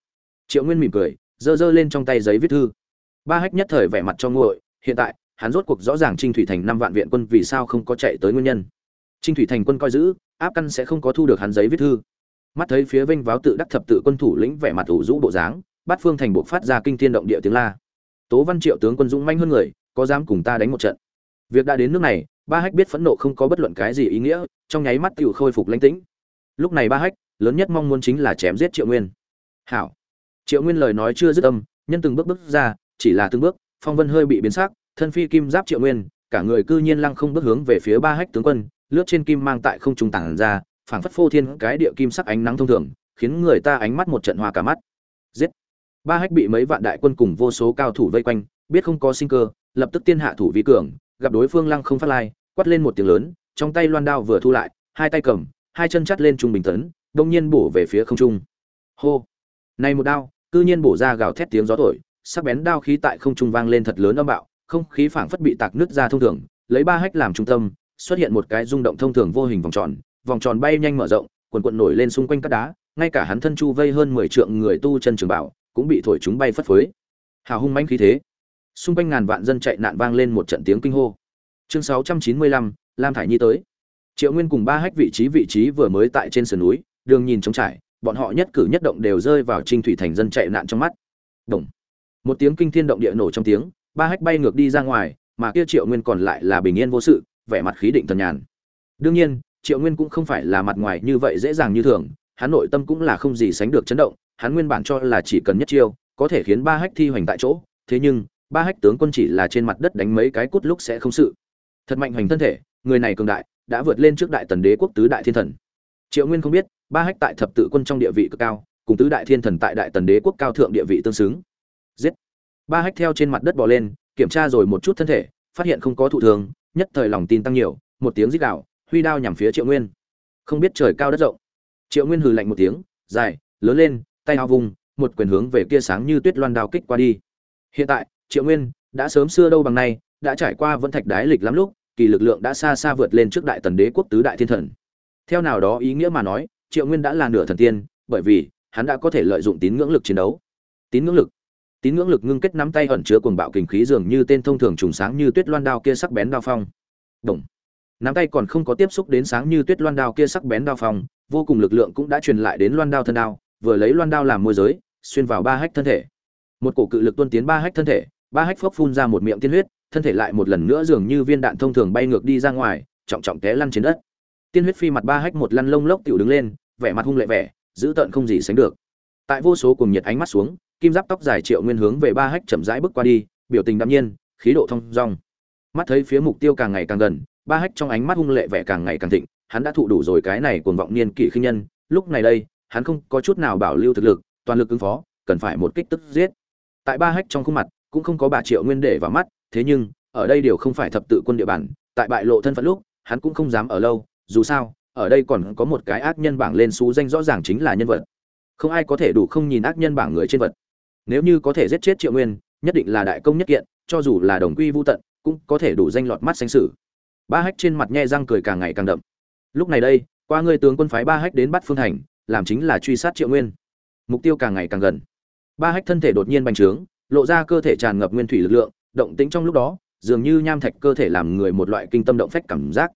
Triệu nguyên mỉm cười, giơ giơ lên trong tay giấy viết thư. Ba hách nhất thời vẻ mặt cho nguội, hiện tại hắn rốt cuộc rõ ràng trinh thủy thành năm vạn viện quân vì sao không có chạy tới nguyên nhân. Trinh thủy thành quân coi giữ, áp căn sẽ không có thu được hắn giấy viết thư. Mắt thấy phía vênh váo tự đắc thập tự quân thủ lĩnh vẻ mặt ủ rũ bộ dáng, bát phương thành buộc phát ra kinh thiên động địa tiếng la. Tố văn triệu tướng quân dũng manh hơn người, có dám cùng ta đánh một trận? Việc đã đến nước này, ba hách biết phẫn nộ không có bất luận cái gì ý nghĩa, trong nháy mắt tiểu khôi phục lãnh tĩnh. Lúc này ba hách, lớn nhất mong muốn chính là chém giết triệu nguyên. Hảo. Triệu nguyên lời nói chưa dứt âm, nhân từng bước bước ra, chỉ là từng bước, phong vân hơi bị biến sắc thân phi kim giáp triệu nguyên, cả người cư nhiên lăng không bước hướng về phía ba hách tướng quân, lướt trên kim mang tại không trung tản ra, phảng phất phô thiên cái địa kim sắc ánh nắng thông thường, khiến người ta ánh mắt một trận hoa cả mắt. Giết! Ba hách bị mấy vạn đại quân cùng vô số cao thủ vây quanh, biết không có sinh cơ, lập tức tiên hạ thủ vi cường, gặp đối phương lăng không phát lai, quát lên một tiếng lớn, trong tay loan đao vừa thu lại, hai tay cầm, hai chân chắt lên trung bình tấn, đông nhiên bổ về phía không trung. Hô! Này một đao, cư nhiên bổ ra gào thét tiếng gió thổi, sắc bén đao khí tại không trung vang lên thật lớn âm bạo không khí phảng phất bị tạc nứt ra thông thường, lấy ba hách làm trung tâm, xuất hiện một cái rung động thông thường vô hình vòng tròn vòng tròn bay nhanh mở rộng, quần quần nổi lên xung quanh các đá, ngay cả hắn thân chu vây hơn mười trượng người tu chân trường bảo, cũng bị thổi chúng bay phất phới. Hào hung mãnh khí thế. Xung quanh ngàn vạn dân chạy nạn vang lên một trận tiếng kinh hô. Chương sáu trăm chín mươi lăm, lam thải nhi tới. Triệu nguyên cùng ba hách vị trí vị trí vừa mới tại trên sườn núi, đường nhìn trống trải, bọn họ nhất cử nhất động đều rơi vào trinh thủy thành dân chạy nạn trong mắt. Đồng. một tiếng kinh thiên động địa nổ trong tiếng ba hách bay ngược đi ra ngoài, mà kia triệu nguyên còn lại là bình yên vô sự, vẻ mặt khí định thần nhàn. Đương nhiên, triệu nguyên cũng không phải là mặt ngoài như vậy dễ dàng như thường, hắn nội tâm cũng là không gì sánh được chấn động, hắn nguyên bản cho là chỉ cần nhất chiêu, có thể khiến ba hách thi hoành tại chỗ, thế nhưng, ba hách tướng quân chỉ là trên mặt đất đánh mấy cái cút lúc sẽ không sự. Thật mạnh hoành thân thể, người này cường đại, đã vượt lên trước đại tần đế quốc tứ đại thiên thần. Triệu nguyên không biết, ba hách tại thập tự quân trong địa vị cực cao, cùng tứ đại thiên thần tại đại tần đế quốc cao thượng địa vị tương xứng. Giết! Ba hách theo trên mặt đất bò lên, kiểm tra rồi một chút thân thể, phát hiện không có thụ thường, nhất thời lòng tin tăng nhiều, một tiếng rít gạo huy đao nhằm phía triệu nguyên. Không biết trời cao đất rộng. Triệu nguyên hừ lạnh một tiếng, dài, lớn lên, tay hao vùng, một quyền hướng về kia sáng như tuyết loan đao kích qua đi. Hiện tại, triệu nguyên đã sớm xưa đâu bằng nay, đã trải qua vẫn thạch đái lịch lắm lúc, kỳ lực lượng đã xa xa vượt lên trước đại tần đế quốc tứ đại thiên thần. Theo nào đó ý nghĩa mà nói, triệu nguyên đã là nửa thần tiên, bởi vì hắn đã có thể lợi dụng tín ngưỡng lực chiến đấu. Tín ngưỡng lực tín ngưỡng lực ngưng kết nắm tay ẩn chứa cuồng bạo kình khí dường như tên thông thường trùng sáng như tuyết loan đao kia sắc bén đao phong. Đồng nắm tay còn không có tiếp xúc đến sáng như tuyết loan đao kia sắc bén đao phong, vô cùng lực lượng cũng đã truyền lại đến loan đao thân đao, vừa lấy loan đao làm môi giới, xuyên vào ba hách thân thể. Một cổ cự lực tuôn tiến ba hách thân thể, ba hách phốc phun ra một miệng tiên huyết, thân thể lại một lần nữa dường như viên đạn thông thường bay ngược đi ra ngoài, trọng trọng té lăn trên đất. Tiên huyết phi mặt ba hách một lăn lông lốc tiểu đứng lên, vẻ mặt hung lệ vẻ, dữ tợn không gì sánh được. Tại vô số cùng nhiệt ánh mắt xuống kim giáp tóc dài triệu nguyên hướng về ba hách chậm rãi bước qua đi, biểu tình đạm nhiên, khí độ thông dong. Mắt thấy phía mục tiêu càng ngày càng gần, ba hách trong ánh mắt hung lệ vẻ càng ngày càng thịnh, hắn đã thụ đủ rồi cái này cuồng vọng niên kỷ khinh nhân, lúc này đây, hắn không có chút nào bảo lưu thực lực, toàn lực ứng phó, cần phải một kích tức giết. Tại ba hách trong khuôn mặt, cũng không có bà triệu nguyên để vào mắt, thế nhưng, ở đây đều không phải thập tự quân địa bàn, tại bại lộ thân phận lúc, hắn cũng không dám ở lâu, dù sao, ở đây còn có một cái ác nhân bảng lên xú danh rõ ràng chính là nhân vật. Không ai có thể đủ không nhìn ác nhân bảng người trên vật nếu như có thể giết chết triệu nguyên, nhất định là đại công nhất kiện, cho dù là đồng quy vô tận, cũng có thể đủ danh lọt mắt xanh sử ba hách trên mặt nhe răng cười càng ngày càng đậm. Lúc này đây, qua người tướng quân phái ba hách đến bắt phương thành, làm chính là truy sát triệu nguyên. Mục tiêu càng ngày càng gần. Ba hách thân thể đột nhiên bành trướng, lộ ra cơ thể tràn ngập nguyên thủy lực lượng, động tĩnh trong lúc đó, dường như nham thạch cơ thể làm người một loại kinh tâm động phách cảm giác.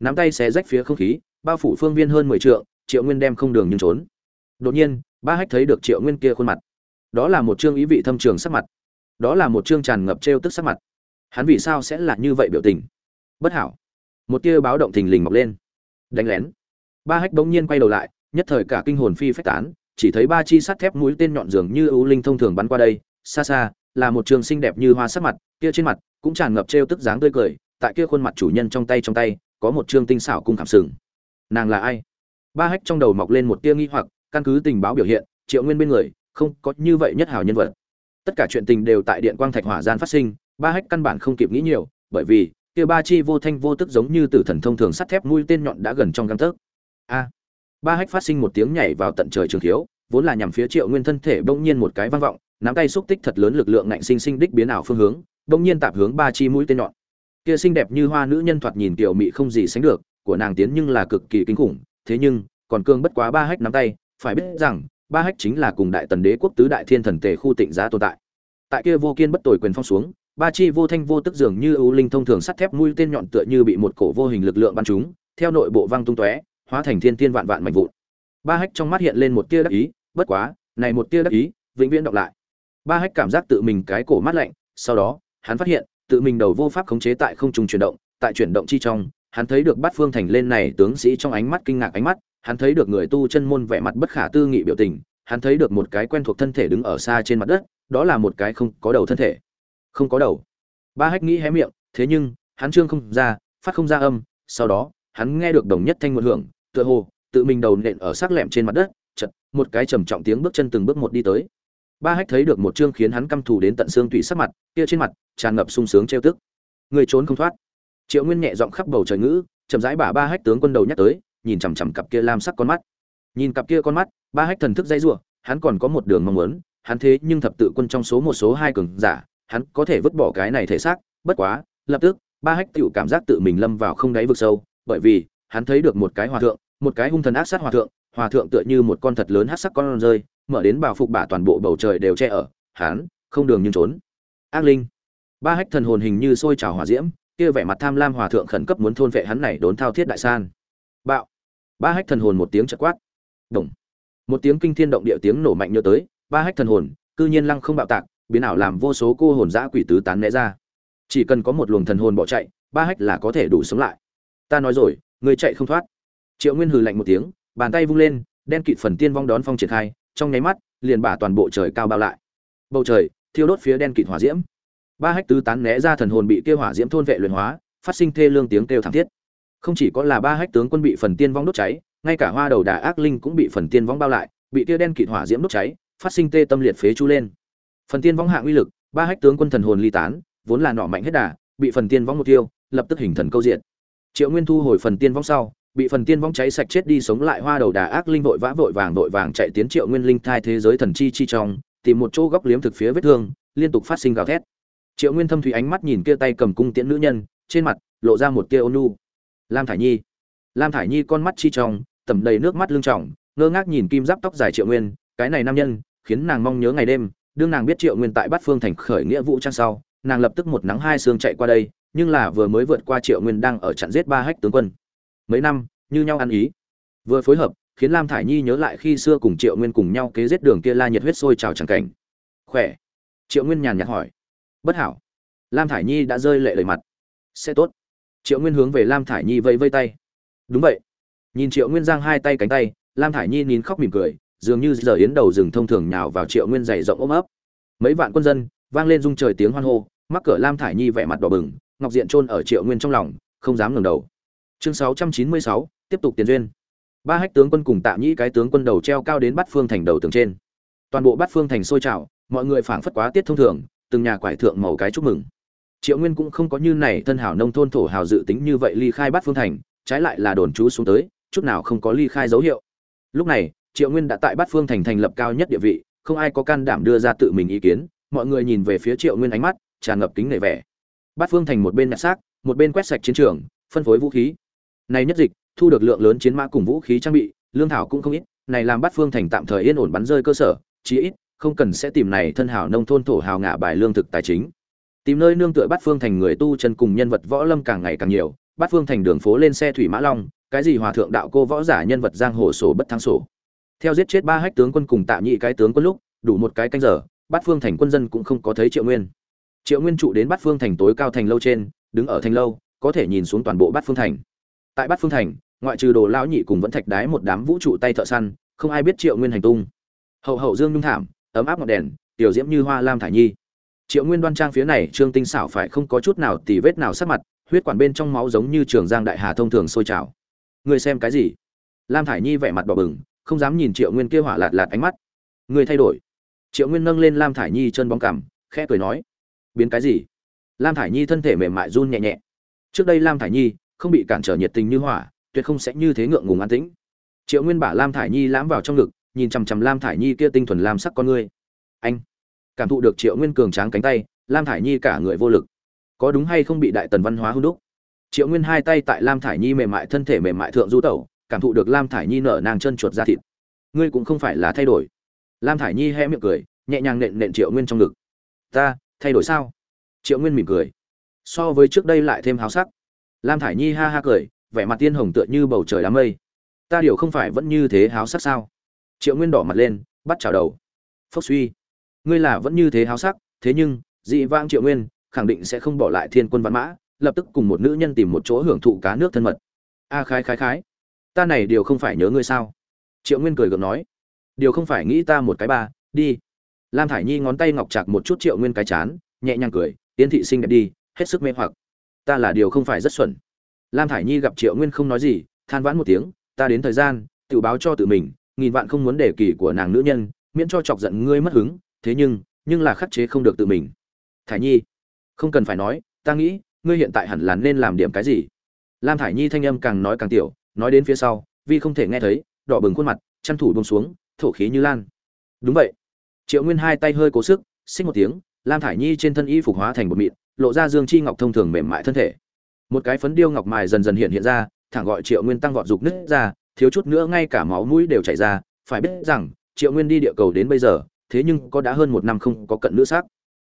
Nắm tay xé rách phía không khí, bao phủ phương viên hơn mười triệu triệu nguyên đem không đường nhưng trốn. Đột nhiên, ba hách thấy được triệu nguyên kia khuôn mặt đó là một chương ý vị thâm trường sắc mặt. Đó là một chương tràn ngập trêu tức sắc mặt. Hắn vì sao sẽ là như vậy biểu tình? Bất hảo. Một tia báo động thình lình mọc lên. Đánh lén. Ba hách bỗng nhiên quay đầu lại, nhất thời cả kinh hồn phi phách tán, chỉ thấy ba chi sắt thép mũi tên nhọn dường như ưu linh thông thường bắn qua đây. Xa xa, là một trường xinh đẹp như hoa sắc mặt, kia trên mặt cũng tràn ngập trêu tức dáng tươi cười, tại kia khuôn mặt chủ nhân trong tay trong tay, có một trương tinh xảo cung cảm sừng. Nàng là ai? Ba hách trong đầu mọc lên một tia nghi hoặc, căn cứ tình báo biểu hiện, triệu nguyên bên người không có như vậy nhất hào nhân vật. Tất cả chuyện tình đều tại điện quang thạch hỏa gian phát sinh, ba hách căn bản không kịp nghĩ nhiều, bởi vì, kia ba chi vô thanh vô tức giống như tử thần thông thường sắt thép mũi tên nhọn đã gần trong găng tấc. A! Ba hách phát sinh một tiếng nhảy vào tận trời trường thiếu, vốn là nhằm phía triệu nguyên thân thể bỗng nhiên một cái vang vọng, nắm tay xúc tích thật lớn lực lượng ngạnh sinh sinh đích biến ảo phương hướng, bỗng nhiên tạp hướng ba chi mũi tên nhọn. Kia xinh đẹp như hoa nữ nhân thoạt nhìn tiểu mị không gì sánh được, của nàng tiến nhưng là cực kỳ kinh khủng, thế nhưng, còn cương bất quá ba hách nắm tay, phải biết rằng ba hách chính là cùng đại tần đế quốc tứ đại thiên thần tề khu tịnh giá tồn tại. Tại kia vô kiên bất tồi quyền phong xuống, ba chi vô thanh vô tức dường như ưu linh thông thường sắt thép mũi tên nhọn tựa như bị một cổ vô hình lực lượng bắn trúng, theo nội bộ văng tung tóe, hóa thành thiên tiên vạn vạn mạnh vụn. Ba hách trong mắt hiện lên một tia đắc ý, bất quá, này một tia đắc ý, vĩnh viễn đọc lại. Ba hách cảm giác tự mình cái cổ mát lạnh, sau đó, hắn phát hiện, tự mình đầu vô pháp khống chế tại không trung chuyển động, tại chuyển động chi trong, hắn thấy được bát phương thành lên này tướng sĩ trong ánh mắt kinh ngạc ánh mắt hắn thấy được người tu chân môn vẻ mặt bất khả tư nghị biểu tình, hắn thấy được một cái quen thuộc thân thể đứng ở xa trên mặt đất, đó là một cái không có đầu thân thể. Không có đầu. Ba hách nghĩ hé miệng, thế nhưng, hắn trương không ra, phát không ra âm, sau đó, hắn nghe được đồng nhất thanh một hưởng, tựa hồ, tự mình đầu nện ở sắc lẹm trên mặt đất, chợt, một cái trầm trọng tiếng bước chân từng bước một đi tới. Ba hách thấy được một trương khiến hắn căm thù đến tận xương tủy sắc mặt, kia trên mặt, tràn ngập sung sướng trêu tức. Người trốn không thoát. Triệu nguyên nhẹ giọng khắp bầu trời ngữ, chậm rãi bả ba hách tướng quân đầu nhắc tới nhìn chằm chằm cặp kia lam sắc con mắt. Nhìn cặp kia con mắt, ba hách thần thức dây rủa, hắn còn có một đường mong muốn, hắn thế nhưng thập tự quân trong số một số hai cường giả, hắn có thể vứt bỏ cái này thể xác, bất quá, lập tức, ba hách tựu cảm giác tự mình lâm vào không đáy vực sâu, bởi vì, hắn thấy được một cái hòa thượng, một cái hung thần ác sát hòa thượng hòa thượng tựa như một con thật lớn hát sắc con rơi, mở đến bào phục bả toàn bộ bầu trời đều che ở, hắn, không đường nhưng trốn. Ác linh. Ba hách thần hồn hình như sôi trào hỏa diễm, kia vẻ mặt tham lam hòa thượng khẩn cấp muốn thôn vệ hắn này đốn thao thiết đại san. Bạo ba hách thần hồn một tiếng chật quát. Đồng. Một tiếng kinh thiên động địa tiếng nổ mạnh nhớ tới, ba hách thần hồn, cư nhiên lăng không bạo tạc, biến ảo làm vô số cô hồn dã quỷ tứ tán né ra. Chỉ cần có một luồng thần hồn bỏ chạy, ba hách là có thể đủ sống lại. Ta nói rồi, người chạy không thoát. Triệu nguyên hừ lạnh một tiếng, bàn tay vung lên, đen kịt phần tiên vong đón phong triển khai, trong nháy mắt, liền bả toàn bộ trời cao bao lại. Bầu trời, thiêu đốt phía đen kịt hỏa diễm. Ba hách tứ tán né ra thần hồn bị kia hỏa diễm thôn vệ luyện hóa, phát sinh thê lương tiếng kêu thảm thiết không chỉ có là ba hách tướng quân bị phần tiên vong đốt cháy, ngay cả hoa đầu đà ác linh cũng bị phần tiên vong bao lại, bị tia đen kịt hỏa diễm đốt cháy, phát sinh tê tâm liệt phế chu lên. Phần tiên vong hạ uy lực, ba hách tướng quân thần hồn ly tán, vốn là nọ mạnh hết đà, bị phần tiên vong một tiêu, lập tức hình thần câu diện triệu nguyên thu hồi phần tiên vong sau, bị phần tiên vong cháy sạch chết đi sống lại hoa đầu đà ác linh vội vã vội vàng vội vàng chạy tiến triệu nguyên linh thai thế giới thần chi chi trong, tìm một chỗ góc liếm thực phía vết thương, liên tục phát sinh gào thét. Triệu nguyên thâm thủy ánh mắt nhìn kia tay cầm cung tiễn nữ nhân, trên mặt lộ ra một tia ônu lam thải nhi. Lam thải nhi con mắt chi trong, tẩm đầy nước mắt lưng trọng, ngơ ngác nhìn kim giáp tóc dài triệu nguyên, cái này nam nhân, khiến nàng mong nhớ ngày đêm, đương nàng biết triệu nguyên tại bát phương thành khởi nghĩa vũ trang sau, nàng lập tức một nắng hai xương chạy qua đây, nhưng là vừa mới vượt qua triệu nguyên đang ở trận giết ba hách tướng quân. Mấy năm, như nhau ăn ý. Vừa phối hợp, khiến lam thải nhi nhớ lại khi xưa cùng triệu nguyên cùng nhau kế giết đường kia la nhiệt huyết sôi trào chẳng cảnh. Khỏe. Triệu nguyên nhàn nhạt hỏi. Bất hảo. Lam thải nhi đã rơi lệ lời mặt. Sẽ tốt triệu nguyên hướng về lam thải nhi vẫy vây tay. Đúng vậy. Nhìn triệu nguyên giang hai tay cánh tay, lam thải nhi nín khóc mỉm cười, dường như giờ yến đầu rừng thông thường nhào vào triệu nguyên dày rộng ôm ấp. Mấy vạn quân dân vang lên rung trời tiếng hoan hô, mắc cỡ lam thải nhi vẻ mặt đỏ bừng, ngọc diện trôn ở triệu nguyên trong lòng, không dám ngẩng đầu. Chương sáu trăm chín mươi sáu, tiếp tục tiền duyên. Ba hách tướng quân cùng tạ nhĩ cái tướng quân đầu treo cao đến bắt phương thành đầu tường trên. Toàn bộ bắt phương thành sôi trào, mọi người phảng phất quá tiết thông thường, từng nhà quải thượng màu cái chúc mừng triệu nguyên cũng không có như này thân hảo nông thôn thổ hào dự tính như vậy ly khai Bát phương thành, trái lại là đồn trú xuống tới, chút nào không có ly khai dấu hiệu. Lúc này, triệu nguyên đã tại bát phương thành thành lập cao nhất địa vị, không ai có can đảm đưa ra tự mình ý kiến, mọi người nhìn về phía triệu nguyên ánh mắt, tràn ngập kính nể vẻ. Bát phương thành một bên nhặt xác, một bên quét sạch chiến trường, phân phối vũ khí. Này nhất dịch, thu được lượng lớn chiến mã cùng vũ khí trang bị, lương thảo cũng không ít, này làm bát phương thành tạm thời yên ổn bắn rơi cơ sở, chí ít, không cần sẽ tìm này thân hảo nông thôn thổ hào ngả bài lương thực tài chính tìm nơi nương tựa bát phương thành người tu chân cùng nhân vật võ lâm càng ngày càng nhiều, bát phương thành đường phố lên xe thủy mã long, cái gì hòa thượng đạo cô võ giả nhân vật giang hồ sổ bất thắng sổ. Theo giết chết ba hách tướng quân cùng tạ nhị cái tướng quân lúc, đủ một cái canh giờ, bát phương thành quân dân cũng không có thấy triệu nguyên. Triệu nguyên trụ đến bát phương thành tối cao thành lâu trên, đứng ở thành lâu, có thể nhìn xuống toàn bộ bát phương thành. Tại bát phương thành, ngoại trừ đồ lão nhị cùng vẫn thạch đái một đám vũ trụ tay thợ săn, không ai biết triệu nguyên hành tung. Hậu hậu dương nhung thảm, ấm áp ngọn đèn, tiểu diễm như hoa lam thải nhi triệu nguyên đoan trang phía này, trương tinh xảo phải không có chút nào tì vết nào sắc mặt, huyết quản bên trong máu giống như trường giang đại hà thông thường sôi trào. Người xem cái gì? Lam thải nhi vẻ mặt bỏ bừng, không dám nhìn triệu nguyên kia hỏa lạt lạt ánh mắt. Người thay đổi. Triệu nguyên nâng lên lam thải nhi chân bóng cằm, khẽ cười nói, biến cái gì? Lam thải nhi thân thể mềm mại run nhẹ nhẹ. Trước đây lam thải nhi không bị cản trở nhiệt tình như hỏa, tuyệt không sẽ như thế ngượng ngùng an tĩnh. Triệu nguyên bả lam thải nhi lãm vào trong ngực, nhìn chằm chằm lam thải nhi kia tinh thuần lam sắc con ngươi. Anh cảm thụ được triệu nguyên cường tráng cánh tay, lam thải nhi cả người vô lực. Có đúng hay không bị đại tần văn hóa hưng đúc? Triệu nguyên hai tay tại lam thải nhi mềm mại thân thể mềm mại thượng du tẩu, cảm thụ được lam thải nhi nở nàng chân chuột ra thịt. Ngươi cũng không phải là thay đổi. Lam thải nhi hé miệng cười, nhẹ nhàng nện nện triệu nguyên trong ngực. Ta, thay đổi sao? Triệu nguyên mỉm cười. So với trước đây lại thêm háo sắc. Lam thải nhi ha ha cười, vẻ mặt tiên hồng tựa như bầu trời đám mây. Ta điều không phải vẫn như thế háo sắc sao? Triệu nguyên đỏ mặt lên, bắt chào đầu. Phốc suy ngươi là vẫn như thế háo sắc thế nhưng dị vang triệu nguyên khẳng định sẽ không bỏ lại thiên quân văn mã lập tức cùng một nữ nhân tìm một chỗ hưởng thụ cá nước thân mật. A à, khái khái khái ta này điều không phải nhớ ngươi sao? Triệu nguyên cười gượng nói điều không phải nghĩ ta một cái ba đi. Lam thải nhi ngón tay ngọc chạc một chút triệu nguyên cái chán nhẹ nhàng cười tiến thị sinh đẹp đi hết sức mê hoặc. Ta là điều không phải rất xuẩn. Lam thải nhi gặp triệu nguyên không nói gì than vãn một tiếng ta đến thời gian tự báo cho tự mình nghìn vạn không muốn để kỳ của nàng nữ nhân miễn cho chọc giận ngươi mất hứng thế nhưng nhưng là khắc chế không được tự mình. Thải nhi, không cần phải nói, ta nghĩ, ngươi hiện tại hẳn là nên làm điểm cái gì? Lam thải nhi thanh âm càng nói càng tiểu, nói đến phía sau, vì không thể nghe thấy, đỏ bừng khuôn mặt, chăn thủ bông xuống, thổ khí như lan. Đúng vậy. Triệu nguyên hai tay hơi cố sức, xích một tiếng, lam thải nhi trên thân y phục hóa thành bột mịn, lộ ra dương chi ngọc thông thường mềm mại thân thể. Một cái phấn điêu ngọc mài dần dần hiện hiện ra, thẳng gọi triệu nguyên tăng vọt dục nứt ra, thiếu chút nữa ngay cả máu mũi đều chảy ra, phải biết rằng, triệu nguyên đi địa cầu đến bây giờ thế nhưng có đã hơn một năm không có cận nữ xác.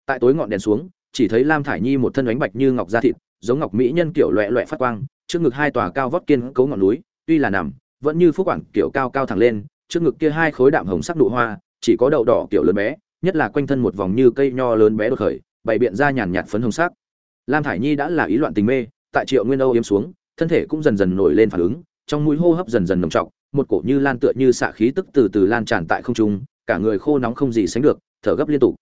Tại tối ngọn đèn xuống, chỉ thấy lam thải nhi một thân ánh bạch như ngọc da thịt, giống ngọc mỹ nhân kiểu loẹ loẹ phát quang, trước ngực hai tòa cao vót kiên cấu ngọn núi, tuy là nằm, vẫn như phúc quảng kiểu cao cao thẳng lên, trước ngực kia hai khối đạm hồng sắc nụ hoa, chỉ có đậu đỏ kiểu lớn bé, nhất là quanh thân một vòng như cây nho lớn bé đột khởi, bày biện ra nhàn nhạt phấn hồng sắc. Lam thải nhi đã là ý loạn tình mê, tại triệu nguyên âu yếm xuống, thân thể cũng dần dần nổi lên phản ứng, trong mũi hô hấp dần dần nồng trọng, một cổ như lan tựa như xạ khí tức từ từ lan tràn tại không trung cả người khô nóng không gì sánh được, thở gấp liên tục.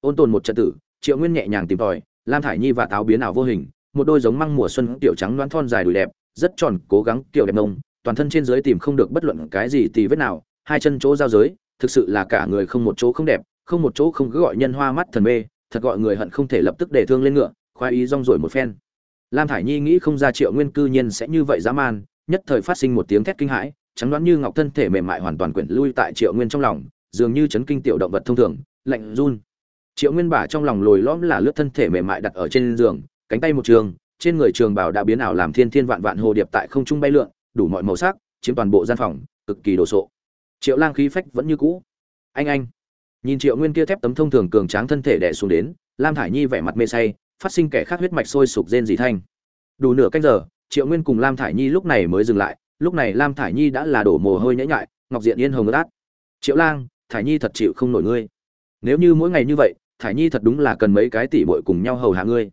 Ôn tồn một trận tử, triệu nguyên nhẹ nhàng tìm tòi, lam thải nhi và táo biến ảo vô hình, một đôi giống măng mùa xuân tiểu trắng đoán thon dài đùi đẹp, rất tròn, cố gắng, kiểu đẹp nông, toàn thân trên dưới tìm không được bất luận cái gì tì vết nào, hai chân chỗ giao giới, thực sự là cả người không một chỗ không đẹp, không một chỗ không cứ gọi nhân hoa mắt thần mê, thật gọi người hận không thể lập tức để thương lên ngựa, khoái ý rong rổi một phen. Lam thải nhi nghĩ không ra triệu nguyên cư nhiên sẽ như vậy dã man, nhất thời phát sinh một tiếng thét kinh hãi, trắng đoán như ngọc thân thể mềm mại hoàn toàn quyển lui tại triệu nguyên trong lòng dường như chấn kinh tiểu động vật thông thường, lạnh run. Triệu nguyên bả trong lòng lồi lõm là lướt thân thể mềm mại đặt ở trên giường, cánh tay một trường, trên người trường bảo đã biến ảo làm thiên thiên vạn vạn hồ điệp tại không trung bay lượn, đủ mọi màu sắc, chiếm toàn bộ gian phòng, cực kỳ đồ sộ. Triệu lang khí phách vẫn như cũ. Anh anh. Nhìn triệu nguyên kia thép tấm thông thường cường tráng thân thể đè xuống đến, lam thải nhi vẻ mặt mê say, phát sinh kẻ khác huyết mạch sôi sục rên dị thanh. Đủ nửa canh giờ, triệu nguyên cùng lam thải nhi lúc này mới dừng lại, lúc này lam thải nhi đã là đổ mồ hôi nhễ nhại, ngọc diện yên hồng ướt triệu lang thải nhi thật chịu không nổi ngươi. Nếu như mỗi ngày như vậy, thải nhi thật đúng là cần mấy cái tỷ bội cùng nhau hầu hạ ngươi.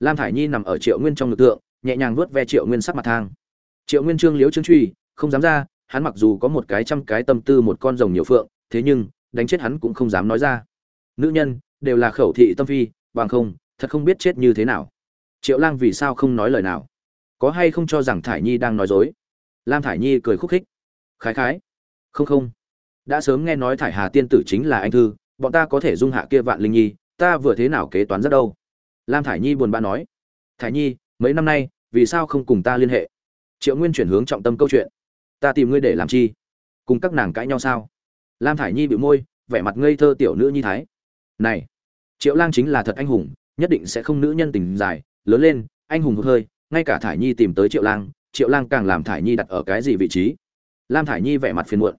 Lam thải nhi nằm ở triệu nguyên trong lực tượng, nhẹ nhàng vuốt ve triệu nguyên sắc mặt thang. Triệu nguyên trương liếu trương truy, không dám ra, hắn mặc dù có một cái trăm cái tâm tư một con rồng nhiều phượng, thế nhưng, đánh chết hắn cũng không dám nói ra. Nữ nhân, đều là khẩu thị tâm phi, bằng không, thật không biết chết như thế nào. Triệu lang vì sao không nói lời nào? Có hay không cho rằng thải nhi đang nói dối? Lam thải nhi cười khúc khích. Khái khái. Không không đã sớm nghe nói thải hà tiên tử chính là anh thư, bọn ta có thể dung hạ kia vạn linh nhi, ta vừa thế nào kế toán rất đâu? Lam thải nhi buồn bã nói. Thải nhi, mấy năm nay, vì sao không cùng ta liên hệ? Triệu nguyên chuyển hướng trọng tâm câu chuyện. Ta tìm ngươi để làm chi? Cùng các nàng cãi nhau sao? Lam thải nhi bị môi, vẻ mặt ngây thơ tiểu nữ nhi thái. Này, triệu lang chính là thật anh hùng, nhất định sẽ không nữ nhân tình dài. Lớn lên, anh hùng hụt hơi, ngay cả thải nhi tìm tới triệu lang triệu lang càng làm thải nhi đặt ở cái gì vị trí? Lam thải nhi vẻ mặt phiền muộn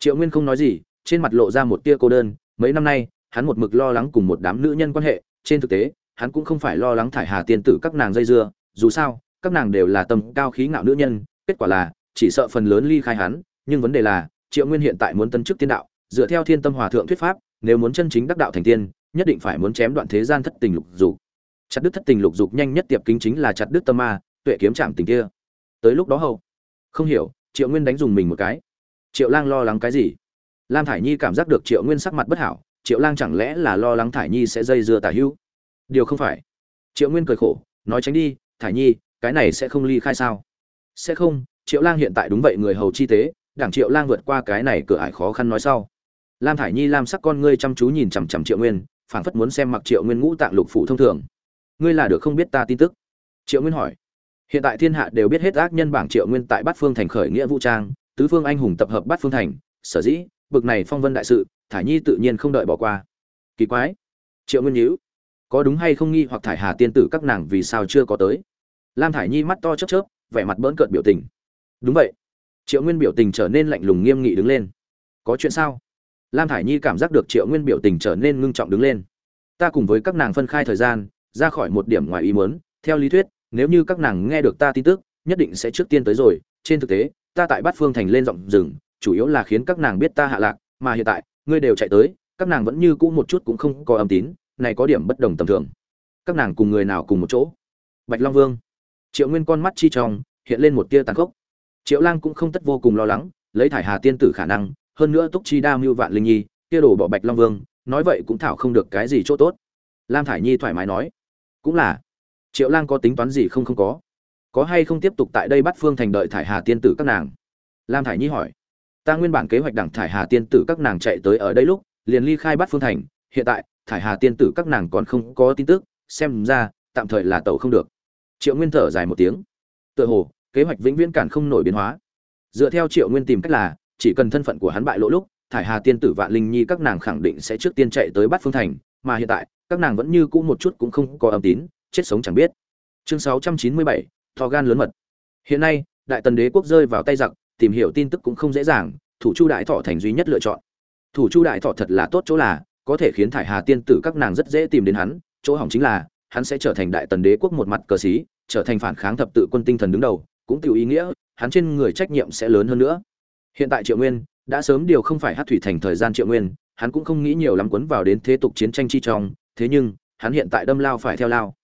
triệu nguyên không nói gì, trên mặt lộ ra một tia cô đơn, mấy năm nay, hắn một mực lo lắng cùng một đám nữ nhân quan hệ, trên thực tế, hắn cũng không phải lo lắng thải hà tiên tử các nàng dây dưa, dù sao, các nàng đều là tầm cao khí ngạo nữ nhân, kết quả là, chỉ sợ phần lớn ly khai hắn, nhưng vấn đề là, triệu nguyên hiện tại muốn tân chức tiên đạo, dựa theo thiên tâm hòa thượng thuyết pháp, nếu muốn chân chính đắc đạo thành tiên, nhất định phải muốn chém đoạn thế gian thất tình lục dục. Chặt đứt thất tình lục dục nhanh nhất tiệp kính chính là chặt đứt tâm ma, tuệ kiếm chạm tình kia. Tới lúc đó hậu không hiểu, triệu nguyên đánh dùng mình một cái triệu lang lo lắng cái gì? Lam thải nhi cảm giác được triệu nguyên sắc mặt bất hảo, triệu lang chẳng lẽ là lo lắng thải nhi sẽ dây dưa tả hữu? Điều không phải. Triệu nguyên cười khổ, nói tránh đi, thải nhi, cái này sẽ không ly khai sao? Sẽ không, triệu lang hiện tại đúng vậy người hầu chi tế, đảng triệu lang vượt qua cái này cửa ải khó khăn nói sau. Lam thải nhi lam sắc con ngươi chăm chú nhìn chằm chằm triệu nguyên, phảng phất muốn xem mặc triệu nguyên ngũ tạng lục phủ thông thường. Ngươi là được không biết ta tin tức? Triệu nguyên hỏi. Hiện tại thiên hạ đều biết hết ác nhân bảng triệu nguyên tại bát phương thành khởi nghĩa vũ trang tứ phương anh hùng tập hợp bát phương thành, sở dĩ, bực này phong vân đại sự, thải nhi tự nhiên không đợi bỏ qua. Kỳ quái. Triệu nguyên nhíu. Có đúng hay không nghi hoặc thải hà tiên tử các nàng vì sao chưa có tới? Lam thải nhi mắt to chớp chớp, vẻ mặt bỡn cợt biểu tình. Đúng vậy. Triệu nguyên biểu tình trở nên lạnh lùng nghiêm nghị đứng lên. Có chuyện sao? Lam thải nhi cảm giác được triệu nguyên biểu tình trở nên ngưng trọng đứng lên. Ta cùng với các nàng phân khai thời gian, ra khỏi một điểm ngoài ý muốn, theo lý thuyết, nếu như các nàng nghe được ta tin tức, nhất định sẽ trước tiên tới rồi, trên thực tế ta tại bát phương thành lên giọng rừng, chủ yếu là khiến các nàng biết ta hạ lạc, mà hiện tại, ngươi đều chạy tới, các nàng vẫn như cũ một chút cũng không có âm tín, này có điểm bất đồng tầm thường. Các nàng cùng người nào cùng một chỗ? Bạch long vương. Triệu nguyên con mắt chi trong, hiện lên một tia tàn khốc. Triệu lang cũng không tất vô cùng lo lắng, lấy thải hà tiên tử khả năng, hơn nữa túc chi đa mưu vạn linh nhi, kia đổ bỏ bạch long vương, nói vậy cũng thảo không được cái gì chỗ tốt. Lam thải nhi thoải mái nói. Cũng là. Triệu lang có tính toán gì không không có có hay không tiếp tục tại đây bắt phương thành đợi thải hà tiên tử các nàng? Lam thải nhi hỏi. Ta nguyên bản kế hoạch đảng thải hà tiên tử các nàng chạy tới ở đây lúc liền ly khai bắt phương thành. Hiện tại thải hà tiên tử các nàng còn không có tin tức. Xem ra tạm thời là tàu không được. Triệu nguyên thở dài một tiếng. Tựa hồ kế hoạch vĩnh viễn cản không nổi biến hóa. Dựa theo triệu nguyên tìm cách là chỉ cần thân phận của hắn bại lỗ lúc thải hà tiên tử vạn linh nhi các nàng khẳng định sẽ trước tiên chạy tới bắt phương thành. Mà hiện tại các nàng vẫn như cũ một chút cũng không có âm tín chết sống chẳng biết. Chương 697, to gan lớn mật. Hiện nay, đại tần đế quốc rơi vào tay giặc, tìm hiểu tin tức cũng không dễ dàng, thủ chu đại thọ thành duy nhất lựa chọn. Thủ chu đại thọ thật là tốt chỗ là, có thể khiến thải hà tiên tử các nàng rất dễ tìm đến hắn, chỗ hỏng chính là, hắn sẽ trở thành đại tần đế quốc một mặt cờ xí, trở thành phản kháng thập tự quân tinh thần đứng đầu, cũng tiểu ý nghĩa, hắn trên người trách nhiệm sẽ lớn hơn nữa. Hiện tại triệu nguyên, đã sớm điều không phải hát thủy thành thời gian triệu nguyên, hắn cũng không nghĩ nhiều lắm quấn vào đến thế tục chiến tranh chi trong, thế nhưng, hắn hiện tại đâm lao phải theo lao.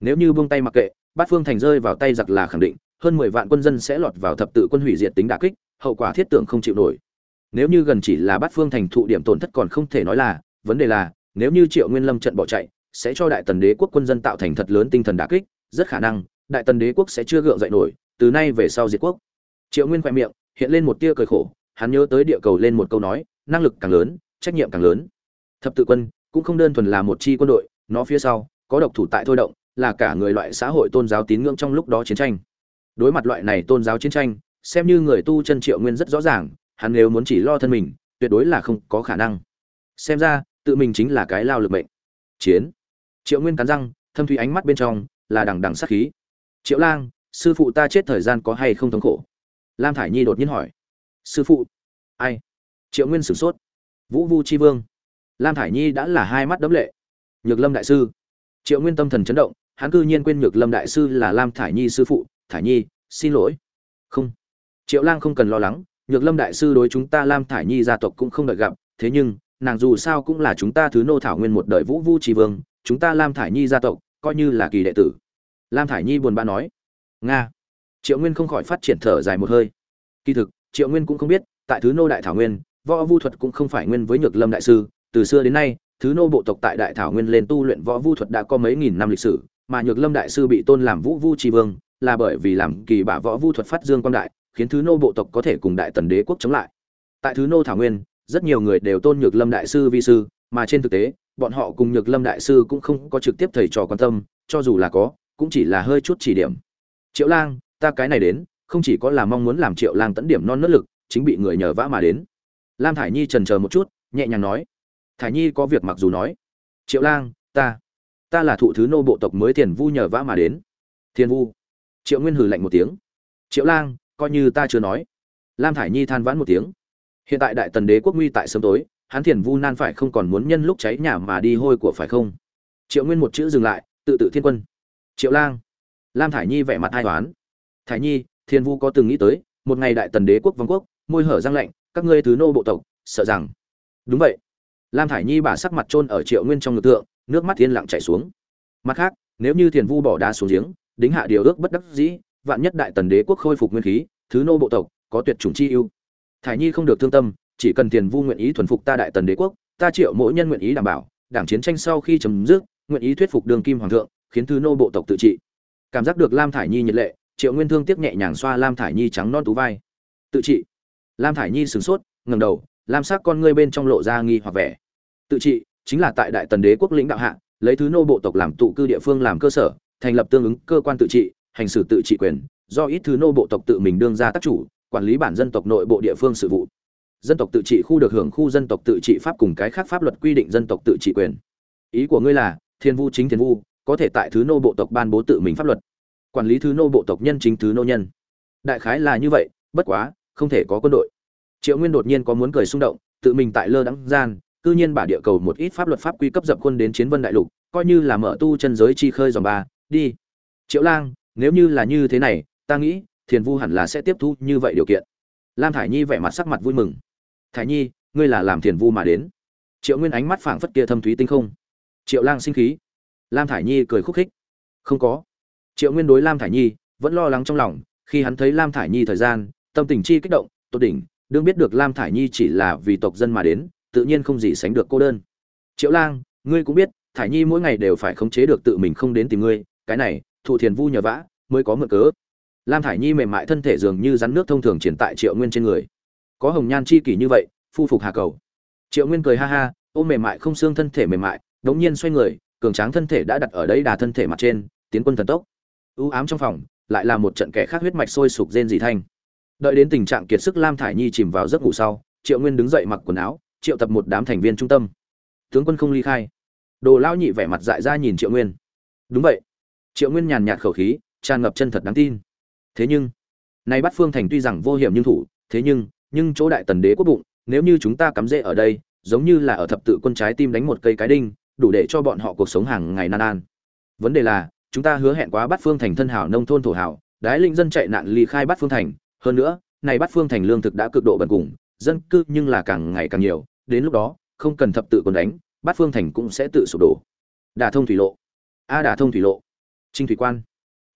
Nếu như buông tay mặc kệ bát phương thành rơi vào tay giặc là khẳng định, hơn mười vạn quân dân sẽ lọt vào thập tự quân hủy diệt tính đả kích, hậu quả thiết tưởng không chịu nổi. Nếu như gần chỉ là bát phương thành thụ điểm tổn thất còn không thể nói là, vấn đề là, nếu như triệu nguyên lâm trận bỏ chạy, sẽ cho đại tần đế quốc quân dân tạo thành thật lớn tinh thần đả kích, rất khả năng, đại tần đế quốc sẽ chưa gượng dậy nổi, từ nay về sau diệt quốc. Triệu nguyên khoe miệng, hiện lên một tia cười khổ, hắn nhớ tới địa cầu lên một câu nói, năng lực càng lớn, trách nhiệm càng lớn. Thập tự quân, cũng không đơn thuần là một chi quân đội, nó phía sau, có độc thủ tại thôi động là cả người loại xã hội tôn giáo tín ngưỡng trong lúc đó chiến tranh. Đối mặt loại này tôn giáo chiến tranh, xem như người tu chân triệu nguyên rất rõ ràng, hắn nếu muốn chỉ lo thân mình, tuyệt đối là không có khả năng. Xem ra, tự mình chính là cái lao lực mệnh. Chiến. Triệu nguyên cắn răng, thâm thủy ánh mắt bên trong là đằng đằng sát khí. Triệu lang, sư phụ ta chết thời gian có hay không thống khổ? Lam thải nhi đột nhiên hỏi. Sư phụ. Ai? Triệu nguyên sửng sốt. Vũ vu chi vương. Lam thải nhi đã là hai mắt đấm lệ. Nhược lâm đại sư. Triệu nguyên tâm thần chấn động hắn cư nhiên quên nhược lâm đại sư là lam thải nhi sư phụ, thải nhi, xin lỗi. Không. Triệu lang không cần lo lắng, nhược lâm đại sư đối chúng ta lam thải nhi gia tộc cũng không đợi gặp, thế nhưng, nàng dù sao cũng là chúng ta thứ nô thảo nguyên một đời vũ vu trì vương, chúng ta lam thải nhi gia tộc coi như là kỳ đệ tử. Lam thải nhi buồn bã nói. Nga. Triệu nguyên không khỏi phát triển thở dài một hơi. Kỳ thực, triệu nguyên cũng không biết, tại thứ nô đại thảo nguyên, võ vu thuật cũng không phải nguyên với nhược lâm đại sư. Từ xưa đến nay, thứ nô bộ tộc tại đại thảo nguyên lên tu luyện võ vu thuật đã có mấy nghìn năm lịch sử mà nhược lâm đại sư bị tôn làm vũ vu tri vương, là bởi vì làm kỳ bả võ vu thuật phát dương quang đại, khiến thứ nô bộ tộc có thể cùng đại tần đế quốc chống lại. Tại thứ nô thảo nguyên, rất nhiều người đều tôn nhược lâm đại sư vi sư, mà trên thực tế, bọn họ cùng nhược lâm đại sư cũng không có trực tiếp thầy trò quan tâm, cho dù là có, cũng chỉ là hơi chút chỉ điểm. Triệu lang, ta cái này đến, không chỉ có là mong muốn làm triệu lang tẫn điểm non nớt lực, chính bị người nhờ vã mà đến. Lam thải nhi trần chờ một chút, nhẹ nhàng nói. Thải nhi có việc mặc dù nói. Triệu lang, ta ta là thụ thứ nô bộ tộc mới thiền vu nhờ vã mà đến. Thiên vu. Triệu nguyên hử lạnh một tiếng. Triệu lang, coi như ta chưa nói. Lam thải nhi than vãn một tiếng. Hiện tại đại tần đế quốc nguy tại sớm tối, hắn thiền vu nan phải không còn muốn nhân lúc cháy nhà mà đi hôi của phải không? Triệu nguyên một chữ dừng lại, tự tự thiên quân. Triệu lang. Lam thải nhi vẻ mặt ai toán thải nhi thiên vu có từng nghĩ tới, một ngày đại tần đế quốc vong quốc, môi hở răng lạnh, các ngươi thứ nô bộ tộc, sợ rằng. Đúng vậy. Lam thải nhi bà sắc mặt trôn ở triệu nguyên trong ngực tượng nước mắt yên lặng chảy xuống. Mặt khác, nếu như thiền vu bỏ đá xuống giếng, đính hạ điều ước bất đắc dĩ, vạn nhất đại tần đế quốc khôi phục nguyên khí, thứ nô bộ tộc có tuyệt chủng chi ưu. Thải nhi không được thương tâm, chỉ cần tiền vu nguyện ý thuần phục ta đại tần đế quốc, ta triệu mỗi nhân nguyện ý đảm bảo, đảng chiến tranh sau khi chấm dứt, nguyện ý thuyết phục đường kim hoàng thượng, khiến thứ nô bộ tộc tự trị. Cảm giác được lam thải nhi nhiệt lệ, triệu nguyên thương tiếc nhẹ nhàng xoa lam thải nhi trắng non tú vai. Tự trị. Lam thải nhi sửng sốt ngầm đầu, lam sắc con ngươi bên trong lộ ra nghi hoặc vẻ. Tự trị chính là tại đại tần đế quốc lĩnh đạo hạ, lấy thứ nô bộ tộc làm tụ cư địa phương làm cơ sở, thành lập tương ứng cơ quan tự trị, hành xử tự trị quyền, do ít thứ nô bộ tộc tự mình đương ra tác chủ, quản lý bản dân tộc nội bộ địa phương sự vụ. Dân tộc tự trị khu được hưởng khu dân tộc tự trị pháp cùng cái khác pháp luật quy định dân tộc tự trị quyền. Ý của ngươi là, thiên vu chính thiên vu, có thể tại thứ nô bộ tộc ban bố tự mình pháp luật. Quản lý thứ nô bộ tộc nhân chính thứ nô nhân. Đại khái là như vậy, bất quá, không thể có quân đội. Triệu nguyên đột nhiên có muốn cười xung động, tự mình tại lơ đắng gian cư nhiên bả địa cầu một ít pháp luật pháp quy cấp dập quân đến chiến vân đại lục, coi như là mở tu chân giới chi khơi dòng ba, đi. Triệu lang, nếu như là như thế này, ta nghĩ, thiền vu hẳn là sẽ tiếp thu như vậy điều kiện. Lam thải nhi vẻ mặt sắc mặt vui mừng. Thải nhi, ngươi là làm thiền vu mà đến. Triệu nguyên ánh mắt phảng phất kia thâm thúy tinh không. Triệu lang sinh khí. Lam thải nhi cười khúc khích. Không có. Triệu nguyên đối lam thải nhi vẫn lo lắng trong lòng, khi hắn thấy lam thải nhi thời gian, tâm tình chi kích động tốt đỉnh, đương biết được lam thải nhi chỉ là vì tộc dân mà đến tự nhiên không gì sánh được cô đơn. Triệu lang, ngươi cũng biết, thải nhi mỗi ngày đều phải khống chế được tự mình không đến tìm ngươi, cái này, thụ thiền vu nhờ vã mới có mượn cớ. Lam thải nhi mềm mại thân thể dường như rắn nước thông thường triển tại triệu nguyên trên người. Có hồng nhan chi kỷ như vậy, phu phục hà cầu. Triệu nguyên cười ha ha, ôm mềm mại không xương thân thể mềm mại, đống nhiên xoay người, cường tráng thân thể đã đặt ở đấy đà thân thể mặt trên, tiến quân thần tốc. Ưu ám trong phòng, lại là một trận kẻ khác huyết mạch sôi sục rên dị thanh. Đợi đến tình trạng kiệt sức lam thải nhi chìm vào giấc ngủ sau, triệu nguyên đứng dậy mặc quần áo triệu tập một đám thành viên trung tâm. Tướng quân không ly khai. Đồ lao nhị vẻ mặt dại ra nhìn triệu nguyên. Đúng vậy. Triệu nguyên nhàn nhạt khẩu khí, tràn ngập chân thật đáng tin. Thế nhưng, nay bắt phương thành tuy rằng vô hiểm nhưng thủ, thế nhưng nhưng chỗ đại tần đế quốc bụng, nếu như chúng ta cắm rễ ở đây, giống như là ở thập tự quân trái tim đánh một cây cái đinh, đủ để cho bọn họ cuộc sống hàng ngày nan an. Vấn đề là, chúng ta hứa hẹn quá bắt phương thành thân hảo nông thôn thổ hảo, đái linh dân chạy nạn ly khai bắt phương thành. Hơn nữa này bắt phương thành lương thực đã cực độ bần cùng, dân cư nhưng là càng ngày càng nhiều đến lúc đó, không cần thập tự còn đánh, bát phương thành cũng sẽ tự sụp đổ. Đả thông thủy lộ. A đả thông thủy lộ. Trinh thủy quan.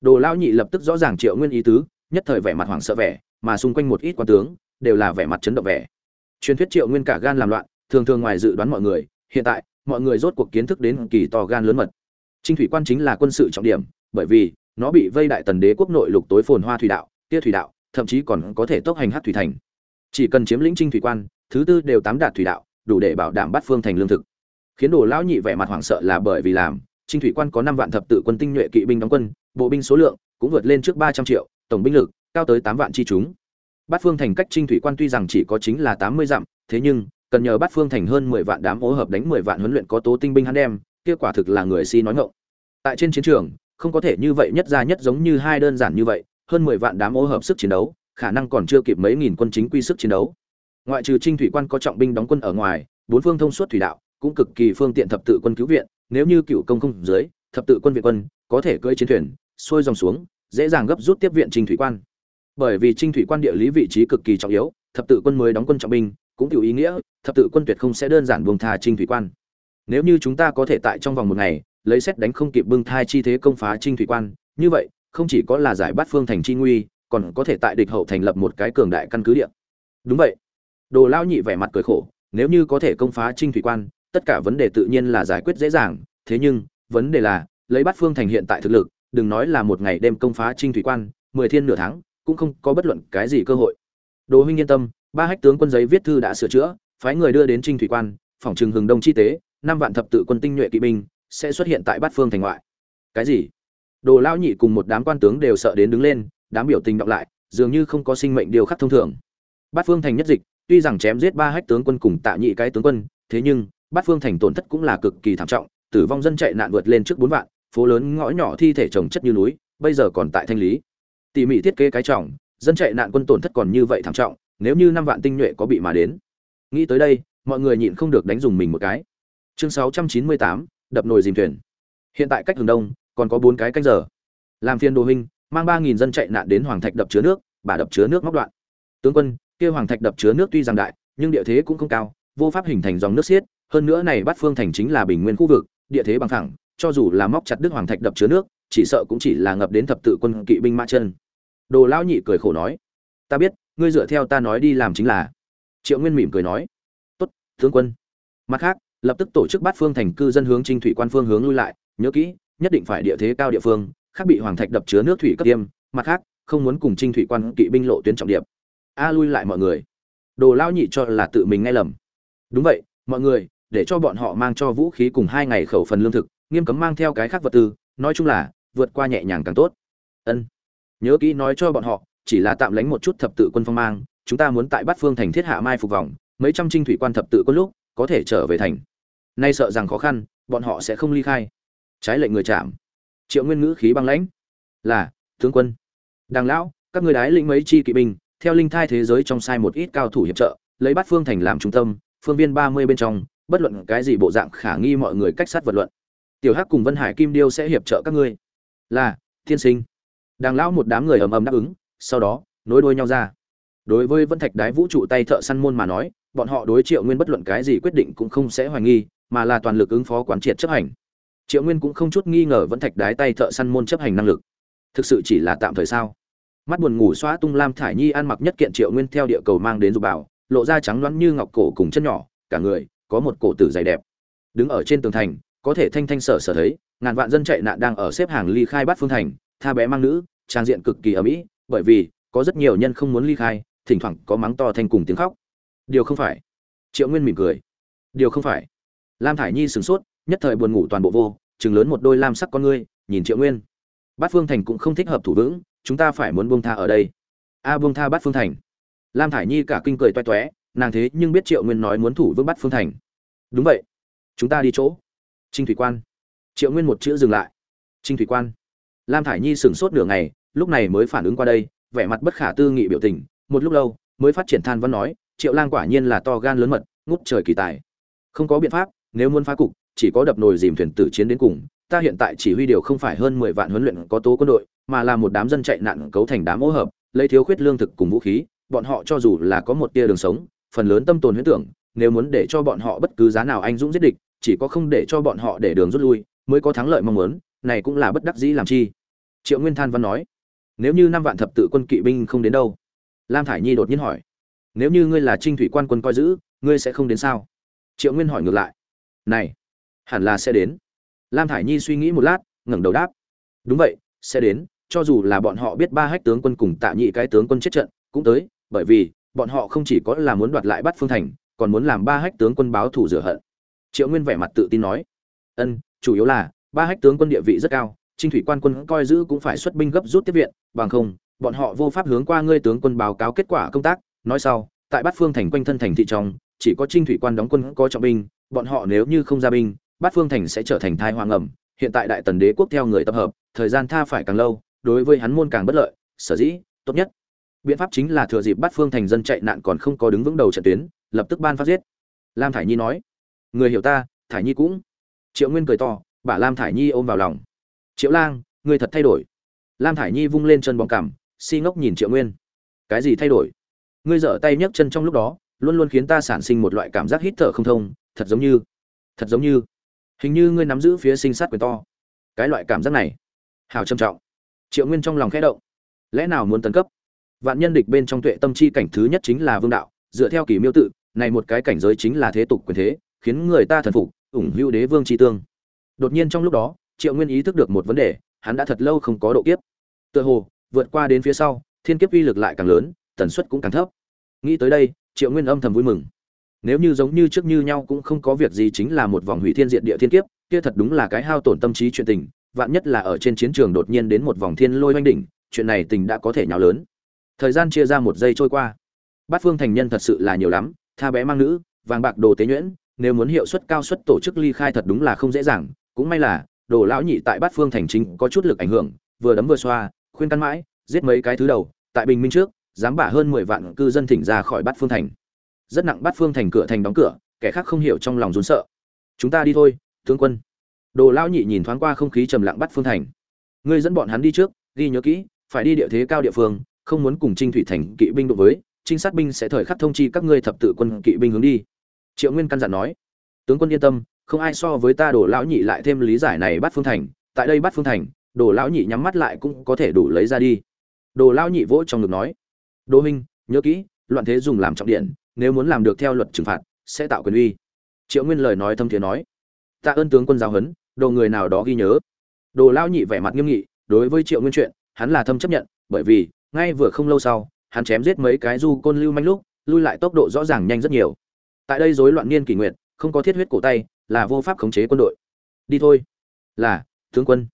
Đồ lão nhị lập tức rõ ràng triệu nguyên ý tứ, nhất thời vẻ mặt hoảng sợ vẻ, mà xung quanh một ít quan tướng, đều là vẻ mặt chấn động vẻ. Truyền thuyết triệu nguyên cả gan làm loạn, thường thường ngoài dự đoán mọi người, hiện tại, mọi người rốt cuộc kiến thức đến kỳ to gan lớn mật. Trinh thủy quan chính là quân sự trọng điểm, bởi vì, nó bị vây đại tần đế quốc nội lục tối phồn hoa thủy đạo, tia thủy đạo, thậm chí còn có thể tốc hành hát thủy thành. Chỉ cần chiếm lĩnh trinh thủy quan thứ tư đều tám đạt thủy đạo, đủ để bảo đảm bắt phương thành lương thực. Khiến đồ lão nhị vẻ mặt hoảng sợ là bởi vì làm, trinh thủy quan có năm vạn thập tự quân tinh nhuệ kỵ binh đóng quân, bộ binh số lượng cũng vượt lên trước ba trăm triệu, tổng binh lực cao tới tám vạn chi chúng. Bát phương thành cách trinh thủy quan tuy rằng chỉ có chính là tám mươi dặm, thế nhưng, cần nhờ bát phương thành hơn mười vạn đám ố hợp đánh mười vạn huấn luyện có tố tinh binh hắn đem kết quả thực là người si nói ngộng tại trên chiến trường, không có thể như vậy nhất ra nhất giống như hai đơn giản như vậy, hơn mười vạn đám ô hợp sức chiến đấu, khả năng còn chưa kịp mấy nghìn quân chính quy sức chiến đấu ngoại trừ trinh thủy quan có trọng binh đóng quân ở ngoài, bốn phương thông suốt thủy đạo, cũng cực kỳ phương tiện thập tự quân cứu viện, nếu như cựu công không dưới, thập tự quân viện quân, có thể cưỡi chiến thuyền, xuôi dòng xuống, dễ dàng gấp rút tiếp viện trinh thủy quan. Bởi vì trinh thủy quan địa lý vị trí cực kỳ trọng yếu, thập tự quân mới đóng quân trọng binh, cũng tiểu ý nghĩa, thập tự quân tuyệt không sẽ đơn giản buông tha trinh thủy quan. Nếu như chúng ta có thể tại trong vòng một ngày, lấy xét đánh không kịp bưng thai chi thế công phá trinh thủy quan, như vậy, không chỉ có là giải bát phương thành chi nguy, còn có thể tại địch hậu thành lập một cái cường đại căn cứ địa. Đúng vậy đồ lao nhị vẻ mặt cười khổ, nếu như có thể công phá trinh thủy quan, tất cả vấn đề tự nhiên là giải quyết dễ dàng. Thế nhưng, vấn đề là, lấy bát phương thành hiện tại thực lực, đừng nói là một ngày đêm công phá trinh thủy quan, mười thiên nửa tháng, cũng không có bất luận cái gì cơ hội. Đồ huynh yên tâm, ba hách tướng quân giấy viết thư đã sửa chữa, phái người đưa đến trinh thủy quan, phòng trừng hừng đông chi tế, năm vạn thập tự quân tinh nhuệ kỵ binh sẽ xuất hiện tại bát phương thành ngoại. Cái gì? Đồ lao nhị cùng một đám quan tướng đều sợ đến đứng lên, đám biểu tình đọc lại, dường như không có sinh mệnh điều khắc thông thường. Bát phương thành nhất dịch tuy rằng chém giết ba hách tướng quân cùng tạ nhị cái tướng quân, thế nhưng, bát phương thành tổn thất cũng là cực kỳ thảm trọng, tử vong dân chạy nạn vượt lên trước bốn vạn, phố lớn ngõ nhỏ thi thể trồng chất như núi, bây giờ còn tại thanh lý. Tỉ mỉ thiết kế cái trọng, dân chạy nạn quân tổn thất còn như vậy thảm trọng, nếu như năm vạn tinh nhuệ có bị mà đến. Nghĩ tới đây, mọi người nhịn không được đánh dùng mình một cái. Chương sáu trăm chín mươi tám, đập nồi dìm thuyền. Hiện tại cách hướng đông, còn có bốn cái canh giờ. Làm phiên đồ huynh, mang ba nghìn dân chạy nạn đến hoàng thạch đập chứa nước, bà đập chứa nước móc đoạn. Tướng quân kia hoàng thạch đập chứa nước tuy rằng đại, nhưng địa thế cũng không cao, vô pháp hình thành dòng nước xiết, hơn nữa này bắt phương thành chính là bình nguyên khu vực, địa thế bằng thẳng cho dù là móc chặt đức hoàng thạch đập chứa nước, chỉ sợ cũng chỉ là ngập đến thập tự quân kỵ binh mã chân. Đồ lão nhị cười khổ nói, ta biết, ngươi dựa theo ta nói đi làm chính là. Triệu nguyên mỉm cười nói, tốt, tướng quân. Mặt khác, lập tức tổ chức bắt phương thành cư dân hướng trinh thủy quan phương hướng lui lại, nhớ kỹ, nhất định phải địa thế cao địa phương, khác bị hoàng thạch đập chứa nước thủy cấp tiêm, mặt khác, không muốn cùng trinh thủy quan kỵ binh lộ tuyến trọng điểm a lui lại mọi người. Đồ lao nhị cho là tự mình nghe lầm. Đúng vậy, mọi người, để cho bọn họ mang cho vũ khí cùng hai ngày khẩu phần lương thực, nghiêm cấm mang theo cái khác vật tư, nói chung là, vượt qua nhẹ nhàng càng tốt. Ân. Nhớ kỹ nói cho bọn họ, chỉ là tạm lánh một chút thập tự quân phong mang, chúng ta muốn tại bát phương thành thiết hạ mai phục vòng, mấy trăm trinh thủy quan thập tự quân lúc, có thể trở về thành. Nay sợ rằng khó khăn, bọn họ sẽ không ly khai. Trái lệnh người chạm. Triệu nguyên ngữ khí băng lãnh. Là, tướng quân. Đàng lão, các người đái lĩnh mấy chi kỵ binh theo linh thai thế giới trong sai một ít cao thủ hiệp trợ, lấy bát phương thành làm trung tâm, phương viên ba mươi bên trong, bất luận cái gì bộ dạng khả nghi mọi người cách sát vật luận. Tiểu hắc cùng vân hải kim điêu sẽ hiệp trợ các ngươi. Là, thiên sinh. Đàng lão một đám người ầm ầm đáp ứng, sau đó, nối đuôi nhau ra. Đối với vân thạch đái vũ trụ tay thợ săn môn mà nói, bọn họ đối triệu nguyên bất luận cái gì quyết định cũng không sẽ hoài nghi, mà là toàn lực ứng phó quán triệt chấp hành. Triệu nguyên cũng không chút nghi ngờ vân thạch đái tay thợ săn môn chấp hành năng lực. Thực sự chỉ là tạm thời sao? Mắt buồn ngủ xóa tung lam thải nhi ăn mặc nhất kiện triệu nguyên theo địa cầu mang đến dục bảo lộ ra trắng loãng như ngọc cổ cùng chân nhỏ, cả người có một cổ tử dày đẹp. Đứng ở trên tường thành, có thể thanh thanh sở sở thấy, ngàn vạn dân chạy nạn đang ở xếp hàng ly khai bát phương thành, tha bé mang nữ, trang diện cực kỳ ở mỹ bởi vì có rất nhiều nhân không muốn ly khai, thỉnh thoảng có mắng to thanh cùng tiếng khóc. Điều không phải. Triệu nguyên mỉm cười. Điều không phải. Lam thải nhi sửng sốt, nhất thời buồn ngủ toàn bộ vô chừng lớn một đôi lam sắc con ngươi, nhìn triệu nguyên. Bát phương thành cũng không thích hợp thủ vững chúng ta phải muốn buông tha ở đây. A, buông tha bắt phương thành. Lam thải nhi cả kinh cười toe toé, nàng thế nhưng biết triệu nguyên nói muốn thủ vững bắt phương thành. Đúng vậy, chúng ta đi chỗ. Trinh thủy quan. Triệu nguyên một chữ dừng lại. Trinh thủy quan. Lam thải nhi sửng sốt nửa ngày, lúc này mới phản ứng qua đây, vẻ mặt bất khả tư nghị biểu tình, một lúc lâu, mới phát triển than văn nói, triệu lang quả nhiên là to gan lớn mật, ngút trời kỳ tài. Không có biện pháp, nếu muốn phá cục, chỉ có đập nồi dìm thuyền tử chiến đến cùng, ta hiện tại chỉ huy điều không phải hơn mười vạn huấn luyện có tố quân đội mà là một đám dân chạy nạn cấu thành đám ô hợp, lấy thiếu khuyết lương thực cùng vũ khí, bọn họ cho dù là có một tia đường sống, phần lớn tâm tồn huyết tưởng, nếu muốn để cho bọn họ bất cứ giá nào anh dũng giết địch, chỉ có không để cho bọn họ để đường rút lui, mới có thắng lợi mong muốn, này cũng là bất đắc dĩ làm chi. Triệu nguyên than văn nói, nếu như năm vạn thập tự quân kỵ binh không đến đâu? Lam thải nhi đột nhiên hỏi, nếu như ngươi là trinh thủy quan quân coi giữ, ngươi sẽ không đến sao? Triệu nguyên hỏi ngược lại, này, hẳn là sẽ đến. Lam thải nhi suy nghĩ một lát, ngẩng đầu đáp, đúng vậy, sẽ đến cho dù là bọn họ biết ba hách tướng quân cùng tạ nhị cái tướng quân chết trận, cũng tới, bởi vì, bọn họ không chỉ có là muốn đoạt lại bắt phương thành, còn muốn làm ba hách tướng quân báo thù rửa hận. Triệu nguyên vẻ mặt tự tin nói, ân, chủ yếu là, ba hách tướng quân địa vị rất cao, trinh thủy quan quân coi giữ cũng phải xuất binh gấp rút tiếp viện, bằng không, bọn họ vô pháp hướng qua ngươi tướng quân báo cáo kết quả công tác. Nói sau, tại bát phương thành quanh thân thành thị trong, chỉ có trinh thủy quan đóng quân có trọng binh, bọn họ nếu như không ra binh bát phương thành sẽ trở thành thai hoang ẩm. Hiện tại đại tần đế quốc theo người tập hợp, thời gian tha phải càng lâu đối với hắn môn càng bất lợi, sở dĩ, tốt nhất. Biện pháp chính là thừa dịp bắt phương thành dân chạy nạn còn không có đứng vững đầu trận tuyến, lập tức ban phát giết. Lam thải nhi nói, người hiểu ta, thải nhi cũng. Triệu nguyên cười to, bả lam thải nhi ôm vào lòng. Triệu lang, người thật thay đổi. Lam thải nhi vung lên chân bóng cằm, si ngốc nhìn triệu nguyên. Cái gì thay đổi? Ngươi dở tay nhấc chân trong lúc đó, luôn luôn khiến ta sản sinh một loại cảm giác hít thở không thông, thật giống như, thật giống như, hình như ngươi nắm giữ phía sinh sát quyền to. Cái loại cảm giác này, hào trầm trọng triệu nguyên trong lòng khẽ động. Lẽ nào muốn tấn cấp? Vạn nhân địch bên trong tuệ tâm chi cảnh thứ nhất chính là vương đạo, dựa theo kỳ miêu tự, này một cái cảnh giới chính là thế tục quyền thế, khiến người ta thần phục, ủng hữu đế vương tri tương. Đột nhiên trong lúc đó, triệu nguyên ý thức được một vấn đề, hắn đã thật lâu không có độ kiếp. Tựa hồ, vượt qua đến phía sau, thiên kiếp uy lực lại càng lớn, tần suất cũng càng thấp. Nghĩ tới đây, triệu nguyên âm thầm vui mừng. Nếu như giống như trước như nhau cũng không có việc gì chính là một vòng hủy thiên diện địa thiên kiếp, kia thật đúng là cái hao tổn tâm trí chuyện tình vạn nhất là ở trên chiến trường đột nhiên đến một vòng thiên lôi oanh đỉnh, chuyện này tình đã có thể nhào lớn. Thời gian chia ra một giây trôi qua. Bát phương thành nhân thật sự là nhiều lắm, tha bé mang nữ, vàng bạc đồ tế nhuyễn, nếu muốn hiệu suất cao suất tổ chức ly khai thật đúng là không dễ dàng. Cũng may là, đồ lão nhị tại bát phương thành chính có chút lực ảnh hưởng, vừa đấm vừa xoa, khuyên căn mãi, giết mấy cái thứ đầu, tại bình minh trước, dám bả hơn mười vạn cư dân thỉnh ra khỏi bát phương thành. Rất nặng bát phương thành cửa thành đóng cửa, kẻ khác không hiểu trong lòng run sợ. Chúng ta đi thôi, tướng quân đồ lão nhị nhìn thoáng qua không khí trầm lặng bắt phương thành. Ngươi dẫn bọn hắn đi trước, ghi nhớ kỹ, phải đi địa thế cao địa phương, không muốn cùng trinh thủy thành kỵ binh đụng với, trinh sát binh sẽ thời khắc thông chi các ngươi thập tự quân kỵ binh hướng đi. Triệu nguyên căn dặn nói. Tướng quân yên tâm, không ai so với ta đổ lão nhị lại thêm lý giải này bắt phương thành. Tại đây bắt phương thành, đồ lão nhị nhắm mắt lại cũng có thể đủ lấy ra đi. Đồ lão nhị vỗ trong ngực nói. Đô minh, nhớ kỹ, loạn thế dùng làm trọng điện, nếu muốn làm được theo luật trừng phạt, sẽ tạo quyền uy. Triệu nguyên lời nói thâm thiế nói. Tạ ơn tướng quân giáo huấn đồ người nào đó ghi nhớ. Đồ lão nhị vẻ mặt nghiêm nghị, đối với triệu nguyên chuyện, hắn là thâm chấp nhận, bởi vì, ngay vừa không lâu sau, hắn chém giết mấy cái du côn lưu manh lúc, lui lại tốc độ rõ ràng nhanh rất nhiều. Tại đây rối loạn niên kỷ nguyệt, không có thiết huyết cổ tay, là vô pháp khống chế quân đội. Đi thôi. Là, tướng quân.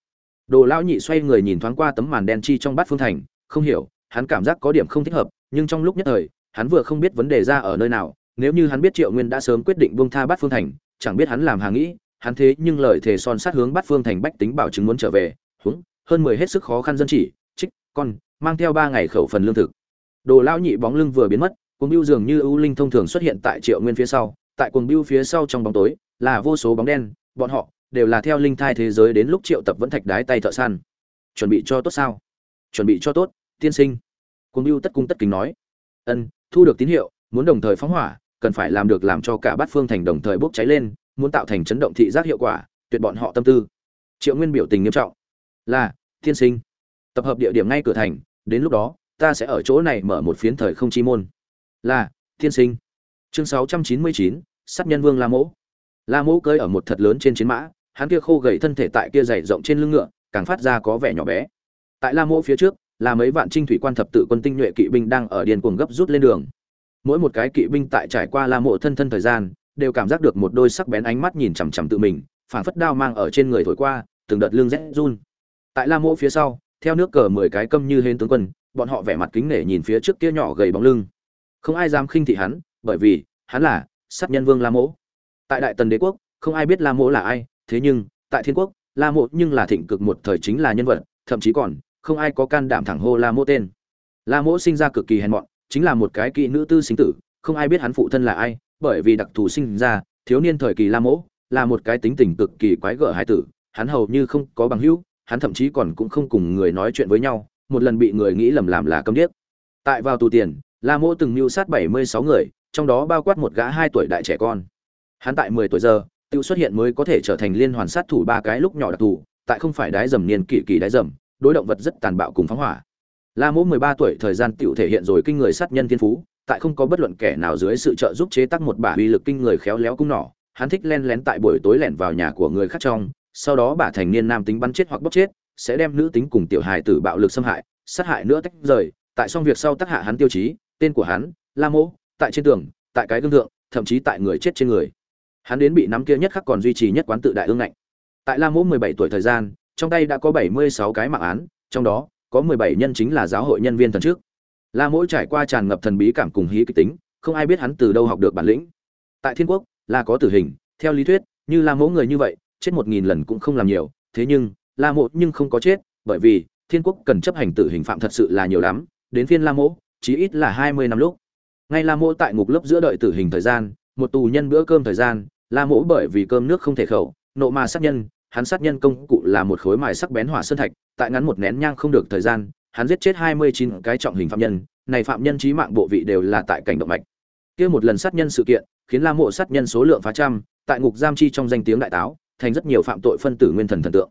Đồ lão nhị xoay người nhìn thoáng qua tấm màn đen chi trong bát phương thành, không hiểu, hắn cảm giác có điểm không thích hợp, nhưng trong lúc nhất thời, hắn vừa không biết vấn đề ra ở nơi nào, nếu như hắn biết triệu nguyên đã sớm quyết định buông tha bát phương thành, chẳng biết hắn làm hà nghĩ hắn thế nhưng lời thề son sát hướng bát phương thành bách tính bảo chứng muốn trở về húng hơn mười hết sức khó khăn dân chỉ, trích, con, mang theo ba ngày khẩu phần lương thực. Đồ lão nhị bóng lưng vừa biến mất, cuồng biêu dường như ưu linh thông thường xuất hiện tại triệu nguyên phía sau, tại cuồng biêu phía sau trong bóng tối, là vô số bóng đen, bọn họ đều là theo linh thai thế giới đến lúc triệu tập vẫn thạch đái tay thợ săn. Chuẩn bị cho tốt sao? Chuẩn bị cho tốt, tiên sinh. Cuồng biêu tất cung tất kính nói. Ân, thu được tín hiệu, muốn đồng thời phóng hỏa, cần phải làm được làm cho cả bát phương thành đồng thời bốc cháy lên muốn tạo thành chấn động thị giác hiệu quả, tuyệt bọn họ tâm tư. Triệu nguyên biểu tình nghiêm trọng. Là, thiên sinh. Tập hợp địa điểm ngay cửa thành, đến lúc đó, ta sẽ ở chỗ này mở một phiến thời không chi môn. Là, thiên sinh. Chương sáu trăm chín mươi chín, sát nhân vương la mỗ. La mỗ cơi ở một thật lớn trên chiến mã, hắn kia khô gầy thân thể tại kia dày rộng trên lưng ngựa, càng phát ra có vẻ nhỏ bé. Tại la mỗ phía trước, là mấy vạn trinh thủy quan thập tự quân tinh nhuệ kỵ binh đang ở điền cuồng gấp rút lên đường. Mỗi một cái kỵ binh tại trải qua la mộ thân thân thời gian đều cảm giác được một đôi sắc bén ánh mắt nhìn chằm chằm tự mình, phảng phất đao mang ở trên người thổi qua, từng đợt lưng rét run. Tại la mộ phía sau, theo nước cờ mười cái câm như hên tướng quân, bọn họ vẻ mặt kính nể nhìn phía trước kia nhỏ gầy bóng lưng. Không ai dám khinh thị hắn, bởi vì, hắn là sát nhân vương la mộ. Tại đại tần đế quốc, không ai biết la mộ là ai, thế nhưng, tại thiên quốc, la mộ nhưng là thịnh cực một thời chính là nhân vật, thậm chí còn, không ai có can đảm thẳng hô la mộ tên. La mộ sinh ra cực kỳ hèn mọn, chính là một cái kỵ nữ tư sinh tử, không ai biết hắn phụ thân là ai bởi vì đặc thù sinh ra, thiếu niên thời kỳ la Mỗ là một cái tính tình cực kỳ quái gở hải tử, hắn hầu như không có bằng hữu, hắn thậm chí còn cũng không cùng người nói chuyện với nhau, một lần bị người nghĩ lầm làm là câm điếc. Tại vào tù tiền, la Mỗ từng mưu sát bảy mươi sáu người, trong đó bao quát một gã hai tuổi đại trẻ con. Hắn tại mười tuổi giờ, tự xuất hiện mới có thể trở thành liên hoàn sát thủ ba cái lúc nhỏ đặc thù, tại không phải đái dầm niên kỷ kỳ đái dầm, đối động vật rất tàn bạo cùng phóng hỏa. La mỗ mười ba tuổi thời gian tự thể hiện rồi kinh người sát nhân thiên phú tại không có bất luận kẻ nào dưới sự trợ giúp chế tác một bả uy lực kinh người khéo léo cung nỏ, hắn thích len lén tại buổi tối lẻn vào nhà của người khác trong, sau đó bả thành niên nam tính bắn chết hoặc bóc chết, sẽ đem nữ tính cùng tiểu hài tử bạo lực xâm hại, sát hại nữa tách rời. Tại xong việc sau tác hạ hắn tiêu chí, tên của hắn, la mỗ, tại trên tường, tại cái gương thượng, thậm chí tại người chết trên người. Hắn đến bị nắm kia nhất khắc còn duy trì nhất quán tự đại ương ngạnh. Tại la mỗ mười bảy tuổi thời gian, trong tay đã có bảy mươi sáu cái mạng án, trong đó, có mười bảy nhân chính là giáo hội nhân viên thần trước la mỗ trải qua tràn ngập thần bí cảm cùng hí kịch tính, không ai biết hắn từ đâu học được bản lĩnh. Tại thiên quốc là có tử hình, theo lý thuyết, như la mỗ người như vậy, chết một nghìn lần cũng không làm nhiều, thế nhưng, la mỗ nhưng không có chết, bởi vì, thiên quốc cần chấp hành tử hình phạm thật sự là nhiều lắm, đến phiên la mỗ, chí ít là hai mươi năm lúc. Ngay la mỗ tại ngục lớp giữa đợi tử hình thời gian, một tù nhân bữa cơm thời gian, la mỗ bởi vì cơm nước không thể khẩu, nộ mà sát nhân, hắn sát nhân công cụ là một khối mài sắc bén hỏa sơn thạch, tại ngắn một nén nhang không được thời gian hắn giết chết hai mươi chín cái trọng hình phạm nhân, này phạm nhân chí mạng bộ vị đều là tại cảnh động mạch. Kia một lần sát nhân sự kiện, khiến la mộ sát nhân số lượng phá trăm, tại ngục giam chi trong danh tiếng đại táo, thành rất nhiều phạm tội phân tử nguyên thần thần tượng.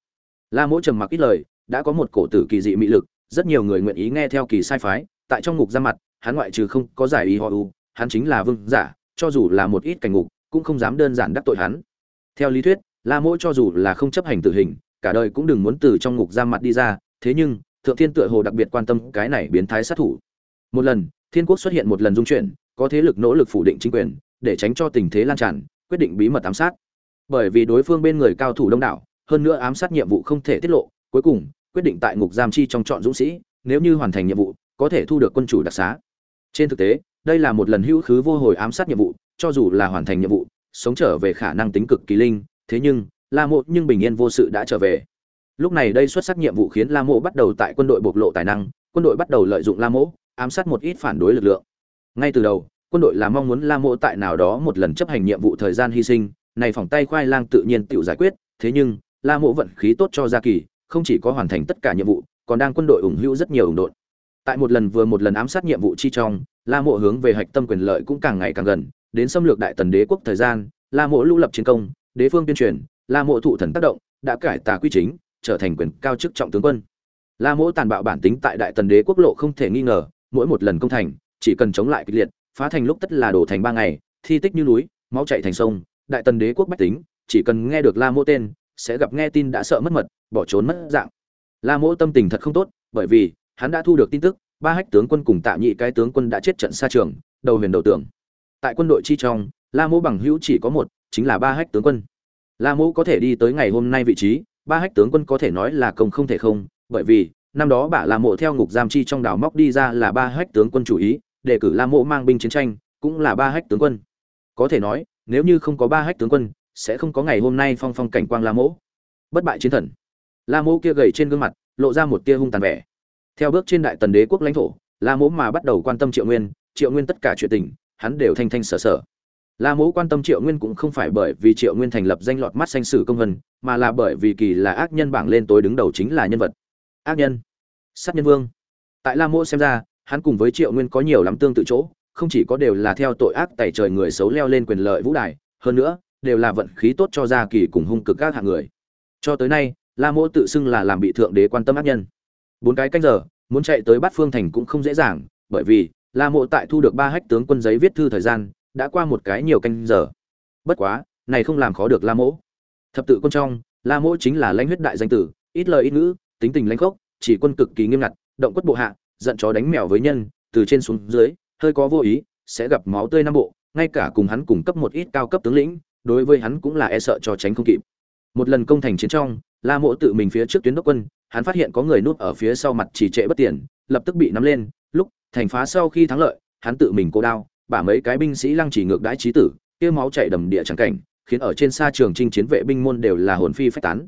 La Mộ trầm mặc ít lời, đã có một cổ tử kỳ dị mị lực, rất nhiều người nguyện ý nghe theo kỳ sai phái, tại trong ngục giam mặt, hắn ngoại trừ không có giải ý họ u, hắn chính là vương giả, cho dù là một ít cảnh ngục, cũng không dám đơn giản đắc tội hắn. Theo lý thuyết, la Mộ cho dù là không chấp hành tử hình, cả đời cũng đừng muốn từ trong ngục giam mặt đi ra, thế nhưng thượng thiên tựa hồ đặc biệt quan tâm cái này biến thái sát thủ. Một lần, thiên quốc xuất hiện một lần dung chuyển, có thế lực nỗ lực phủ định chính quyền, để tránh cho tình thế lan tràn, quyết định bí mật ám sát. Bởi vì đối phương bên người cao thủ đông đảo, hơn nữa ám sát nhiệm vụ không thể tiết lộ, cuối cùng, quyết định tại ngục giam chi trong chọn dũng sĩ, nếu như hoàn thành nhiệm vụ, có thể thu được quân chủ đặc xá. Trên thực tế, đây là một lần hữu khứ vô hồi ám sát nhiệm vụ, cho dù là hoàn thành nhiệm vụ, sống trở về khả năng tính cực kỳ linh, thế nhưng, la mộ nhưng bình yên vô sự đã trở về lúc này đây xuất sắc nhiệm vụ khiến la mộ bắt đầu tại quân đội bộc lộ tài năng, quân đội bắt đầu lợi dụng la mộ, ám sát một ít phản đối lực lượng. Ngay từ đầu, quân đội là mong muốn la mộ tại nào đó một lần chấp hành nhiệm vụ thời gian hy sinh, này phòng tay khoai lang tự nhiên tự giải quyết, thế nhưng, la mộ vận khí tốt cho gia kỳ, không chỉ có hoàn thành tất cả nhiệm vụ, còn đang quân đội ủng hữu rất nhiều ủng đột tại một lần vừa một lần ám sát nhiệm vụ chi trong, la mộ hướng về hạch tâm quyền lợi cũng càng ngày càng gần, đến xâm lược đại tần đế quốc thời gian, la mộ lưu lập chiến công, đế phương tuyên truyền, la mộ thụ thần tác động, đã cải tà quy chính trở thành quyền cao chức trọng tướng quân. La Mỗ tàn bạo bản tính tại đại tần đế quốc lộ không thể nghi ngờ, mỗi một lần công thành, chỉ cần chống lại kịch liệt, phá thành lúc tất là đổ thành ba ngày, thi tích như núi, máu chạy thành sông, đại tần đế quốc bách tính, chỉ cần nghe được la Mỗ tên, sẽ gặp nghe tin đã sợ mất mật, bỏ trốn mất dạng. La Mỗ tâm tình thật không tốt, bởi vì, hắn đã thu được tin tức, ba hách tướng quân cùng tạ nhị cái tướng quân đã chết trận xa trường, đầu huyền đầu tưởng tại quân đội chi trong, la Mỗ bằng hữu chỉ có một, chính là ba hách tướng quân. La Mỗ có thể đi tới ngày hôm nay vị trí ba hách tướng quân có thể nói là công không thể không, bởi vì, năm đó bà la mộ theo ngục giam chi trong đảo móc đi ra là ba hách tướng quân chủ ý, để cử la mộ mang binh chiến tranh, cũng là ba hách tướng quân. Có thể nói, nếu như không có ba hách tướng quân, sẽ không có ngày hôm nay phong phong cảnh quang la mộ. Bất bại chiến thần. La mộ kia gầy trên gương mặt, lộ ra một tia hung tàn vẻ. Theo bước trên đại tần đế quốc lãnh thổ, la mộ mà bắt đầu quan tâm triệu nguyên triệu nguyên tất cả chuyện tình, hắn đều thanh thanh sở sở. La Mỗ quan tâm Triệu Nguyên cũng không phải bởi vì Triệu Nguyên thành lập danh lọt mắt xanh sử công vân, mà là bởi vì kỳ là ác nhân bảng lên tối đứng đầu chính là nhân vật. Ác nhân, sát nhân vương. Tại La Mỗ xem ra, hắn cùng với Triệu Nguyên có nhiều lắm tương tự chỗ, không chỉ có đều là theo tội ác tẩy trời người xấu leo lên quyền lợi vũ đài, hơn nữa, đều là vận khí tốt cho gia kỳ cùng hung cực các hạng người. Cho tới nay, La Mỗ tự xưng là làm bị thượng đế quan tâm ác nhân. Bốn cái canh giờ, muốn chạy tới Bát Phương thành cũng không dễ dàng, bởi vì La Mộ tại thu được ba hách tướng quân giấy viết thư thời gian, đã qua một cái nhiều canh giờ. Bất quá, này không làm khó được la mỗ. Thập tự quân trong, la mỗ chính là lãnh huyết đại danh tử, ít lời ít ngữ, tính tình lãnh khốc, chỉ quân cực kỳ nghiêm ngặt, động quất bộ hạ, giận chó đánh mèo với nhân, từ trên xuống dưới, hơi có vô ý, sẽ gặp máu tươi năm bộ, ngay cả cùng hắn cung cấp một ít cao cấp tướng lĩnh, đối với hắn cũng là e sợ cho tránh không kịp. Một lần công thành chiến trong, la mỗ tự mình phía trước tuyến đốc quân, hắn phát hiện có người núp ở phía sau mặt chỉ trệ bất tiền lập tức bị nắm lên, lúc thành phá sau khi thắng lợi, hắn tự mình cố đao bả mấy cái binh sĩ lăng chỉ ngược đãi trí tử, kia máu chảy đầm địa chẳng cảnh, khiến ở trên xa trường trinh chiến vệ binh môn đều là hồn phi phách tán.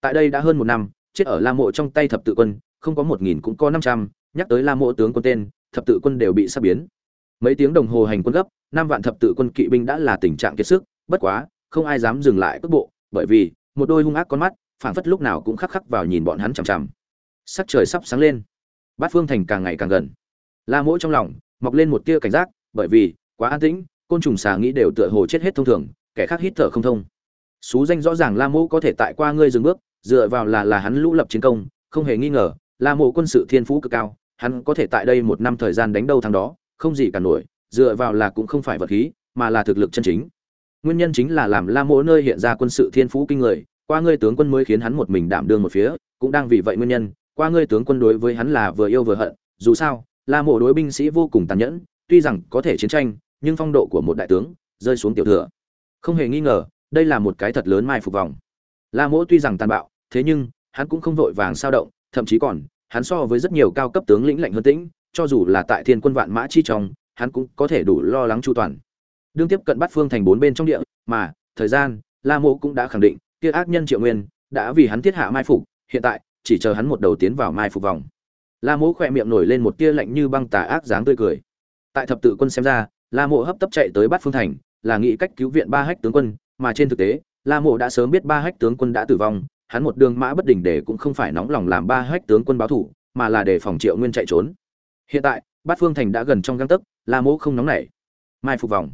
Tại đây đã hơn một năm, chết ở la mộ trong tay thập tự quân, không có một nghìn cũng có năm trăm, nhắc tới la mộ tướng quân tên, thập tự quân đều bị sắp biến. Mấy tiếng đồng hồ hành quân gấp, năm vạn thập tự quân kỵ binh đã là tình trạng kiệt sức, bất quá, không ai dám dừng lại cước bộ, bởi vì, một đôi hung ác con mắt, phảng phất lúc nào cũng khắc khắc vào nhìn bọn hắn chằm chằm. Sắc trời sắp sáng lên. Bát phương thành càng ngày càng gần. La mỗ trong lòng, mọc lên một tia cảnh giác bởi vì, quá an tĩnh, côn trùng xà nghĩ đều tựa hồ chết hết thông thường, kẻ khác hít thở không thông. Xú danh rõ ràng la mỗ có thể tại qua ngươi dừng bước, dựa vào là là hắn lũ lập chiến công, không hề nghi ngờ, la mỗ quân sự thiên phú cực cao, hắn có thể tại đây một năm thời gian đánh đâu thắng đó, không gì cả nổi, dựa vào là cũng không phải vật khí, mà là thực lực chân chính. Nguyên nhân chính là làm la mỗ nơi hiện ra quân sự thiên phú kinh người, qua ngươi tướng quân mới khiến hắn một mình đảm đương một phía, cũng đang vì vậy nguyên nhân, qua ngươi tướng quân đối với hắn là vừa yêu vừa hận, dù sao, la mộ đối binh sĩ vô cùng tàn nhẫn tuy rằng có thể chiến tranh, nhưng phong độ của một đại tướng rơi xuống tiểu thừa. Không hề nghi ngờ, đây là một cái thật lớn mai phục vòng. La mỗ tuy rằng tàn bạo, thế nhưng hắn cũng không vội vàng sao động, thậm chí còn, hắn so với rất nhiều cao cấp tướng lĩnh lạnh hơn tĩnh, cho dù là tại thiên quân vạn mã chi trong, hắn cũng có thể đủ lo lắng chu toàn. Đương tiếp cận bắt phương thành bốn bên trong địa, mà thời gian, la mỗ cũng đã khẳng định, kia ác nhân triệu nguyên, đã vì hắn thiết hạ mai phục, hiện tại chỉ chờ hắn một đầu tiến vào mai phục vòng. La mỗ khỏe miệng nổi lên một tia lạnh như băng tà ác dáng tươi cười tại thập tự quân xem ra, la mộ hấp tấp chạy tới bắt phương thành, là nghĩ cách cứu viện ba hách tướng quân, mà trên thực tế, la mộ đã sớm biết ba hách tướng quân đã tử vong, hắn một đường mã bất đỉnh để cũng không phải nóng lòng làm ba hách tướng quân báo thủ, mà là để phòng triệu nguyên chạy trốn. Hiện tại, bát phương thành đã gần trong găng tấc, la mộ không nóng nảy. Mai phục vòng.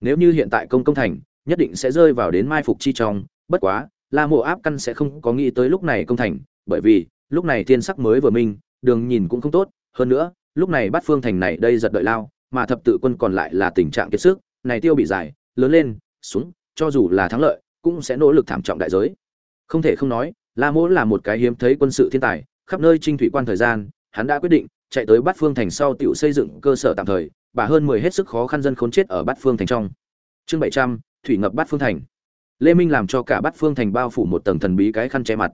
Nếu như hiện tại công công thành, nhất định sẽ rơi vào đến mai phục chi trong, bất quá, la mộ áp căn sẽ không có nghĩ tới lúc này công thành, bởi vì, lúc này thiên sắc mới vừa minh, đường nhìn cũng không tốt, hơn nữa, lúc này bát phương thành này đây giật đợi lao mà thập tự quân còn lại là tình trạng kiệt sức này tiêu bị dài, lớn lên xuống cho dù là thắng lợi cũng sẽ nỗ lực thảm trọng đại giới. Không thể không nói la mỗ là một cái hiếm thấy quân sự thiên tài khắp nơi trinh thủy quan thời gian hắn đã quyết định chạy tới bát phương thành sau tiểu xây dựng cơ sở tạm thời bà hơn mười hết sức khó khăn dân khốn chết ở bát phương thành trong. Chương bảy trăm thủy ngập bát phương thành. Lê minh làm cho cả bát phương thành bao phủ một tầng thần bí cái khăn che mặt.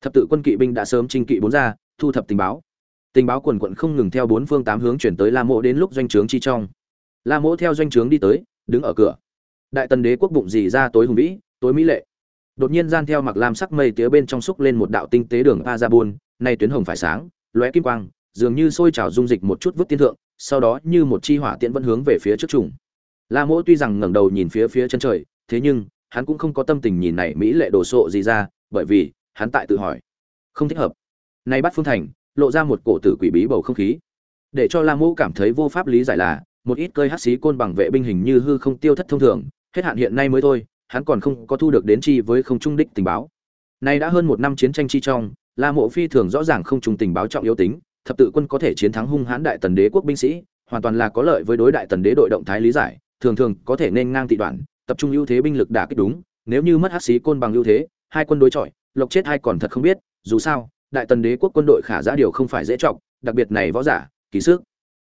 Thập tự quân kỵ binh đã sớm trinh kỵ bốn ra thu thập tình báo tình báo quần quận không ngừng theo bốn phương tám hướng chuyển tới la mộ đến lúc doanh trướng chi trong. La mộ theo doanh trướng đi tới, đứng ở cửa. Đại tần đế quốc bụng dì ra tối hùng vĩ, tối mỹ lệ. Đột nhiên gian theo mặc lam sắc mây tía bên trong xúc lên một đạo tinh tế đường a ra buôn nay tuyến hồng phải sáng, lóe kim quang, dường như sôi trào dung dịch một chút vứt tiên thượng, sau đó như một chi hỏa tiễn vẫn hướng về phía trước trùng. La mỗ tuy rằng ngẩng đầu nhìn phía phía chân trời, thế nhưng, hắn cũng không có tâm tình nhìn này mỹ lệ đồ sộ gì ra, bởi vì, hắn tại tự hỏi. Không thích hợp. Nay bắt phương thành lộ ra một cổ tử quỷ bí bầu không khí. Để cho la Mũ cảm thấy vô pháp lý giải là, một ít cơi hắc xí côn bằng vệ binh hình như hư không tiêu thất thông thường, hết hạn hiện nay mới thôi, hắn còn không có thu được đến chi với không trung đích tình báo. Nay đã hơn một năm chiến tranh chi trong, la mộ phi thường rõ ràng không trung tình báo trọng yếu tính, thập tự quân có thể chiến thắng hung hãn đại tần đế quốc binh sĩ, hoàn toàn là có lợi với đối đại tần đế đội động thái lý giải, thường thường có thể nên ngang tị đoạn, tập trung ưu thế binh lực đả kích đúng, nếu như mất hắc xí côn bằng ưu thế, hai quân đối chọi, lộc chết hay còn thật không biết, dù sao đại tần đế quốc quân đội khả giã điều không phải dễ trọng, đặc biệt này võ giả, kỳ sức.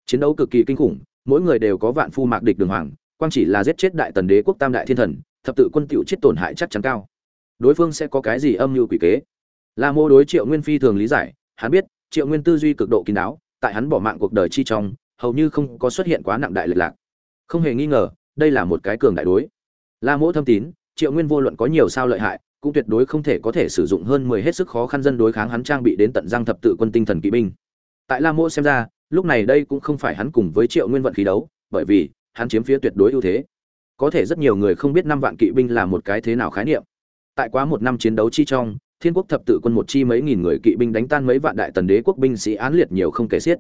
Chiến đấu cực kỳ kinh khủng, mỗi người đều có vạn phu mạc địch đường hoàng, quang chỉ là giết chết đại tần đế quốc tam đại thiên thần, thập tự quân tiểu chết tổn hại chắc chắn cao. Đối phương sẽ có cái gì âm mưu quỷ kế? La mô đối triệu nguyên phi thường lý giải, hắn biết, triệu nguyên tư duy cực độ kín đáo, tại hắn bỏ mạng cuộc đời chi trong, hầu như không có xuất hiện quá nặng đại lệch lạc. Không hề nghi ngờ, đây là một cái cường đại đối. La mỗ thâm tín, triệu nguyên vô luận có nhiều sao lợi hại cũng tuyệt đối không thể có thể sử dụng hơn mười hết sức khó khăn dân đối kháng hắn trang bị đến tận răng thập tự quân tinh thần kỵ binh. Tại la mỗ xem ra, lúc này đây cũng không phải hắn cùng với triệu nguyên vận khí đấu, bởi vì, hắn chiếm phía tuyệt đối ưu thế. Có thể rất nhiều người không biết năm vạn kỵ binh là một cái thế nào khái niệm. Tại quá một năm chiến đấu chi trong, thiên quốc thập tự quân một chi mấy nghìn người kỵ binh đánh tan mấy vạn đại tần đế quốc binh sĩ án liệt nhiều không kể xiết.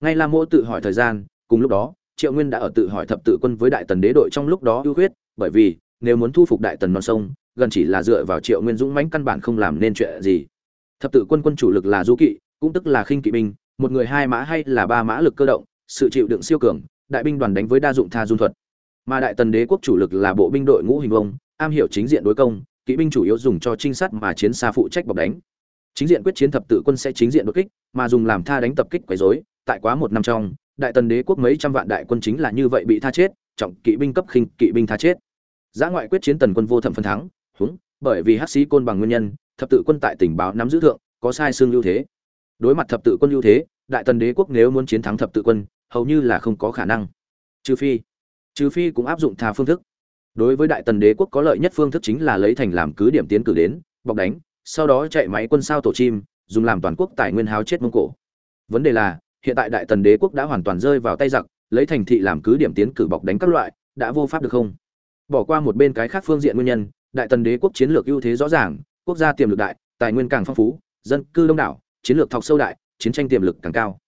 Ngay la mỗ tự hỏi thời gian, cùng lúc đó, triệu nguyên đã ở tự hỏi thập tự quân với đại tần đế đội trong lúc đó ưu huyết bởi vì, nếu muốn thu phục đại tần non sông gần chỉ là dựa vào triệu nguyên dũng mãnh căn bản không làm nên chuyện gì. Thập tự quân quân chủ lực là du kỵ, cũng tức là khinh kỵ binh, một người hai mã hay là ba mã lực cơ động, sự chịu đựng siêu cường, đại binh đoàn đánh với đa dụng tha dung thuật. Mà đại tần đế quốc chủ lực là bộ binh đội ngũ hình vông, am hiểu chính diện đối công, kỵ binh chủ yếu dùng cho trinh sát mà chiến xa phụ trách bọc đánh. Chính diện quyết chiến thập tự quân sẽ chính diện đột kích, mà dùng làm tha đánh tập kích quấy rối, tại quá một năm trong, đại tần đế quốc mấy trăm vạn đại quân chính là như vậy bị tha chết, trọng kỵ binh cấp khinh kỵ binh tha chết. Giã ngoại quyết chiến tần quân vô thẩm phân thắng húng bởi vì hắc sĩ côn bằng nguyên nhân, thập tự quân tại tình báo nắm giữ thượng, có sai xương ưu thế. Đối mặt thập tự quân ưu thế, đại tần đế quốc nếu muốn chiến thắng thập tự quân, hầu như là không có khả năng. Trừ phi trừ phi cũng áp dụng tha phương thức. Đối với đại tần đế quốc có lợi nhất phương thức chính là lấy thành làm cứ điểm tiến cử đến, bọc đánh, sau đó chạy máy quân sao tổ chim, dùng làm toàn quốc tài nguyên háo chết mông cổ. Vấn đề là, hiện tại đại tần đế quốc đã hoàn toàn rơi vào tay giặc, lấy thành thị làm cứ điểm tiến cử bọc đánh các loại, đã vô pháp được không? Bỏ qua một bên cái khác phương diện nguyên nhân đại tần đế quốc chiến lược ưu thế rõ ràng, quốc gia tiềm lực đại, tài nguyên càng phong phú, dân cư đông đảo, chiến lược thọc sâu đại, chiến tranh tiềm lực càng cao.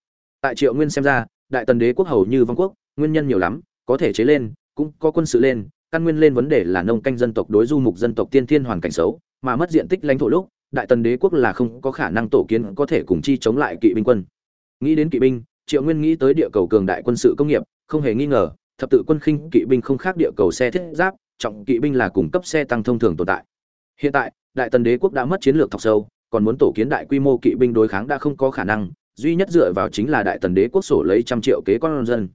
Tại triệu nguyên xem ra, đại tần đế quốc hầu như vong quốc, nguyên nhân nhiều lắm, có thể chế lên, cũng có quân sự lên, căn nguyên lên vấn đề là nông canh dân tộc đối du mục dân tộc tiên thiên hoàn cảnh xấu, mà mất diện tích lãnh thổ lúc, đại tần đế quốc là không có khả năng tổ kiến có thể cùng chi chống lại kỵ binh quân. Nghĩ đến kỵ binh, triệu nguyên nghĩ tới địa cầu cường đại quân sự công nghiệp, không hề nghi ngờ, thập tự quân khinh kỵ binh không khác địa cầu xe thiết giáp trọng kỵ binh là cung cấp xe tăng thông thường tồn tại. Hiện tại, đại tần đế quốc đã mất chiến lược thọc sâu, còn muốn tổ kiến đại quy mô kỵ binh đối kháng đã không có khả năng, duy nhất dựa vào chính là đại tần đế quốc sổ lấy trăm triệu kế con dân.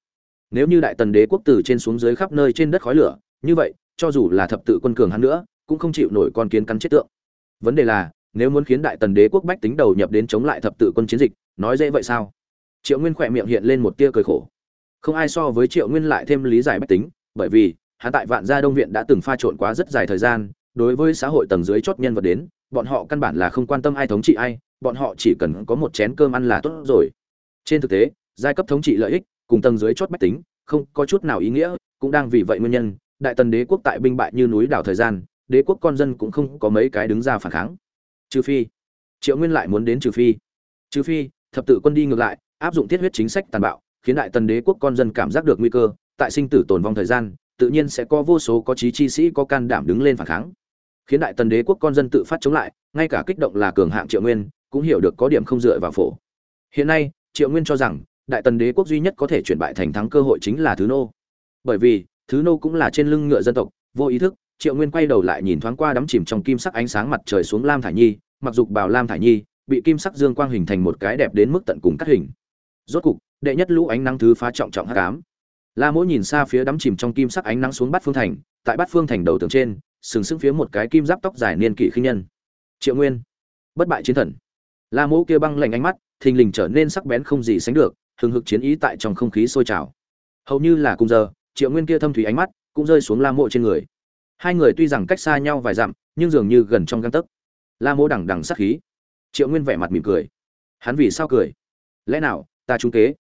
Nếu như đại tần đế quốc từ trên xuống dưới khắp nơi trên đất khói lửa, như vậy, cho dù là thập tự quân cường hắn nữa, cũng không chịu nổi con kiến cắn chết tượng. Vấn đề là, nếu muốn khiến đại tần đế quốc bách tính đầu nhập đến chống lại thập tự quân chiến dịch, nói dễ vậy sao? Triệu nguyên khẽ miệng hiện lên một tia cười khổ. Không ai so với triệu nguyên lại thêm lý giải bách tính, bởi vì hắn tại vạn gia đông viện đã từng pha trộn quá rất dài thời gian, đối với xã hội tầng dưới chót nhân vật đến, bọn họ căn bản là không quan tâm ai thống trị ai, bọn họ chỉ cần có một chén cơm ăn là tốt rồi. Trên thực tế, giai cấp thống trị lợi ích cùng tầng dưới chót bách tính không có chút nào ý nghĩa, cũng đang vì vậy nguyên nhân, đại tần đế quốc tại binh bại như núi đảo thời gian, đế quốc con dân cũng không có mấy cái đứng ra phản kháng. Trừ phi, triệu nguyên lại muốn đến trừ phi. Trừ phi, thập tự quân đi ngược lại, áp dụng thiết huyết chính sách tàn bạo, khiến đại tần đế quốc con dân cảm giác được nguy cơ, tại sinh tử tồn vong thời gian tự nhiên sẽ có vô số có trí chi sĩ có can đảm đứng lên phản kháng. Khiến đại tần đế quốc con dân tự phát chống lại, ngay cả kích động là cường hạng triệu nguyên, cũng hiểu được có điểm không dựa vào phổ. Hiện nay, triệu nguyên cho rằng, đại tần đế quốc duy nhất có thể chuyển bại thành thắng cơ hội chính là thứ nô. Bởi vì, thứ nô cũng là trên lưng ngựa dân tộc, vô ý thức, triệu nguyên quay đầu lại nhìn thoáng qua đắm chìm trong kim sắc ánh sáng mặt trời xuống lam thải nhi, mặc dục bào lam thải nhi, bị kim sắc dương quang hình thành một cái đẹp đến mức tận cùng cắt hình. Rốt cục, đệ nhất lũ ánh nắng thứ phá trọng trọng hắc ám la mỗi nhìn xa phía đắm chìm trong kim sắc ánh nắng xuống bát phương thành, tại bát phương thành đầu tường trên, sừng sững phía một cái kim giáp tóc dài niên kỷ khinh nhân. Triệu nguyên, bất bại chiến thần. La mỗ kia băng lạnh ánh mắt, thình lình trở nên sắc bén không gì sánh được, hừng hực chiến ý tại trong không khí sôi trào. Hầu như là cùng giờ, triệu nguyên kia thâm thủy ánh mắt cũng rơi xuống la mộ trên người. Hai người tuy rằng cách xa nhau vài dặm, nhưng dường như gần trong găng tấc. La mộ đằng đằng sắc khí. Triệu nguyên vẻ mặt mỉm cười. Hắn vì sao cười? Lẽ nào, ta trúng kế?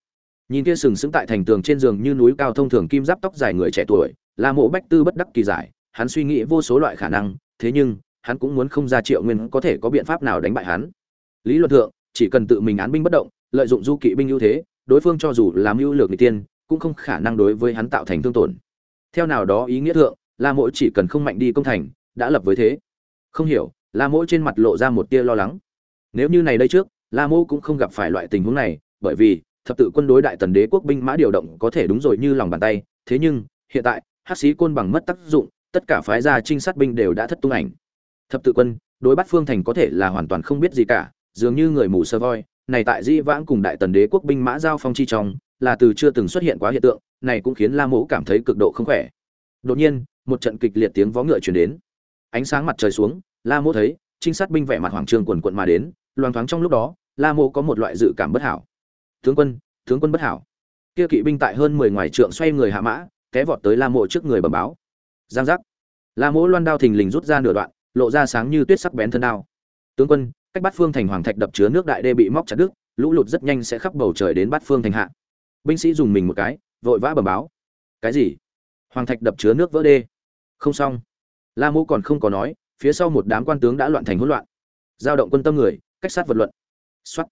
Nhìn kia sừng sững tại thành tường trên giường như núi cao thông thường kim giáp tóc dài người trẻ tuổi, la mộ bách tư bất đắc kỳ giải, hắn suy nghĩ vô số loại khả năng, thế nhưng, hắn cũng muốn không ra triệu nguyên có thể có biện pháp nào đánh bại hắn. Lý luận thượng, chỉ cần tự mình án binh bất động, lợi dụng du kỵ binh ưu thế, đối phương cho dù làm ưu lược người tiên, cũng không khả năng đối với hắn tạo thành thương tổn. Theo nào đó ý nghĩa thượng, la mỗi chỉ cần không mạnh đi công thành, đã lập với thế. Không hiểu, la mỗi trên mặt lộ ra một tia lo lắng. Nếu như này đây trước, la Mỗ cũng không gặp phải loại tình huống này, bởi vì thập tự quân đối đại tần đế quốc binh mã điều động có thể đúng rồi như lòng bàn tay. Thế nhưng, hiện tại, hát sĩ côn bằng mất tác dụng, tất cả phái gia trinh sát binh đều đã thất tung ảnh. Thập tự quân, đối bắt phương thành có thể là hoàn toàn không biết gì cả, dường như người mù sơ voi. Này tại di vãng cùng đại tần đế quốc binh mã giao phong chi trong, là từ chưa từng xuất hiện quá hiện tượng, này cũng khiến la mẫu cảm thấy cực độ không khỏe. Đột nhiên, một trận kịch liệt tiếng vó ngựa chuyển đến. Ánh sáng mặt trời xuống, la mẫu thấy, trinh sát binh vẻ mặt hoàng trương quần quận mà đến, loang thoáng trong lúc đó, la mẫu có một loại dự cảm bất hảo tướng quân tướng quân bất hảo. Kia kỵ binh tại hơn mười ngoài trượng xoay người hạ mã té vọt tới la mộ trước người bẩm báo. Giang giác. La mỗ loan đao thình lình rút ra nửa đoạn, lộ ra sáng như tuyết sắc bén thân đao. Tướng quân, cách bát phương thành hoàng thạch đập chứa nước đại đê bị móc chặt đứt, lũ lụt rất nhanh sẽ khắp bầu trời đến bát phương thành hạ. Binh sĩ dùng mình một cái, vội vã bẩm báo. Cái gì? Hoàng thạch đập chứa nước vỡ đê. Không xong. La mỗ còn không có nói, phía sau một đám quan tướng đã loạn thành hỗn loạn. Giao động quân tâm người, cách sát vật luận. Xuất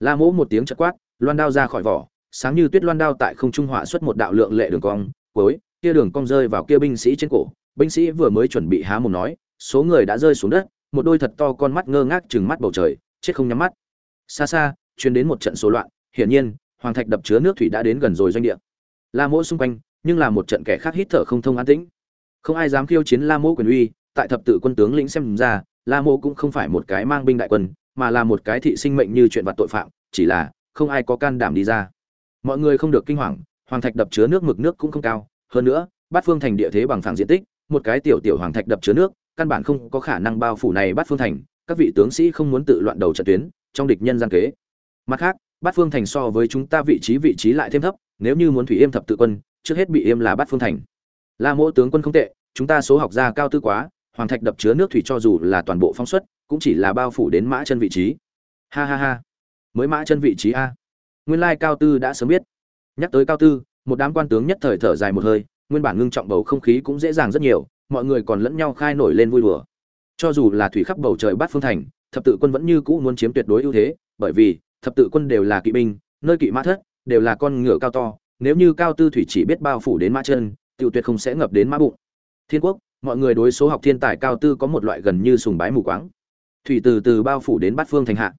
la mỗ một tiếng chật quát loan đao ra khỏi vỏ, sáng như tuyết loan đao tại không trung hỏa xuất một đạo lượng lệ đường cong, cuối, kia đường cong rơi vào kia binh sĩ trên cổ. Binh sĩ vừa mới chuẩn bị há mồm nói, số người đã rơi xuống đất, một đôi thật to con mắt ngơ ngác chừng mắt bầu trời, chết không nhắm mắt. Xa xa, truyền đến một trận số loạn, hiển nhiên, hoàng thạch đập chứa nước thủy đã đến gần rồi doanh địa. La mỗ xung quanh, nhưng là một trận kẻ khác hít thở không thông an tĩnh. Không ai dám khiêu chiến la mỗ quyền uy, tại thập tự quân tướng lĩnh xem ra, la Mỗ cũng không phải một cái mang binh đại quân, mà là một cái thị sinh mệnh như chuyện vặt tội phạm, chỉ là không ai có can đảm đi ra. Mọi người không được kinh hoàng hoàng thạch đập chứa nước mực nước cũng không cao. Hơn nữa, bát phương thành địa thế bằng phẳng diện tích, một cái tiểu tiểu hoàng thạch đập chứa nước, căn bản không có khả năng bao phủ này bát phương thành. Các vị tướng sĩ không muốn tự loạn đầu trận tuyến, trong địch nhân gian kế. Mặt khác, bát phương thành so với chúng ta vị trí vị trí lại thêm thấp, nếu như muốn thủy yêm thập tự quân, trước hết bị yêm là bát phương thành. La mỗ tướng quân không tệ, chúng ta số học gia cao tư quá, hoàng thạch đập chứa nước thủy cho dù là toàn bộ phong suất cũng chỉ là bao phủ đến mã chân vị trí. Ha ha ha mới mã chân vị trí a. Nguyên lai cao tư đã sớm biết. Nhắc tới cao tư, một đám quan tướng nhất thời thở dài một hơi, nguyên bản ngưng trọng bầu không khí cũng dễ dàng rất nhiều, mọi người còn lẫn nhau khai nổi lên vui đùa. Cho dù là thủy khắp bầu trời bát phương thành, thập tự quân vẫn như cũ muốn chiếm tuyệt đối ưu thế, bởi vì thập tự quân đều là kỵ binh, nơi kỵ mã thất đều là con ngựa cao to, nếu như cao tư thủy chỉ biết bao phủ đến mã chân, tiểu tuyệt không sẽ ngập đến mã bụng. Thiên quốc, mọi người đối số học thiên tài cao tư có một loại gần như sùng bái mù quáng. Thủy từ từ bao phủ đến bát phương thành hạ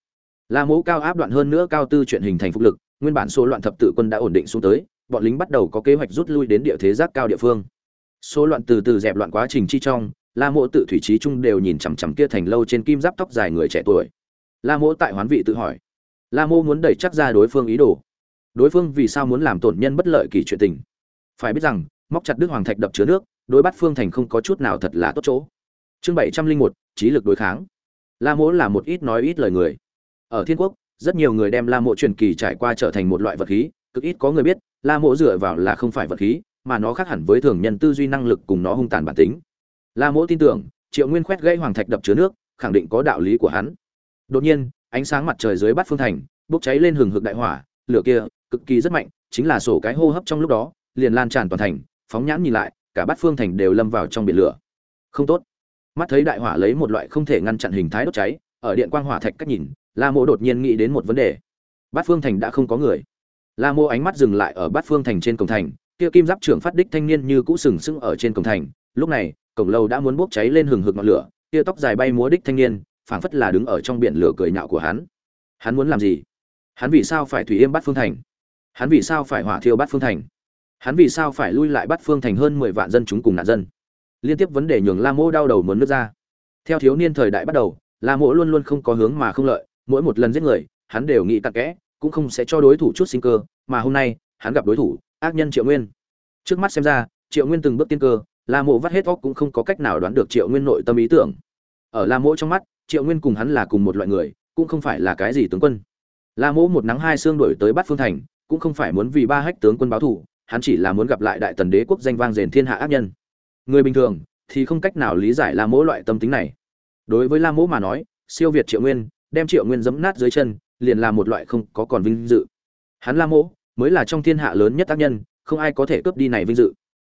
la mẫu cao áp đoạn hơn nữa cao tư chuyện hình thành phục lực, nguyên bản số loạn thập tự quân đã ổn định xuống tới, bọn lính bắt đầu có kế hoạch rút lui đến địa thế giác cao địa phương. Số loạn từ từ dẹp loạn quá trình chi trong, la mộ tự thủy trí trung đều nhìn chằm chằm kia thành lâu trên kim giáp tóc dài người trẻ tuổi. La mộ tại hoán vị tự hỏi. La mộ muốn đẩy chắc ra đối phương ý đồ. Đối phương vì sao muốn làm tổn nhân bất lợi kỳ chuyện tình? Phải biết rằng, móc chặt đức hoàng thạch đập chứa nước, đối bắt phương thành không có chút nào thật là tốt chỗ. Chương bảy trăm linh một, trí lực đối kháng. La mỗ là một ít nói ít lời người ở thiên quốc, rất nhiều người đem la mộ truyền kỳ trải qua trở thành một loại vật khí, cực ít có người biết, la mộ dựa vào là không phải vật khí, mà nó khác hẳn với thường nhân tư duy năng lực cùng nó hung tàn bản tính. La mộ tin tưởng, triệu nguyên khoét gây hoàng thạch đập chứa nước, khẳng định có đạo lý của hắn. Đột nhiên, ánh sáng mặt trời dưới bát phương thành, bốc cháy lên hừng hực đại hỏa, lửa kia, cực kỳ rất mạnh, chính là sổ cái hô hấp trong lúc đó, liền lan tràn toàn thành, phóng nhãn nhìn lại, cả bát phương thành đều lâm vào trong biển lửa. Không tốt. Mắt thấy đại hỏa lấy một loại không thể ngăn chặn hình thái đốt cháy ở điện quang hỏa thạch cách nhìn, la mộ đột nhiên nghĩ đến một vấn đề. Bát phương thành đã không có người. La mộ ánh mắt dừng lại ở bát phương thành trên cổng thành, kia kim giáp trưởng phát đích thanh niên như cũ sừng sững ở trên cổng thành. Lúc này, cổng lâu đã muốn bốc cháy lên hừng hực ngọn lửa, kia tóc dài bay múa đích thanh niên, phảng phất là đứng ở trong biển lửa cười nhạo của hắn. Hắn muốn làm gì? Hắn vì sao phải thủy yêm bát phương thành? Hắn vì sao phải hỏa thiêu bát phương thành? Hắn vì sao phải lui lại bát phương thành hơn mười vạn dân chúng cùng nạn dân? Liên tiếp vấn đề nhường la mỗ đau đầu muốn nước ra. Theo thiếu niên thời đại bắt đầu la mỗ luôn luôn không có hướng mà không lợi, mỗi một lần giết người, hắn đều nghĩ tặc kẽ, cũng không sẽ cho đối thủ chút sinh cơ, mà hôm nay, hắn gặp đối thủ, ác nhân triệu nguyên. Trước mắt xem ra, triệu nguyên từng bước tiên cơ, la mộ vắt hết óc cũng không có cách nào đoán được triệu nguyên nội tâm ý tưởng. Ở la mỗ trong mắt, triệu nguyên cùng hắn là cùng một loại người, cũng không phải là cái gì tướng quân. La mỗ một nắng hai xương đổi tới bắt phương thành, cũng không phải muốn vì ba hách tướng quân báo thù, hắn chỉ là muốn gặp lại đại tần đế quốc danh vang rền thiên hạ ác nhân. Người bình thường thì không cách nào lý giải la mỗ loại tâm tính này đối với la mỗ mà nói, siêu việt triệu nguyên, đem triệu nguyên giấm nát dưới chân, liền là một loại không có còn vinh dự. Hắn la mỗ, mới là trong thiên hạ lớn nhất tác nhân, không ai có thể cướp đi này vinh dự.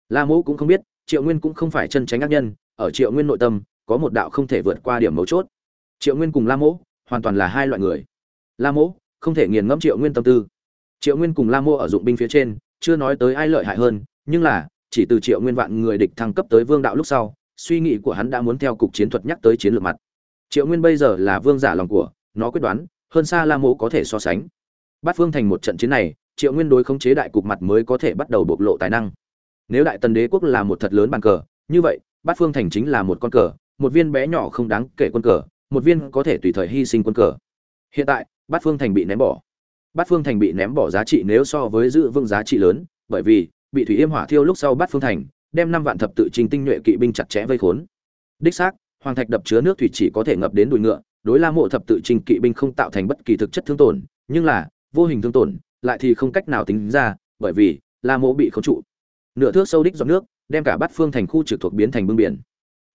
La mỗ cũng không biết, triệu nguyên cũng không phải chân tránh ác nhân, ở triệu nguyên nội tâm, có một đạo không thể vượt qua điểm mấu chốt. Triệu nguyên cùng la mỗ, hoàn toàn là hai loại người. La mỗ, không thể nghiền ngẫm triệu nguyên tâm tư. Triệu nguyên cùng la mỗ ở dụng binh phía trên, chưa nói tới ai lợi hại hơn, nhưng là, chỉ từ triệu nguyên vạn người địch thăng cấp tới vương đạo lúc sau suy nghĩ của hắn đã muốn theo cục chiến thuật nhắc tới chiến lược mặt. Triệu nguyên bây giờ là vương giả lòng của, nó quyết đoán, hơn xa la mỗ có thể so sánh. Bát phương thành một trận chiến này, triệu nguyên đối khống chế đại cục mặt mới có thể bắt đầu bộc lộ tài năng. Nếu đại tần đế quốc là một thật lớn bàn cờ, như vậy, bát phương thành chính là một con cờ, một viên bé nhỏ không đáng kể quân cờ, một viên có thể tùy thời hy sinh quân cờ. Hiện tại, bát phương thành bị ném bỏ. Bát phương thành bị ném bỏ giá trị nếu so với giữ vương giá trị lớn, bởi vì, bị thủy yêm hỏa thiêu lúc sau bát phương thành đem năm vạn thập tự trình tinh nhuệ kỵ binh chặt chẽ vây khốn. Đích xác, hoàng thạch đập chứa nước thủy chỉ có thể ngập đến đùi ngựa, đối la mộ thập tự trình kỵ binh không tạo thành bất kỳ thực chất thương tổn, nhưng là, vô hình thương tổn, lại thì không cách nào tính ra, bởi vì, la mộ bị khống trụ. Nửa thước sâu đích giọt nước, đem cả bát phương thành khu trực thuộc biến thành bưng biển.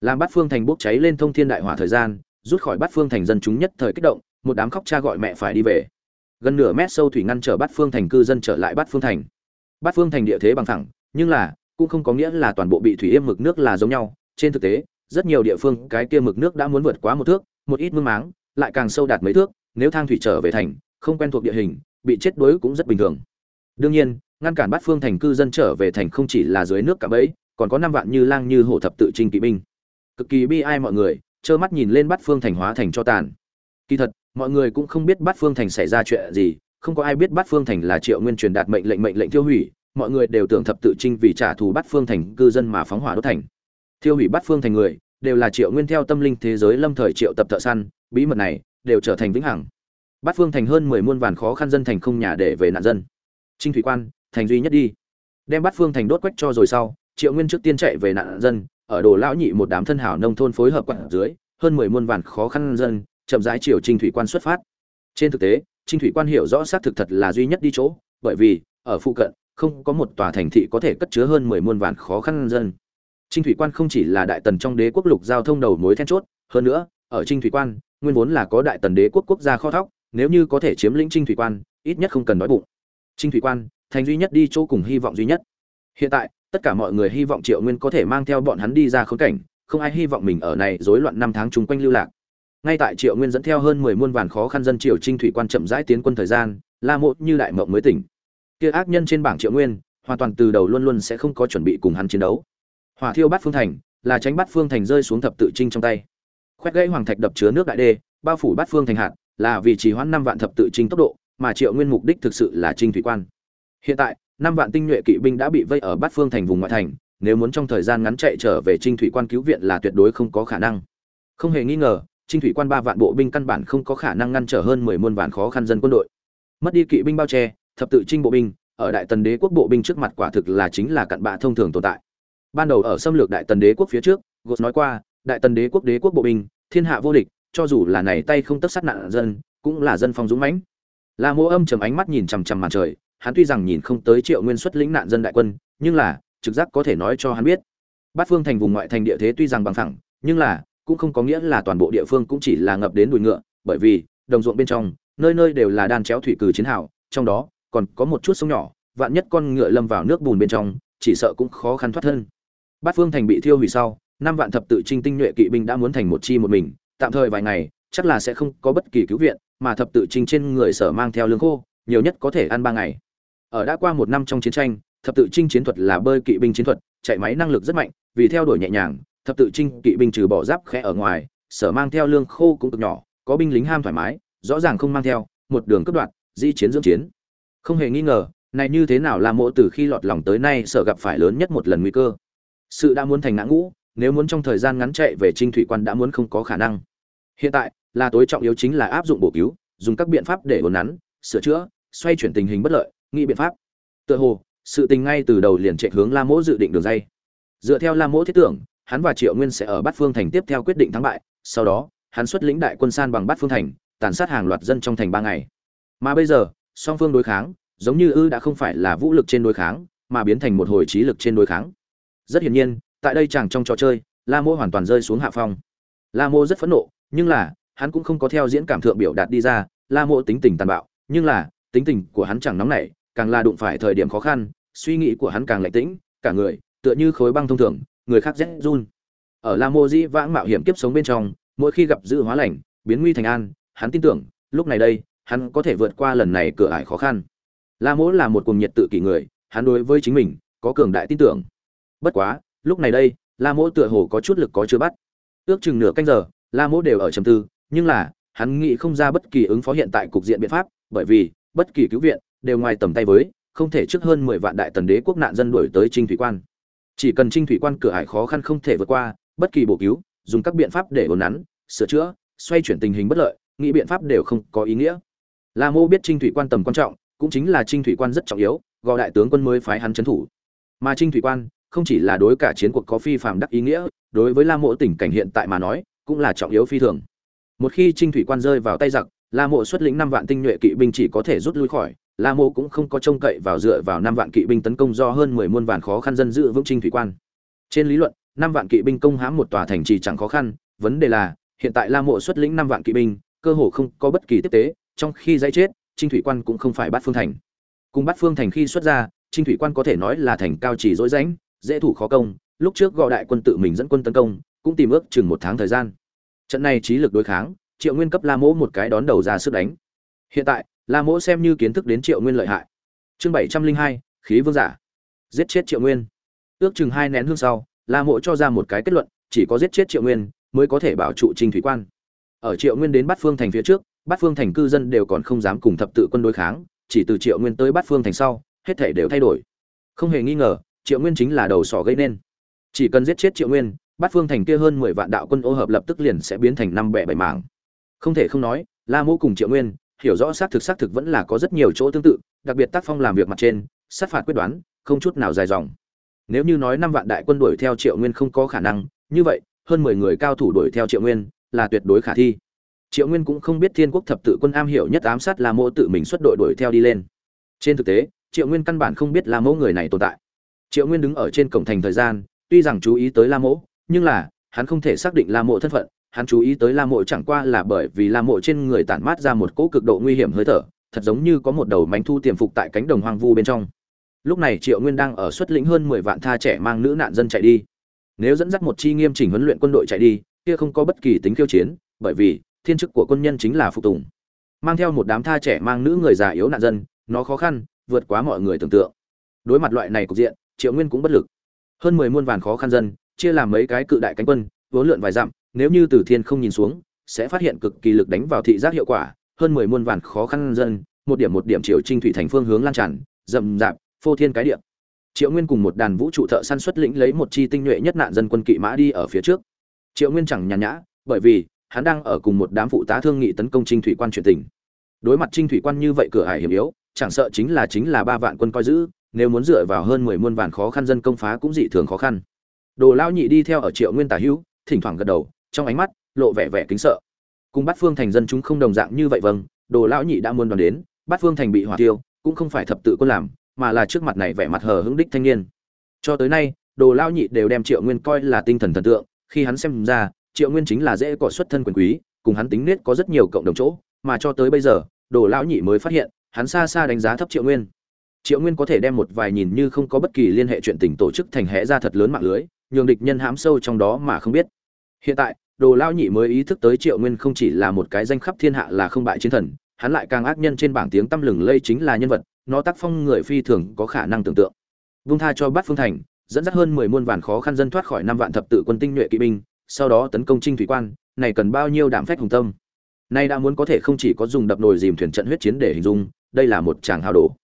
Làm bát phương thành bốc cháy lên thông thiên đại hỏa thời gian, rút khỏi bát phương thành dân chúng nhất thời kích động, một đám khóc cha gọi mẹ phải đi về. Gần nửa mét sâu thủy ngăn trở bát phương thành cư dân trở lại bát phương thành. Bát phương thành địa thế bằng thẳng nhưng là cũng không có nghĩa là toàn bộ bị thủy yêm mực nước là giống nhau. Trên thực tế, rất nhiều địa phương cái kia mực nước đã muốn vượt quá một thước, một ít mương máng, lại càng sâu đạt mấy thước, nếu thang thủy trở về thành, không quen thuộc địa hình, bị chết đuối cũng rất bình thường. Đương nhiên, ngăn cản bát phương thành cư dân trở về thành không chỉ là dưới nước cả bẫy, còn có năm vạn như lang như hổ thập tự trinh kỵ binh. Cực kỳ bi ai mọi người, trơ mắt nhìn lên bát phương thành hóa thành cho tàn. Kỳ thật, mọi người cũng không biết bát phương thành xảy ra chuyện gì, không có ai biết bát phương thành là triệu nguyên truyền đạt mệnh lệnh mệnh lệnh tiêu hủy mọi người đều tưởng thập tự trinh vì trả thù bắt phương thành cư dân mà phóng hỏa đốt thành. Thiêu hủy bắt phương thành người, đều là triệu nguyên theo tâm linh thế giới lâm thời triệu tập thợ săn, bí mật này đều trở thành vĩnh hằng. Bắt phương thành hơn mười muôn vàn khó khăn dân thành không nhà để về nạn dân. Trinh thủy quan, thành duy nhất đi. Đem bắt phương thành đốt quách cho rồi sau, triệu nguyên trước tiên chạy về nạn dân, ở đồ lão nhị một đám thân hảo nông thôn phối hợp quặn dưới, hơn mười muôn vàn khó khăn dân, chậm rãi triều trinh thủy quan xuất phát. Trên thực tế, trinh thủy quan hiểu rõ xác thực thật là duy nhất đi chỗ, bởi vì, ở phụ cận không có một tòa thành thị có thể cất chứa hơn mười muôn vạn khó khăn dân. Trinh thủy quan không chỉ là đại tần trong đế quốc lục giao thông đầu mối then chốt, hơn nữa, ở trinh thủy quan, nguyên vốn là có đại tần đế quốc quốc gia kho thóc, nếu như có thể chiếm lĩnh trinh thủy quan, ít nhất không cần đói bụng. Trinh thủy quan, thành duy nhất đi chỗ cùng hy vọng duy nhất. Hiện tại, tất cả mọi người hy vọng triệu nguyên có thể mang theo bọn hắn đi ra khốn cảnh, không ai hy vọng mình ở này rối loạn năm tháng chúng quanh lưu lạc. Ngay tại triệu nguyên dẫn theo hơn mười muôn vạn khó khăn dân triều trinh thủy quan chậm rãi tiến quân thời gian, la mộ như đại mộng mới tỉnh kia ác nhân trên bảng triệu nguyên, hoàn toàn từ đầu luôn luôn sẽ không có chuẩn bị cùng hắn chiến đấu. Hỏa thiêu bát phương thành, là tránh bát phương thành rơi xuống thập tự trinh trong tay. Khoét gãy hoàng thạch đập chứa nước đại đê, bao phủ bát phương thành hạt, là vì chỉ hoãn năm vạn thập tự trinh tốc độ, mà triệu nguyên mục đích thực sự là trinh thủy quan. Hiện tại, năm vạn tinh nhuệ kỵ binh đã bị vây ở bát phương thành vùng ngoại thành, nếu muốn trong thời gian ngắn chạy trở về trinh thủy quan cứu viện là tuyệt đối không có khả năng. Không hề nghi ngờ, trinh thủy quan ba vạn bộ binh căn bản không có khả năng ngăn trở hơn mười muôn vạn khó khăn dân quân đội. Mất đi kỵ binh bao che thập tự trinh bộ binh, ở đại tần đế quốc bộ binh trước mặt quả thực là chính là cặn bạ thông thường tồn tại. Ban đầu ở xâm lược đại tần đế quốc phía trước gos nói qua, đại tần đế quốc đế quốc bộ binh, thiên hạ vô địch, cho dù là này tay không tất sát nạn dân, cũng là dân phong dũng mãnh. La mô âm trầm ánh mắt nhìn chằm chằm màn trời, hắn tuy rằng nhìn không tới triệu nguyên xuất lĩnh nạn dân đại quân, nhưng là, trực giác có thể nói cho hắn biết. Bát phương thành vùng ngoại thành địa thế tuy rằng bằng phẳng, nhưng là, cũng không có nghĩa là toàn bộ địa phương cũng chỉ là ngập đến đùi ngựa, bởi vì, đồng ruộng bên trong, nơi nơi đều là đan chéo thủy cử chiến hào, trong đó còn có một chút sông nhỏ, vạn nhất con ngựa lâm vào nước bùn bên trong, chỉ sợ cũng khó khăn thoát thân. Bát phương thành bị thiêu hủy sau, năm vạn thập tự trinh tinh nhuệ kỵ binh đã muốn thành một chi một mình, tạm thời vài ngày, chắc là sẽ không có bất kỳ cứu viện, mà thập tự trinh trên người sở mang theo lương khô, nhiều nhất có thể ăn ba ngày. Ở đã qua một năm trong chiến tranh, thập tự trinh chiến thuật là bơi kỵ binh chiến thuật, chạy máy năng lực rất mạnh, vì theo đuổi nhẹ nhàng, thập tự trinh kỵ binh trừ bỏ giáp khẽ ở ngoài, sở mang theo lương khô cũng cực nhỏ, có binh lính ham thoải mái, rõ ràng không mang theo, một đường cấp đoạn di chiến dưỡng chiến không hề nghi ngờ, này như thế nào là mộ từ khi lọt lòng tới nay sợ gặp phải lớn nhất một lần nguy cơ. Sự đã muốn thành ngã ngũ, nếu muốn trong thời gian ngắn chạy về trinh thủy quan đã muốn không có khả năng. Hiện tại, là tối trọng yếu chính là áp dụng bổ cứu, dùng các biện pháp để ổn nắn, sửa chữa, xoay chuyển tình hình bất lợi, nghĩ biện pháp. Tựa hồ, sự tình ngay từ đầu liền chạy hướng la mỗ dự định đường dây. Dựa theo la mỗ thiết tưởng, hắn và triệu nguyên sẽ ở bát phương thành tiếp theo quyết định thắng bại, sau đó, hắn xuất lĩnh đại quân san bằng bát phương thành, tàn sát hàng loạt dân trong thành ba ngày. Mà bây giờ song phương đối kháng, giống như ư đã không phải là vũ lực trên đối kháng, mà biến thành một hồi trí lực trên đối kháng. Rất hiển nhiên, tại đây chẳng trong trò chơi, la mô hoàn toàn rơi xuống hạ phong. La mô rất phẫn nộ, nhưng là, hắn cũng không có theo diễn cảm thượng biểu đạt đi ra, la mô tính tình tàn bạo, nhưng là, tính tình của hắn chẳng nóng nảy, càng là đụng phải thời điểm khó khăn, suy nghĩ của hắn càng lạnh tĩnh, cả người, tựa như khối băng thông thường, người khác rét run. Ở la mô dĩ vãng mạo hiểm kiếp sống bên trong, mỗi khi gặp dự hóa lành, biến nguy thành an, hắn tin tưởng, lúc này đây hắn có thể vượt qua lần này cửa ải khó khăn. La mỗ là một cuồng nhiệt tự kỷ người, hắn đối với chính mình có cường đại tin tưởng. Bất quá, lúc này đây, la mỗ tựa hồ có chút lực có chưa bắt. Ước chừng nửa canh giờ, la mỗ đều ở trầm tư, nhưng là, hắn nghĩ không ra bất kỳ ứng phó hiện tại cục diện biện pháp, bởi vì, bất kỳ cứu viện đều ngoài tầm tay với, không thể trước hơn mười vạn đại tần đế quốc nạn dân đuổi tới trinh thủy quan. Chỉ cần trinh thủy quan cửa hải khó khăn không thể vượt qua, bất kỳ bổ cứu, dùng các biện pháp để ổn nắn, sửa chữa, xoay chuyển tình hình bất lợi, nghĩ biện pháp đều không có ý nghĩa la mô biết trinh thủy quan tầm quan trọng, cũng chính là trinh thủy quan rất trọng yếu, gò đại tướng quân mới phái hắn trấn thủ. Mà trinh thủy quan, không chỉ là đối cả chiến cuộc có phi phạm đắc ý nghĩa, đối với la mộ tình cảnh hiện tại mà nói, cũng là trọng yếu phi thường. Một khi trinh thủy quan rơi vào tay giặc, la mộ xuất lĩnh năm vạn tinh nhuệ kỵ binh chỉ có thể rút lui khỏi, la mộ cũng không có trông cậy vào dựa vào năm vạn kỵ binh tấn công do hơn mười muôn vạn khó khăn dân dự vững trinh thủy quan. Trên lý luận, năm vạn kỵ binh công hãm một tòa thành trì chẳng khó khăn, vấn đề là, hiện tại la mộ xuất lĩnh năm vạn kỵ binh, cơ hồ không có bất kỳ tiếp tế trong khi dãy chết, trinh thủy quan cũng không phải bắt phương thành. Cùng bắt phương thành khi xuất ra, trinh thủy quan có thể nói là thành cao chỉ dối rãnh, dễ thủ khó công, lúc trước gọi đại quân tự mình dẫn quân tấn công, cũng tìm ước chừng một tháng thời gian. Trận này trí lực đối kháng, triệu nguyên cấp la mỗ một cái đón đầu ra sức đánh. Hiện tại, la mỗ xem như kiến thức đến triệu nguyên lợi hại. Chương bảy trăm linh hai, khí vương giả. Giết chết triệu nguyên. Ước chừng hai nén hương sau, la mỗ cho ra một cái kết luận, chỉ có giết chết triệu nguyên, mới có thể bảo trụ trinh thủy quan. Ở triệu nguyên đến bắt phương thành phía trước bát phương thành cư dân đều còn không dám cùng thập tự quân đối kháng, chỉ từ triệu nguyên tới bát phương thành sau, hết thể đều thay đổi. Không hề nghi ngờ, triệu nguyên chính là đầu sỏ gây nên. Chỉ cần giết chết triệu nguyên, bát phương thành kia hơn mười vạn đạo quân ô hợp lập tức liền sẽ biến thành năm bẻ bảy mảng. Không thể không nói, la mô cùng triệu nguyên, hiểu rõ xác thực xác thực vẫn là có rất nhiều chỗ tương tự, đặc biệt tác phong làm việc mặt trên, sát phạt quyết đoán, không chút nào dài dòng. Nếu như nói năm vạn đại quân đuổi theo triệu nguyên không có khả năng, như vậy, hơn mười người cao thủ đuổi theo triệu nguyên là tuyệt đối khả thi triệu nguyên cũng không biết thiên quốc thập tự quân am hiểu nhất ám sát la mô tự mình xuất đội đuổi theo đi lên. Trên thực tế, triệu nguyên căn bản không biết la mô người này tồn tại. Triệu nguyên đứng ở trên cổng thành thời gian, tuy rằng chú ý tới la mô nhưng là, hắn không thể xác định la mộ thân phận, hắn chú ý tới la mộ chẳng qua là bởi vì la mộ trên người tản mát ra một cỗ cực độ nguy hiểm hơi thở, thật giống như có một đầu mánh thu tiềm phục tại cánh đồng hoang vu bên trong. Lúc này triệu nguyên đang ở xuất lĩnh hơn mười vạn tha trẻ mang nữ nạn dân chạy đi. Nếu dẫn dắt một chi nghiêm chỉnh huấn luyện quân đội chạy đi, kia không có bất kỳ tính khiêu chiến, bởi vì thiên chức của quân nhân chính là phục tùng. Mang theo một đám tha trẻ mang nữ người già yếu nạn dân, nó khó khăn, vượt quá mọi người tưởng tượng. Đối mặt loại này cục diện, triệu nguyên cũng bất lực. Hơn mười muôn vàn khó khăn dân, chia làm mấy cái cự đại cánh quân vốn lượn vài dặm, nếu như từ thiên không nhìn xuống, sẽ phát hiện cực kỳ lực đánh vào thị giác hiệu quả. Hơn mười muôn vàn khó khăn dân, một điểm một điểm triệu trinh thủy thành phương hướng lan tràn, rậm rạp, phô thiên cái địa. Triệu nguyên cùng một đàn vũ trụ thợ săn xuất lĩnh lấy một chi tinh nhuệ nhất nạn dân quân kỵ mã đi ở phía trước. Triệu nguyên chẳng nhàn nhã, bởi vì hắn đang ở cùng một đám phụ tá thương nghị tấn công trinh thủy quan truyền tình. Đối mặt trinh thủy quan như vậy cửa hải hiểm yếu, chẳng sợ chính là chính là ba vạn quân coi giữ, nếu muốn dựa vào hơn mười muôn vạn khó khăn dân công phá cũng dị thường khó khăn. Đồ Lão nhị đi theo ở triệu nguyên tả hữu, thỉnh thoảng gật đầu, trong ánh mắt lộ vẻ vẻ kính sợ. Cùng Bát phương thành dân chúng không đồng dạng như vậy vâng đồ lão nhị đã muốn đoàn đến Bát phương thành bị hỏa tiêu, cũng không phải thập tự quân làm, mà là trước mặt này vẻ mặt hờ hững đích thanh niên. Cho tới nay, đồ lão nhị đều đem triệu nguyên coi là tinh thần thần tượng, khi hắn xem ra triệu nguyên chính là dễ cọ xuất thân quyền quý, cùng hắn tính nết có rất nhiều cộng đồng chỗ, mà cho tới bây giờ, đồ lão nhị mới phát hiện, hắn xa xa đánh giá thấp triệu nguyên. Triệu nguyên có thể đem một vài nhìn như không có bất kỳ liên hệ chuyện tình tổ chức thành hẽ ra thật lớn mạng lưới, nhường địch nhân hãm sâu trong đó mà không biết. Hiện tại, đồ lão nhị mới ý thức tới triệu nguyên không chỉ là một cái danh khắp thiên hạ là không bại chiến thần, hắn lại càng ác nhân trên bảng tiếng tăm lừng lây chính là nhân vật, nó tác phong người phi thường có khả năng tưởng tượng. Vung tha cho bát phương thành, dẫn dắt hơn mười muôn vạn khó khăn dân thoát khỏi năm vạn thập tự quân tinh nhuệ kỵ binh sau đó tấn công trinh thủy quan này cần bao nhiêu đảm phách hùng tâm nay đã muốn có thể không chỉ có dùng đập nồi dìm thuyền trận huyết chiến để hình dung đây là một tràng hào đổ.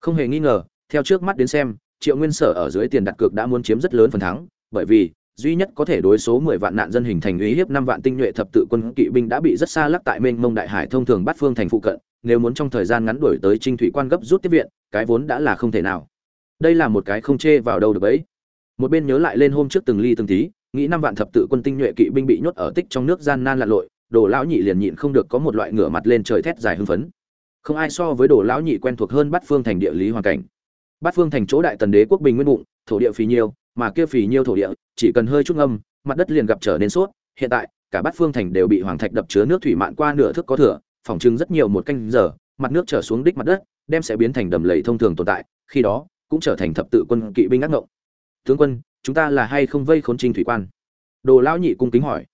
không hề nghi ngờ theo trước mắt đến xem triệu nguyên sở ở dưới tiền đặt cược đã muốn chiếm rất lớn phần thắng bởi vì duy nhất có thể đối số 10 vạn nạn dân hình thành uy hiếp 5 vạn tinh nhuệ thập tự quân kỵ binh đã bị rất xa lắc tại mênh mông đại hải thông thường bắt phương thành phụ cận, nếu muốn trong thời gian ngắn đuổi tới Trinh thủy quan gấp rút tiếp viện, cái vốn đã là không thể nào. Đây là một cái không chê vào đâu được ấy. Một bên nhớ lại lên hôm trước từng ly từng tí, nghĩ năm vạn thập tự quân tinh nhuệ kỵ binh bị nhốt ở tích trong nước gian nan lặn lội, Đồ lão nhị liền nhịn không được có một loại ngửa mặt lên trời thét dài hưng phấn. Không ai so với Đồ lão nhị quen thuộc hơn Bát Phương thành địa lý hoàn cảnh. Bát Phương thành chỗ đại tần đế quốc bình nguyên bụng, thổ địa phì nhiêu, mà kia phì nhiêu thổ địa, chỉ cần hơi chút âm, mặt đất liền gặp trở nên suốt hiện tại cả bát phương thành đều bị hoàng thạch đập chứa nước thủy mạn qua nửa thước có thừa phòng trưng rất nhiều một canh giờ mặt nước trở xuống đích mặt đất đem sẽ biến thành đầm lầy thông thường tồn tại khi đó cũng trở thành thập tự quân kỵ binh ác ngộng tướng quân chúng ta là hay không vây khốn trinh thủy quan? Đồ lão nhị cung kính hỏi.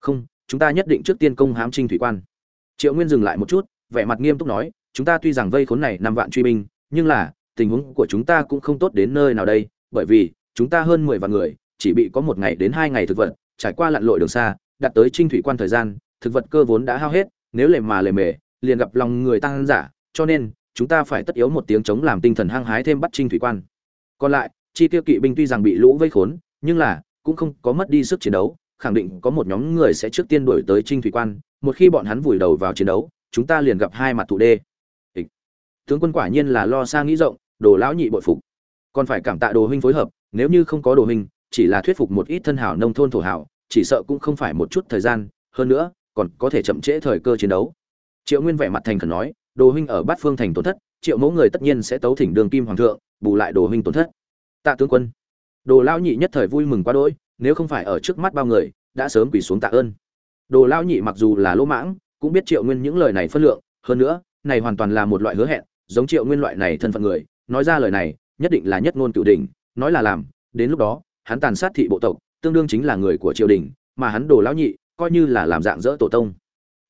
Không, chúng ta nhất định trước tiên công hám trinh thủy quan. Triệu nguyên dừng lại một chút, vẻ mặt nghiêm túc nói, chúng ta tuy rằng vây khốn này năm vạn truy binh, nhưng là, tình huống của chúng ta cũng không tốt đến nơi nào đây, bởi vì, chúng ta hơn mười vạn người, chỉ bị có một ngày đến hai ngày thực vật, trải qua lặn lội đường xa đặt tới trinh thủy quan thời gian, thực vật cơ vốn đã hao hết, nếu lề mà lề mề, liền gặp lòng người tăng giả, cho nên, chúng ta phải tất yếu một tiếng chống làm tinh thần hăng hái thêm bắt trinh thủy quan. Còn lại chi tiêu kỵ binh tuy rằng bị lũ vây khốn, nhưng là, cũng không có mất đi sức chiến đấu, khẳng định có một nhóm người sẽ trước tiên đuổi tới trinh thủy quan, một khi bọn hắn vùi đầu vào chiến đấu, chúng ta liền gặp hai mặt thủ đê. Tướng quân quả nhiên là lo xa nghĩ rộng, đồ lão nhị bội phục. Còn phải cảm tạ đồ huynh phối hợp, nếu như không có đồ huynh, chỉ là thuyết phục một ít thân hảo nông thôn thổ hảo, chỉ sợ cũng không phải một chút thời gian, hơn nữa, còn có thể chậm trễ thời cơ chiến đấu. Triệu nguyên vẻ mặt thành khẩn nói, đồ huynh ở bát phương thành tổn thất, triệu mẫu người tất nhiên sẽ tấu thỉnh đường kim hoàng thượng, bù lại đồ huynh tổn thất tạ tướng quân. Đồ lao nhị nhất thời vui mừng quá đỗi, nếu không phải ở trước mắt bao người, đã sớm quỳ xuống tạ ơn. Đồ lao nhị mặc dù là lỗ mãng, cũng biết triệu nguyên những lời này phân lượng, hơn nữa, này hoàn toàn là một loại hứa hẹn, giống triệu nguyên loại này thân phận người, nói ra lời này, nhất định là nhất ngôn cửu đỉnh, nói là làm, đến lúc đó, hắn tàn sát thị bộ tộc, tương đương chính là người của triều đình, mà hắn đồ lão nhị, coi như là làm dạng dỡ tổ tông.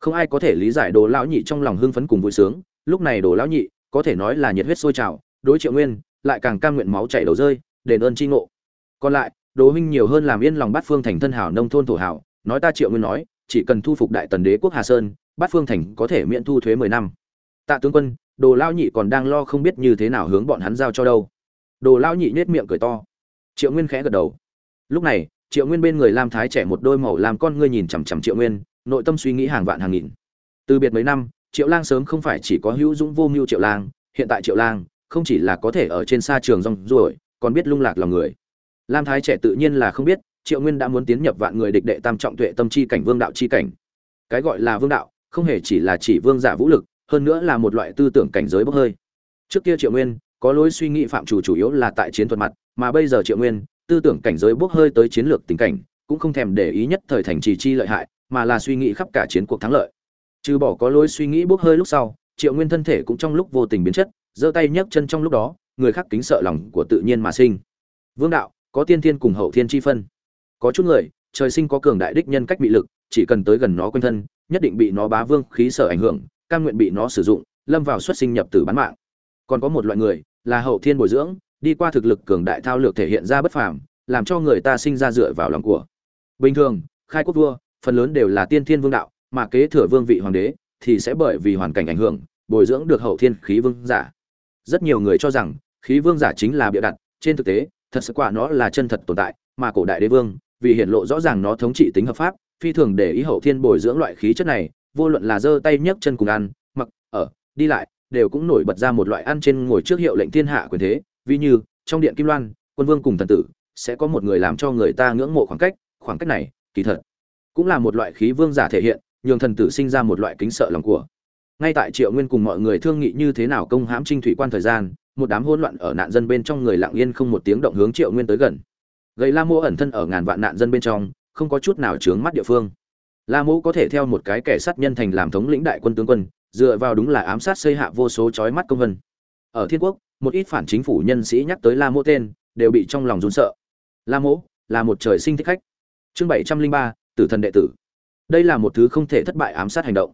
Không ai có thể lý giải đồ lão nhị trong lòng hưng phấn cùng vui sướng, lúc này đồ lão nhị, có thể nói là nhiệt huyết sôi trào, đối triệu nguyên, lại càng cam nguyện máu chảy đầu rơi đền ơn tri ngộ. Còn lại, đồ huynh nhiều hơn làm yên lòng bát phương thành thân hảo nông thôn thổ hảo, nói ta triệu nguyên nói, chỉ cần thu phục đại tần đế quốc hà sơn, bát phương thành có thể miễn thu thuế mười năm. Tạ tướng quân, đồ lão nhị còn đang lo không biết như thế nào hướng bọn hắn giao cho đâu. Đồ lão nhị nết miệng cười to. Triệu nguyên khẽ gật đầu. Lúc này, triệu nguyên bên người lam thái trẻ một đôi màu làm con ngươi nhìn chằm chằm triệu nguyên, nội tâm suy nghĩ hàng vạn hàng nghìn. Từ biệt mấy năm, triệu lang sớm không phải chỉ có hữu dũng vô mưu triệu lang, hiện tại triệu lang không chỉ là có thể ở trên xa trường rong ruổi còn biết lung lạc lòng người. Lam thái trẻ tự nhiên là không biết, triệu nguyên đã muốn tiến nhập vạn người địch đệ tam trọng tuệ tâm chi cảnh, vương đạo chi cảnh. Cái gọi là vương đạo, không hề chỉ là chỉ vương giả vũ lực, hơn nữa là một loại tư tưởng cảnh giới bốc hơi. Trước kia triệu nguyên có lối suy nghĩ phạm chủ chủ yếu là tại chiến thuật mặt, mà bây giờ triệu nguyên, tư tưởng cảnh giới bốc hơi tới chiến lược tình cảnh, cũng không thèm để ý nhất thời thành trì chi lợi hại, mà là suy nghĩ khắp cả chiến cuộc thắng lợi. Trừ bỏ có lối suy nghĩ bốc hơi lúc sau, triệu nguyên thân thể cũng trong lúc vô tình biến chất, giơ tay nhấc chân trong lúc đó người khác kính sợ lòng của tự nhiên mà sinh. Vương đạo, có tiên thiên cùng hậu thiên chi phân. Có chút người, trời sinh có cường đại đích nhân cách bị lực, chỉ cần tới gần nó quanh thân, nhất định bị nó bá vương khí sở ảnh hưởng, cam nguyện bị nó sử dụng, lâm vào xuất sinh nhập tử bán mạng. Còn có một loại người, là hậu thiên bồi dưỡng, đi qua thực lực cường đại thao lược thể hiện ra bất phàm, làm cho người ta sinh ra dựa vào lòng của. Bình thường, khai quốc vua, phần lớn đều là tiên thiên vương đạo, mà kế thừa vương vị hoàng đế, thì sẽ bởi vì hoàn cảnh ảnh hưởng, bồi dưỡng được hậu thiên khí vương giả. Rất nhiều người cho rằng khí vương giả chính là bịa đặt, trên thực tế, thật sự quả nó là chân thật tồn tại, mà cổ đại đế vương, vì hiện lộ rõ ràng nó thống trị tính hợp pháp, phi thường để ý hậu thiên bồi dưỡng loại khí chất này, vô luận là giơ tay nhấc chân cùng ăn, mặc, ở, đi lại, đều cũng nổi bật ra một loại ăn trên ngồi trước hiệu lệnh thiên hạ quyền thế, ví như, trong điện kim loan, quân vương cùng thần tử, sẽ có một người làm cho người ta ngưỡng mộ khoảng cách khoảng cách này, kỳ thật, cũng là một loại khí vương giả thể hiện, nhường thần tử sinh ra một loại kính sợ lòng của. Ngay tại triệu nguyên cùng mọi người thương nghị như thế nào công hãm trinh thủy quan thời gian một đám hỗn loạn ở nạn dân bên trong người lặng yên không một tiếng động hướng triệu nguyên tới gần. Gầy la mô ẩn thân ở ngàn vạn nạn dân bên trong, không có chút nào chướng mắt địa phương. La mô có thể theo một cái kẻ sát nhân thành làm thống lĩnh đại quân tướng quân, dựa vào đúng là ám sát xây hạ vô số chói mắt công vân. Ở thiên quốc, một ít phản chính phủ nhân sĩ nhắc tới la mô tên, đều bị trong lòng run sợ. La mô là một trời sinh thích khách. Chương bảy trăm linh ba, tử thần đệ tử. Đây là một thứ không thể thất bại ám sát hành động.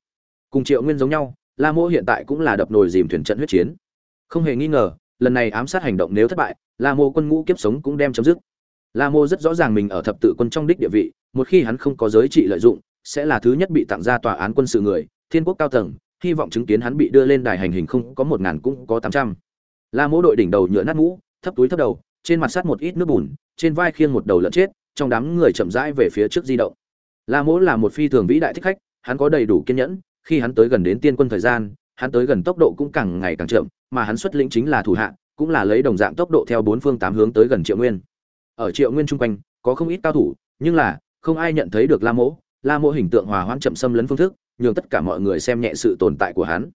Cùng triệu nguyên giống nhau, la mô hiện tại cũng là đập nồi dìm thuyền trận huyết chiến không hề nghi ngờ, lần này ám sát hành động nếu thất bại, la mô quân ngũ kiếp sống cũng đem chấm dứt. La mô rất rõ ràng mình ở thập tự quân trong đích địa vị, một khi hắn không có giới trị lợi dụng, sẽ là thứ nhất bị tặng ra tòa án quân sự người, thiên quốc cao tầng, hy vọng chứng kiến hắn bị đưa lên đài hành hình không có một ngàn cũng có tám trăm. La mô đội đỉnh đầu nhựa nát mũ, thấp túi thấp đầu, trên mặt sắt một ít nước bùn, trên vai khiêng một đầu lợn chết, trong đám người chậm rãi về phía trước di động. La Mô là một phi thường vĩ đại thích khách, hắn có đầy đủ kiên nhẫn, khi hắn tới gần đến tiên quân thời gian hắn tới gần tốc độ cũng càng ngày càng chậm, mà hắn xuất lĩnh chính là thủ hạ, cũng là lấy đồng dạng tốc độ theo bốn phương tám hướng tới gần triệu nguyên. Ở triệu nguyên trung quanh, có không ít cao thủ, nhưng là, không ai nhận thấy được la mỗ. La mỗ hình tượng hòa hoãn chậm xâm lấn phương thức, nhường tất cả mọi người xem nhẹ sự tồn tại của hắn.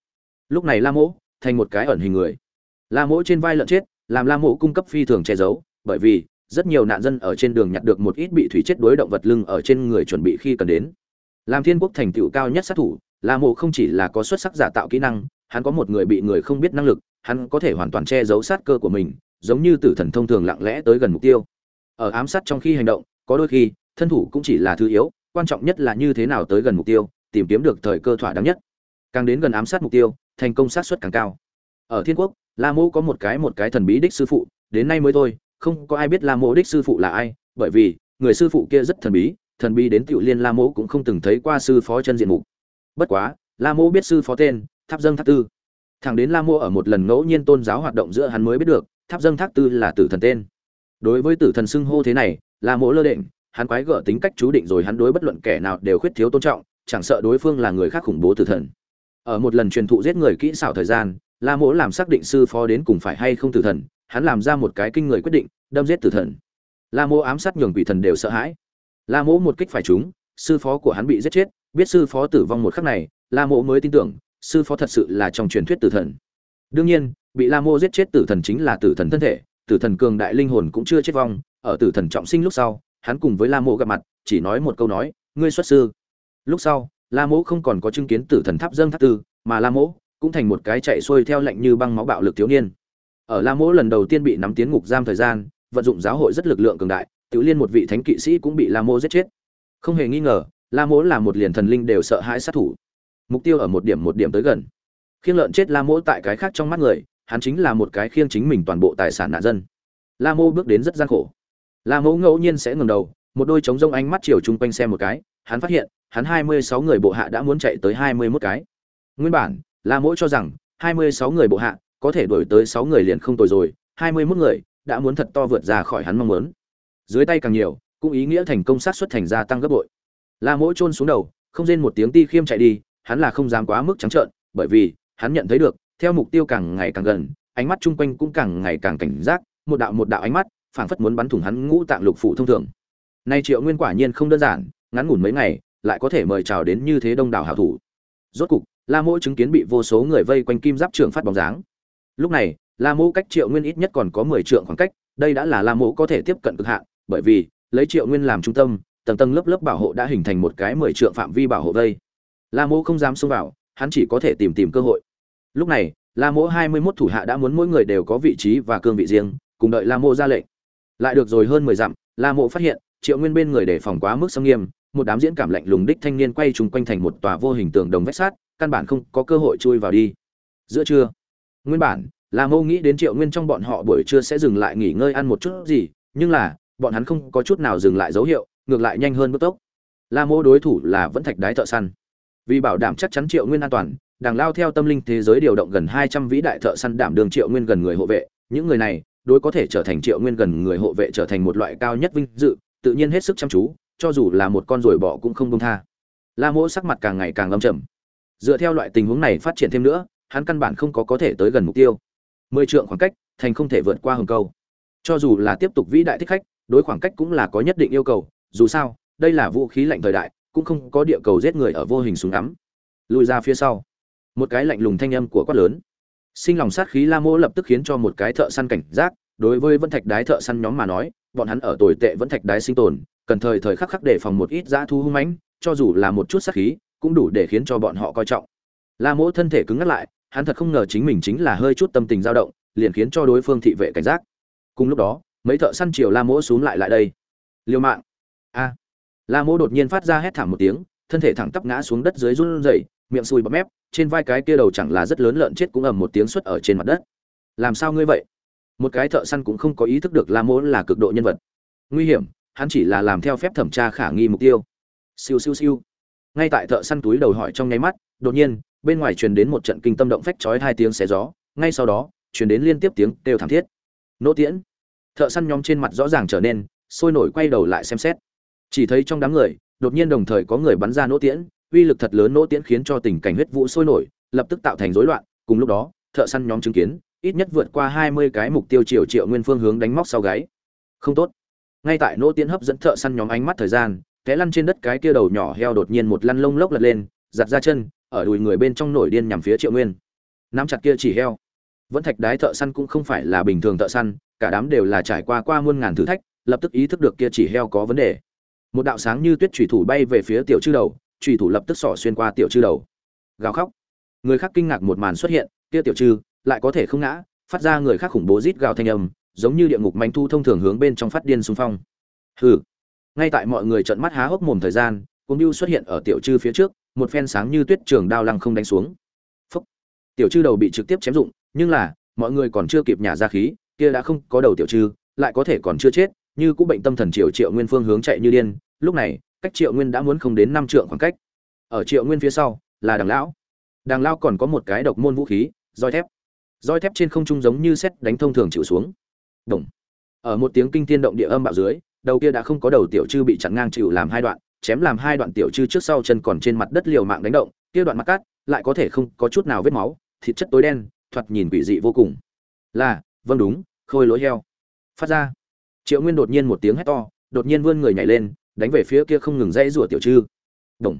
Lúc này la mỗ, thành một cái ẩn hình người. La mỗ trên vai lợn chết, làm la mỗ cung cấp phi thường che giấu, bởi vì, rất nhiều nạn dân ở trên đường nhặt được một ít bị thủy chết đối động vật lưng ở trên người chuẩn bị khi cần đến. Làm thiên quốc thành tựu cao nhất sát thủ la mộ không chỉ là có xuất sắc giả tạo kỹ năng, hắn có một người bị người không biết năng lực, hắn có thể hoàn toàn che giấu sát cơ của mình, giống như tử thần thông thường lặng lẽ tới gần mục tiêu. Ở ám sát trong khi hành động, có đôi khi, thân thủ cũng chỉ là thứ yếu, quan trọng nhất là như thế nào tới gần mục tiêu, tìm kiếm được thời cơ thỏa đáng nhất. Càng đến gần ám sát mục tiêu, thành công sát suất càng cao. Ở thiên quốc, la mô có một cái một cái thần bí đích sư phụ, đến nay mới thôi, không có ai biết la mô đích sư phụ là ai, bởi vì, người sư phụ kia rất thần bí thần bí đến tiểu liên la mô cũng không từng thấy qua sư phó chân diện mục bất quá la mô biết sư phó tên tháp dâng tháp tư. Thẳng đến la mô ở một lần ngẫu nhiên tôn giáo hoạt động giữa hắn mới biết được tháp dâng tháp tư là tử thần tên. Đối với tử thần xưng hô thế này la mô lơ định hắn quái gở tính cách chú định rồi hắn đối bất luận kẻ nào đều khuyết thiếu tôn trọng chẳng sợ đối phương là người khác khủng bố tử thần. Ở một lần truyền thụ giết người kỹ xảo thời gian la mỗ làm xác định sư phó đến cùng phải hay không tử thần hắn làm ra một cái kinh người quyết định đâm giết tử thần. La mỗ ám sát nhường quỷ thần đều sợ hãi. La mỗ một kích phải chúng, sư phó của hắn bị giết chết biết sư phó tử vong một khắc này, la mỗ mới tin tưởng, sư phó thật sự là trong truyền thuyết tử thần. Đương nhiên, bị la mỗ giết chết tử thần chính là tử thần thân thể, tử thần cường đại linh hồn cũng chưa chết vong, ở tử thần trọng sinh lúc sau, hắn cùng với la mỗ gặp mặt, chỉ nói một câu nói, ngươi xuất sư. Lúc sau, la mỗ không còn có chứng kiến tử thần tháp dâng tháp tư, mà la mỗ cũng thành một cái chạy xuôi theo lệnh như băng máu bạo lực thiếu niên. Ở la mỗ lần đầu tiên bị nắm tiến ngục giam thời gian, vận dụng giáo hội rất lực lượng cường đại, tiểu liên một vị thánh kỵ sĩ cũng bị la mỗ giết chết. Không hề nghi ngờ la mỗ là một liền thần linh đều sợ hãi sát thủ. Mục tiêu ở một điểm một điểm tới gần. Khiêng lợn chết la mỗ tại cái khác trong mắt người, hắn chính là một cái khiêng chính mình toàn bộ tài sản nạn dân. La mô bước đến rất gian khổ. La mỗ ngẫu nhiên sẽ ngừng đầu, một đôi trống rông ánh mắt chiều chung quanh xem một cái, hắn phát hiện, hắn hai mươi sáu người bộ hạ đã muốn chạy tới hai mươi 21 cái. Nguyên bản, la mỗ cho rằng, hai mươi sáu người bộ hạ có thể đổi tới sáu người liền không tồi rồi, hai mươi 21 người đã muốn thật to vượt ra khỏi hắn mong muốn. Dưới tay càng nhiều, cũng ý nghĩa thành công sát xuất thành gia tăng gấp bội la mỗ chôn xuống đầu, không rên một tiếng ti khiêm chạy đi, hắn là không dám quá mức trắng trợn, bởi vì, hắn nhận thấy được, theo mục tiêu càng ngày càng gần, ánh mắt chung quanh cũng càng ngày càng cảnh giác, một đạo một đạo ánh mắt, phảng phất muốn bắn thủng hắn ngũ tạng lục phủ thông thường. Nay triệu nguyên quả nhiên không đơn giản, ngắn ngủn mấy ngày, lại có thể mời chào đến như thế đông đảo hảo thủ. Rốt cục, la mỗ chứng kiến bị vô số người vây quanh kim giáp trưởng phát bóng dáng. Lúc này, la mỗ cách triệu nguyên ít nhất còn có mười trượng khoảng cách, đây đã là la mỗ có thể tiếp cận cực hạn, bởi vì, lấy triệu nguyên làm trung tâm tầng tầng lớp lớp bảo hộ đã hình thành một cái mười trượng phạm vi bảo hộ vây. La mỗ không dám xông vào, hắn chỉ có thể tìm tìm cơ hội. Lúc này, la mỗ hai mươi mốt thủ hạ đã muốn mỗi người đều có vị trí và cương vị riêng, cùng đợi la mỗ ra lệnh. Lại được rồi hơn mười dặm, la mỗ phát hiện, triệu nguyên bên người đề phòng quá mức sâm nghiêm, một đám diễn cảm lạnh lùng đích thanh niên quay chung quanh thành một tòa vô hình tường đồng vách sát căn bản không có cơ hội chui vào đi. Giữa trưa, nguyên bản, la Mỗ nghĩ đến triệu nguyên trong bọn họ buổi trưa sẽ dừng lại nghỉ ngơi ăn một chút gì, nhưng là, bọn hắn không có chút nào dừng lại dấu hiệu ngược lại nhanh hơn bước tốc. La mô đối thủ là vẫn thạch đái thợ săn. Vì bảo đảm chắc chắn triệu nguyên an toàn đàng lao theo tâm linh thế giới điều động gần hai trăm vĩ đại thợ săn đảm đường triệu nguyên gần người hộ vệ. Những người này, đối có thể trở thành triệu nguyên gần người hộ vệ trở thành một loại cao nhất vinh dự, tự nhiên hết sức chăm chú, cho dù là một con ruồi bọ cũng không buông tha. La mỗ sắc mặt càng ngày càng lâm trầm. Dựa theo loại tình huống này phát triển thêm nữa, hắn căn bản không có có thể tới gần mục tiêu. Mười trượng khoảng cách, thành không thể vượt qua hầm câu cho dù là tiếp tục vĩ đại thích khách, đối khoảng cách cũng là có nhất định yêu cầu dù sao, đây là vũ khí lạnh thời đại, cũng không có địa cầu giết người ở vô hình súng ngắm. Lùi ra phía sau. Một cái lạnh lùng thanh âm của quát lớn. Sinh lòng sát khí la mô lập tức khiến cho một cái thợ săn cảnh giác, đối với vân thạch đái thợ săn nhóm mà nói, bọn hắn ở tồi tệ vẫn thạch đái sinh tồn, cần thời thời khắc khắc để phòng một ít dã thu hung mãnh, cho dù là một chút sát khí, cũng đủ để khiến cho bọn họ coi trọng. La mỗ thân thể cứng ngắt lại, hắn thật không ngờ chính mình chính là hơi chút tâm tình dao động, liền khiến cho đối phương thị vệ cảnh giác. Cùng lúc đó, mấy thợ săn chiều la mỗ xuống lại lại đây. Liêu mạng a. La mỗ đột nhiên phát ra hét thảm một tiếng, thân thể thẳng tắp ngã xuống đất dưới run rẩy, miệng sùi bọt mép, trên vai cái kia đầu chẳng là rất lớn lợn chết cũng ầm một tiếng xuất ở trên mặt đất. Làm sao ngươi vậy? Một cái thợ săn cũng không có ý thức được la mỗ là cực độ nhân vật. Nguy hiểm, hắn chỉ là làm theo phép thẩm tra khả nghi mục tiêu. Siêu siêu siêu. Ngay tại thợ săn túi đầu hỏi trong nháy mắt, đột nhiên, bên ngoài truyền đến một trận kinh tâm động phách chói hai tiếng xé gió, ngay sau đó, truyền đến liên tiếp tiếng kêu thảm thiết. Nỗ tiễn. Thợ săn nhóm trên mặt rõ ràng trở nên sôi nổi quay đầu lại xem xét chỉ thấy trong đám người, đột nhiên đồng thời có người bắn ra nỗ tiễn, uy lực thật lớn nỗ tiễn khiến cho tình cảnh huyết vũ sôi nổi, lập tức tạo thành rối loạn, cùng lúc đó, thợ săn nhóm chứng kiến, ít nhất vượt qua hai mươi cái mục tiêu triệu triệu nguyên phương hướng đánh móc sau gáy. Không tốt. Ngay tại nỗ tiễn hấp dẫn thợ săn nhóm ánh mắt thời gian, té lăn trên đất cái kia đầu nhỏ heo đột nhiên một lăn lông lốc lật lên, giặt ra chân, ở đùi người bên trong nổi điên nhằm phía triệu nguyên. Nắm chặt kia chỉ heo. Vẫn thạch đái thợ săn cũng không phải là bình thường thợ săn, cả đám đều là trải qua qua muôn ngàn thử thách, lập tức ý thức được kia chỉ heo có vấn đề một đạo sáng như tuyết thủy thủ bay về phía tiểu chư đầu thủy thủ lập tức xỏ xuyên qua tiểu chư đầu. Gào khóc. Người khác kinh ngạc một màn xuất hiện, kia tiểu chư lại có thể không ngã, phát ra người khác khủng bố rít gào thanh âm, giống như địa ngục manh thu thông thường hướng bên trong phát điên xung phong. Hừ. Ngay tại mọi người trợn mắt há hốc mồm thời gian cũng biêu xuất hiện ở tiểu chư phía trước, một phen sáng như tuyết trường đao lăng không đánh xuống. Phúc. tiểu chư đầu bị trực tiếp chém dụng nhưng là, mọi người còn chưa kịp nhả ra khí, kia đã không có đầu tiểu chư, lại có thể còn chưa chết như cũng bệnh tâm thần triệu triệu nguyên phương hướng chạy như điên lúc này cách triệu nguyên đã muốn không đến năm trượng khoảng cách ở triệu nguyên phía sau là đằng lão đằng lão còn có một cái độc môn vũ khí roi thép roi thép trên không trung giống như xét đánh thông thường chịu xuống Đồng. Ở một tiếng kinh thiên động địa âm bạo dưới, đầu kia đã không có đầu tiểu trư bị chặn ngang chịu làm hai đoạn, chém làm hai đoạn tiểu trư trước sau chân còn trên mặt đất liều mạng đánh động, kia đoạn mặt cát lại có thể không có chút nào vết máu, thịt chất tối đen, thoạt nhìn quỷ dị vô cùng. Là, vâng đúng, khôi lỗi heo. Phát ra. Triệu Nguyên đột nhiên một tiếng hét to, đột nhiên vươn người nhảy lên, đánh về phía kia không ngừng dãy rủa tiểu chư. Đồng.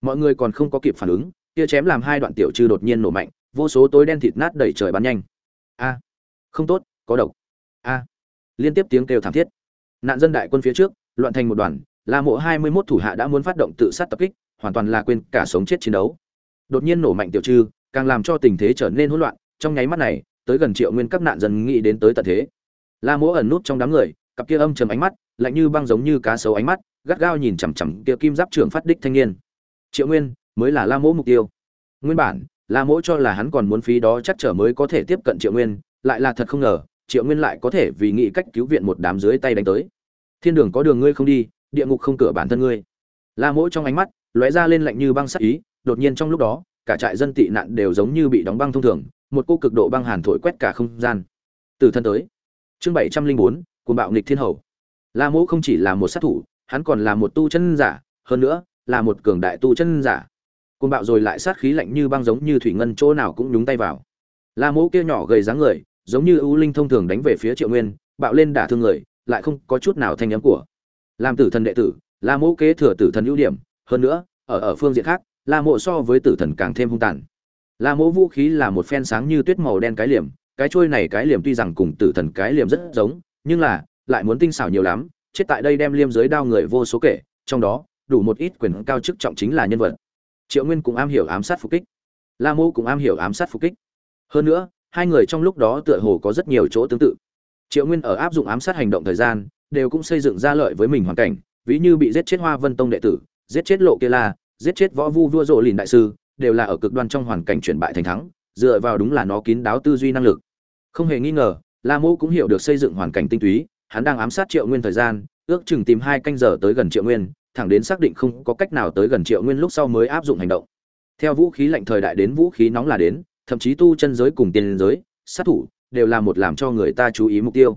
Mọi người còn không có kịp phản ứng, kia chém làm hai đoạn tiểu chư đột nhiên nổ mạnh, vô số tối đen thịt nát đầy trời bắn nhanh. A, không tốt, có độc a liên tiếp tiếng kêu thảm thiết nạn dân đại quân phía trước loạn thành một đoàn la mộ hai mươi 21 thủ hạ đã muốn phát động tự sát tập kích hoàn toàn là quên cả sống chết chiến đấu đột nhiên nổ mạnh tiểu trư càng làm cho tình thế trở nên hỗn loạn trong nháy mắt này tới gần triệu nguyên các nạn dân nghĩ đến tới tận thế la Mỗ ẩn nút trong đám người, cặp kia âm trầm ánh mắt, lạnh như băng giống như cá sấu ánh mắt, gắt gao nhìn chằm chằm kia kim giáp trưởng phát đích thanh niên. Triệu nguyên, mới là la Mỗ mục tiêu. Nguyên bản, la Mỗ cho là hắn còn muốn phí đó chắc trở mới có thể tiếp cận triệu nguyên, lại là thật không ngờ, triệu nguyên lại có thể vì nghĩ cách cứu viện một đám dưới tay đánh tới. Thiên đường có đường ngươi không đi, địa ngục không cửa bản thân ngươi. La Mỗ trong ánh mắt, lóe ra lên lạnh như băng sắc ý, đột nhiên trong lúc đó, cả trại dân tị nạn đều giống như bị đóng băng thông thường, một cô cực độ băng hàn thổi quét cả không gian. Từ thân tới chương bảy trăm linh bốn, cuồng bạo nghịch thiên hầu. La mỗ không chỉ là một sát thủ, hắn còn là một tu chân giả, hơn nữa, là một cường đại tu chân giả. Côn bạo rồi lại sát khí lạnh như băng giống như thủy ngân chỗ nào cũng nhúng tay vào. La mỗ kia nhỏ gầy dáng người, giống như ưu linh thông thường đánh về phía triệu nguyên, bạo lên đả thương người, lại không có chút nào thanh nhắm của. Làm tử thần đệ tử, la mỗ kế thừa tử thần ưu điểm, hơn nữa, ở ở phương diện khác, la mộ so với tử thần càng thêm hung tàn. La mỗ vũ khí là một phen sáng như tuyết màu đen cái liềm cái trôi này cái liềm tuy rằng cùng tử thần cái liềm rất giống, nhưng là, lại muốn tinh xảo nhiều lắm, chết tại đây đem liêm dưới đao người vô số kể, trong đó, đủ một ít quyền cao chức trọng chính là nhân vật. Triệu nguyên cũng am hiểu ám sát phục kích. La Mộ cũng am hiểu ám sát phục kích. Hơn nữa, hai người trong lúc đó tựa hồ có rất nhiều chỗ tương tự. Triệu nguyên ở áp dụng ám sát hành động thời gian, đều cũng xây dựng ra lợi với mình hoàn cảnh, ví như bị giết chết hoa vân tông đệ tử, giết chết lộ kia la, giết chết võ vu vua rộ lìn đại sư, đều là ở cực đoan trong hoàn cảnh chuyển bại thành thắng dựa vào đúng là nó kín đáo tư duy năng lực. Không hề nghi ngờ, la mô cũng hiểu được xây dựng hoàn cảnh tinh túy, hắn đang ám sát triệu nguyên thời gian, ước chừng tìm hai canh giờ tới gần triệu nguyên, thẳng đến xác định không có cách nào tới gần triệu nguyên lúc sau mới áp dụng hành động. Theo vũ khí lạnh thời đại đến vũ khí nóng là đến, thậm chí tu chân giới cùng tiền giới, sát thủ đều là một làm cho người ta chú ý mục tiêu.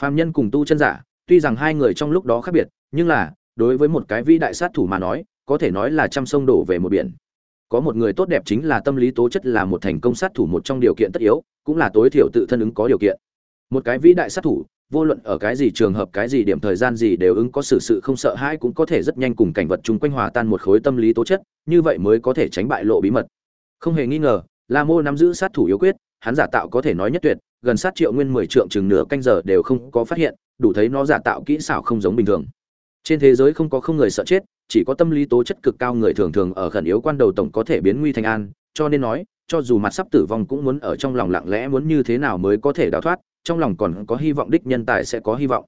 Phàm nhân cùng tu chân giả, tuy rằng hai người trong lúc đó khác biệt, nhưng là, đối với một cái vĩ đại sát thủ mà nói, có thể nói là trăm sông đổ về một biển có một người tốt đẹp chính là tâm lý tố chất là một thành công sát thủ một trong điều kiện tất yếu, cũng là tối thiểu tự thân ứng có điều kiện. Một cái vĩ đại sát thủ, vô luận ở cái gì trường hợp, cái gì điểm thời gian gì đều ứng có sự sự không sợ hãi cũng có thể rất nhanh cùng cảnh vật chung quanh hòa tan một khối tâm lý tố chất, như vậy mới có thể tránh bại lộ bí mật. Không hề nghi ngờ, la mô nắm giữ sát thủ yếu quyết, hắn giả tạo có thể nói nhất tuyệt, gần sát triệu nguyên mười trượng chừng nửa canh giờ đều không có phát hiện, đủ thấy nó giả tạo kỹ xảo không giống bình thường trên thế giới không có không người sợ chết, chỉ có tâm lý tố chất cực cao người thường thường ở khẩn yếu quan đầu tổng có thể biến nguy thành an, cho nên nói, cho dù mặt sắp tử vong cũng muốn ở trong lòng lặng lẽ muốn như thế nào mới có thể đào thoát, trong lòng còn có hy vọng đích nhân tài sẽ có hy vọng.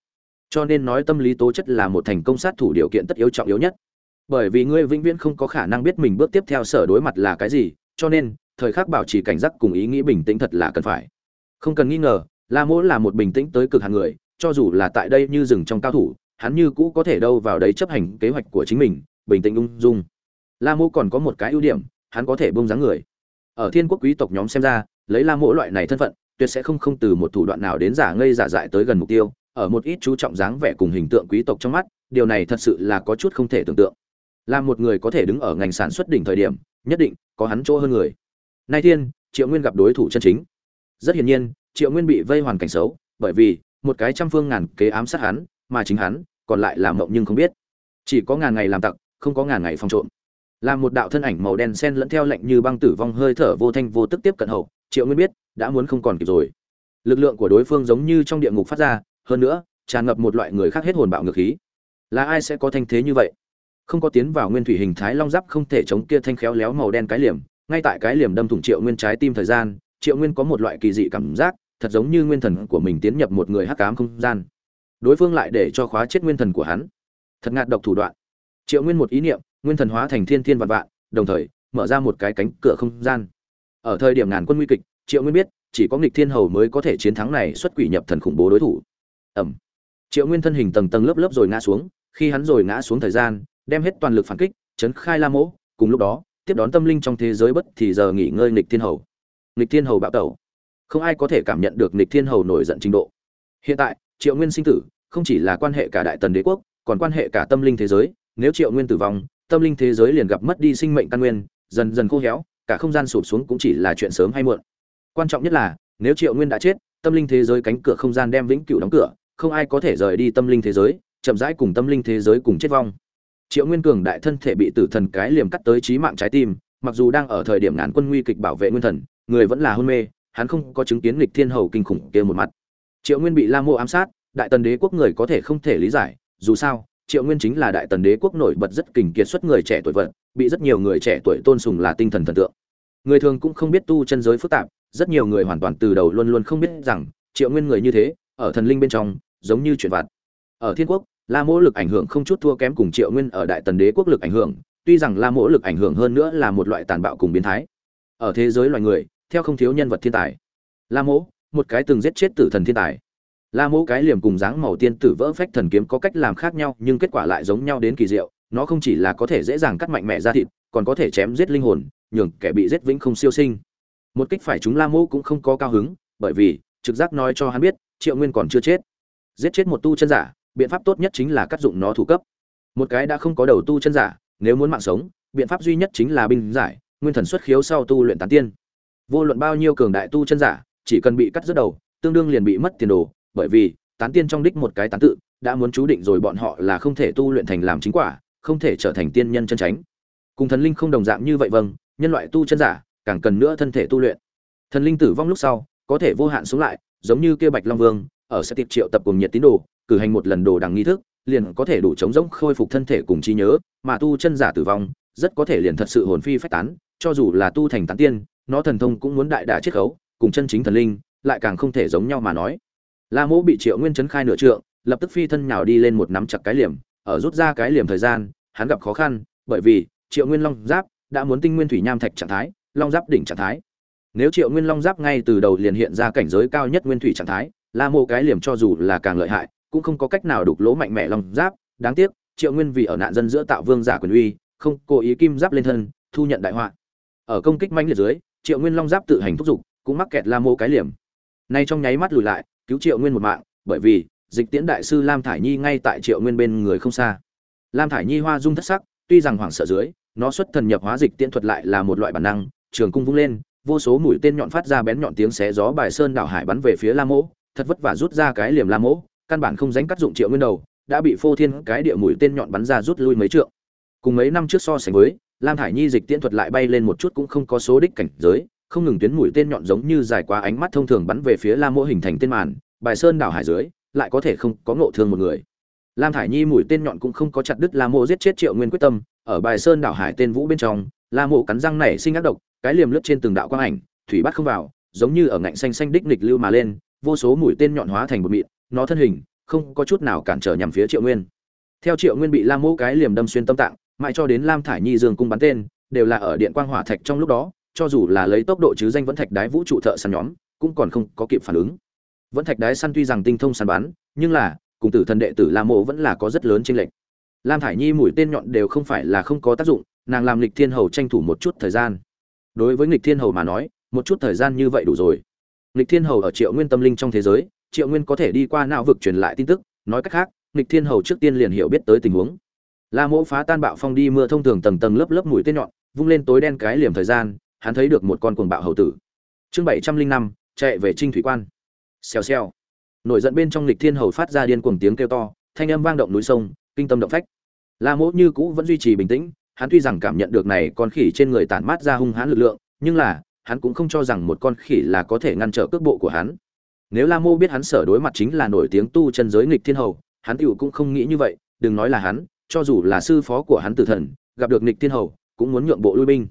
Cho nên nói tâm lý tố chất là một thành công sát thủ điều kiện tất yếu trọng yếu nhất. Bởi vì ngươi vĩnh viễn không có khả năng biết mình bước tiếp theo sở đối mặt là cái gì, cho nên, thời khắc bảo trì cảnh giác cùng ý nghĩ bình tĩnh thật là cần phải. Không cần nghi ngờ, la mỗ là một bình tĩnh tới cực hàng người, cho dù là tại đây như rừng trong cao thủ hắn như cũ có thể đâu vào đấy chấp hành kế hoạch của chính mình, bình tĩnh ung dung. La mỗ còn có một cái ưu điểm, hắn có thể bông dáng người. Ở thiên quốc quý tộc nhóm xem ra, lấy la mỗ loại này thân phận, tuyệt sẽ không không từ một thủ đoạn nào đến giả ngây giả dại tới gần mục tiêu, ở một ít chú trọng dáng vẻ cùng hình tượng quý tộc trong mắt, điều này thật sự là có chút không thể tưởng tượng. Là một người có thể đứng ở ngành sản xuất đỉnh thời điểm, nhất định có hắn chỗ hơn người. Nay thiên, triệu nguyên gặp đối thủ chân chính. Rất hiển nhiên, triệu nguyên bị vây hoàn cảnh xấu, bởi vì một cái trăm phương ngàn kế ám sát hắn, mà chính hắn còn lại làm mộng nhưng không biết. Chỉ có ngàn ngày làm tặc, không có ngàn ngày phòng trộm. Làm một đạo thân ảnh màu đen sen lẫn theo lệnh như băng tử vong hơi thở vô thanh vô tức tiếp cận hậu, triệu nguyên biết, đã muốn không còn kịp rồi. Lực lượng của đối phương giống như trong địa ngục phát ra, hơn nữa, tràn ngập một loại người khác hết hồn bạo ngược khí. Là ai sẽ có thanh thế như vậy? Không có tiến vào nguyên thủy hình thái long giáp không thể chống kia thanh khéo léo màu đen cái liềm, ngay tại cái liềm đâm thủng triệu nguyên trái tim thời gian, triệu nguyên có một loại kỳ dị cảm giác, thật giống như nguyên thần của mình tiến nhập một người hắc ám không gian đối phương lại để cho khóa chết nguyên thần của hắn. Thật ngạt độc thủ đoạn. Triệu nguyên một ý niệm, nguyên thần hóa thành thiên thiên vạn vạn, đồng thời, mở ra một cái cánh cửa không gian. Ở thời điểm ngàn quân nguy kịch, triệu nguyên biết, chỉ có nghịch thiên hầu mới có thể chiến thắng này xuất quỷ nhập thần khủng bố đối thủ. Ẩm triệu nguyên thân hình tầng tầng lớp lớp rồi ngã xuống, khi hắn rồi ngã xuống thời gian, đem hết toàn lực phản kích, chấn khai la mỗ, cùng lúc đó, tiếp đón tâm linh trong thế giới bất thì giờ nghỉ ngơi nghịch thiên hầu. Nghịch thiên hầu bạo tẩu. Không ai có thể cảm nhận được nghịch thiên hầu nổi giận trình độ. Hiện tại triệu nguyên sinh tử, không chỉ là quan hệ cả đại tần đế quốc, còn quan hệ cả tâm linh thế giới. Nếu triệu nguyên tử vong, tâm linh thế giới liền gặp mất đi sinh mệnh căn nguyên, dần dần khô héo, cả không gian sụp xuống cũng chỉ là chuyện sớm hay muộn. Quan trọng nhất là, nếu triệu nguyên đã chết, tâm linh thế giới cánh cửa không gian đem vĩnh cửu đóng cửa, không ai có thể rời đi tâm linh thế giới, chậm rãi cùng tâm linh thế giới cùng chết vong. Triệu nguyên cường đại thân thể bị tử thần cái liềm cắt tới trí mạng trái tim, mặc dù đang ở thời điểm ngàn quân nguy kịch bảo vệ nguyên thần, người vẫn là hôn mê, hắn không có chứng kiến lịch thiên hầu kinh khủng kia một mặt triệu nguyên bị la mô ám sát, đại tần đế quốc người có thể không thể lý giải, dù sao, triệu nguyên chính là đại tần đế quốc nổi bật rất kình kiệt xuất người trẻ tuổi vận bị rất nhiều người trẻ tuổi tôn sùng là tinh thần thần tượng. Người thường cũng không biết tu chân giới phức tạp, rất nhiều người hoàn toàn từ đầu luôn luôn không biết rằng, triệu nguyên người như thế, ở thần linh bên trong, giống như chuyện vặt. Ở thiên quốc, la mỗ lực ảnh hưởng không chút thua kém cùng triệu nguyên ở đại tần đế quốc lực ảnh hưởng, tuy rằng la mỗ lực ảnh hưởng hơn nữa là một loại tàn bạo cùng biến thái. Ở thế giới loài người, theo không thiếu nhân vật thiên tài. La mỗ một cái từng giết chết tử thần thiên tài. La mỗ cái liềm cùng dáng màu tiên tử vỡ phách thần kiếm có cách làm khác nhau, nhưng kết quả lại giống nhau đến kỳ diệu, nó không chỉ là có thể dễ dàng cắt mạnh mẽ ra thịt, còn có thể chém giết linh hồn, nhường kẻ bị giết vĩnh không siêu sinh. Một kích phải chúng la mỗ cũng không có cao hứng, bởi vì, trực giác nói cho hắn biết, triệu nguyên còn chưa chết. Giết chết một tu chân giả, biện pháp tốt nhất chính là cắt dụng nó thủ cấp. Một cái đã không có đầu tu chân giả, nếu muốn mạng sống, biện pháp duy nhất chính là binh giải, nguyên thần xuất khiếu sau tu luyện tán tiên. Vô luận bao nhiêu cường đại tu chân giả chỉ cần bị cắt rớt đầu, tương đương liền bị mất tiền đồ, bởi vì, tán tiên trong đích một cái tán tự, đã muốn chú định rồi bọn họ là không thể tu luyện thành làm chính quả, không thể trở thành tiên nhân chân chánh. Cùng thần linh không đồng dạng như vậy vâng nhân loại tu chân giả, càng cần nữa thân thể tu luyện. Thần linh tử vong lúc sau, có thể vô hạn sống lại, giống như kia bạch long vương, ở sẽ tiệp triệu tập cùng nhiệt tín đồ, cử hành một lần đồ đằng nghi thức, liền có thể đủ chống rỗng khôi phục thân thể cùng trí nhớ, mà tu chân giả tử vong, rất có thể liền thật sự hồn phi phách tán, cho dù là tu thành tán tiên, nó thần thông cũng muốn đại đả chiết khấu cùng chân chính thần linh, lại càng không thể giống nhau mà nói. La mỗ bị triệu nguyên chấn khai nửa trượng, lập tức phi thân nhào đi lên một nắm chặt cái liềm, ở rút ra cái liềm thời gian, hắn gặp khó khăn, bởi vì triệu nguyên long giáp đã muốn tinh nguyên thủy nham thạch trạng thái, long giáp đỉnh trạng thái. Nếu triệu nguyên long giáp ngay từ đầu liền hiện ra cảnh giới cao nhất nguyên thủy trạng thái, la mộ cái liềm cho dù là càng lợi hại, cũng không có cách nào đục lỗ mạnh mẽ long giáp. Đáng tiếc, triệu nguyên vì ở nạn dân giữa tạo vương giả quyền uy, không cố ý kim giáp lên thân, thu nhận đại họa. Ở công kích manh liệt dưới, triệu nguyên long giáp tự hành thúc giục cũng mắc kẹt la mô cái liềm. Nay trong nháy mắt lùi lại, cứu triệu nguyên một mạng, bởi vì, dịch tiễn đại sư lam thải nhi ngay tại triệu nguyên bên người không xa. Lam thải nhi hoa dung thất sắc, tuy rằng hoảng sợ dưới, nó xuất thần nhập hóa dịch tiễn thuật lại là một loại bản năng, trường cung vung lên, vô số mũi tên nhọn phát ra bén nhọn tiếng xé gió bài sơn đảo hải bắn về phía la mỗ, thật vất vả rút ra cái liềm la mỗ, căn bản không dánh cắt dụng triệu nguyên đầu, đã bị phô thiên cái địa mũi tên nhọn bắn ra rút lui mấy trượng. Cùng mấy năm trước so sánh với, lam thải nhi dịch tiễn thuật lại bay lên một chút cũng không có số đích cảnh giới không ngừng tuyến mũi tên nhọn giống như dài quá ánh mắt thông thường bắn về phía Lam Mộ hình thành tên màn, bài sơn đảo hải dưới, lại có thể không có ngộ thương một người. Lam thải nhi mũi tên nhọn cũng không có chặt đứt Lam Mộ giết chết triệu nguyên quyết tâm, ở bài sơn đảo hải tên vũ bên trong, Lam mộ cắn răng nảy sinh ác độc, cái liềm lướt trên từng đạo quang ảnh, thủy bắt không vào, giống như ở ngạnh xanh xanh đích nghịch lưu mà lên, vô số mũi tên nhọn hóa thành một mịn, nó thân hình không có chút nào cản trở nhằm phía triệu nguyên. Theo triệu nguyên bị lam Mộ cái liềm đâm xuyên tâm tạng, mãi cho đến lam thải nhi dương cung bắn tên, đều là ở điện quang hỏa thạch trong lúc đó cho dù là lấy tốc độ chứ danh vẫn thạch đái vũ trụ thợ săn nhóm, cũng còn không có kịp phản ứng. Vẫn thạch đái săn tuy rằng tinh thông săn bắn, nhưng là, cùng tử thần đệ tử lam mộ vẫn là có rất lớn chênh lệch. Lam thải nhi mũi tên nhọn đều không phải là không có tác dụng, nàng làm lịch thiên hầu tranh thủ một chút thời gian. Đối với lịch thiên hầu mà nói, một chút thời gian như vậy đủ rồi. Lịch thiên hầu ở triệu nguyên tâm linh trong thế giới, triệu nguyên có thể đi qua não vực truyền lại tin tức, nói cách khác, lịch thiên hầu trước tiên liền hiểu biết tới tình huống. La mỗ phá tan bạo phong đi mưa thông thường tầng tầng lớp lớp mũi tên nhọn, vung lên tối đen cái liềm thời gian hắn thấy được một con cuồng bạo hầu tử. Chương bảy trăm linh năm, chạy về trinh thủy quan. Xèo xèo. Nổi giận bên trong lịch thiên hầu phát ra điên cuồng tiếng kêu to, thanh âm vang động núi sông, kinh tâm động phách. La mỗ như cũ vẫn duy trì bình tĩnh, hắn tuy rằng cảm nhận được này con khỉ trên người tản mát ra hung hãn lực lượng, nhưng là, hắn cũng không cho rằng một con khỉ là có thể ngăn trở cước bộ của hắn. Nếu la mô biết hắn sở đối mặt chính là nổi tiếng tu chân giới nghịch thiên hầu, hắn tựu cũng không nghĩ như vậy, đừng nói là hắn, cho dù là sư phó của hắn tử thần, gặp được nghịch thiên hầu, cũng muốn nhượng bộ lui binh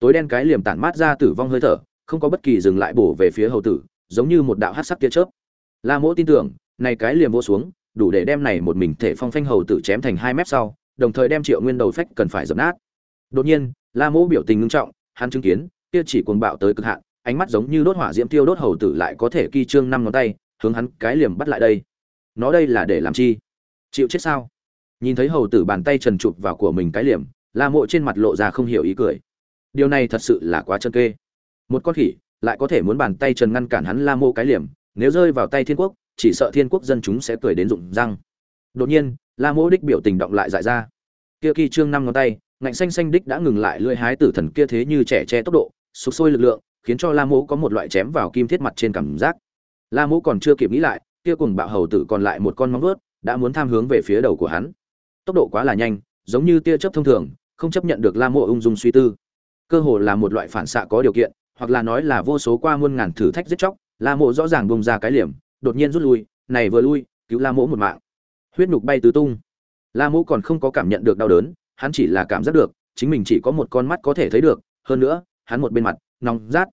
tối đen cái liềm tản mát ra tử vong hơi thở, không có bất kỳ dừng lại bổ về phía hầu tử, giống như một đạo hát sắc tia chớp. La mỗ tin tưởng, này cái liềm vô xuống, đủ để đem này một mình thể phong phanh hầu tử chém thành hai mét sau, đồng thời đem triệu nguyên đầu phách cần phải dập nát. Đột nhiên, la mỗ biểu tình ngưng trọng, hắn chứng kiến, kia chỉ cuồng bạo tới cực hạn, ánh mắt giống như đốt hỏa diễm tiêu đốt hầu tử lại có thể kỳ trương năm ngón tay, hướng hắn cái liềm bắt lại đây. Nó đây là để làm chi? Chịu chết sao? Nhìn thấy hầu tử bàn tay trần chụp vào của mình cái liềm, la mộ trên mặt lộ ra không hiểu ý cười điều này thật sự là quá chân kê. Một con khỉ lại có thể muốn bàn tay trần ngăn cản hắn la mô cái liềm, nếu rơi vào tay thiên quốc, chỉ sợ thiên quốc dân chúng sẽ cười đến rụng răng. Đột nhiên, la mô đích biểu tình động lại dại ra. Kia kỳ trương năm ngón tay, ngạnh xanh xanh đích đã ngừng lại lưỡi hái tử thần kia thế như trẻ che tốc độ, sụp sôi lực lượng, khiến cho la mô có một loại chém vào kim thiết mặt trên cảm giác. La mô còn chưa kịp nghĩ lại, kia cùng bạo hầu tử còn lại một con móng vuốt đã muốn tham hướng về phía đầu của hắn. Tốc độ quá là nhanh, giống như tia chớp thông thường, không chấp nhận được la mô ung dung suy tư cơ hồ là một loại phản xạ có điều kiện, hoặc là nói là vô số qua muôn ngàn thử thách giết chóc, la mộ rõ ràng bông ra cái liềm, đột nhiên rút lui, này vừa lui, cứu la mộ một mạng. Huyết nhục bay tứ tung. La mộ còn không có cảm nhận được đau đớn, hắn chỉ là cảm giác được, chính mình chỉ có một con mắt có thể thấy được, hơn nữa, hắn một bên mặt, nóng rát.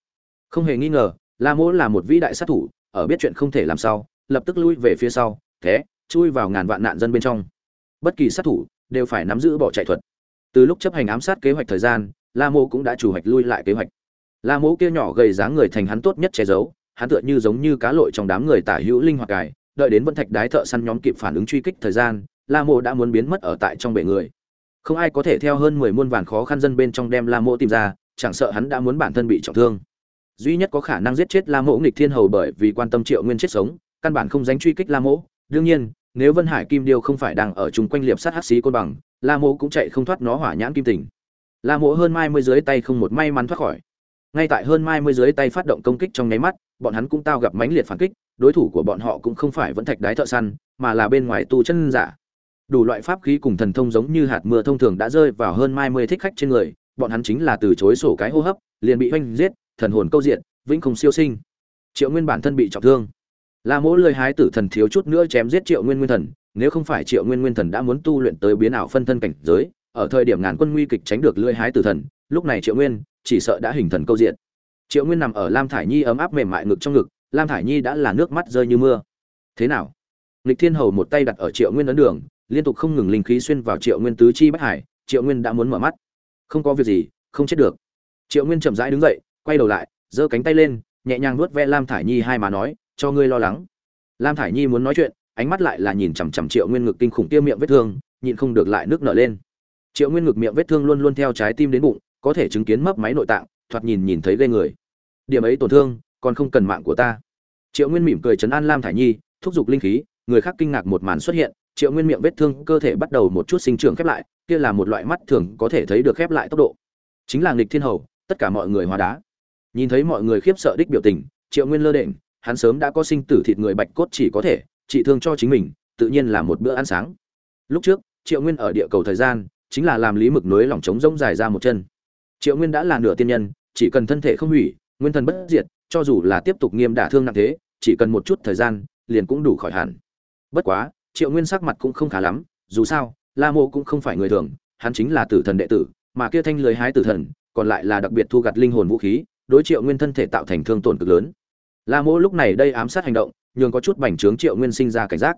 Không hề nghi ngờ, la mộ là một vĩ đại sát thủ, ở biết chuyện không thể làm sao, lập tức lui về phía sau, thế, chui vào ngàn vạn nạn dân bên trong. Bất kỳ sát thủ, đều phải nắm giữ bỏ chạy thuật. Từ lúc chấp hành ám sát kế hoạch thời gian la mô cũng đã chủ hoạch lui lại kế hoạch. La mô kia nhỏ gầy dáng người thành hắn tốt nhất che giấu, hắn tựa như giống như cá lội trong đám người tả hữu linh hoạt cải đợi đến vân thạch đái thợ săn nhóm kịp phản ứng truy kích thời gian, la mô đã muốn biến mất ở tại trong bể người. Không ai có thể theo hơn mười muôn vàn khó khăn dân bên trong đem la mô tìm ra, chẳng sợ hắn đã muốn bản thân bị trọng thương. Duy nhất có khả năng giết chết la mô nghịch thiên hầu bởi vì quan tâm triệu nguyên chết sống, căn bản không dánh truy kích la mô đương nhiên, nếu vân hải kim điêu không phải đang ở chung quanh liệp sát hắc xí côn bằng, la mộ cũng chạy không thoát nó hỏa nhãn kim tình la mộ hơn mai mươi dưới tay không một may mắn thoát khỏi. Ngay tại hơn mai mươi dưới tay phát động công kích trong nháy mắt, bọn hắn cũng tao gặp mãnh liệt phản kích, đối thủ của bọn họ cũng không phải vẫn thạch đái thợ săn, mà là bên ngoài tu chân giả. Đủ loại pháp khí cùng thần thông giống như hạt mưa thông thường đã rơi vào hơn mai mươi thích khách trên người, bọn hắn chính là từ chối sổ cái hô hấp, liền bị oanh giết, thần hồn câu diện, vĩnh không siêu sinh. Triệu nguyên bản thân bị trọng thương. La mỗ lơi hái tử thần thiếu chút nữa chém giết triệu nguyên nguyên thần, nếu không phải triệu nguyên nguyên thần đã muốn tu luyện tới biến ảo phân thân cảnh giới ở thời điểm ngàn quân nguy kịch tránh được lưỡi hái tử thần, lúc này triệu nguyên chỉ sợ đã hình thần câu diện. Triệu nguyên nằm ở lam thải nhi ấm áp mềm mại ngực trong ngực, lam thải nhi đã là nước mắt rơi như mưa. Thế nào? Lịch thiên hầu một tay đặt ở triệu nguyên ấn đường, liên tục không ngừng linh khí xuyên vào triệu nguyên tứ chi bất hải, triệu nguyên đã muốn mở mắt. Không có việc gì, không chết được. Triệu nguyên chậm rãi đứng dậy, quay đầu lại, giơ cánh tay lên, nhẹ nhàng nuốt ve lam thải nhi hai má nói, cho ngươi lo lắng. Lam thải nhi muốn nói chuyện, ánh mắt lại là nhìn chằm chằm triệu nguyên ngực kinh khủng tiêu miệng vết thương, nhịn không được lại nước nở lên triệu nguyên ngực miệng vết thương luôn luôn theo trái tim đến bụng, có thể chứng kiến mấp máy nội tạng, thoạt nhìn nhìn thấy ghê người. Điểm ấy tổn thương, còn không cần mạng của ta. Triệu nguyên mỉm cười chấn an lam thải nhi, thúc giục linh khí, người khác kinh ngạc một màn xuất hiện, triệu nguyên miệng vết thương cơ thể bắt đầu một chút sinh trưởng khép lại, kia là một loại mắt thường có thể thấy được khép lại tốc độ. Chính là nghịch thiên hầu, tất cả mọi người hóa đá. Nhìn thấy mọi người khiếp sợ đích biểu tình, triệu nguyên lơ đễnh, hắn sớm đã có sinh tử thịt người bạch cốt chỉ có thể, trị thương cho chính mình, tự nhiên là một bữa ăn sáng. Lúc trước, triệu nguyên ở địa cầu thời gian chính là làm lý mực núi lỏng trống rỗng dài ra một chân. Triệu nguyên đã là nửa tiên nhân, chỉ cần thân thể không hủy, nguyên thần bất diệt, cho dù là tiếp tục nghiêm đả thương nặng thế, chỉ cần một chút thời gian, liền cũng đủ khỏi hẳn. Bất quá, triệu nguyên sắc mặt cũng không khá lắm, dù sao, la mộ cũng không phải người thường, hắn chính là tử thần đệ tử, mà kia thanh lưới hái tử thần, còn lại là đặc biệt thu gặt linh hồn vũ khí, đối triệu nguyên thân thể tạo thành thương tổn cực lớn. La mộ lúc này đây ám sát hành động, nhường có chút bành trướng triệu nguyên sinh ra cảnh giác.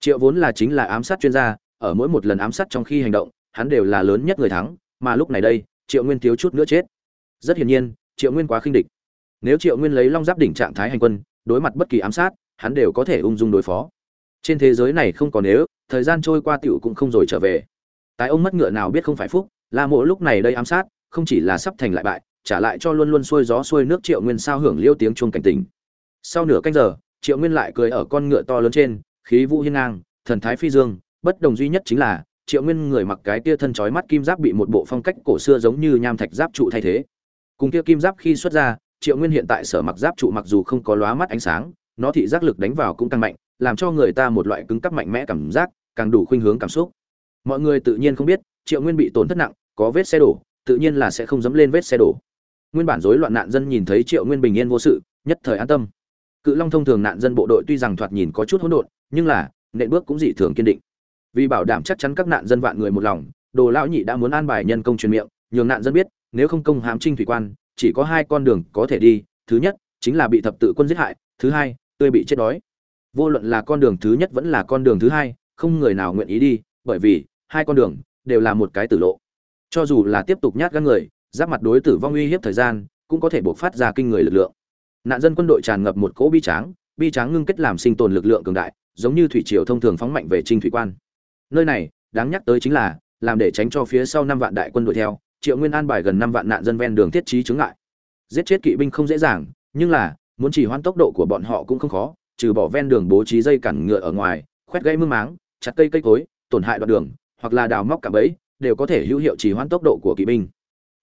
Triệu vốn là chính là ám sát chuyên gia, ở mỗi một lần ám sát trong khi hành động hắn đều là lớn nhất người thắng, mà lúc này đây, triệu nguyên thiếu chút nữa chết. Rất hiển nhiên, triệu nguyên quá khinh địch. Nếu triệu nguyên lấy long giáp đỉnh trạng thái hành quân, đối mặt bất kỳ ám sát, hắn đều có thể ung dung đối phó. Trên thế giới này không còn nếu, thời gian trôi qua tiểu cũng không rồi trở về. Tại ông mất ngựa nào biết không phải phúc, la mộ lúc này đây ám sát, không chỉ là sắp thành lại bại, trả lại cho luôn luôn xuôi gió xuôi nước triệu nguyên sao hưởng liêu tiếng chuông cảnh tỉnh. sau nửa canh giờ, triệu nguyên lại cười ở con ngựa to lớn trên, khí vũ hiên ngang, thần thái phi dương, bất đồng duy nhất chính là triệu nguyên người mặc cái kia thân trói mắt kim giáp bị một bộ phong cách cổ xưa giống như nham thạch giáp trụ thay thế. Cùng kia kim giáp khi xuất ra, triệu nguyên hiện tại sở mặc giáp trụ mặc dù không có lóa mắt ánh sáng, nó thị giác lực đánh vào cũng càng mạnh, làm cho người ta một loại cứng cắp mạnh mẽ cảm giác, càng đủ khuynh hướng cảm xúc. Mọi người tự nhiên không biết, triệu nguyên bị tổn thất nặng, có vết xe đổ, tự nhiên là sẽ không dấm lên vết xe đổ. Nguyên bản rối loạn nạn dân nhìn thấy triệu nguyên bình yên vô sự, nhất thời an tâm. Cự long thông thường nạn dân bộ đội tuy rằng thoạt nhìn có chút hỗn độn, nhưng là, nện bước cũng dị thường kiên định vì bảo đảm chắc chắn các nạn dân vạn người một lòng, đồ lão nhị đã muốn an bài nhân công truyền miệng, nhường nạn dân biết, nếu không công hám trinh thủy quan, chỉ có hai con đường có thể đi, thứ nhất, chính là bị thập tự quân giết hại, thứ hai, tươi bị chết đói. Vô luận là con đường thứ nhất vẫn là con đường thứ hai, không người nào nguyện ý đi, bởi vì, hai con đường, đều là một cái tử lộ. Cho dù là tiếp tục nhát gan người, giáp mặt đối tử vong uy hiếp thời gian, cũng có thể buộc phát ra kinh người lực lượng. Nạn dân quân đội tràn ngập một cỗ bi tráng bi tráng ngưng kết làm sinh tồn lực lượng cường đại, giống như thủy triều thông thường phóng mạnh về trinh thủy quan nơi này, đáng nhắc tới chính là, làm để tránh cho phía sau năm vạn đại quân đuổi theo, triệu nguyên an bài gần năm vạn nạn dân ven đường thiết trí chướng ngại. Giết chết kỵ binh không dễ dàng, nhưng là, muốn chỉ hoãn tốc độ của bọn họ cũng không khó, trừ bỏ ven đường bố trí dây cản ngựa ở ngoài, khoét gây mương máng, chặt cây cây cối, tổn hại đoạn đường, hoặc là đào móc cả bẫy, đều có thể hữu hiệu chỉ hoãn tốc độ của kỵ binh.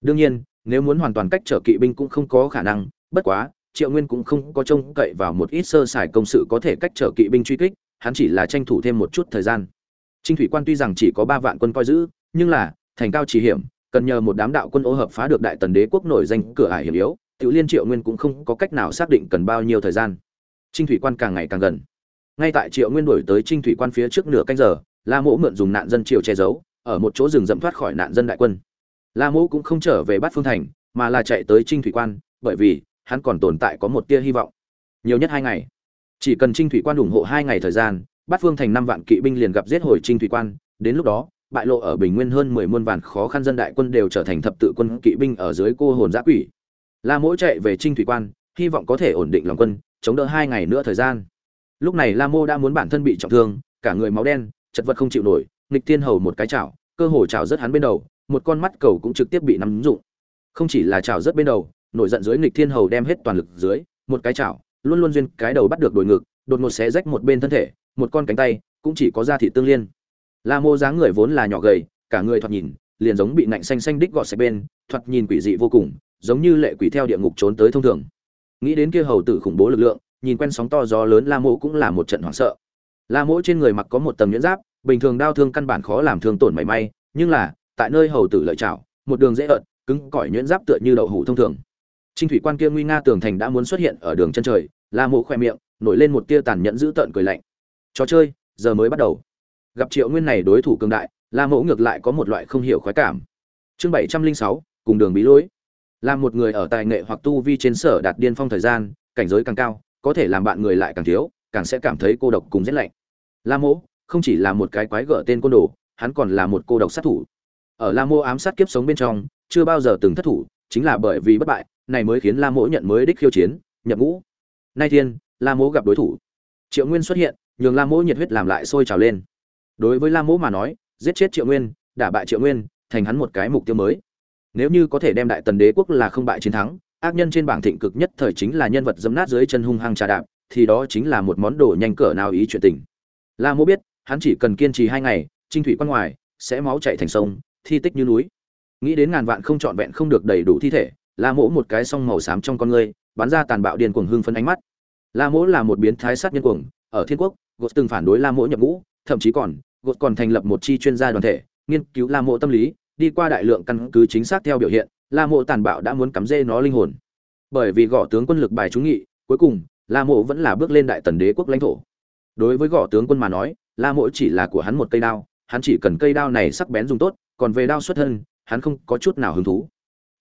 Đương nhiên, nếu muốn hoàn toàn cách trở kỵ binh cũng không có khả năng, bất quá, triệu nguyên cũng không có trông cậy vào một ít sơ sài công sự có thể cách trở kỵ binh truy kích, hắn chỉ là tranh thủ thêm một chút thời gian trinh thủy quan tuy rằng chỉ có ba vạn quân coi giữ, nhưng là, thành cao chỉ hiểm, cần nhờ một đám đạo quân ô hợp phá được đại tần đế quốc nổi danh cửa ải hiểm yếu, tiểu liên triệu nguyên cũng không có cách nào xác định cần bao nhiêu thời gian. Trinh thủy quan càng ngày càng gần. Ngay tại triệu nguyên đổi tới trinh thủy quan phía trước nửa canh giờ, la mỗ mượn dùng nạn dân triều che giấu, ở một chỗ rừng rậm thoát khỏi nạn dân đại quân. La mỗ cũng không trở về bát phương thành, mà là chạy tới trinh thủy quan, bởi vì, hắn còn tồn tại có một tia hy vọng. Nhiều nhất hai ngày. Chỉ cần trinh thủy quan ủng hộ hai ngày thời gian bát phương thành năm vạn kỵ binh liền gặp giết hồi trinh thủy quan, đến lúc đó, bại lộ ở bình nguyên hơn mười muôn vạn khó khăn dân đại quân đều trở thành thập tự quân kỵ binh ở dưới cô hồn giã quỷ. La mỗi chạy về trinh thủy quan, hy vọng có thể ổn định lòng quân, chống đỡ hai ngày nữa thời gian. Lúc này la mô đã muốn bản thân bị trọng thương, cả người máu đen, chật vật không chịu nổi, nghịch tiên hầu một cái chảo, cơ hồ chảo rất hắn bên đầu, một con mắt cầu cũng trực tiếp bị nắm dụng. Không chỉ là chảo rất bên đầu, nổi giận dưới nghịch thiên hầu đem hết toàn lực dưới, một cái chảo, luôn luôn duyên cái đầu bắt được đồi ngực, đột ngột xé rách một bên thân thể một con cánh tay, cũng chỉ có da thịt tương liên. La mô dáng người vốn là nhỏ gầy, cả người thoạt nhìn, liền giống bị nạnh xanh xanh đích gọt sạch bên, thoạt nhìn quỷ dị vô cùng, giống như lệ quỷ theo địa ngục trốn tới thông thường. Nghĩ đến kia hầu tử khủng bố lực lượng, nhìn quen sóng to gió lớn la mô cũng là một trận hoảng sợ. La mô trên người mặc có một tầng nhuyễn giáp, bình thường đau thương căn bản khó làm thương tổn mảy may, nhưng là, tại nơi hầu tử lợi chảo một đường dễ ợt, cứng cỏi nhuyễn giáp tựa như đậu hủ thông thường. Trinh thủy quan kia nguy nga tường thành đã muốn xuất hiện ở đường chân trời, la mô khoe miệng, nổi lên một tia tàn nhẫn dữ tợn cười lạnh trò chơi, giờ mới bắt đầu. Gặp triệu nguyên này đối thủ cường đại, la mẫu ngược lại có một loại không hiểu khoái cảm. Chương bảy trăm linh sáu, cùng đường bí lối. Làm một người ở tài nghệ hoặc tu vi trên sở đạt điên phong thời gian, cảnh giới càng cao, có thể làm bạn người lại càng thiếu, càng sẽ cảm thấy cô độc cùng rét lạnh. La mẫu không chỉ là một cái quái gở tên côn đồ, hắn còn là một cô độc sát thủ. Ở la mô ám sát kiếp sống bên trong, chưa bao giờ từng thất thủ, chính là bởi vì bất bại, này mới khiến la mỗ nhận mới đích khiêu chiến, nhập ngũ. Nay thiên, la mỗ gặp đối thủ. Triệu nguyên xuất hiện nhường Lam mỗ nhiệt huyết làm lại sôi trào lên. Đối với Lam mỗ mà nói, giết chết triệu nguyên, đả bại triệu nguyên, thành hắn một cái mục tiêu mới. Nếu như có thể đem đại tần đế quốc là không bại chiến thắng, ác nhân trên bảng thịnh cực nhất thời chính là nhân vật dẫm nát dưới chân hung hăng trà đạp, thì đó chính là một món đồ nhanh cỡ nào ý chuyện tình. La mỗ biết, hắn chỉ cần kiên trì hai ngày, trinh thủy quan ngoài, sẽ máu chảy thành sông, thi tích như núi. Nghĩ đến ngàn vạn không trọn vẹn không được đầy đủ thi thể, la mỗ một cái song màu xám trong con ngươi bắn ra tàn bạo điên cuồng hưng phấn ánh mắt. La mỗ là một biến thái sát nhân cuồng, ở thiên quốc gột từng phản đối la mỗ nhập ngũ, thậm chí còn gột còn thành lập một chi chuyên gia đoàn thể, nghiên cứu la mỗ tâm lý, đi qua đại lượng căn cứ chính xác theo biểu hiện, la mỗ tàn bạo đã muốn cắm dê nó linh hồn. Bởi vì gõ tướng quân lực bài trúng nghị, cuối cùng, la mỗ vẫn là bước lên đại tần đế quốc lãnh thổ. Đối với gõ tướng quân mà nói, la mỗ chỉ là của hắn một cây đao, hắn chỉ cần cây đao này sắc bén dùng tốt, còn về đao xuất thân, hắn không có chút nào hứng thú.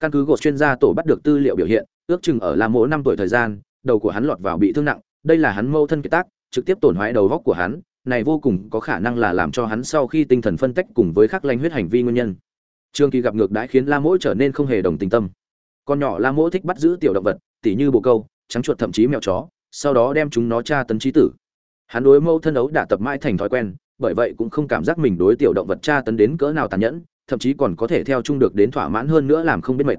Căn cứ gột chuyên gia tổ bắt được tư liệu biểu hiện, ước chừng ở la mỗ năm tuổi thời gian, đầu của hắn lọt vào bị thương nặng, đây là hắn mâu thân kiệt tác trực tiếp tổn hoại đầu góc của hắn, này vô cùng có khả năng là làm cho hắn sau khi tinh thần phân tách cùng với khắc lanh huyết hành vi nguyên nhân. Trương kỳ gặp ngược đãi khiến la mỗ trở nên không hề đồng tình tâm. Con nhỏ la mỗ thích bắt giữ tiểu động vật, tỉ như bồ câu, trắng chuột thậm chí mèo chó, sau đó đem chúng nó tra tấn trí tử. Hắn đối mẫu thân ấu đã tập mãi thành thói quen, bởi vậy cũng không cảm giác mình đối tiểu động vật tra tấn đến cỡ nào tàn nhẫn, thậm chí còn có thể theo chung được đến thỏa mãn hơn nữa làm không biết mệt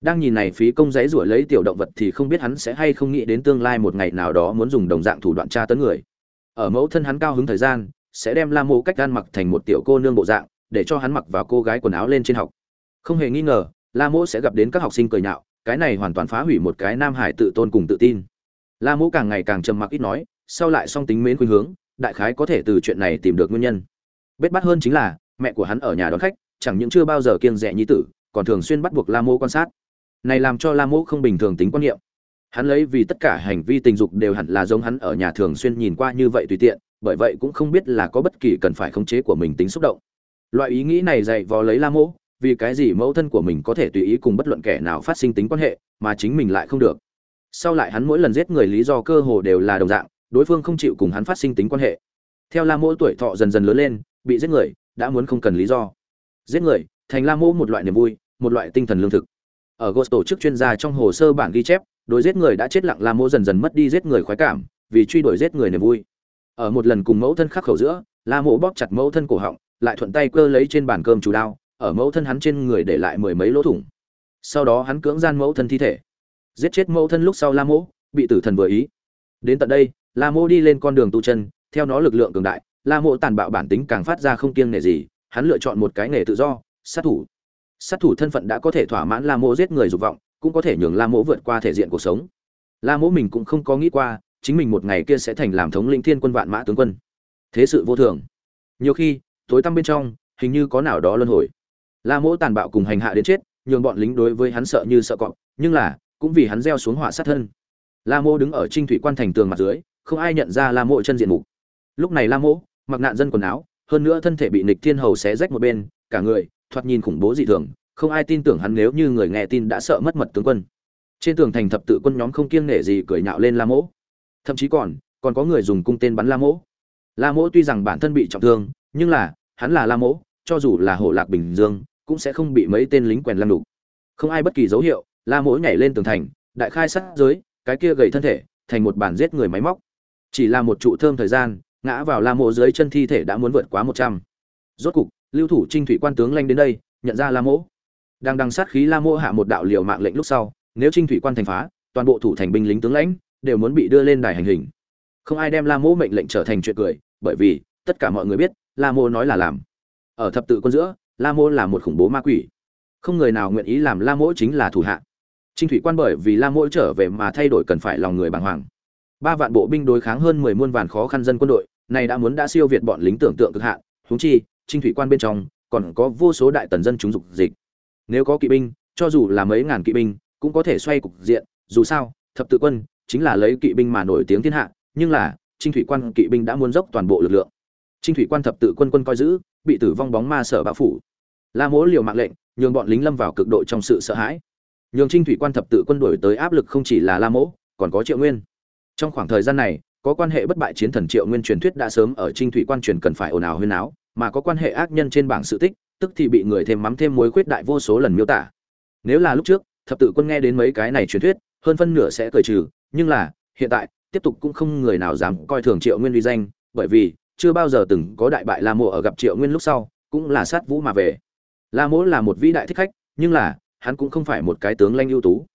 đang nhìn này phí công giấy rủi lấy tiểu động vật thì không biết hắn sẽ hay không nghĩ đến tương lai một ngày nào đó muốn dùng đồng dạng thủ đoạn tra tấn người. Ở mẫu thân hắn cao hứng thời gian, sẽ đem la mô cách gan mặc thành một tiểu cô nương bộ dạng, để cho hắn mặc vào cô gái quần áo lên trên học. Không hề nghi ngờ, la mô sẽ gặp đến các học sinh cười nhạo, cái này hoàn toàn phá hủy một cái nam hải tự tôn cùng tự tin. La mô càng ngày càng trầm mặc ít nói, sau lại song tính mến khuynh hướng, đại khái có thể từ chuyện này tìm được nguyên nhân. Bết bắt hơn chính là, mẹ của hắn ở nhà đón khách, chẳng những chưa bao giờ kiêng rẻ nhi tử, còn thường xuyên bắt buộc la mô quan sát này làm cho la mẫu không bình thường tính quan niệm. Hắn lấy vì tất cả hành vi tình dục đều hẳn là giống hắn ở nhà thường xuyên nhìn qua như vậy tùy tiện, bởi vậy cũng không biết là có bất kỳ cần phải khống chế của mình tính xúc động. Loại ý nghĩ này dạy vò lấy la mẫu vì cái gì mẫu thân của mình có thể tùy ý cùng bất luận kẻ nào phát sinh tính quan hệ, mà chính mình lại không được. Sau lại hắn mỗi lần giết người lý do cơ hồ đều là đồng dạng, đối phương không chịu cùng hắn phát sinh tính quan hệ. Theo la mẫu tuổi thọ dần dần lớn lên, bị giết người, đã muốn không cần lý do. Giết người, thành la mẫu một loại niềm vui, một loại tinh thần lương thực ở ghost tổ chức chuyên gia trong hồ sơ bản ghi chép, đối giết người đã chết lặng la mô dần dần mất đi giết người khoái cảm, vì truy đuổi giết người niềm vui. Ở một lần cùng mẫu thân khắc khẩu giữa, la mộ bóp chặt mẫu thân cổ họng, lại thuận tay cơ lấy trên bàn cơm chủ đao, ở mẫu thân hắn trên người để lại mười mấy lỗ thủng. Sau đó hắn cưỡng gian mẫu thân thi thể. Giết chết mẫu thân lúc sau la mộ bị tử thần vừa ý. Đến tận đây, la mộ đi lên con đường tu chân, theo nó lực lượng cường đại, la mộ tàn bạo bản tính càng phát ra không kiêng nể gì, hắn lựa chọn một cái nghề tự do, sát thủ sát thủ thân phận đã có thể thỏa mãn la Mỗ giết người dục vọng, cũng có thể nhường la Mỗ vượt qua thể diện cuộc sống. La Mỗ mình cũng không có nghĩ qua, chính mình một ngày kia sẽ thành làm thống lĩnh thiên quân vạn mã tướng quân. Thế sự vô thường. Nhiều khi, tối tăm bên trong, hình như có nào đó luân hồi. La Mỗ tàn bạo cùng hành hạ đến chết, nhường bọn lính đối với hắn sợ như sợ cọp, nhưng là, cũng vì hắn gieo xuống họa sát thân. La Mỗ đứng ở trinh thủy quan thành tường mặt dưới, không ai nhận ra la Mỗ chân diện mục. Lúc này la Mỗ mặc nạn dân quần áo, hơn nữa thân thể bị nịch thiên hầu xé rách một bên, cả người thoạt nhìn khủng bố dị thường, không ai tin tưởng hắn nếu như người nghe tin đã sợ mất mật tướng quân. Trên tường thành thập tự quân nhóm không kiêng nể gì cười nhạo lên la mỗ. Thậm chí còn còn có người dùng cung tên bắn la mỗ. La mỗ tuy rằng bản thân bị trọng thương, nhưng là, hắn là la mỗ, cho dù là hổ lạc bình dương, cũng sẽ không bị mấy tên lính quèn lăn đục không ai bất kỳ dấu hiệu, la mỗ nhảy lên tường thành, đại khai sát giới, cái kia gầy thân thể, thành một bản giết người máy móc. Chỉ là một trụ thơm thời gian, ngã vào la mỗ dưới chân thi thể đã muốn vượt quá một trăm. Rốt cục lưu thủ trinh thủy quan tướng lanh đến đây, nhận ra la mỗ. Đang đằng sát khí la mỗ hạ một đạo liều mạng lệnh lúc sau, nếu trinh thủy quan thành phá, toàn bộ thủ thành binh lính tướng lãnh đều muốn bị đưa lên đài hành hình. Không ai đem la mỗ mệnh lệnh trở thành chuyện cười, bởi vì tất cả mọi người biết, la mô nói là làm. Ở thập tự quân giữa, la mô là một khủng bố ma quỷ. Không người nào nguyện ý làm la mỗ chính là thủ hạ. Trinh thủy quan bởi vì la mỗ trở về mà thay đổi cần phải lòng người bàng hoàng. Ba vạn bộ binh đối kháng hơn mười muôn vàn khó khăn dân quân đội này đã muốn đã siêu việt bọn lính tưởng tượng cực hạn, huống chi trinh thủy quan bên trong, còn có vô số đại tần dân chúng dục dịch. Nếu có kỵ binh, cho dù là mấy ngàn kỵ binh, cũng có thể xoay cục diện. Dù sao, thập tự quân chính là lấy kỵ binh mà nổi tiếng thiên hạ, nhưng là trinh thủy quan kỵ binh đã muốn dốc toàn bộ lực lượng. Trinh thủy quan thập tự quân quân coi giữ, bị tử vong bóng ma sở bạo phủ. La mỗ liều mạng lệnh, nhường bọn lính lâm vào cực độ trong sự sợ hãi. Nhường trinh thủy quan thập tự quân đổi tới áp lực không chỉ là la mỗ, còn có triệu nguyên. Trong khoảng thời gian này, có quan hệ bất bại chiến thần triệu nguyên truyền thuyết đã sớm ở trinh thủy quan truyền cần phải ồn ào huyên áo mà có quan hệ ác nhân trên bảng sự tích, tức thì bị người thêm mắm thêm muối khuyết đại vô số lần miêu tả. Nếu là lúc trước, thập tự quân nghe đến mấy cái này truyền thuyết, hơn phân nửa sẽ cởi trừ, nhưng là, hiện tại, tiếp tục cũng không người nào dám coi thường triệu nguyên uy danh, bởi vì, chưa bao giờ từng có đại bại la mộ ở gặp triệu nguyên lúc sau, cũng là sát vũ mà về. La mỗ là một vĩ đại thích khách, nhưng là, hắn cũng không phải một cái tướng lanh ưu tú.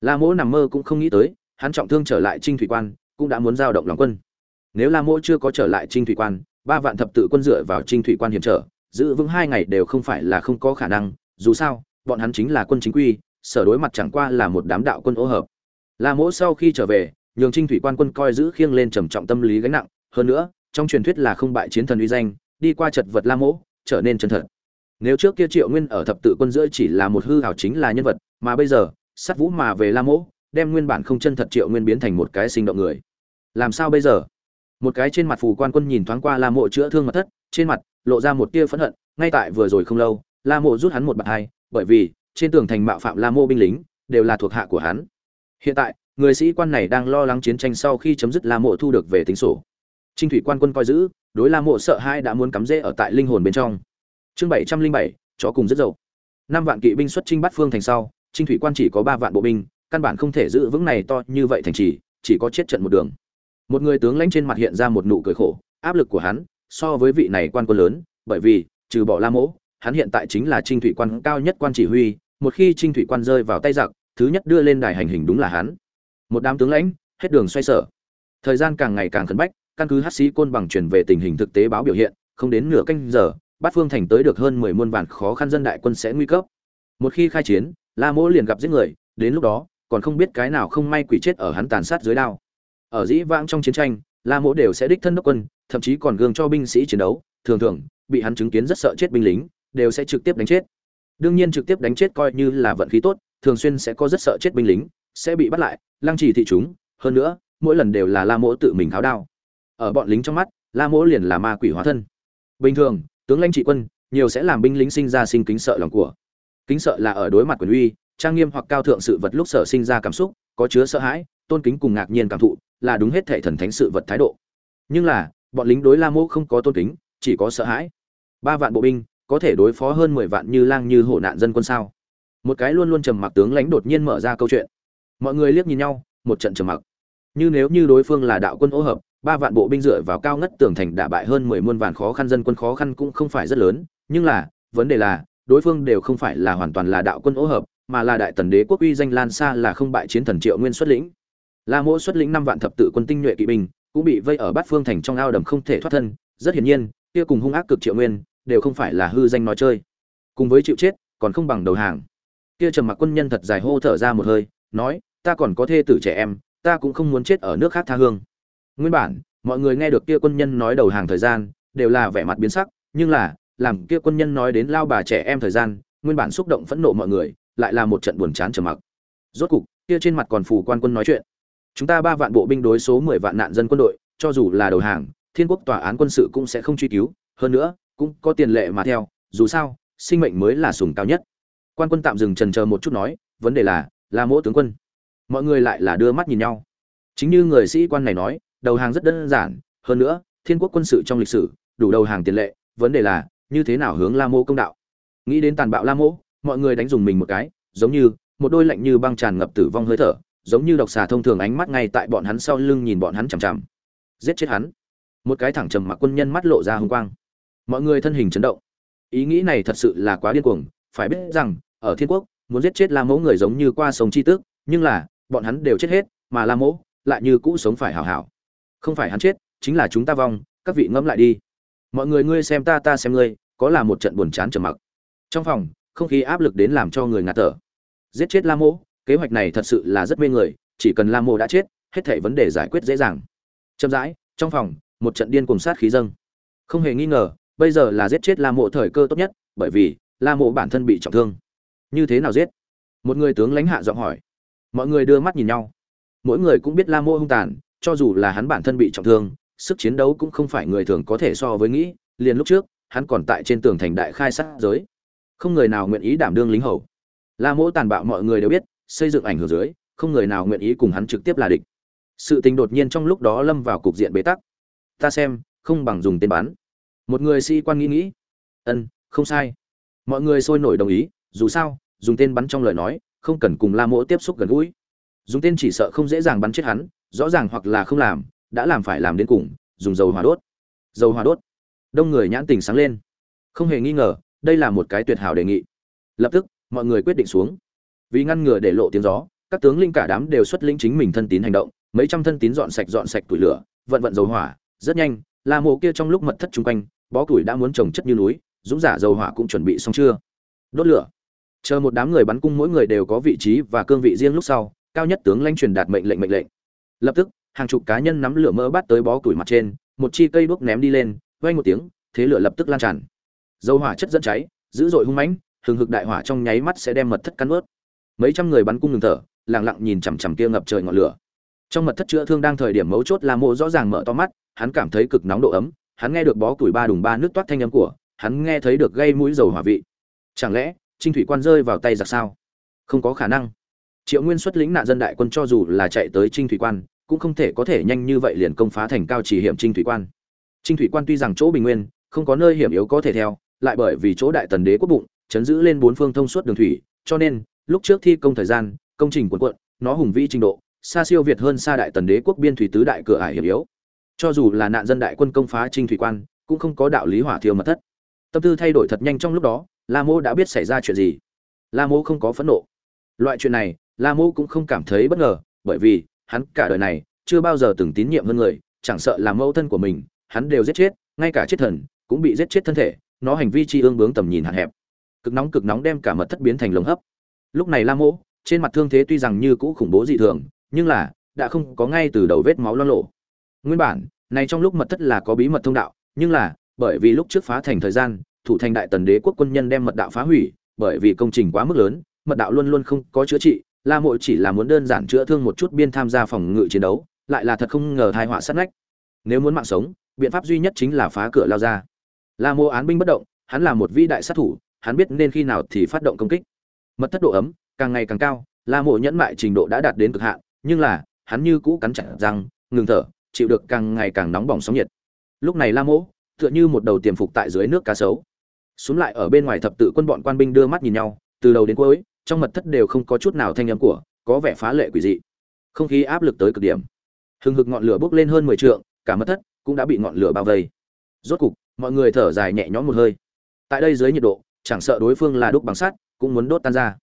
La mỗ nằm mơ cũng không nghĩ tới, hắn trọng thương trở lại trinh thủy quan, cũng đã muốn giao động lòng quân. Nếu la mỗ chưa có trở lại trinh thủy quan ba vạn thập tự quân dựa vào trinh thủy quan hiểm trở, giữ vững hai ngày đều không phải là không có khả năng, dù sao, bọn hắn chính là quân chính quy, sở đối mặt chẳng qua là một đám đạo quân ô hợp. La mỗ sau khi trở về, nhường trinh thủy quan quân coi giữ khiêng lên trầm trọng tâm lý gánh nặng, hơn nữa, trong truyền thuyết là không bại chiến thần uy danh, đi qua chật vật la mỗ, trở nên chân thật. Nếu trước kia triệu nguyên ở thập tự quân giữa chỉ là một hư hảo chính là nhân vật, mà bây giờ, sát vũ mà về la mỗ, đem nguyên bản không chân thật triệu nguyên biến thành một cái sinh động người. Làm sao bây giờ? Một cái trên mặt phù quan quân nhìn thoáng qua la mộ chữa thương mật thất, trên mặt lộ ra một tia phẫn hận, ngay tại vừa rồi không lâu, la mộ rút hắn một bạt hai bởi vì trên tường thành mạo phạm la mộ binh lính, đều là thuộc hạ của hắn. Hiện tại, người sĩ quan này đang lo lắng chiến tranh sau khi chấm dứt la mộ thu được về tính sổ. Trinh thủy quan quân coi giữ, đối la mộ sợ hai đã muốn cắm rễ ở tại linh hồn bên trong. Chương bảy trăm linh bảy, chó cùng rất dậu. Năm vạn kỵ binh xuất chinh bắt phương thành sau, trinh thủy quan chỉ có ba vạn bộ binh, căn bản không thể giữ vững này to như vậy thành trì, chỉ có chết trận một đường một người tướng lãnh trên mặt hiện ra một nụ cười khổ, áp lực của hắn so với vị này quan quân lớn, bởi vì, trừ bỏ la mỗ, hắn hiện tại chính là trinh thủy quan cao nhất quan chỉ huy, một khi trinh thủy quan rơi vào tay giặc, thứ nhất đưa lên đài hành hình đúng là hắn. Một đám tướng lãnh, hết đường xoay sở. Thời gian càng ngày càng khẩn bách, căn cứ hát sĩ côn bằng truyền về tình hình thực tế báo biểu hiện, không đến nửa canh giờ, bát phương thành tới được hơn mười muôn vạn khó khăn dân đại quân sẽ nguy cấp. Một khi khai chiến, la mỗ liền gặp giết người, đến lúc đó, còn không biết cái nào không may quỷ chết ở hắn tàn sát dưới đao ở dĩ vãng trong chiến tranh, la mỗ đều sẽ đích thân đốc quân, thậm chí còn gương cho binh sĩ chiến đấu. Thường thường, bị hắn chứng kiến rất sợ chết binh lính, đều sẽ trực tiếp đánh chết. Đương nhiên trực tiếp đánh chết coi như là vận khí tốt, thường xuyên sẽ có rất sợ chết binh lính, sẽ bị bắt lại, lăng trì thị chúng. Hơn nữa, mỗi lần đều là la mỗ tự mình tháo đao. Ở bọn lính trong mắt, la mỗ liền là ma quỷ hóa thân. Bình thường, tướng lãnh trị quân, nhiều sẽ làm binh lính sinh ra sinh kính sợ lòng của. Kính sợ là ở đối mặt quyền uy, trang nghiêm hoặc cao thượng sự vật lúc sở sinh ra cảm xúc, có chứa sợ hãi tôn kính cùng ngạc nhiên cảm thụ, là đúng hết thể thần thánh sự vật thái độ. Nhưng là, bọn lính đối la mô không có tôn kính, chỉ có sợ hãi. Ba vạn bộ binh, có thể đối phó hơn mười vạn như lang như hổ nạn dân quân sao? Một cái luôn luôn trầm mặc tướng lãnh đột nhiên mở ra câu chuyện. Mọi người liếc nhìn nhau, một trận trầm mặc. Như nếu như đối phương là đạo quân ô hợp, ba vạn bộ binh dựa vào cao ngất tường thành đả bại hơn mười muôn vạn khó khăn dân quân khó khăn cũng không phải rất lớn, nhưng là, vấn đề là, đối phương đều không phải là hoàn toàn là đạo quân ô hợp, mà là đại tần đế quốc uy danh lan xa là không bại chiến thần triệu nguyên xuất lĩnh la mỗ xuất lĩnh năm vạn thập tự quân tinh nhuệ kỵ binh, cũng bị vây ở bát phương thành trong ao đầm không thể thoát thân. Rất hiển nhiên, kia cùng hung ác cực triệu nguyên, đều không phải là hư danh nói chơi. Cùng với chịu chết, còn không bằng đầu hàng. Kia trầm mặc quân nhân thật dài hô thở ra một hơi, nói, ta còn có thê tử trẻ em, ta cũng không muốn chết ở nước khác tha hương. Nguyên bản, mọi người nghe được kia quân nhân nói đầu hàng thời gian, đều là vẻ mặt biến sắc, nhưng là, làm kia quân nhân nói đến lao bà trẻ em thời gian, nguyên bản xúc động phẫn nộ mọi người, lại là một trận buồn chán trầm mặc. Rốt cục, kia trên mặt còn phủ quan quân nói chuyện chúng ta ba vạn bộ binh đối số mười vạn nạn dân quân đội, cho dù là đầu hàng, thiên quốc tòa án quân sự cũng sẽ không truy cứu. Hơn nữa, cũng có tiền lệ mà theo, dù sao, sinh mệnh mới là sùng cao nhất. Quan quân tạm dừng trần chờ một chút nói, vấn đề là là mỗi tướng quân. Mọi người lại là đưa mắt nhìn nhau. Chính như người sĩ quan này nói, đầu hàng rất đơn giản, hơn nữa, thiên quốc quân sự trong lịch sử, đủ đầu hàng tiền lệ, vấn đề là, như thế nào hướng la mô công đạo. Nghĩ đến tàn bạo la mô mọi người đánh dùng mình một cái, giống như, một đôi lạnh như băng tràn ngập tử vong hơi thở giống như độc xà thông thường ánh mắt ngay tại bọn hắn sau lưng nhìn bọn hắn chằm chằm. Giết chết hắn. Một cái thẳng trầm mặc quân nhân mắt lộ ra hung quang. Mọi người thân hình chấn động. Ý nghĩ này thật sự là quá điên cuồng. Phải biết rằng, ở thiên quốc, muốn giết chết la mẫu người giống như qua sống chi tước, nhưng là, bọn hắn đều chết hết, mà la mẫu lại như cũ sống phải hảo hảo. Không phải hắn chết, chính là chúng ta vong, các vị ngẫm lại đi. Mọi người ngươi xem ta ta xem ngươi, có là một trận buồn chán trầm mặc. Trong phòng, không khí áp lực đến làm cho người ngạt thở. Giết chết la mỗ kế hoạch này thật sự là rất mê người, chỉ cần la mô đã chết, hết thảy vấn đề giải quyết dễ dàng. Chậm rãi, trong phòng, một trận điên cùng sát khí dâng. Không hề nghi ngờ, bây giờ là giết chết la mộ thời cơ tốt nhất, bởi vì la mộ bản thân bị trọng thương. Như thế nào giết? Một người tướng lãnh hạ giọng hỏi. Mọi người đưa mắt nhìn nhau. Mỗi người cũng biết la mộ hung tàn, cho dù là hắn bản thân bị trọng thương, sức chiến đấu cũng không phải người thường có thể so với nghĩ, liền lúc trước, hắn còn tại trên tường thành đại khai sát giới. Không người nào nguyện ý đảm đương lính hầu. La Mộ tàn bạo mọi người đều biết xây dựng ảnh hưởng dưới, không người nào nguyện ý cùng hắn trực tiếp là địch. Sự tình đột nhiên trong lúc đó lâm vào cục diện bế tắc. Ta xem, không bằng dùng tên bắn. Một người sĩ quan nghĩ nghĩ. Ân, không sai. Mọi người sôi nổi đồng ý, dù sao, dùng tên bắn trong lời nói, không cần cùng la mỗ tiếp xúc gần gũi. Dùng tên chỉ sợ không dễ dàng bắn chết hắn, rõ ràng hoặc là không làm, đã làm phải làm đến cùng, dùng dầu hỏa đốt. Dầu hỏa đốt. Đông người nhãn tình sáng lên. Không hề nghi ngờ, đây là một cái tuyệt hảo đề nghị. Lập tức, mọi người quyết định xuống vì ngăn ngừa để lộ tiếng gió, các tướng linh cả đám đều xuất lĩnh chính mình thân tín hành động, mấy trăm thân tín dọn sạch dọn sạch tuổi lửa, vận vận dầu hỏa, rất nhanh, la mộ kia trong lúc mật thất chung quanh, bó củi đã muốn trồng chất như núi, dũng giả dầu hỏa cũng chuẩn bị xong chưa? Đốt lửa. Chờ một đám người bắn cung mỗi người đều có vị trí và cương vị riêng lúc sau, cao nhất tướng lãnh truyền đạt mệnh lệnh mệnh lệnh. Lập tức, hàng chục cá nhân nắm lửa mỡ bắt tới bó củi mặt trên, một chi cây đuốc ném đi lên, vang một tiếng, thế lửa lập tức lan tràn. Dầu hỏa chất dẫn cháy, dữ dội hung mãnh, hừng hực đại hỏa trong nháy mắt sẽ đem mật thất cắn ướt mấy trăm người bắn cung ngừng thở, lặng lặng nhìn chằm chằm kia ngập trời ngọn lửa. Trong mật thất chữa thương đang thời điểm mấu chốt là mộ rõ ràng mở to mắt, hắn cảm thấy cực nóng độ ấm, hắn nghe được bó củi ba đùng ba nước toát thanh âm của, hắn nghe thấy được gây mũi dầu hỏa vị. Chẳng lẽ, trinh thủy quan rơi vào tay giặc sao? Không có khả năng. Triệu nguyên xuất lĩnh nạn dân đại quân cho dù là chạy tới trinh thủy quan, cũng không thể có thể nhanh như vậy liền công phá thành cao chỉ hiểm trinh thủy quan. Trinh thủy quan tuy rằng chỗ bình nguyên, không có nơi hiểm yếu có thể theo, lại bởi vì chỗ đại tần đế quốc bụng, chấn giữ lên bốn phương thông suốt đường thủy, cho nên lúc trước thi công thời gian, công trình quần quận nó hùng vĩ trình độ, xa siêu việt hơn xa đại tần đế quốc biên thủy tứ đại cửa ải hiểm yếu. Cho dù là nạn dân đại quân công phá trinh thủy quan, cũng không có đạo lý hỏa thiêu mật thất. Tâm tư thay đổi thật nhanh trong lúc đó, la mô đã biết xảy ra chuyện gì. La mô không có phẫn nộ. Loại chuyện này, la mô cũng không cảm thấy bất ngờ, bởi vì hắn cả đời này chưa bao giờ từng tín nhiệm hơn người, chẳng sợ là mẫu thân của mình, hắn đều giết chết, ngay cả chết thần cũng bị giết chết thân thể, nó hành vi chi ương bướng tầm nhìn hạn hẹp. Cực nóng cực nóng đem cả mật thất biến thành lồng hấp lúc này la mỗ, trên mặt thương thế tuy rằng như cũ khủng bố dị thường, nhưng là, đã không có ngay từ đầu vết máu lo lộ. Nguyên bản, này trong lúc mật thất là có bí mật thông đạo, nhưng là, bởi vì lúc trước phá thành thời gian, thủ thành đại tần đế quốc quân nhân đem mật đạo phá hủy, bởi vì công trình quá mức lớn, mật đạo luôn luôn không có chữa trị, la mộ chỉ là muốn đơn giản chữa thương một chút biên tham gia phòng ngự chiến đấu, lại là thật không ngờ thai họa sát nách. Nếu muốn mạng sống, biện pháp duy nhất chính là phá cửa lao ra. La mộ án binh bất động, hắn là một vĩ đại sát thủ, hắn biết nên khi nào thì phát động công kích mật thất độ ấm, càng ngày càng cao, la mộ nhẫn mại trình độ đã đạt đến cực hạn, nhưng là, hắn như cũ cắn chặt răng, ngừng thở, chịu được càng ngày càng nóng bỏng sóng nhiệt. Lúc này la mộ, tựa như một đầu tiềm phục tại dưới nước cá sấu. Xuống lại ở bên ngoài thập tự quân bọn quan binh đưa mắt nhìn nhau, từ đầu đến cuối, trong mật thất đều không có chút nào thanh âm của, có vẻ phá lệ quỷ dị. Không khí áp lực tới cực điểm. Hừng hực ngọn lửa bốc lên hơn mười trượng, cả mật thất cũng đã bị ngọn lửa bao vây. Rốt cục, mọi người thở dài nhẹ nhõm một hơi. Tại đây dưới nhiệt độ, chẳng sợ đối phương là đúc bằng sắt cũng muốn đốt tan ra.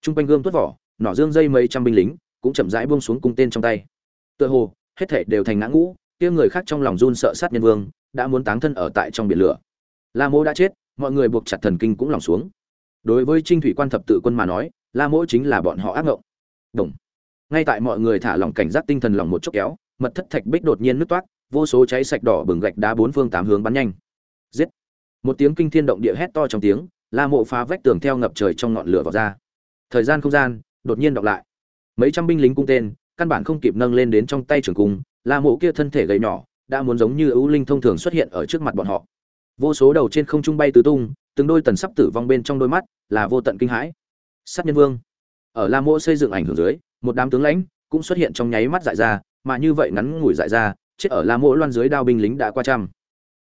Trung quanh gươm tuốt vỏ, nỏ dương dây mấy trăm binh lính, cũng chậm rãi buông xuống cung tên trong tay. Tựa hồ, hết thảy đều thành ngã ngũ, kia người khác trong lòng run sợ sát nhân vương, đã muốn táng thân ở tại trong biển lửa. La mô đã chết, mọi người buộc chặt thần kinh cũng lòng xuống. Đối với trinh thủy quan thập tự quân mà nói, la mỗ chính là bọn họ ác ngộng. Đồng. Ngay tại mọi người thả lỏng cảnh giác tinh thần lòng một chút kéo, mật thất thạch bích đột nhiên nứt toát, vô số cháy sạch đỏ bừng gạch đá bốn phương tám hướng bắn nhanh. Giết. Một tiếng kinh thiên động địa hét to trong tiếng la mộ phá vách tường theo ngập trời trong ngọn lửa vào ra. Thời gian không gian, đột nhiên đọc lại. Mấy trăm binh lính cung tên, căn bản không kịp nâng lên đến trong tay trường cung, la mộ kia thân thể gầy nhỏ, đã muốn giống như ưu linh thông thường xuất hiện ở trước mặt bọn họ. Vô số đầu trên không trung bay tứ tung, từng đôi tần sắp tử vong bên trong đôi mắt, là vô tận kinh hãi. Sát nhân vương. Ở la mộ xây dựng ảnh hưởng dưới, một đám tướng lãnh cũng xuất hiện trong nháy mắt dại ra, mà như vậy ngắn ngủi dại ra, chết ở la mộ loan dưới đao binh lính đã qua trăm.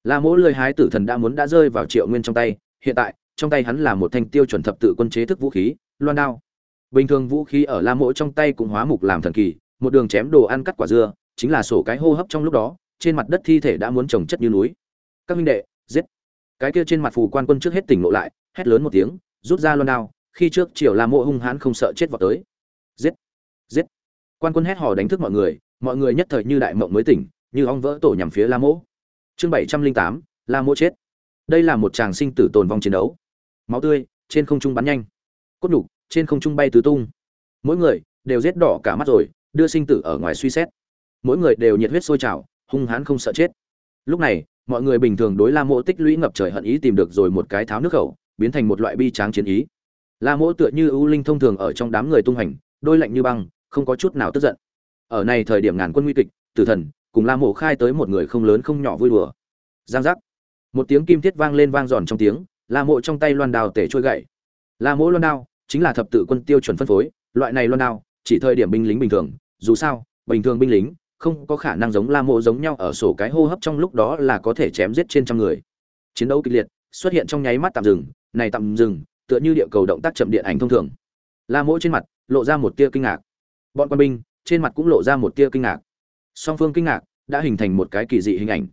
La mộ lười hái tử thần đã muốn đã rơi vào triệu nguyên trong tay, hiện tại trong tay hắn là một thanh tiêu chuẩn thập tự quân chế thức vũ khí, loan đao. Bình thường vũ khí ở la mộ trong tay cũng hóa mục làm thần kỳ, một đường chém đồ ăn cắt quả dưa, chính là sổ cái hô hấp trong lúc đó, trên mặt đất thi thể đã muốn trồng chất như núi. Các minh đệ, giết. Cái kia trên mặt phù quan quân trước hết tỉnh lộ lại, hét lớn một tiếng, rút ra loan đao, khi trước triều la mộ hung hãn không sợ chết vào tới. Giết giết. Quan quân hét hò đánh thức mọi người mọi người nhất thời như đại mộng mới tỉnh, như ong vỡ tổ nhằm phía la mộ. Chương bảy trăm linh tám, la mỗ chết. Đây là một chàng sinh tử tồn vong chiến đấu máu tươi, trên không trung bắn nhanh. Cốt nhục, trên không trung bay tứ tung. Mỗi người đều giết đỏ cả mắt rồi, đưa sinh tử ở ngoài suy xét. Mỗi người đều nhiệt huyết sôi trào, hung hãn không sợ chết. Lúc này, mọi người bình thường đối la mỗ tích lũy ngập trời hận ý tìm được rồi một cái tháo nước khẩu, biến thành một loại bi tráng chiến ý. La mỗ tựa như ưu linh thông thường ở trong đám người tung hành, đôi lạnh như băng, không có chút nào tức giận. Ở này thời điểm ngàn quân nguy kịch, tử thần cùng la mộ khai tới một người không lớn không nhỏ vui đùa. Giang giác. Một tiếng kim thiết vang lên vang giòn trong tiếng la mộ trong tay loan đao tể trôi gậy. La mộ loan đao chính là thập tự quân tiêu chuẩn phân phối, loại này loan đao, chỉ thời điểm binh lính bình thường, dù sao, bình thường binh lính không có khả năng giống la mộ giống nhau ở sổ cái hô hấp trong lúc đó là có thể chém giết trên trăm người. Chiến đấu kịch liệt, xuất hiện trong nháy mắt tạm dừng, này tạm dừng, tựa như địa cầu động tác chậm điện ảnh thông thường. La mộ trên mặt lộ ra một tia kinh ngạc. Bọn quân binh trên mặt cũng lộ ra một tia kinh ngạc. Song phương kinh ngạc đã hình thành một cái kỳ dị hình ảnh.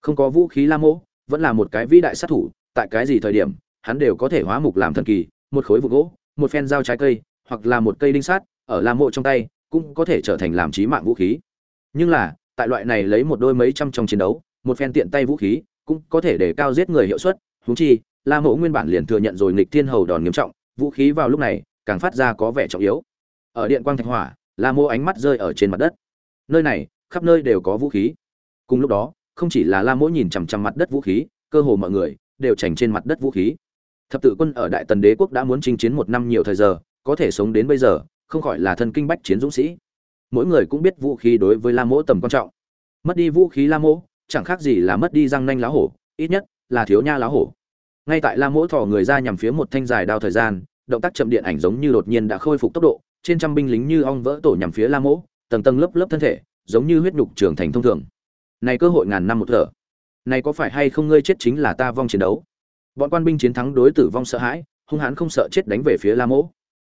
Không có vũ khí la mộ, vẫn là một cái vĩ đại sát thủ tại cái gì thời điểm, hắn đều có thể hóa mục làm thần kỳ, một khối vụ gỗ, một phen dao trái cây, hoặc là một cây đinh sát, ở la mộ trong tay, cũng có thể trở thành làm chí mạng vũ khí. Nhưng là, tại loại này lấy một đôi mấy trăm trong chiến đấu, một phen tiện tay vũ khí, cũng có thể để cao giết người hiệu suất. Húng chi, la mộ nguyên bản liền thừa nhận rồi nghịch thiên hầu đòn nghiêm trọng, vũ khí vào lúc này, càng phát ra có vẻ trọng yếu. Ở điện quang thạch hỏa, la mộ ánh mắt rơi ở trên mặt đất. Nơi này, khắp nơi đều có vũ khí. Cùng lúc đó, không chỉ là la mộ nhìn chằm chằm mặt đất vũ khí, cơ hồ mọi người đều trành trên mặt đất vũ khí. Thập tự quân ở đại tần đế quốc đã muốn chinh chiến một năm nhiều thời giờ, có thể sống đến bây giờ, không khỏi là thân kinh bách chiến dũng sĩ. Mỗi người cũng biết vũ khí đối với la mỗ tầm quan trọng. Mất đi vũ khí la mỗ, chẳng khác gì là mất đi răng nanh lá hổ, ít nhất là thiếu nha lá hổ. Ngay tại la mỗ thò người ra nhằm phía một thanh dài đao thời gian, động tác chậm điện ảnh giống như đột nhiên đã khôi phục tốc độ, trên trăm binh lính như ong vỡ tổ nhằm phía la mỗ, tầng tầng lớp lớp thân thể, giống như huyết nhục trưởng thành thông thường. Này cơ hội ngàn năm một thở này có phải hay không ngươi chết chính là ta vong chiến đấu? Bọn quan binh chiến thắng đối tử vong sợ hãi, hung hãn không sợ chết đánh về phía la mỗ.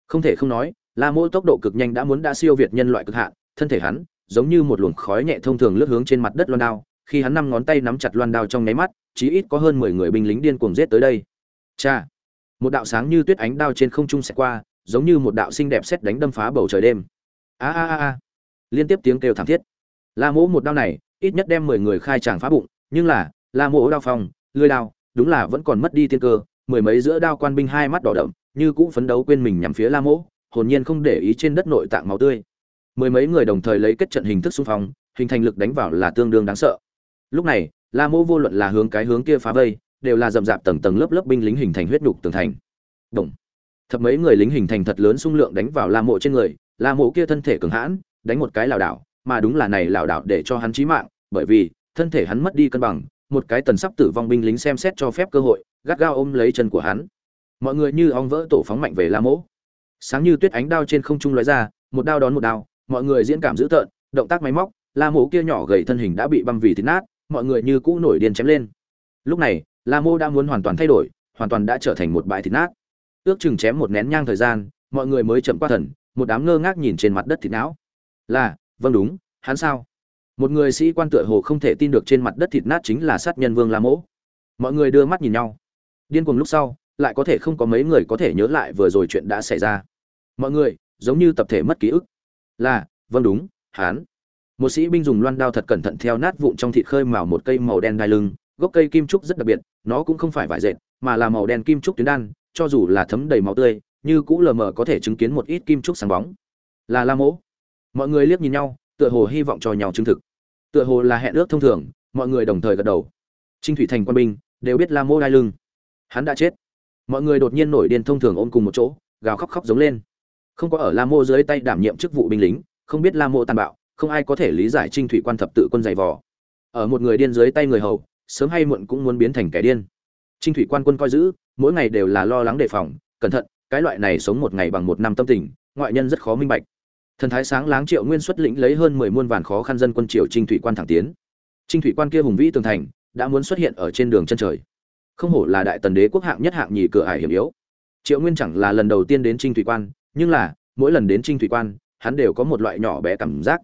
Không thể không nói, la mỗ tốc độ cực nhanh đã muốn đã siêu việt nhân loại cực hạn, thân thể hắn giống như một luồng khói nhẹ thông thường lướt hướng trên mặt đất loan đao, khi hắn năm ngón tay nắm chặt loan đao trong nháy mắt, chí ít có hơn mười người binh lính điên cuồng giết tới đây. Cha! Một đạo sáng như tuyết ánh đao trên không trung xẹt qua, giống như một đạo xinh đẹp xét đánh đâm phá bầu trời đêm. A a a a! Liên tiếp tiếng kêu thảm thiết. La mỗ một đao này, ít nhất đem mười người khai tràng phá bụng nhưng là, la mỗ đao phong lưới đao, đúng là vẫn còn mất đi tiên cơ, mười mấy giữa đao quan binh hai mắt đỏ đậm, như cũ phấn đấu quên mình nhằm phía la mỗ hồn nhiên không để ý trên đất nội tạng máu tươi. Mười mấy người đồng thời lấy kết trận hình thức xung phong, hình thành lực đánh vào là tương đương đáng sợ. Lúc này, la mỗ vô luận là hướng cái hướng kia phá vây, đều là rậm rạp tầng tầng lớp lớp binh lính hình thành huyết nhục tường thành. Động. thập mấy người lính hình thành thật lớn xung lượng đánh vào la mộ trên người, la mộ kia thân thể cường hãn, đánh một cái lảo đảo, mà đúng là này lảo đảo để cho hắn chí mạng, bởi vì thân thể hắn mất đi cân bằng, một cái tần sắp tử vong binh lính xem xét cho phép cơ hội, gắt gao ôm lấy chân của hắn. Mọi người như ong vỡ tổ phóng mạnh về la mỗ. Sáng như tuyết ánh đao trên không trung lóe ra, một đao đón một đao, mọi người diễn cảm dữ tợn, động tác máy móc, la mỗ kia nhỏ gầy thân hình đã bị băm vì thịt nát, mọi người như cũ nổi điên chém lên. Lúc này, la mô đã muốn hoàn toàn thay đổi, hoàn toàn đã trở thành một bãi thịt nát. Ước chừng chém một nén nhang thời gian, mọi người mới chậm qua thần, một đám ngơ ngác nhìn trên mặt đất thịt não. Là vâng đúng, hắn sao? Một người sĩ quan tựa hồ không thể tin được trên mặt đất thịt nát chính là sát nhân vương la mỗ. Mọi người đưa mắt nhìn nhau. Điên cuồng lúc sau, lại có thể không có mấy người có thể nhớ lại vừa rồi chuyện đã xảy ra. Mọi người, giống như tập thể mất ký ức. Là vâng đúng, hán. Một sĩ binh dùng loan đao thật cẩn thận theo nát vụn trong thịt khơi mào một cây màu đen đai lưng. Gốc cây kim trúc rất đặc biệt, nó cũng không phải vải dệt, mà là màu đen kim trúc tuyến đan, cho dù là thấm đầy máu tươi, như cũ lờ mờ có thể chứng kiến một ít kim trúc sáng bóng. Là la mỗ. Mọi người liếc nhìn nhau, tựa hồ hy vọng cho nhau chứng thực tựa hồ là hẹn ước thông thường, mọi người đồng thời gật đầu. Trinh thủy thành quân binh đều biết la Mô đai lưng. Hắn đã chết. Mọi người đột nhiên nổi điên thông thường ôm cùng một chỗ, gào khóc khóc giống lên. Không có ở la mô dưới tay đảm nhiệm chức vụ binh lính, không biết la mô tàn bạo, không ai có thể lý giải trinh thủy quan thập tự quân dày vò. Ở một người điên dưới tay người hầu, sớm hay muộn cũng muốn biến thành kẻ điên. Trinh thủy quan quân coi giữ, mỗi ngày đều là lo lắng đề phòng, cẩn thận, cái loại này sống một ngày bằng một năm tâm tình, ngoại nhân rất khó minh bạch thần thái sáng láng triệu nguyên xuất lĩnh lấy hơn mười muôn vạn khó khăn dân quân triều trinh thủy quan thẳng tiến. Trinh thủy quan kia hùng vĩ tường thành, đã muốn xuất hiện ở trên đường chân trời. Không hổ là đại tần đế quốc hạng nhất hạng nhì cửa ải hiểm yếu. Triệu nguyên chẳng là lần đầu tiên đến trinh thủy quan, nhưng là, mỗi lần đến trinh thủy quan, hắn đều có một loại nhỏ bé cảm giác.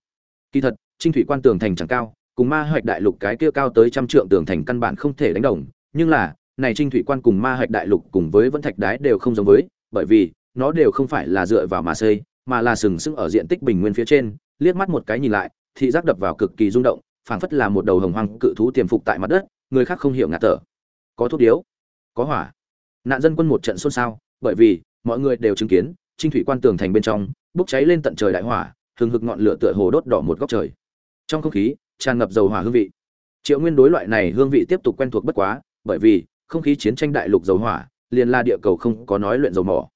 Kỳ thật trinh thủy quan tường thành chẳng cao, cùng ma hoạch đại lục cái kia cao tới trăm trượng tường thành căn bản không thể đánh đồng. Nhưng là, này trinh thủy quan cùng ma hoạch đại lục cùng với vẫn thạch đái đều không giống với, bởi vì, nó đều không phải là dựa vào mà xây mà là sừng sững ở diện tích bình nguyên phía trên, liếc mắt một cái nhìn lại, thị giác đập vào cực kỳ rung động, phảng phất là một đầu hồng hoang cự thú tiềm phục tại mặt đất, người khác không hiểu ngạt thở. Có thuốc điếu, có hỏa. Nạn dân quân một trận xôn xao, bởi vì mọi người đều chứng kiến, trinh thủy quan tường thành bên trong, bốc cháy lên tận trời đại hỏa thường hực ngọn lửa tựa hồ đốt đỏ một góc trời. Trong không khí, tràn ngập dầu hỏa hương vị. Triệu nguyên đối loại này hương vị tiếp tục quen thuộc bất quá, bởi vì không khí chiến tranh đại lục dầu hỏa, liền là địa cầu không có nói luyện dầu mỏ.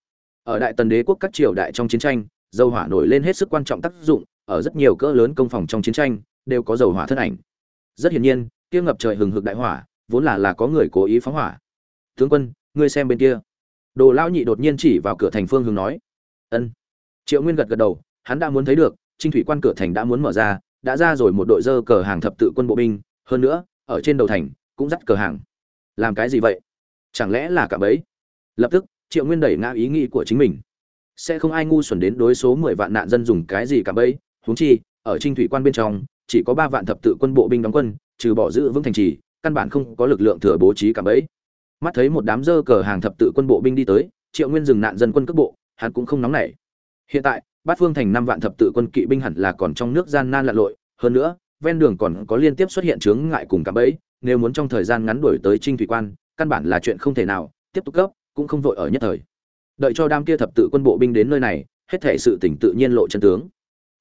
Ở đại tần đế quốc các triều đại trong chiến tranh dầu hỏa nổi lên hết sức quan trọng tác dụng, ở rất nhiều cỡ lớn công phòng trong chiến tranh, đều có dầu hỏa thân ảnh. Rất hiển nhiên, kia ngập trời hừng hực đại hỏa, vốn là là có người cố ý phóng hỏa. Tướng quân, ngươi xem bên kia. Đồ lão nhị đột nhiên chỉ vào cửa thành phương hướng nói. Ân. Triệu nguyên gật gật đầu, hắn đã muốn thấy được, trinh thủy quan cửa thành đã muốn mở ra, đã ra rồi một đội dơ cờ hàng thập tự quân bộ binh, hơn nữa, ở trên đầu thành, cũng dắt cờ hàng. Làm cái gì vậy? Chẳng lẽ là cả bấy lập tức, triệu nguyên đẩy ngã ý nghĩ của chính mình sẽ không ai ngu xuẩn đến đối số mười vạn nạn dân dùng cái gì cả bấy huống chi, ở trinh thủy quan bên trong, chỉ có ba vạn thập tự quân bộ binh đóng quân, trừ bỏ giữ vững thành trì, căn bản không có lực lượng thừa bố trí cả bấy mắt thấy một đám dơ cờ hàng thập tự quân bộ binh đi tới, triệu nguyên dừng nạn dân quân cước bộ, hắn cũng không nóng nảy. Hiện tại, bát phương thành năm vạn thập tự quân kỵ binh hẳn là còn trong nước gian nan lặn lội. Hơn nữa, ven đường còn có liên tiếp xuất hiện chướng ngại cùng cả bẫy, nếu muốn trong thời gian ngắn đuổi tới trinh thủy quan, căn bản là chuyện không thể nào, tiếp tục cấp cũng không vội ở nhất thời đợi cho đám kia thập tự quân bộ binh đến nơi này, hết thể sự tỉnh tự nhiên lộ chân tướng.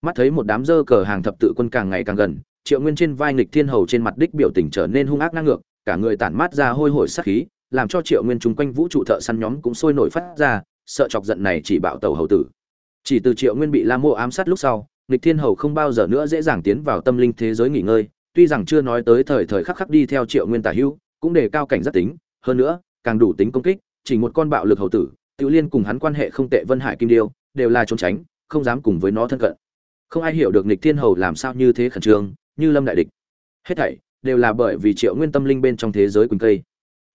Mắt thấy một đám dơ cờ hàng thập tự quân càng ngày càng gần, triệu nguyên trên vai nghịch thiên hầu trên mặt đích biểu tình trở nên hung ác ngang ngược, cả người tản mát ra hôi hổi sát khí, làm cho triệu nguyên chung quanh vũ trụ thợ săn nhóm cũng sôi nổi phát ra, sợ chọc giận này chỉ bạo tàu hầu tử. Chỉ từ triệu nguyên bị la mô ám sát lúc sau, nghịch thiên hầu không bao giờ nữa dễ dàng tiến vào tâm linh thế giới nghỉ ngơi, tuy rằng chưa nói tới thời thời khắc khắc đi theo triệu nguyên tả hữu cũng đề cao cảnh giác tính, hơn nữa, càng đủ tính công kích, chỉ một con bạo lực hầu tử tự liên cùng hắn quan hệ không tệ vân hải kim điêu, đều là trốn tránh, không dám cùng với nó thân cận. Không ai hiểu được Nịch thiên hầu làm sao như thế khẩn trương, như lâm đại địch. Hết thảy đều là bởi vì triệu nguyên tâm linh bên trong thế giới quỳnh cây.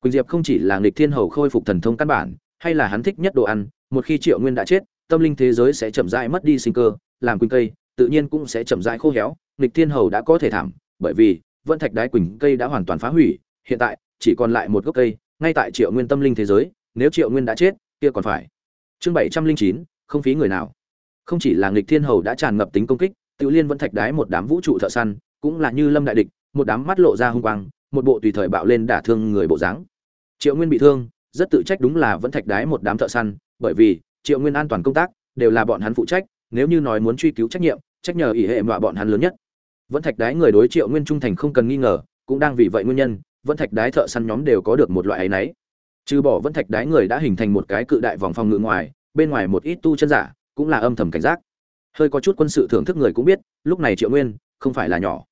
Quỳnh diệp không chỉ là Nịch thiên hầu khôi phục thần thông căn bản, hay là hắn thích nhất đồ ăn, một khi triệu nguyên đã chết, tâm linh thế giới sẽ chậm rãi mất đi sinh cơ, làm quỳnh cây, tự nhiên cũng sẽ chậm rãi khô héo Nịch thiên hầu đã có thể thảm, bởi vì vân thạch đái quỳnh cây đã hoàn toàn phá hủy, hiện tại chỉ còn lại một gốc cây, ngay tại triệu nguyên tâm linh thế giới, nếu triệu nguyên đã chết kia còn phải. Chương bảy trăm linh chín, không phí người nào. Không chỉ là nghịch thiên hầu đã tràn ngập tính công kích, Tiểu liên vẫn thạch đái một đám vũ trụ thợ săn, cũng là như lâm đại địch, một đám mắt lộ ra hung quang, một bộ tùy thời bạo lên đả thương người bộ dáng. Triệu nguyên bị thương, rất tự trách đúng là vẫn thạch đái một đám thợ săn, bởi vì triệu nguyên an toàn công tác, đều là bọn hắn phụ trách, nếu như nói muốn truy cứu trách nhiệm, trách nhờ ỷ hệ mạ bọn hắn lớn nhất. Vẫn thạch đái người đối triệu nguyên trung thành không cần nghi ngờ, cũng đang vì vậy nguyên nhân, vẫn thạch đái thợ săn nhóm đều có được một loại ấy nấy trừ bỏ vẫn thạch đái người đã hình thành một cái cự đại vòng phòng ngự ngoài, bên ngoài một ít tu chân giả cũng là âm thầm cảnh giác. Hơi có chút quân sự thưởng thức người cũng biết, lúc này triệu nguyên không phải là nhỏ.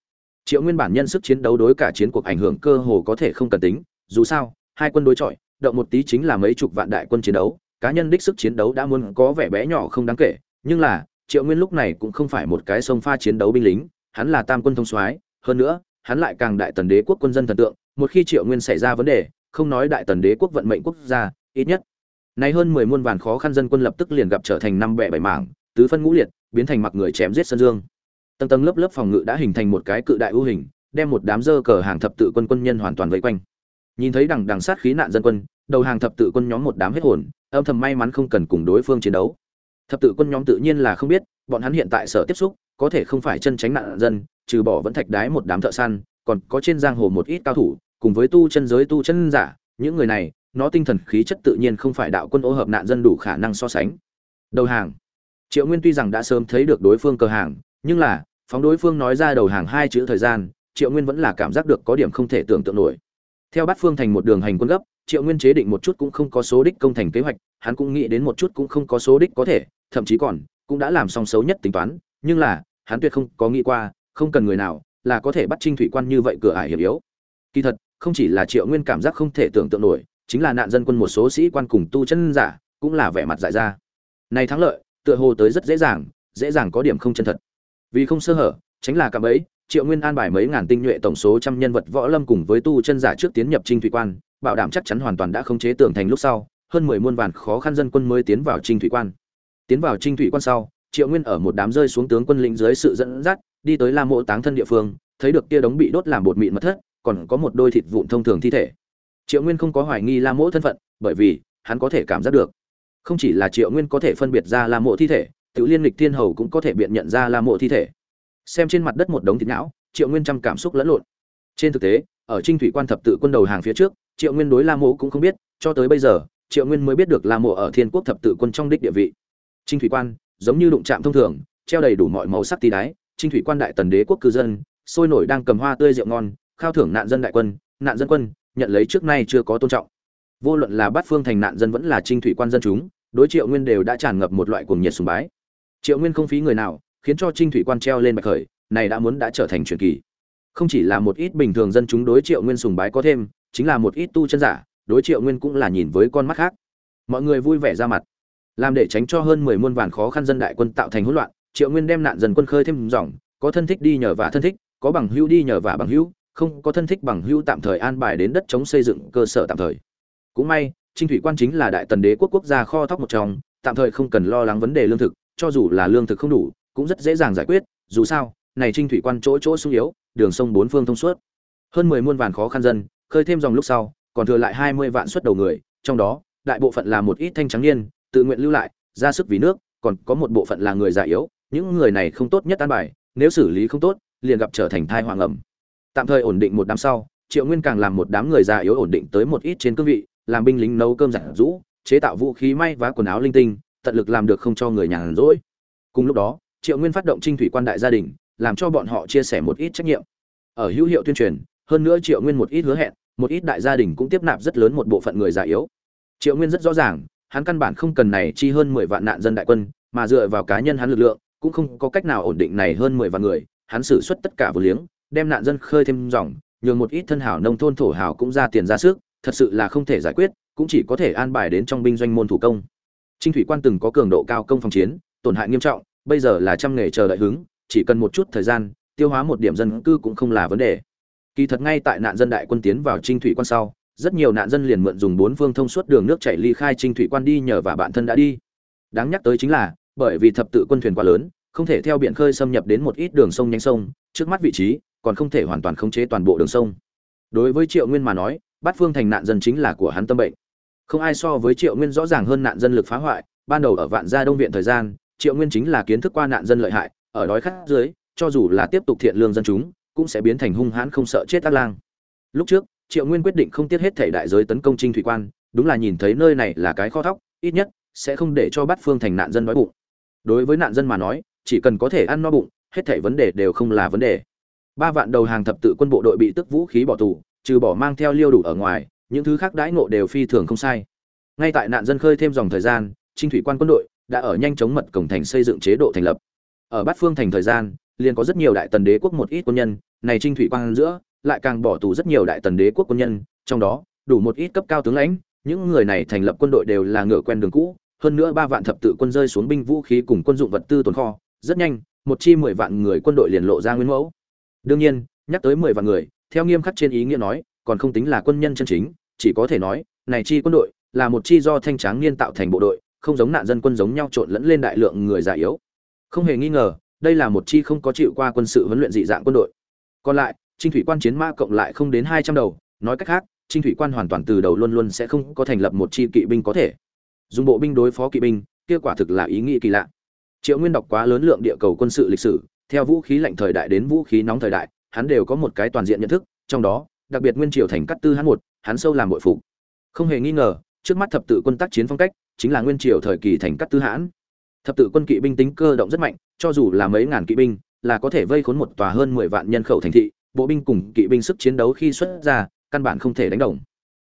Triệu nguyên bản nhân sức chiến đấu đối cả chiến cuộc ảnh hưởng cơ hồ có thể không cần tính, dù sao, hai quân đối chọi, động một tí chính là mấy chục vạn đại quân chiến đấu, cá nhân đích sức chiến đấu đã muốn có vẻ bé nhỏ không đáng kể, nhưng là, triệu nguyên lúc này cũng không phải một cái sông pha chiến đấu binh lính, hắn là tam quân thông soái, hơn nữa, hắn lại càng đại tần đế quốc quân dân thần tượng, một khi triệu nguyên xảy ra vấn đề không nói đại tần đế quốc vận mệnh quốc gia, ít nhất. Nay hơn mười muôn vàn khó khăn dân quân lập tức liền gặp trở thành năm bẻ bảy mảng, tứ phân ngũ liệt, biến thành mặc người chém giết sân dương. Tầng tầng lớp lớp phòng ngự đã hình thành một cái cự đại ưu hình, đem một đám dơ cờ hàng thập tự quân quân nhân hoàn toàn vây quanh. Nhìn thấy đằng đằng sát khí nạn dân quân, đầu hàng thập tự quân nhóm một đám hết hồn, âm thầm may mắn không cần cùng đối phương chiến đấu. Thập tự quân nhóm tự nhiên là không biết, bọn hắn hiện tại sở tiếp xúc, có thể không phải chân tránh nạn dân, trừ bỏ vẫn thạch đái một đám thợ săn, còn có trên giang hồ một ít cao thủ cùng với tu chân giới tu chân giả, những người này, nó tinh thần khí chất tự nhiên không phải đạo quân ô hợp nạn dân đủ khả năng so sánh. Đầu hàng. Triệu nguyên tuy rằng đã sớm thấy được đối phương cờ hàng, nhưng là, phóng đối phương nói ra đầu hàng hai chữ thời gian, triệu nguyên vẫn là cảm giác được có điểm không thể tưởng tượng nổi. Theo bát phương thành một đường hành quân gấp, triệu nguyên chế định một chút cũng không có số đích công thành kế hoạch, hắn cũng nghĩ đến một chút cũng không có số đích có thể, thậm chí còn, cũng đã làm xong xấu nhất tính toán, nhưng là, hắn tuyệt không có nghĩ qua, không cần người nào là có thể bắt trinh thủy quan như vậy cửa ải hiểm yếu. Kỳ thật không chỉ là triệu nguyên cảm giác không thể tưởng tượng nổi, chính là nạn dân quân một số sĩ quan cùng tu chân giả cũng là vẻ mặt dại ra. Này thắng lợi, tựa hồ tới rất dễ dàng dễ dàng có điểm không chân thật. Vì không sơ hở tránh là cạm ấy triệu nguyên an bài mấy ngàn tinh nhuệ tổng số trăm nhân vật võ lâm cùng với tu chân giả trước tiến nhập trinh thủy quan, bảo đảm chắc chắn hoàn toàn đã không chế tưởng thành lúc sau, hơn mười muôn vàn khó khăn dân quân mới tiến vào trinh thủy quan. Tiến vào trinh thủy quan sau, triệu nguyên ở một đám rơi xuống tướng quân lĩnh dưới sự dẫn dắt, đi tới la mộ táng thân địa phương, thấy được kia đống bị đốt làm bột mịn mất thất còn có một đôi thịt vụn thông thường thi thể. Triệu nguyên không có hoài nghi la mộ thân phận, bởi vì hắn có thể cảm giác được. Không chỉ là triệu nguyên có thể phân biệt ra la mộ thi thể tự liên lịch thiên hầu cũng có thể biện nhận ra la mộ thi thể. Xem trên mặt đất một đống thịt não, triệu nguyên trăm cảm xúc lẫn lộn. Trên thực tế, ở trinh thủy quan thập tự quân đầu hàng phía trước, triệu nguyên đối la mộ cũng không biết, cho tới bây giờ, triệu nguyên mới biết được la mộ ở thiên quốc thập tự quân trong đích địa vị. Trinh thủy quan, giống như đụng chạm thông thường, treo đầy đủ mọi màu sắc tí đái, trinh thủy quan đại tần đế quốc cư dân, sôi nổi đang cầm hoa tươi rượu ngon khao thưởng nạn dân đại quân, nạn dân quân, nhận lấy trước nay chưa có tôn trọng. Vô luận là bát phương thành nạn dân vẫn là trinh thủy quan dân chúng, đối triệu nguyên đều đã tràn ngập một loại cuồng nhiệt sùng bái. Triệu nguyên không phí người nào, khiến cho trinh thủy quan treo lên bạch khởi, này đã muốn đã trở thành truyền kỳ. Không chỉ là một ít bình thường dân chúng đối triệu nguyên sùng bái có thêm, chính là một ít tu chân giả, đối triệu nguyên cũng là nhìn với con mắt khác. Mọi người vui vẻ ra mặt. Làm để tránh cho hơn mười muôn vàn khó khăn dân đại quân tạo thành hỗn loạn, triệu nguyên đem nạn dân quân khơi thêm dòng, có thân thích đi nhờ vả thân thích, có bằng hữu đi nhờ vả bằng hữu không có thân thích bằng hữu tạm thời an bài đến đất chống xây dựng cơ sở tạm thời cũng may, trinh thủy quan chính là đại tần đế quốc quốc gia kho thóc một trong, tạm thời không cần lo lắng vấn đề lương thực, cho dù là lương thực không đủ, cũng rất dễ dàng giải quyết, dù sao, này trinh thủy quan chỗ chỗ sung yếu, đường sông bốn phương thông suốt hơn mười muôn vạn khó khăn dân, khơi thêm dòng lúc sau, còn thừa lại hai mươi vạn xuất đầu người, trong đó, đại bộ phận là một ít thanh trắng niên, tự nguyện lưu lại, ra sức vì nước, còn có một bộ phận là người già yếu, những người này không tốt nhất an bài, nếu xử lý không tốt, liền gặp trở thành thai hoàng ngầm tạm thời ổn định một đám sau, triệu nguyên càng làm một đám người già yếu ổn định tới một ít trên cương vị, làm binh lính nấu cơm giản rũ, chế tạo vũ khí may và quần áo linh tinh, tận lực làm được không cho người nhàn rỗi. Cùng lúc đó, triệu nguyên phát động trinh thủy quan đại gia đình, làm cho bọn họ chia sẻ một ít trách nhiệm. Ở hữu hiệu tuyên truyền, hơn nữa triệu nguyên một ít hứa hẹn, một ít đại gia đình cũng tiếp nạp rất lớn một bộ phận người già yếu. Triệu nguyên rất rõ ràng, hắn căn bản không cần này chi hơn mười vạn nạn dân đại quân, mà dựa vào cá nhân hắn lực lượng, cũng không có cách nào ổn định này hơn mười vạn người, hắn xử suất tất cả vô liếng đem nạn dân khơi thêm dòng, nhường một ít thân hảo nông thôn thổ hảo cũng ra tiền ra sức, thật sự là không thể giải quyết, cũng chỉ có thể an bài đến trong binh doanh môn thủ công. Trinh thủy quan từng có cường độ cao công phòng chiến, tổn hại nghiêm trọng, bây giờ là trăm nghề chờ đợi hứng, chỉ cần một chút thời gian, tiêu hóa một điểm dân cư cũng không là vấn đề. Kỳ thật ngay tại nạn dân đại quân tiến vào trinh thủy quan sau, rất nhiều nạn dân liền mượn dùng bốn phương thông suốt đường nước chảy ly khai trinh thủy quan đi nhờ và bạn thân đã đi. Đáng nhắc tới chính là, bởi vì thập tự quân thuyền quá lớn, không thể theo biển khơi xâm nhập đến một ít đường sông nhánh sông, trước mắt vị trí còn không thể hoàn toàn khống chế toàn bộ đường sông. Đối với triệu nguyên mà nói bát phương thành nạn dân chính là của hắn tâm bệnh. Không ai so với triệu nguyên rõ ràng hơn nạn dân lực phá hoại, ban đầu ở vạn gia đông viện thời gian, triệu nguyên chính là kiến thức qua nạn dân lợi hại, ở đói khát dưới, cho dù là tiếp tục thiện lương dân chúng, cũng sẽ biến thành hung hãn không sợ chết ác lang. Lúc trước, triệu nguyên quyết định không tiếc hết thể đại giới tấn công trinh thủy quan, đúng là nhìn thấy nơi này là cái kho thóc, ít nhất sẽ không để cho bát phương thành nạn dân đói bụng. Đối với nạn dân mà nói, chỉ cần có thể ăn no bụng, hết thể vấn đề đều không là vấn đề ba vạn đầu hàng thập tự quân bộ đội bị tức vũ khí bỏ tù, trừ bỏ mang theo liêu đủ ở ngoài, những thứ khác đãi ngộ đều phi thường không sai. Ngay tại nạn dân khơi thêm dòng thời gian, trinh thủy quan quân đội đã ở nhanh chóng mật cổng thành xây dựng chế độ thành lập. Ở bát phương thành thời gian, liền có rất nhiều đại tần đế quốc một ít quân nhân, này trinh thủy quan giữa, lại càng bỏ tù rất nhiều đại tần đế quốc quân nhân, trong đó, đủ một ít cấp cao tướng lãnh, những người này thành lập quân đội đều là ngựa quen đường cũ, hơn nữa ba vạn thập tự quân rơi xuống binh vũ khí cùng quân dụng vật tư tồn kho, rất nhanh, một chi mười vạn người quân đội liền lộ ra nguyên mẫu đương nhiên, nhắc tới mười vạn người, theo nghiêm khắc trên ý nghĩa nói, còn không tính là quân nhân chân chính, chỉ có thể nói, này chi quân đội, là một chi do thanh tráng niên tạo thành bộ đội, không giống nạn dân quân giống nhau trộn lẫn lên đại lượng người già yếu. Không hề nghi ngờ, đây là một chi không có chịu qua quân sự huấn luyện dị dạng quân đội. Còn lại, trinh thủy quan chiến mã cộng lại không đến hai trăm đầu, nói cách khác, trinh thủy quan hoàn toàn từ đầu luôn luôn sẽ không có thành lập một chi kỵ binh có thể. Dùng bộ binh đối phó kỵ binh, kia quả thực là ý nghĩ kỳ lạ. Triệu nguyên đọc quá lớn lượng địa cầu quân sự lịch sử theo vũ khí lạnh thời đại đến vũ khí nóng thời đại, hắn đều có một cái toàn diện nhận thức, trong đó, đặc biệt nguyên triều thành cắt tư hắn một, hắn sâu làm bội phục. Không hề nghi ngờ, trước mắt thập tự quân tác chiến phong cách, chính là nguyên triều thời kỳ thành cắt tư hãn. Thập tự quân kỵ binh tính cơ động rất mạnh, cho dù là mấy ngàn kỵ binh, là có thể vây khốn một tòa hơn mười vạn nhân khẩu thành thị, bộ binh cùng kỵ binh sức chiến đấu khi xuất ra, căn bản không thể đánh đồng.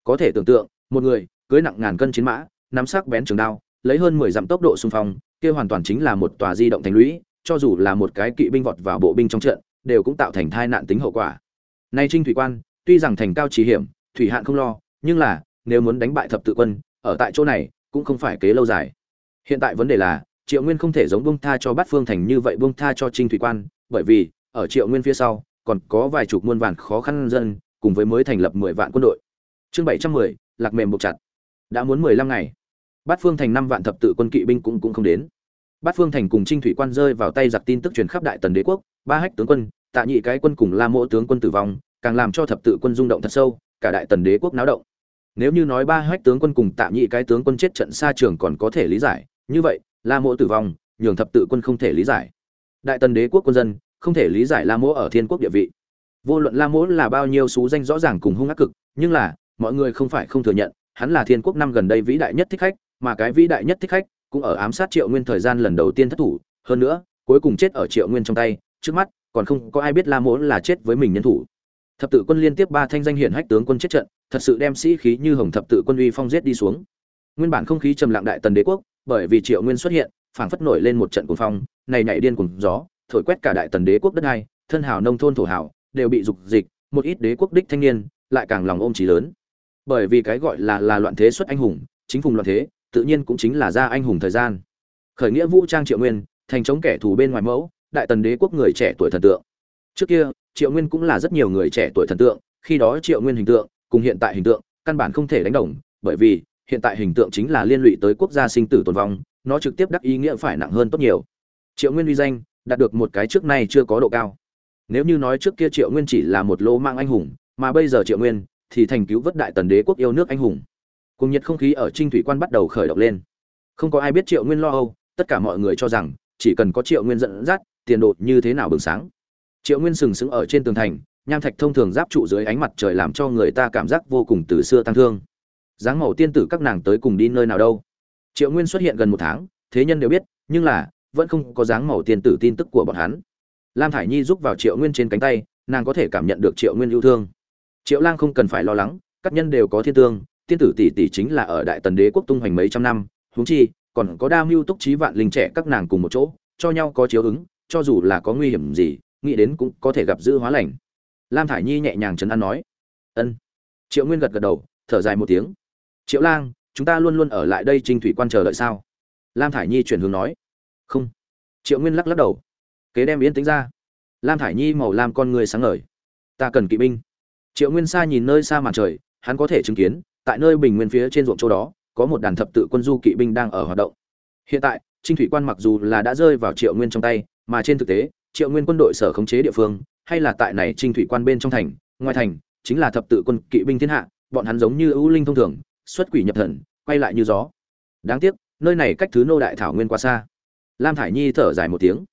Có thể tưởng tượng, một người, cưới nặng ngàn cân chiến mã, nắm sắc bén trường đao, lấy hơn mười dặm tốc độ xung phong, kia hoàn toàn chính là một tòa di động thành lũy cho dù là một cái kỵ binh vọt vào bộ binh trong trận, đều cũng tạo thành tai nạn tính hậu quả. Nay trinh thủy quan, tuy rằng thành cao chí hiểm, thủy hạn không lo, nhưng là, nếu muốn đánh bại thập tự quân, ở tại chỗ này, cũng không phải kế lâu dài. Hiện tại vấn đề là, triệu nguyên không thể giống buông tha cho bát phương thành như vậy buông tha cho trinh thủy quan, bởi vì, ở triệu nguyên phía sau, còn có vài chục muôn vạn khó khăn dân, cùng với mới thành lập mười vạn quân đội. Chương bảy trăm mười, lạc mềm buộc chặt. Đã muốn mười lăm ngày. Bát phương thành năm vạn thập tự quân kỵ binh cũng cũng không đến bát phương thành cùng trinh thủy quan rơi vào tay giặc tin tức truyền khắp đại tần đế quốc, ba hách tướng quân, tạ nhị cái quân cùng la mỗ tướng quân tử vong, càng làm cho thập tự quân rung động thật sâu, cả đại tần đế quốc náo động. Nếu như nói ba hách tướng quân cùng tạ nhị cái tướng quân chết trận xa trường còn có thể lý giải, như vậy, la mỗ tử vong, nhường thập tự quân không thể lý giải. Đại tần đế quốc quân dân, không thể lý giải la mỗ ở thiên quốc địa vị. Vô luận la mỗ là bao nhiêu xú danh rõ ràng cùng hung ác cực, nhưng là, mọi người không phải không thừa nhận, hắn là thiên quốc năm gần đây vĩ đại nhất thích khách, mà cái vĩ đại nhất thích khách cũng ở ám sát triệu nguyên thời gian lần đầu tiên thất thủ, hơn nữa, cuối cùng chết ở triệu nguyên trong tay, trước mắt, còn không có ai biết la mỗ là chết với mình nhân thủ. Thập tự quân liên tiếp ba thanh danh hiển hách tướng quân chết trận, thật sự đem sĩ khí như hồng thập tự quân uy phong giết đi xuống. Nguyên bản không khí trầm lặng đại tần đế quốc, bởi vì triệu nguyên xuất hiện, phảng phất nổi lên một trận cuồng phong, này nhảy điên cuồng gió, thổi quét cả đại tần đế quốc đất này, thân hào nông thôn thổ hào đều bị dục dịch, một ít đế quốc đích thanh niên, lại càng lòng ôm trí lớn. Bởi vì cái gọi là là loạn thế xuất anh hùng, chính phùng loạn thế tự nhiên cũng chính là ra anh hùng thời gian. Khởi nghĩa vũ trang triệu nguyên, thành chống kẻ thù bên ngoài mẫu, đại tần đế quốc người trẻ tuổi thần tượng. Trước kia, triệu nguyên cũng là rất nhiều người trẻ tuổi thần tượng, khi đó triệu nguyên hình tượng cùng hiện tại hình tượng căn bản không thể đánh đồng, bởi vì hiện tại hình tượng chính là liên lụy tới quốc gia sinh tử tồn vong, nó trực tiếp đắc ý nghĩa phải nặng hơn tốt nhiều. Triệu nguyên uy danh đạt được một cái trước nay chưa có độ cao. Nếu như nói trước kia triệu nguyên chỉ là một lô mang anh hùng, mà bây giờ triệu nguyên thì thành cứu vớt đại tần đế quốc yêu nước anh hùng cùng nhiệt không khí ở trinh thủy quan bắt đầu khởi động lên. Không có ai biết triệu nguyên lo âu, tất cả mọi người cho rằng, chỉ cần có triệu nguyên dẫn dắt, tiền độ như thế nào bừng sáng. Triệu nguyên sừng sững ở trên tường thành, nham thạch thông thường giáp trụ dưới ánh mặt trời làm cho người ta cảm giác vô cùng từ xưa tăng thương. Dáng màu tiên tử các nàng tới cùng đi nơi nào đâu. Triệu nguyên xuất hiện gần một tháng, thế nhân đều biết, nhưng là, vẫn không có dáng màu tiên tử tin tức của bọn hắn. Lam thải nhi giúp vào triệu nguyên trên cánh tay, nàng có thể cảm nhận được triệu nguyên yêu thương. Triệu lang không cần phải lo lắng, các nhân đều có thiên tương tiên tử tỷ tỷ chính là ở đại tần đế quốc tung hoành mấy trăm năm, huống chi, còn có đa mưu túc trí vạn linh trẻ các nàng cùng một chỗ, cho nhau có chiếu ứng, cho dù là có nguy hiểm gì, nghĩ đến cũng có thể gặp dữ hóa lành. Lam thải nhi nhẹ nhàng chấn an nói, ân. Triệu nguyên gật gật đầu, thở dài một tiếng, triệu lang, chúng ta luôn luôn ở lại đây trinh thủy quan chờ đợi sao? Lam thải nhi chuyển hướng nói, không. Triệu nguyên lắc lắc đầu, kế đem yên tính ra. Lam thải nhi màu lam con người sáng ngời, ta cần kỵ binh. Triệu nguyên xa nhìn nơi xa màn trời, hắn có thể chứng kiến tại nơi bình nguyên phía trên ruộng châu đó, có một đàn thập tự quân du kỵ binh đang ở hoạt động. Hiện tại, trinh thủy quan mặc dù là đã rơi vào triệu nguyên trong tay, mà trên thực tế, triệu nguyên quân đội sở khống chế địa phương, hay là tại này trinh thủy quan bên trong thành, ngoài thành, chính là thập tự quân kỵ binh thiên hạ, bọn hắn giống như ưu linh thông thường, xuất quỷ nhập thần, quay lại như gió. Đáng tiếc, nơi này cách thứ nô đại thảo nguyên quá xa. Lam thải nhi thở dài một tiếng.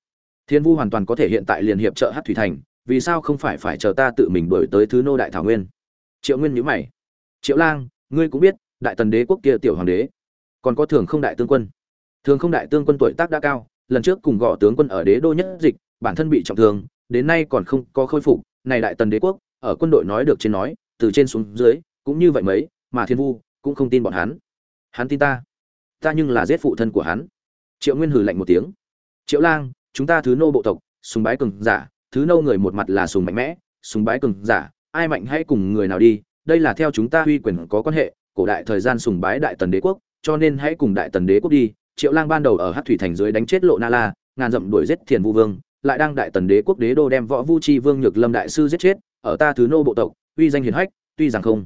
Thiên vu hoàn toàn có thể hiện tại liền hiệp trợ hát thủy thành, vì sao không phải phải chờ ta tự mình đổi tới thứ nô đại thảo nguyên? Triệu nguyên nhữ mày. Triệu lang ngươi cũng biết, đại tần đế quốc kia tiểu hoàng đế, còn có thường không đại tương quân. Thường không đại tương quân tuổi tác đã cao, lần trước cùng gõ tướng quân ở đế đô nhất dịch, bản thân bị trọng thương, đến nay còn không có khôi phục, này đại tần đế quốc, ở quân đội nói được trên nói, từ trên xuống dưới, cũng như vậy mấy, mà thiên vu cũng không tin bọn hắn. Hắn tin ta. Ta nhưng là giết phụ thân của hắn. Triệu nguyên hử lạnh một tiếng. Triệu lang, chúng ta thứ nô bộ tộc, sùng bái cường giả, thứ nô người một mặt là sùng mạnh mẽ, sùng bái cường giả, ai mạnh hay cùng người nào đi đây là theo chúng ta uy quyền có quan hệ, cổ đại thời gian sùng bái đại tần đế quốc, cho nên hãy cùng đại tần đế quốc đi. Triệu lang ban đầu ở hát thủy thành dưới đánh chết lộ na la, ngàn dặm đuổi giết thiền vu vương, lại đang đại tần đế quốc đế đô đem võ vu chi vương nhược lâm đại sư giết chết, ở ta thứ nô bộ tộc, uy danh hiển hách, tuy rằng không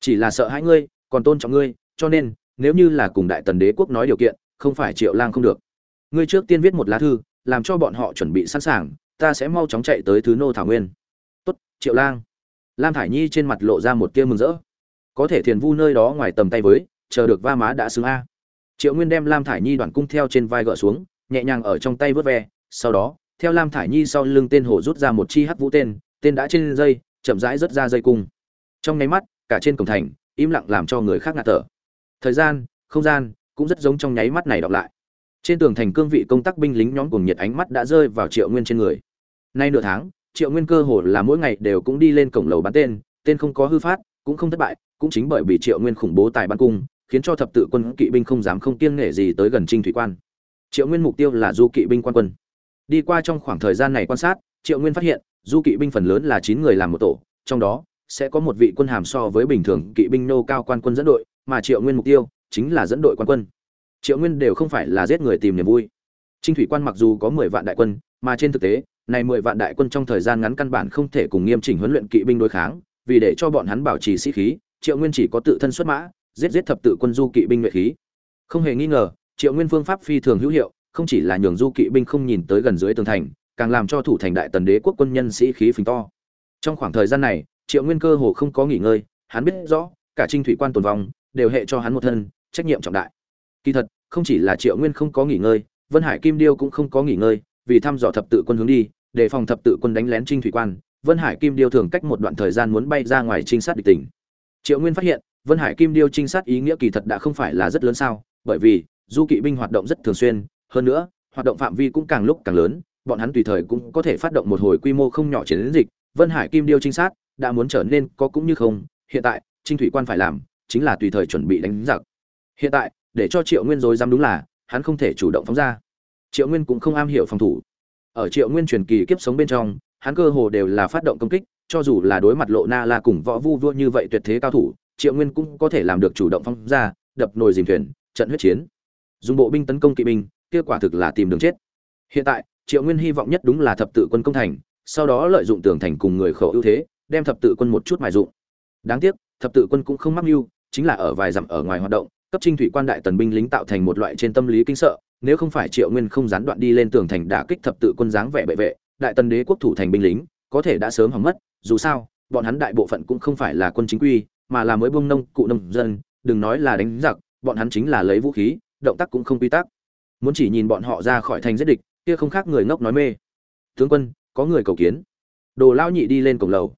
chỉ là sợ hãi ngươi, còn tôn trọng ngươi, cho nên, nếu như là cùng đại tần đế quốc nói điều kiện, không phải triệu lang không được. Ngươi trước tiên viết một lá thư, làm cho bọn họ chuẩn bị sẵn sàng, ta sẽ mau chóng chạy tới thứ nô thảo nguyên. Tốt, triệu lang lam thải nhi trên mặt lộ ra một tia mừng rỡ. Có thể thiền vu nơi đó ngoài tầm tay với, chờ được va má đã xứng a. Triệu nguyên đem lam thải nhi đoàn cung theo trên vai gỡ xuống, nhẹ nhàng ở trong tay vớt ve, sau đó, theo lam thải nhi sau lưng tên hồ rút ra một chi hắc vũ tên tên đã trên dây, chậm rãi rớt ra dây cung. Trong nháy mắt, cả trên cổng thành, im lặng làm cho người khác ngạt thở. Thời gian, không gian, cũng rất giống trong nháy mắt này đọc lại. Trên tường thành cương vị công tác binh lính nhóm cùng nhiệt ánh mắt đã rơi vào triệu nguyên trên người. Nay nửa tháng triệu nguyên cơ hồ là mỗi ngày đều cũng đi lên cổng lầu bán tên tên không có hư phát, cũng không thất bại, cũng chính bởi vì triệu nguyên khủng bố tài ban cung, khiến cho thập tự quân kỵ binh không dám không kiêng nể gì tới gần trinh thủy quan. Triệu nguyên mục tiêu là du kỵ binh quan quân. Đi qua trong khoảng thời gian này quan sát, triệu nguyên phát hiện, du kỵ binh phần lớn là chín người làm một tổ, trong đó, sẽ có một vị quân hàm so với bình thường kỵ binh nô cao quan quân dẫn đội, mà triệu nguyên mục tiêu chính là dẫn đội quan quân. Triệu nguyên đều không phải là giết người tìm niềm vui. Trinh thủy quan mặc dù có mười vạn đại quân, mà trên thực tế này mười vạn đại quân trong thời gian ngắn căn bản không thể cùng nghiêm chỉnh huấn luyện kỵ binh đối kháng, vì để cho bọn hắn bảo trì sĩ khí, triệu nguyên chỉ có tự thân xuất mã, giết giết thập tự quân du kỵ binh nhuệ khí. Không hề nghi ngờ, triệu nguyên phương pháp phi thường hữu hiệu, không chỉ là nhường du kỵ binh không nhìn tới gần dưới tường thành, càng làm cho thủ thành đại tần đế quốc quân nhân sĩ khí phình to. Trong khoảng thời gian này, triệu nguyên cơ hồ không có nghỉ ngơi, hắn biết rõ, cả trinh thủy quan tồn vong, đều hệ cho hắn một thân, trách nhiệm trọng đại. Kỳ thật, không chỉ là triệu nguyên không có nghỉ ngơi, vân hải kim điêu cũng không có nghỉ ngơi, vì thăm dò thập tự quân hướng đi đề phòng thập tự quân đánh lén trinh thủy quan, vân hải kim điêu thường cách một đoạn thời gian muốn bay ra ngoài trinh sát địch tình triệu nguyên phát hiện, vân hải kim điêu trinh sát ý nghĩa kỳ thật đã không phải là rất lớn sao, bởi vì, du kỵ binh hoạt động rất thường xuyên, hơn nữa, hoạt động phạm vi cũng càng lúc càng lớn, bọn hắn tùy thời cũng có thể phát động một hồi quy mô không nhỏ chiến dịch, vân hải kim điêu trinh sát đã muốn trở nên có cũng như không, hiện tại, trinh thủy quan phải làm, chính là tùy thời chuẩn bị đánh giặc. Hiện tại, để cho triệu nguyên rồi dám đúng là, hắn không thể chủ động phóng ra. Triệu nguyên cũng không am hiểu phòng thủ ở triệu nguyên truyền kỳ kiếp sống bên trong, hắn cơ hồ đều là phát động công kích, cho dù là đối mặt lộ na la cùng võ vu vua như vậy tuyệt thế cao thủ, triệu nguyên cũng có thể làm được chủ động phong ra, đập nồi dìm thuyền, trận huyết chiến. Dùng bộ binh tấn công kỵ binh kết quả thực là tìm đường chết. Hiện tại, triệu nguyên hy vọng nhất đúng là thập tự quân công thành, sau đó lợi dụng tường thành cùng người khẩu ưu thế, đem thập tự quân một chút mài dụng. Đáng tiếc, thập tự quân cũng không mắc mưu, chính là ở vài dặm ở ngoài hoạt động, cấp trinh thủy quan đại tần binh lính tạo thành một loại trên tâm lý kinh sợ nếu không phải triệu nguyên không gián đoạn đi lên tường thành đả kích thập tự quân dáng vẻ bệ vệ, đại tần đế quốc thủ thành binh lính, có thể đã sớm hỏng mất, dù sao, bọn hắn đại bộ phận cũng không phải là quân chính quy, mà là mới buông nông, cụ nông dân, đừng nói là đánh giặc, bọn hắn chính là lấy vũ khí, động tác cũng không quy tắc. Muốn chỉ nhìn bọn họ ra khỏi thành giết địch, kia không khác người ngốc nói mê. Tướng quân, có người cầu kiến. Đồ lão nhị đi lên cổng lầu.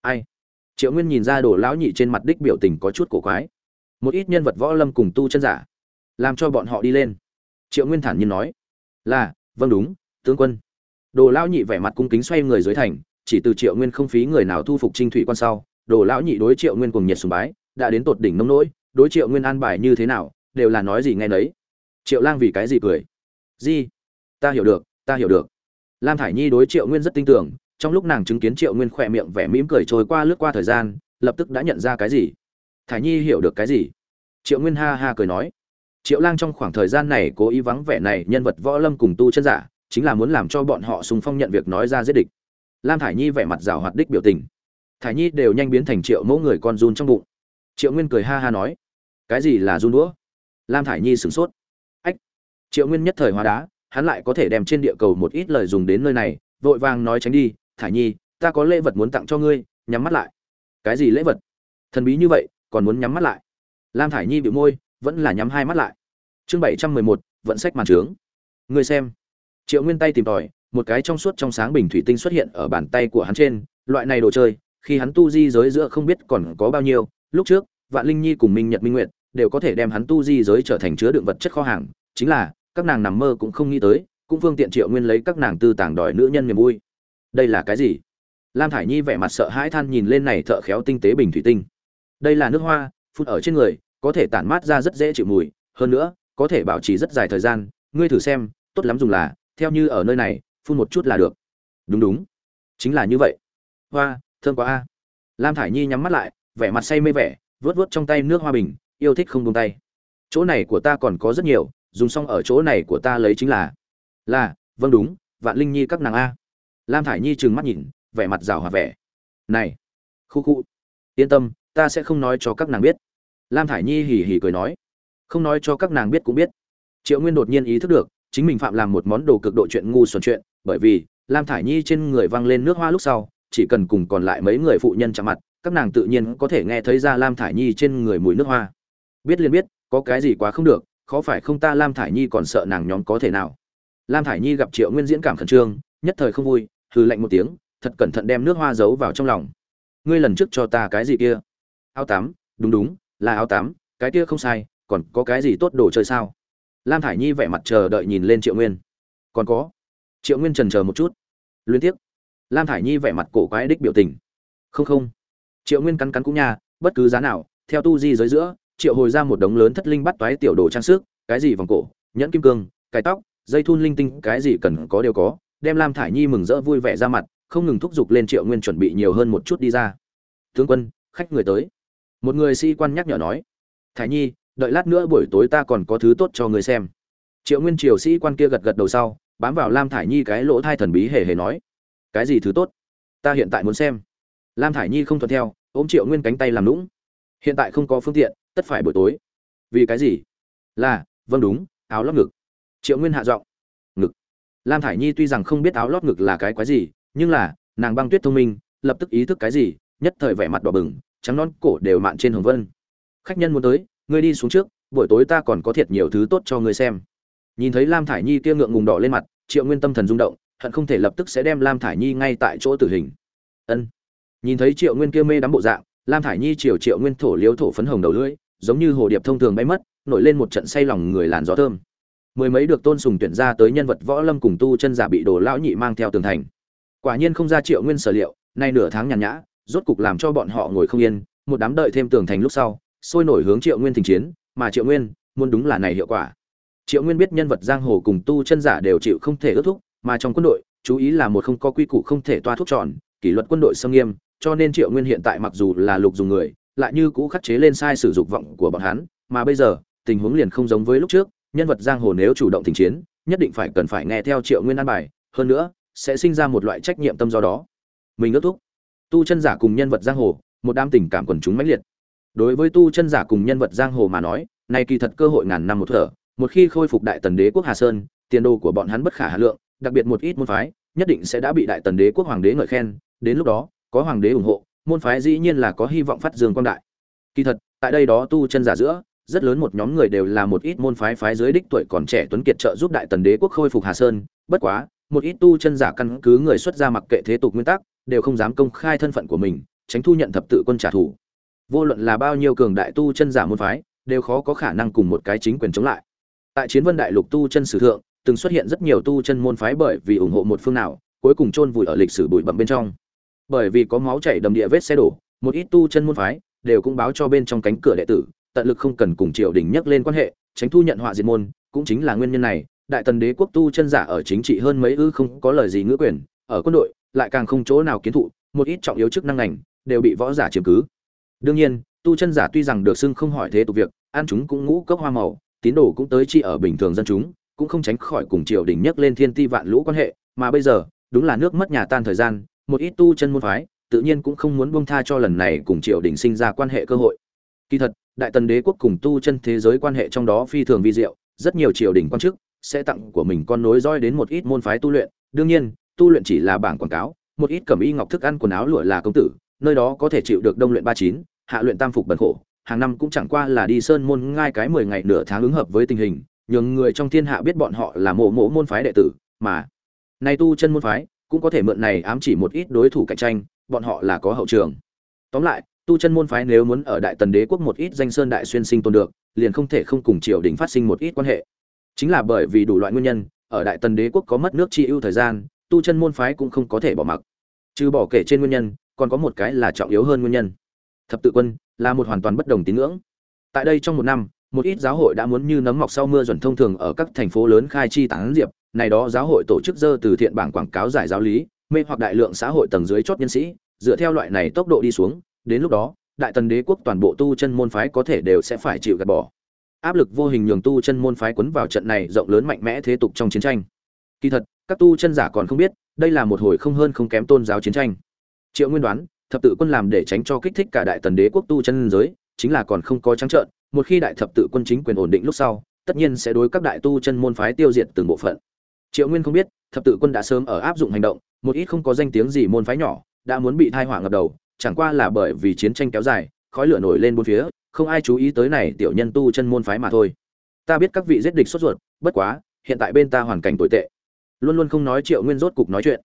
Ai? Triệu nguyên nhìn ra đồ lão nhị trên mặt đích biểu tình có chút cổ quái. Một ít nhân vật võ lâm cùng tu chân giả, làm cho bọn họ đi lên triệu nguyên thản nhiên nói, là vâng đúng, tướng quân. Đồ lão nhị vẻ mặt cung kính xoay người dưới thành, chỉ từ triệu nguyên không phí người nào thu phục trinh thủy quan sau, đồ lão nhị đối triệu nguyên cùng nhiệt sùng bái, đã đến tột đỉnh nông nỗi, đối triệu nguyên an bài như thế nào, đều là nói gì nghe nấy. Triệu lang vì cái gì cười? Di, ta hiểu được, ta hiểu được. Lam thải nhi đối triệu nguyên rất tin tưởng, trong lúc nàng chứng kiến triệu nguyên khỏe miệng vẻ mỉm cười trôi qua lướt qua thời gian, lập tức đã nhận ra cái gì? Thải nhi hiểu được cái gì? Triệu nguyên ha ha cười nói triệu lang trong khoảng thời gian này cố ý vắng vẻ này nhân vật võ lâm cùng tu chân giả, chính là muốn làm cho bọn họ sùng phong nhận việc nói ra giết địch. Lam thải nhi vẻ mặt rào hoạt đích biểu tình. Thải nhi đều nhanh biến thành triệu mẫu người con run trong bụng. Triệu nguyên cười ha ha nói, cái gì là run đũa? Lam thải nhi sửng sốt. Ách, triệu nguyên nhất thời hóa đá, hắn lại có thể đem trên địa cầu một ít lời dùng đến nơi này, vội vàng nói tránh đi, thải nhi, ta có lễ vật muốn tặng cho ngươi, nhắm mắt lại. Cái gì lễ vật? Thần bí như vậy, còn muốn nhắm mắt lại. Lam thải nhi bị môi vẫn là nhắm hai mắt lại. Chương bảy trăm mười một, vận sách màn trướng. Ngươi xem. Triệu nguyên tay tìm tòi, một cái trong suốt trong sáng bình thủy tinh xuất hiện ở bàn tay của hắn trên, loại này đồ chơi, khi hắn tu di giới giữa không biết còn có bao nhiêu, lúc trước, vạn linh nhi cùng minh nhật minh nguyện đều có thể đem hắn tu di giới trở thành chứa đựng vật chất kho hàng, chính là, các nàng nằm mơ cũng không nghĩ tới, cũng phương tiện triệu nguyên lấy các nàng tư tàng đòi nữ nhân niềm vui. Đây là cái gì? Lam thải nhi vẻ mặt sợ hãi than nhìn lên này thợ khéo tinh tế bình thủy tinh. Đây là nước hoa, phun ở trên người có thể tản mát ra rất dễ chịu mùi, hơn nữa, có thể bảo trì rất dài thời gian, ngươi thử xem, tốt lắm dùng là, theo như ở nơi này, phun một chút là được. Đúng đúng, chính là như vậy. Hoa, thơm quá a. Lam thải nhi nhắm mắt lại, vẻ mặt say mê vẻ vớt vớt trong tay nước hoa bình, yêu thích không buông tay. Chỗ này của ta còn có rất nhiều, dùng xong ở chỗ này của ta lấy chính là. Là vâng đúng, vạn linh nhi các nàng a. Lam thải nhi trừng mắt nhìn, vẻ mặt rào hòa vẻ. Này, khu khu, yên tâm, ta sẽ không nói cho các nàng biết lam thải nhi hì hì cười nói. Không nói cho các nàng biết cũng biết. Triệu nguyên đột nhiên ý thức được, chính mình phạm làm một món đồ cực độ chuyện ngu xuẩn chuyện, bởi vì, lam thải nhi trên người văng lên nước hoa lúc sau, chỉ cần cùng còn lại mấy người phụ nhân chạm mặt, các nàng tự nhiên có thể nghe thấy ra lam thải nhi trên người mùi nước hoa. Biết liền biết, có cái gì quá không được, khó phải không ta lam thải nhi còn sợ nàng nhóm có thể nào. Lam thải nhi gặp triệu nguyên diễn cảm khẩn trương, nhất thời không vui, hừ lạnh một tiếng, thật cẩn thận đem nước hoa giấu vào trong lòng. Ngươi lần trước cho ta cái gì kia? Áo tắm, đúng đúng là áo tắm, cái kia không sai, còn có cái gì tốt đồ chơi sao? Lam thải nhi vẻ mặt chờ đợi nhìn lên triệu nguyên. Còn có. Triệu nguyên trần chờ một chút. Liên tiếp. Lam thải nhi vẻ mặt cổ quái đích biểu tình. Không không. Triệu nguyên cắn cắn cũng nha, bất cứ giá nào, theo tu di giới giữa, triệu hồi ra một đống lớn thất linh bắt toái tiểu đồ trang sức, cái gì vòng cổ, nhẫn kim cương, cái tóc, dây thun linh tinh, cái gì cần có đều có, đem lam thải nhi mừng rỡ vui vẻ ra mặt, không ngừng thúc giục lên triệu nguyên chuẩn bị nhiều hơn một chút đi ra. Tướng quân, khách người tới một người sĩ quan nhắc nhở nói Thái nhi, đợi lát nữa buổi tối ta còn có thứ tốt cho người xem. Triệu nguyên triều sĩ quan kia gật gật đầu sau, bám vào lam thải nhi cái lỗ thai thần bí hề hề nói, cái gì thứ tốt? Ta hiện tại muốn xem. Lam thải nhi không thuận theo, ôm triệu nguyên cánh tay làm lũng hiện tại không có phương tiện, tất phải buổi tối. Vì cái gì? Là vâng đúng, áo lót ngực. Triệu nguyên hạ giọng, ngực? Lam thải nhi tuy rằng không biết áo lót ngực là cái quái gì, nhưng là, nàng băng tuyết thông minh, lập tức ý thức cái gì, nhất thời vẻ mặt đỏ bừng trắng non cổ đều mạn trên hồng vân. Khách nhân muốn tới, ngươi đi xuống trước, buổi tối ta còn có thiệt nhiều thứ tốt cho ngươi xem. Nhìn thấy lam thải nhi kia ngượng ngùng đỏ lên mặt, triệu nguyên tâm thần rung động, hận không thể lập tức sẽ đem lam thải nhi ngay tại chỗ tử hình. Ân. Nhìn thấy triệu nguyên kia mê đắm bộ dạng, lam thải nhi chiều triệu nguyên thổ liếu thổ phấn hồng đầu lưỡi, giống như hồ điệp thông thường bay mất, nổi lên một trận say lòng người làn gió thơm. Mười mấy được tôn sùng tuyển ra tới nhân vật võ lâm cùng tu chân giả bị đồ lão nhị mang theo tường thành. Quả nhiên không ra triệu nguyên sở liệu, nay nửa tháng nhàn nhã rốt cục làm cho bọn họ ngồi không yên, một đám đợi thêm tường thành lúc sau, sôi nổi hướng triệu nguyên thình chiến, mà triệu nguyên, muốn đúng là này hiệu quả. Triệu nguyên biết nhân vật giang hồ cùng tu chân giả đều chịu không thể ước thúc, mà trong quân đội, chú ý là một không có quy củ không thể toa thuốc tròn kỷ luật quân đội nghiêm nghiêm, cho nên triệu nguyên hiện tại mặc dù là lục dùng người, lại như cũ khắc chế lên sai sử dụng vọng của bọn hắn, mà bây giờ, tình huống liền không giống với lúc trước, nhân vật giang hồ nếu chủ động thỉnh chiến, nhất định phải cần phải nghe theo triệu nguyên an bài, hơn nữa, sẽ sinh ra một loại trách nhiệm tâm do đó. Mình ước thúc tu chân giả cùng nhân vật giang hồ, một đám tình cảm quần chúng mãnh liệt. Đối với tu chân giả cùng nhân vật giang hồ mà nói, này kỳ thật cơ hội ngàn năm một thở, một khi khôi phục đại tần đế quốc hà sơn, tiền đồ của bọn hắn bất khả hà lượng, đặc biệt một ít môn phái, nhất định sẽ đã bị đại tần đế quốc hoàng đế ngợi khen, đến lúc đó, có hoàng đế ủng hộ, môn phái dĩ nhiên là có hy vọng phát dương quang đại. Kỳ thật, tại đây đó tu chân giả giữa, rất lớn một nhóm người đều là một ít môn phái phái dưới đích tuổi còn trẻ tuấn kiệt trợ giúp đại tần đế quốc khôi phục hà sơn, bất quá, một ít tu chân giả căn cứ người xuất ra mặc kệ thế tục nguyên tắc đều không dám công khai thân phận của mình, tránh thu nhận thập tự quân trả thù. Vô luận là bao nhiêu cường đại tu chân giả môn phái, đều khó có khả năng cùng một cái chính quyền chống lại. Tại chiến vân đại lục tu chân sử thượng, từng xuất hiện rất nhiều tu chân môn phái bởi vì ủng hộ một phương nào, cuối cùng chôn vùi ở lịch sử bụi bặm bên trong. Bởi vì có máu chảy đầm địa vết xe đổ, một ít tu chân môn phái đều cũng báo cho bên trong cánh cửa đệ tử, tận lực không cần cùng triều đình nhắc lên quan hệ, tránh thu nhận họa diệt môn, cũng chính là nguyên nhân này, đại tần đế quốc tu chân giả ở chính trị hơn mấy ư không có lời gì ngữ quyền, ở quân đội lại càng không chỗ nào kiến thụ, một ít trọng yếu chức năng ngành đều bị võ giả chiếm cứ. Đương nhiên, tu chân giả tuy rằng được xưng không hỏi thế tục việc, ăn chúng cũng ngũ cốc hoa màu, tín đồ cũng tới chi ở bình thường dân chúng, cũng không tránh khỏi cùng triều đình nhắc lên thiên ti vạn lũ quan hệ, mà bây giờ, đúng là nước mất nhà tan thời gian, một ít tu chân môn phái, tự nhiên cũng không muốn buông tha cho lần này cùng triều đình sinh ra quan hệ cơ hội. Kỳ thật, đại tần đế quốc cùng tu chân thế giới quan hệ trong đó phi thường vi diệu, rất nhiều triều đình quan chức sẽ tặng của mình con nối roi đến một ít môn phái tu luyện. Đương nhiên tu luyện chỉ là bảng quảng cáo, một ít cẩm y ngọc thức ăn quần áo lụa là công tử, nơi đó có thể chịu được đông luyện ba chín, hạ luyện tam phục bần khổ, hàng năm cũng chẳng qua là đi sơn môn ngai cái mười ngày nửa tháng ứng hợp với tình hình, nhường người trong thiên hạ biết bọn họ là mộ mộ môn phái đệ tử, mà nay tu chân môn phái cũng có thể mượn này ám chỉ một ít đối thủ cạnh tranh, bọn họ là có hậu trường. Tóm lại, tu chân môn phái nếu muốn ở đại tần đế quốc một ít danh sơn đại xuyên sinh tồn được, liền không thể không cùng triều đình phát sinh một ít quan hệ. Chính là bởi vì đủ loại nguyên nhân, ở đại tần đế quốc có mất nước chi ưu thời gian tu chân môn phái cũng không có thể bỏ mặc. Trừ bỏ kể trên nguyên nhân, còn có một cái là trọng yếu hơn nguyên nhân. Thập tự quân là một hoàn toàn bất đồng tín ngưỡng. Tại đây trong một năm, một ít giáo hội đã muốn như nấm mọc sau mưa dần thông thường ở các thành phố lớn khai chi tán diệp. Này đó giáo hội tổ chức dơ từ thiện bảng quảng cáo giải giáo lý, mê hoặc đại lượng xã hội tầng dưới chót nhân sĩ, dựa theo loại này tốc độ đi xuống, đến lúc đó, đại tần đế quốc toàn bộ tu chân môn phái có thể đều sẽ phải chịu gạt bỏ. Áp lực vô hình nhường tu chân môn phái quấn vào trận này rộng lớn mạnh mẽ thế tục trong chiến tranh. Kỳ thật các tu chân giả còn không biết, đây là một hồi không hơn không kém tôn giáo chiến tranh. Triệu nguyên đoán, thập tự quân làm để tránh cho kích thích cả đại tần đế quốc tu chân giới, chính là còn không có trắng trợn, một khi đại thập tự quân chính quyền ổn định lúc sau, tất nhiên sẽ đối các đại tu chân môn phái tiêu diệt từng bộ phận. Triệu nguyên không biết, thập tự quân đã sớm ở áp dụng hành động, một ít không có danh tiếng gì môn phái nhỏ đã muốn bị thai hỏa ngập đầu, chẳng qua là bởi vì chiến tranh kéo dài, khói lửa nổi lên bốn phía, không ai chú ý tới này tiểu nhân tu chân môn phái mà thôi. Ta biết các vị giết địch sốt ruột, bất quá, hiện tại bên ta hoàn cảnh tồi tệ luôn luôn không nói triệu nguyên rốt cục nói chuyện.